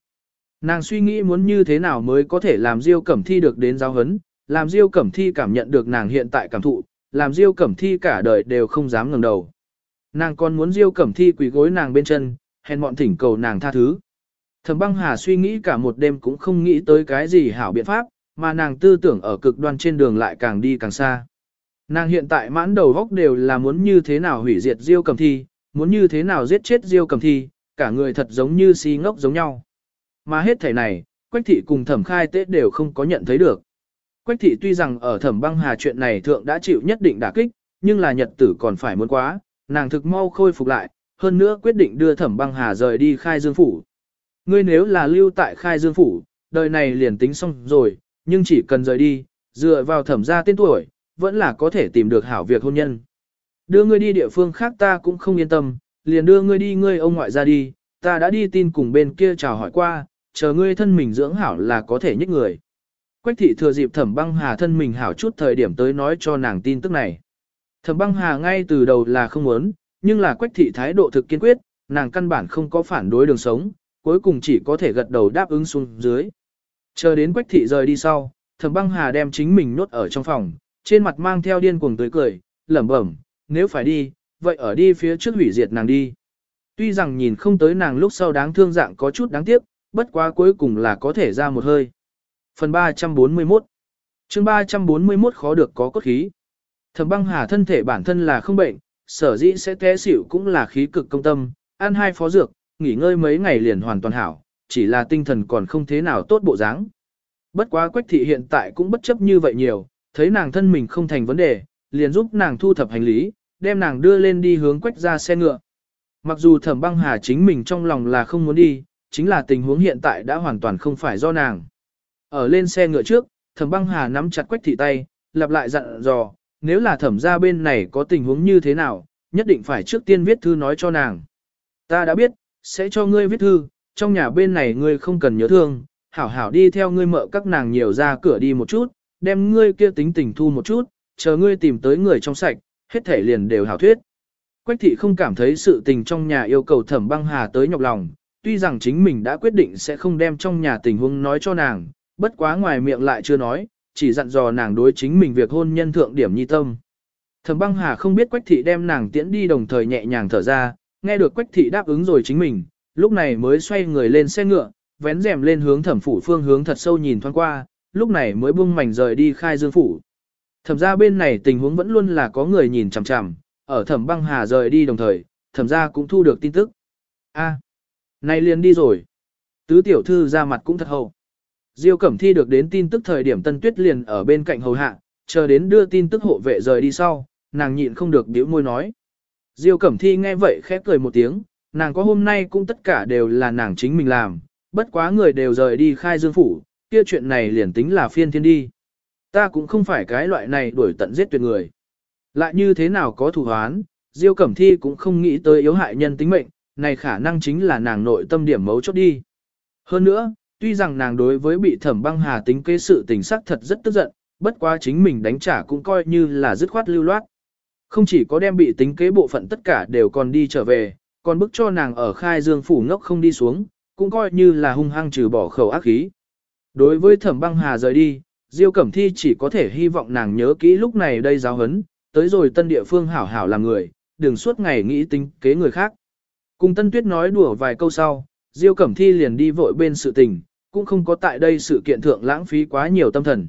Speaker 1: Nàng suy nghĩ muốn như thế nào mới có thể làm Diêu Cẩm Thi được đến giáo hấn, làm Diêu Cẩm Thi cảm nhận được nàng hiện tại cảm thụ, làm Diêu Cẩm Thi cả đời đều không dám ngẩng đầu. Nàng còn muốn Diêu Cẩm Thi quỳ gối nàng bên chân, hèn mọn thỉnh cầu nàng tha thứ. Thẩm băng hà suy nghĩ cả một đêm cũng không nghĩ tới cái gì hảo biện pháp, mà nàng tư tưởng ở cực đoan trên đường lại càng đi càng xa. Nàng hiện tại mãn đầu góc đều là muốn như thế nào hủy diệt Diêu Cầm Thi, muốn như thế nào giết chết Diêu Cầm Thi, cả người thật giống như si ngốc giống nhau. Mà hết thể này, Quách thị cùng thẩm khai tế đều không có nhận thấy được. Quách thị tuy rằng ở thẩm băng hà chuyện này thượng đã chịu nhất định đả kích, nhưng là nhật tử còn phải muốn quá, nàng thực mau khôi phục lại, hơn nữa quyết định đưa thẩm băng hà rời đi khai dương phủ. Ngươi nếu là lưu tại khai dương phủ, đời này liền tính xong rồi, nhưng chỉ cần rời đi, dựa vào thẩm gia tên tuổi, vẫn là có thể tìm được hảo việc hôn nhân. Đưa ngươi đi địa phương khác ta cũng không yên tâm, liền đưa ngươi đi ngươi ông ngoại ra đi, ta đã đi tin cùng bên kia chào hỏi qua, chờ ngươi thân mình dưỡng hảo là có thể nhích người. Quách thị thừa dịp thẩm băng hà thân mình hảo chút thời điểm tới nói cho nàng tin tức này. Thẩm băng hà ngay từ đầu là không muốn, nhưng là quách thị thái độ thực kiên quyết, nàng căn bản không có phản đối đường sống, cuối cùng chỉ có thể gật đầu đáp ứng xuống dưới. Chờ đến quách thị rời đi sau, thẩm băng hà đem chính mình nốt ở trong phòng, trên mặt mang theo điên cuồng tươi cười, lẩm bẩm, nếu phải đi, vậy ở đi phía trước hủy diệt nàng đi. Tuy rằng nhìn không tới nàng lúc sau đáng thương dạng có chút đáng tiếc, bất quá cuối cùng là có thể ra một hơi. Phần 341 chương 341 khó được có cốt khí. Thẩm băng hà thân thể bản thân là không bệnh, sở dĩ sẽ té xỉu cũng là khí cực công tâm, ăn hai phó dược, nghỉ ngơi mấy ngày liền hoàn toàn hảo, chỉ là tinh thần còn không thế nào tốt bộ dáng. Bất quá quách thị hiện tại cũng bất chấp như vậy nhiều, thấy nàng thân mình không thành vấn đề, liền giúp nàng thu thập hành lý, đem nàng đưa lên đi hướng quách ra xe ngựa. Mặc dù thẩm băng hà chính mình trong lòng là không muốn đi, chính là tình huống hiện tại đã hoàn toàn không phải do nàng. Ở lên xe ngựa trước, thẩm băng hà nắm chặt quách thị tay, lặp lại dặn dò, nếu là thẩm ra bên này có tình huống như thế nào, nhất định phải trước tiên viết thư nói cho nàng. Ta đã biết, sẽ cho ngươi viết thư, trong nhà bên này ngươi không cần nhớ thương, hảo hảo đi theo ngươi mợ các nàng nhiều ra cửa đi một chút, đem ngươi kia tính tình thu một chút, chờ ngươi tìm tới người trong sạch, hết thể liền đều hảo thuyết. Quách thị không cảm thấy sự tình trong nhà yêu cầu thẩm băng hà tới nhọc lòng, tuy rằng chính mình đã quyết định sẽ không đem trong nhà tình huống nói cho nàng, bất quá ngoài miệng lại chưa nói, chỉ dặn dò nàng đối chính mình việc hôn nhân thượng điểm nhi tâm. Thẩm băng hà không biết quách thị đem nàng tiễn đi đồng thời nhẹ nhàng thở ra, nghe được quách thị đáp ứng rồi chính mình, lúc này mới xoay người lên xe ngựa, vén rèm lên hướng thẩm phủ phương hướng thật sâu nhìn thoáng qua, lúc này mới buông mảnh rời đi khai dương phủ. Thẩm ra bên này tình huống vẫn luôn là có người nhìn chằm chằm, ở thẩm băng hà rời đi đồng thời, thẩm ra cũng thu được tin tức. a à, này liền đi rồi. Tứ tiểu thư ra mặt cũng thật hậu. Diêu Cẩm Thi được đến tin tức thời điểm Tân Tuyết liền ở bên cạnh hầu hạ, chờ đến đưa tin tức hộ vệ rời đi sau, nàng nhịn không được điếu môi nói. Diêu Cẩm Thi nghe vậy khép cười một tiếng, nàng có hôm nay cũng tất cả đều là nàng chính mình làm, bất quá người đều rời đi khai dương phủ, kia chuyện này liền tính là phiên thiên đi. Ta cũng không phải cái loại này đuổi tận giết tuyệt người. Lại như thế nào có thủ hoán, Diêu Cẩm Thi cũng không nghĩ tới yếu hại nhân tính mệnh, này khả năng chính là nàng nội tâm điểm mấu chốt đi. Hơn nữa, tuy rằng nàng đối với bị thẩm băng hà tính kế sự tình sắc thật rất tức giận, bất quá chính mình đánh trả cũng coi như là dứt khoát lưu loát. Không chỉ có đem bị tính kế bộ phận tất cả đều còn đi trở về, còn bức cho nàng ở khai dương phủ ngốc không đi xuống, cũng coi như là hung hăng trừ bỏ khẩu ác khí. Đối với thẩm băng hà rời đi, Diêu Cẩm Thi chỉ có thể hy vọng nàng nhớ kỹ lúc này đây giáo hấn, tới rồi tân địa phương hảo hảo làm người, đừng suốt ngày nghĩ tính kế người khác. Cùng Tân Tuyết nói đùa vài câu sau, Diêu Cẩm Thi liền đi vội bên sự tình, cũng không có tại đây sự kiện thượng lãng phí quá nhiều tâm thần.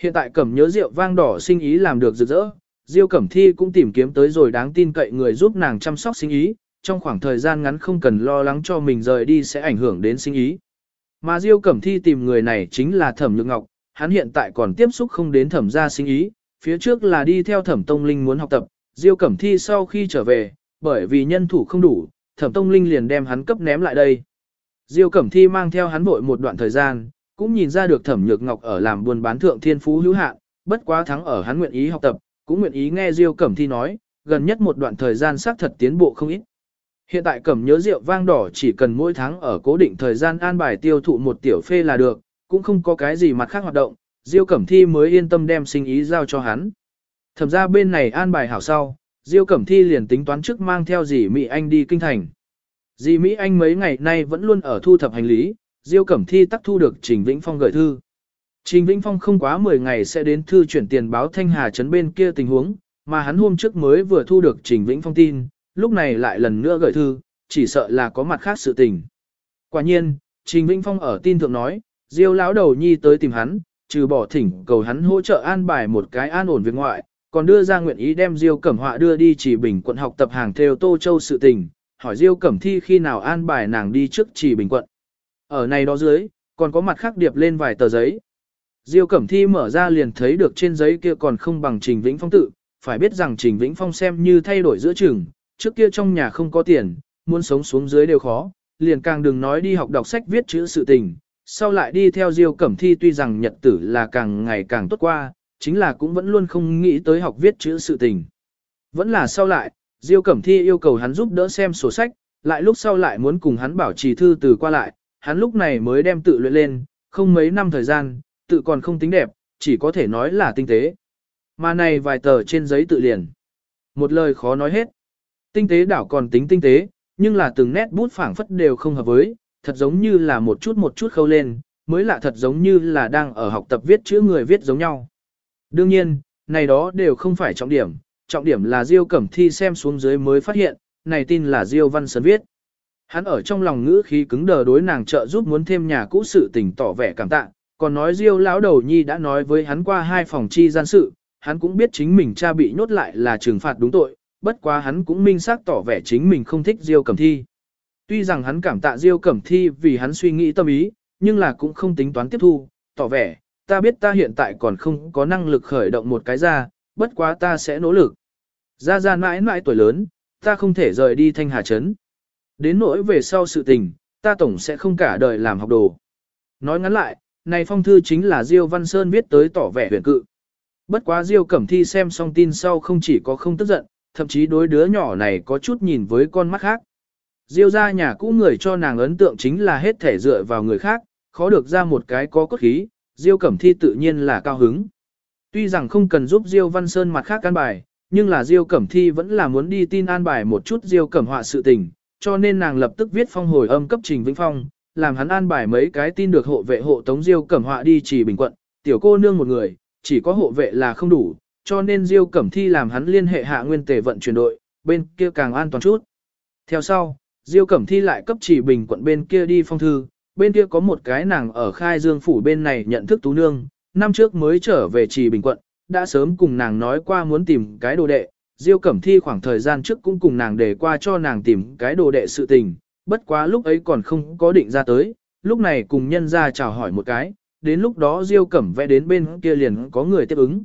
Speaker 1: Hiện tại Cẩm nhớ rượu vang đỏ sinh ý làm được rực rỡ, Diêu Cẩm Thi cũng tìm kiếm tới rồi đáng tin cậy người giúp nàng chăm sóc sinh ý, trong khoảng thời gian ngắn không cần lo lắng cho mình rời đi sẽ ảnh hưởng đến sinh ý. Mà Diêu Cẩm Thi tìm người này chính là Thẩm Nhược Ngọc, hắn hiện tại còn tiếp xúc không đến thẩm gia sinh ý, phía trước là đi theo Thẩm Tông Linh muốn học tập, Diêu Cẩm Thi sau khi trở về, bởi vì nhân thủ không đủ, Thẩm Tông Linh liền đem hắn cấp ném lại đây. Diêu Cẩm Thi mang theo hắn vội một đoạn thời gian, cũng nhìn ra được Thẩm Nhược Ngọc ở làm buôn bán thượng thiên phú hữu hạn, bất quá thắng ở hắn nguyện ý học tập, cũng nguyện ý nghe Diêu Cẩm Thi nói, gần nhất một đoạn thời gian xác thật tiến bộ không ít. Hiện tại Cẩm nhớ rượu vang đỏ chỉ cần mỗi tháng ở cố định thời gian an bài tiêu thụ một tiểu phê là được, cũng không có cái gì mặt khác hoạt động, Diêu Cẩm Thi mới yên tâm đem sinh ý giao cho hắn. Thẩm ra bên này an bài hảo sau, Diêu Cẩm Thi liền tính toán trước mang theo dì Mỹ Anh đi kinh thành. Dì Mỹ Anh mấy ngày nay vẫn luôn ở thu thập hành lý, Diêu Cẩm Thi tắc thu được Trình Vĩnh Phong gửi thư. Trình Vĩnh Phong không quá 10 ngày sẽ đến thư chuyển tiền báo Thanh Hà Trấn bên kia tình huống, mà hắn hôm trước mới vừa thu được Trình Vĩnh Phong tin, lúc này lại lần nữa gửi thư, chỉ sợ là có mặt khác sự tình. Quả nhiên, Trình Vĩnh Phong ở tin thượng nói, Diêu lão đầu nhi tới tìm hắn, trừ bỏ thỉnh cầu hắn hỗ trợ an bài một cái an ổn việc ngoại, còn đưa ra nguyện ý đem Diêu Cẩm Họa đưa đi chỉ bình quận học tập hàng theo Tô Châu sự tình, hỏi Diêu Cẩm Thi khi nào an bài nàng đi trước chỉ bình quận. Ở này đó dưới, còn có mặt khác điệp lên vài tờ giấy. Diêu Cẩm Thi mở ra liền thấy được trên giấy kia còn không bằng Trình Vĩnh Phong tự, phải biết rằng Trình Vĩnh Phong xem như thay đổi giữa trường, trước kia trong nhà không có tiền, muốn sống xuống dưới đều khó, liền càng đừng nói đi học đọc sách viết chữ sự tình, sau lại đi theo Diêu Cẩm Thi tuy rằng nhật tử là càng ngày càng tốt qua, chính là cũng vẫn luôn không nghĩ tới học viết chữ sự tình. Vẫn là sau lại, Diêu Cẩm Thi yêu cầu hắn giúp đỡ xem sổ sách, lại lúc sau lại muốn cùng hắn bảo trì thư từ qua lại, hắn lúc này mới đem tự luyện lên, không mấy năm thời gian, tự còn không tính đẹp, chỉ có thể nói là tinh tế. Mà này vài tờ trên giấy tự liền. Một lời khó nói hết. Tinh tế đảo còn tính tinh tế, nhưng là từng nét bút phảng phất đều không hợp với, thật giống như là một chút một chút khâu lên, mới lạ thật giống như là đang ở học tập viết chữ người viết giống nhau. Đương nhiên, này đó đều không phải trọng điểm, trọng điểm là Diêu Cẩm Thi xem xuống dưới mới phát hiện, này tin là Diêu Văn Sơn viết. Hắn ở trong lòng ngữ khí cứng đờ đối nàng trợ giúp muốn thêm nhà cũ sự tình tỏ vẻ cảm tạ, còn nói Diêu lão đầu nhi đã nói với hắn qua hai phòng chi gian sự, hắn cũng biết chính mình cha bị nhốt lại là trừng phạt đúng tội, bất quá hắn cũng minh xác tỏ vẻ chính mình không thích Diêu Cẩm Thi. Tuy rằng hắn cảm tạ Diêu Cẩm Thi vì hắn suy nghĩ tâm ý, nhưng là cũng không tính toán tiếp thu, tỏ vẻ, ta biết ta hiện tại còn không có năng lực khởi động một cái ra, bất quá ta sẽ nỗ lực. Ra ra mãi mãi tuổi lớn, ta không thể rời đi thanh hà trấn. Đến nỗi về sau sự tình, ta tổng sẽ không cả đời làm học đồ. Nói ngắn lại, này phong thư chính là Diêu Văn Sơn viết tới tỏ vẻ huyền cự. Bất quá Diêu Cẩm Thi xem xong tin sau không chỉ có không tức giận, thậm chí đối đứa nhỏ này có chút nhìn với con mắt khác. Diêu ra nhà cũ người cho nàng ấn tượng chính là hết thể dựa vào người khác, khó được ra một cái có cốt khí, Diêu Cẩm Thi tự nhiên là cao hứng. Tuy rằng không cần giúp Diêu Văn Sơn mặt khác an bài, nhưng là Diêu Cẩm Thi vẫn là muốn đi tin an bài một chút Diêu Cẩm họa sự tình, cho nên nàng lập tức viết phong hồi âm cấp Trình Vĩnh Phong, làm hắn an bài mấy cái tin được hộ vệ hộ tống Diêu Cẩm họa đi chỉ bình quận, tiểu cô nương một người, chỉ có hộ vệ là không đủ, cho nên Diêu Cẩm Thi làm hắn liên hệ hạ nguyên tề vận chuyển đội, bên kia càng an toàn chút. Theo sau, Diêu Cẩm Thi lại cấp chỉ bình quận bên kia đi phong thư, bên kia có một cái nàng ở khai dương phủ bên này nhận thức tú nương, năm trước mới trở về trì bình quận, đã sớm cùng nàng nói qua muốn tìm cái đồ đệ, Diêu Cẩm Thi khoảng thời gian trước cũng cùng nàng để qua cho nàng tìm cái đồ đệ sự tình, bất quá lúc ấy còn không có định ra tới, lúc này cùng nhân ra chào hỏi một cái, đến lúc đó Diêu Cẩm vẽ đến bên kia liền có người tiếp ứng.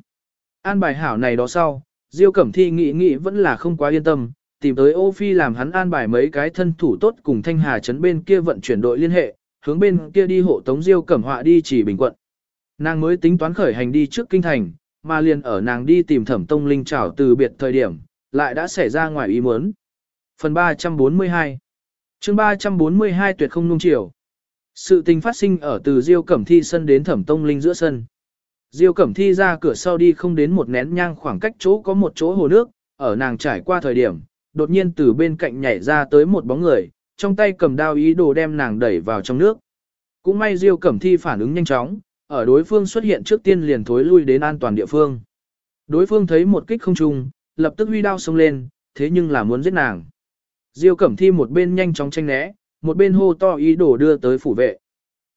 Speaker 1: An bài hảo này đó sau, Diêu Cẩm Thi nghĩ nghĩ vẫn là không quá yên tâm, tìm tới Ô Phi làm hắn an bài mấy cái thân thủ tốt cùng Thanh Hà Trấn bên kia vận chuyển đội liên hệ, hướng bên kia đi hộ tống Diêu Cẩm Họa đi chỉ bình quận. Nàng mới tính toán khởi hành đi trước kinh thành, mà liền ở nàng đi tìm thẩm tông linh trảo từ biệt thời điểm, lại đã xảy ra ngoài ý muốn. Phần 342 chương 342 tuyệt không nung chiều. Sự tình phát sinh ở từ Diêu Cẩm Thi sân đến thẩm tông linh giữa sân. Diêu Cẩm Thi ra cửa sau đi không đến một nén nhang khoảng cách chỗ có một chỗ hồ nước, ở nàng trải qua thời điểm, đột nhiên từ bên cạnh nhảy ra tới một bóng người, trong tay cầm đao ý đồ đem nàng đẩy vào trong nước. Cũng may Diêu Cẩm Thi phản ứng nhanh chóng, ở đối phương xuất hiện trước tiên liền thối lui đến an toàn địa phương. Đối phương thấy một kích không trùng, lập tức huy đao xông lên, thế nhưng là muốn giết nàng. Diêu Cẩm Thi một bên nhanh chóng tranh né, một bên hô to ý đồ đưa tới phủ vệ.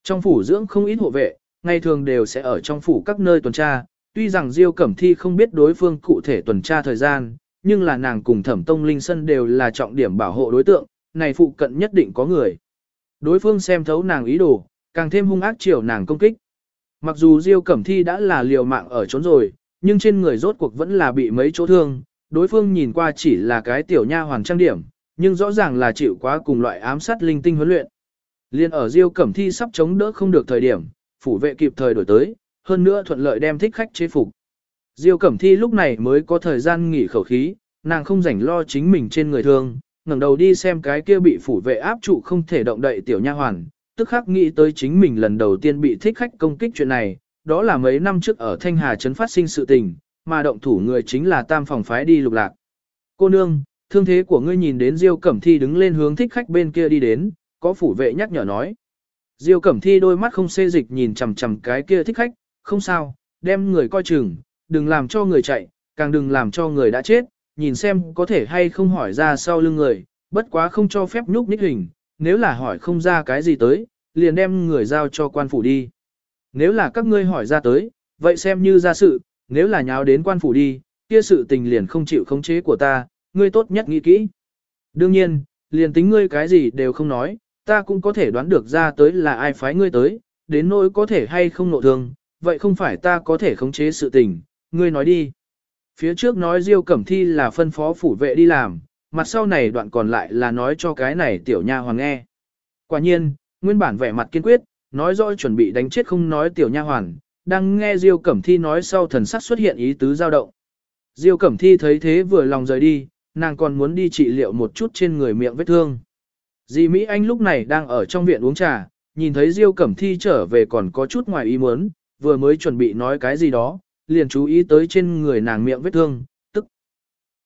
Speaker 1: Trong phủ dưỡng không ít hộ vệ, ngày thường đều sẽ ở trong phủ các nơi tuần tra, tuy rằng Diêu Cẩm Thi không biết đối phương cụ thể tuần tra thời gian, nhưng là nàng cùng Thẩm Tông Linh Sân đều là trọng điểm bảo hộ đối tượng, này phụ cận nhất định có người. Đối phương xem thấu nàng ý đồ, càng thêm hung ác chiều nàng công kích. Mặc dù Diêu Cẩm Thi đã là liều mạng ở trốn rồi, nhưng trên người rốt cuộc vẫn là bị mấy chỗ thương, đối phương nhìn qua chỉ là cái tiểu nha hoàng trang điểm, nhưng rõ ràng là chịu quá cùng loại ám sát linh tinh huấn luyện. Liên ở Diêu Cẩm Thi sắp chống đỡ không được thời điểm, phủ vệ kịp thời đổi tới, hơn nữa thuận lợi đem thích khách chế phục. Diêu Cẩm Thi lúc này mới có thời gian nghỉ khẩu khí, nàng không rảnh lo chính mình trên người thương, ngẩng đầu đi xem cái kia bị phủ vệ áp trụ không thể động đậy tiểu nha hoàn, tức khắc nghĩ tới chính mình lần đầu tiên bị thích khách công kích chuyện này, đó là mấy năm trước ở Thanh Hà Trấn phát sinh sự tình, mà động thủ người chính là tam phòng phái đi lục lạc. Cô nương, thương thế của ngươi nhìn đến Diêu Cẩm Thi đứng lên hướng thích khách bên kia đi đến, có phủ vệ nhắc nhở nói. Diêu Cẩm Thi đôi mắt không xê dịch nhìn chằm chằm cái kia thích khách, không sao, đem người coi chừng, đừng làm cho người chạy, càng đừng làm cho người đã chết, nhìn xem có thể hay không hỏi ra sau lưng người, bất quá không cho phép nhúc nhích hình, nếu là hỏi không ra cái gì tới, liền đem người giao cho quan phủ đi. Nếu là các ngươi hỏi ra tới, vậy xem như ra sự, nếu là nháo đến quan phủ đi, kia sự tình liền không chịu khống chế của ta, ngươi tốt nhất nghĩ kỹ. Đương nhiên, liền tính ngươi cái gì đều không nói, ta cũng có thể đoán được ra tới là ai phái ngươi tới, đến nỗi có thể hay không nộ thương, vậy không phải ta có thể khống chế sự tình, ngươi nói đi. Phía trước nói Diêu Cẩm Thi là phân phó phủ vệ đi làm, mặt sau này đoạn còn lại là nói cho cái này tiểu nha hoàn nghe. Quả nhiên, nguyên bản vẻ mặt kiên quyết, nói rõ chuẩn bị đánh chết không nói tiểu nha hoàn, đang nghe Diêu Cẩm Thi nói sau thần sắc xuất hiện ý tứ dao động. Diêu Cẩm Thi thấy thế vừa lòng rời đi, nàng còn muốn đi trị liệu một chút trên người miệng vết thương. Di Mỹ Anh lúc này đang ở trong viện uống trà, nhìn thấy Diêu Cẩm Thi trở về còn có chút ngoài ý muốn, vừa mới chuẩn bị nói cái gì đó, liền chú ý tới trên người nàng miệng vết thương,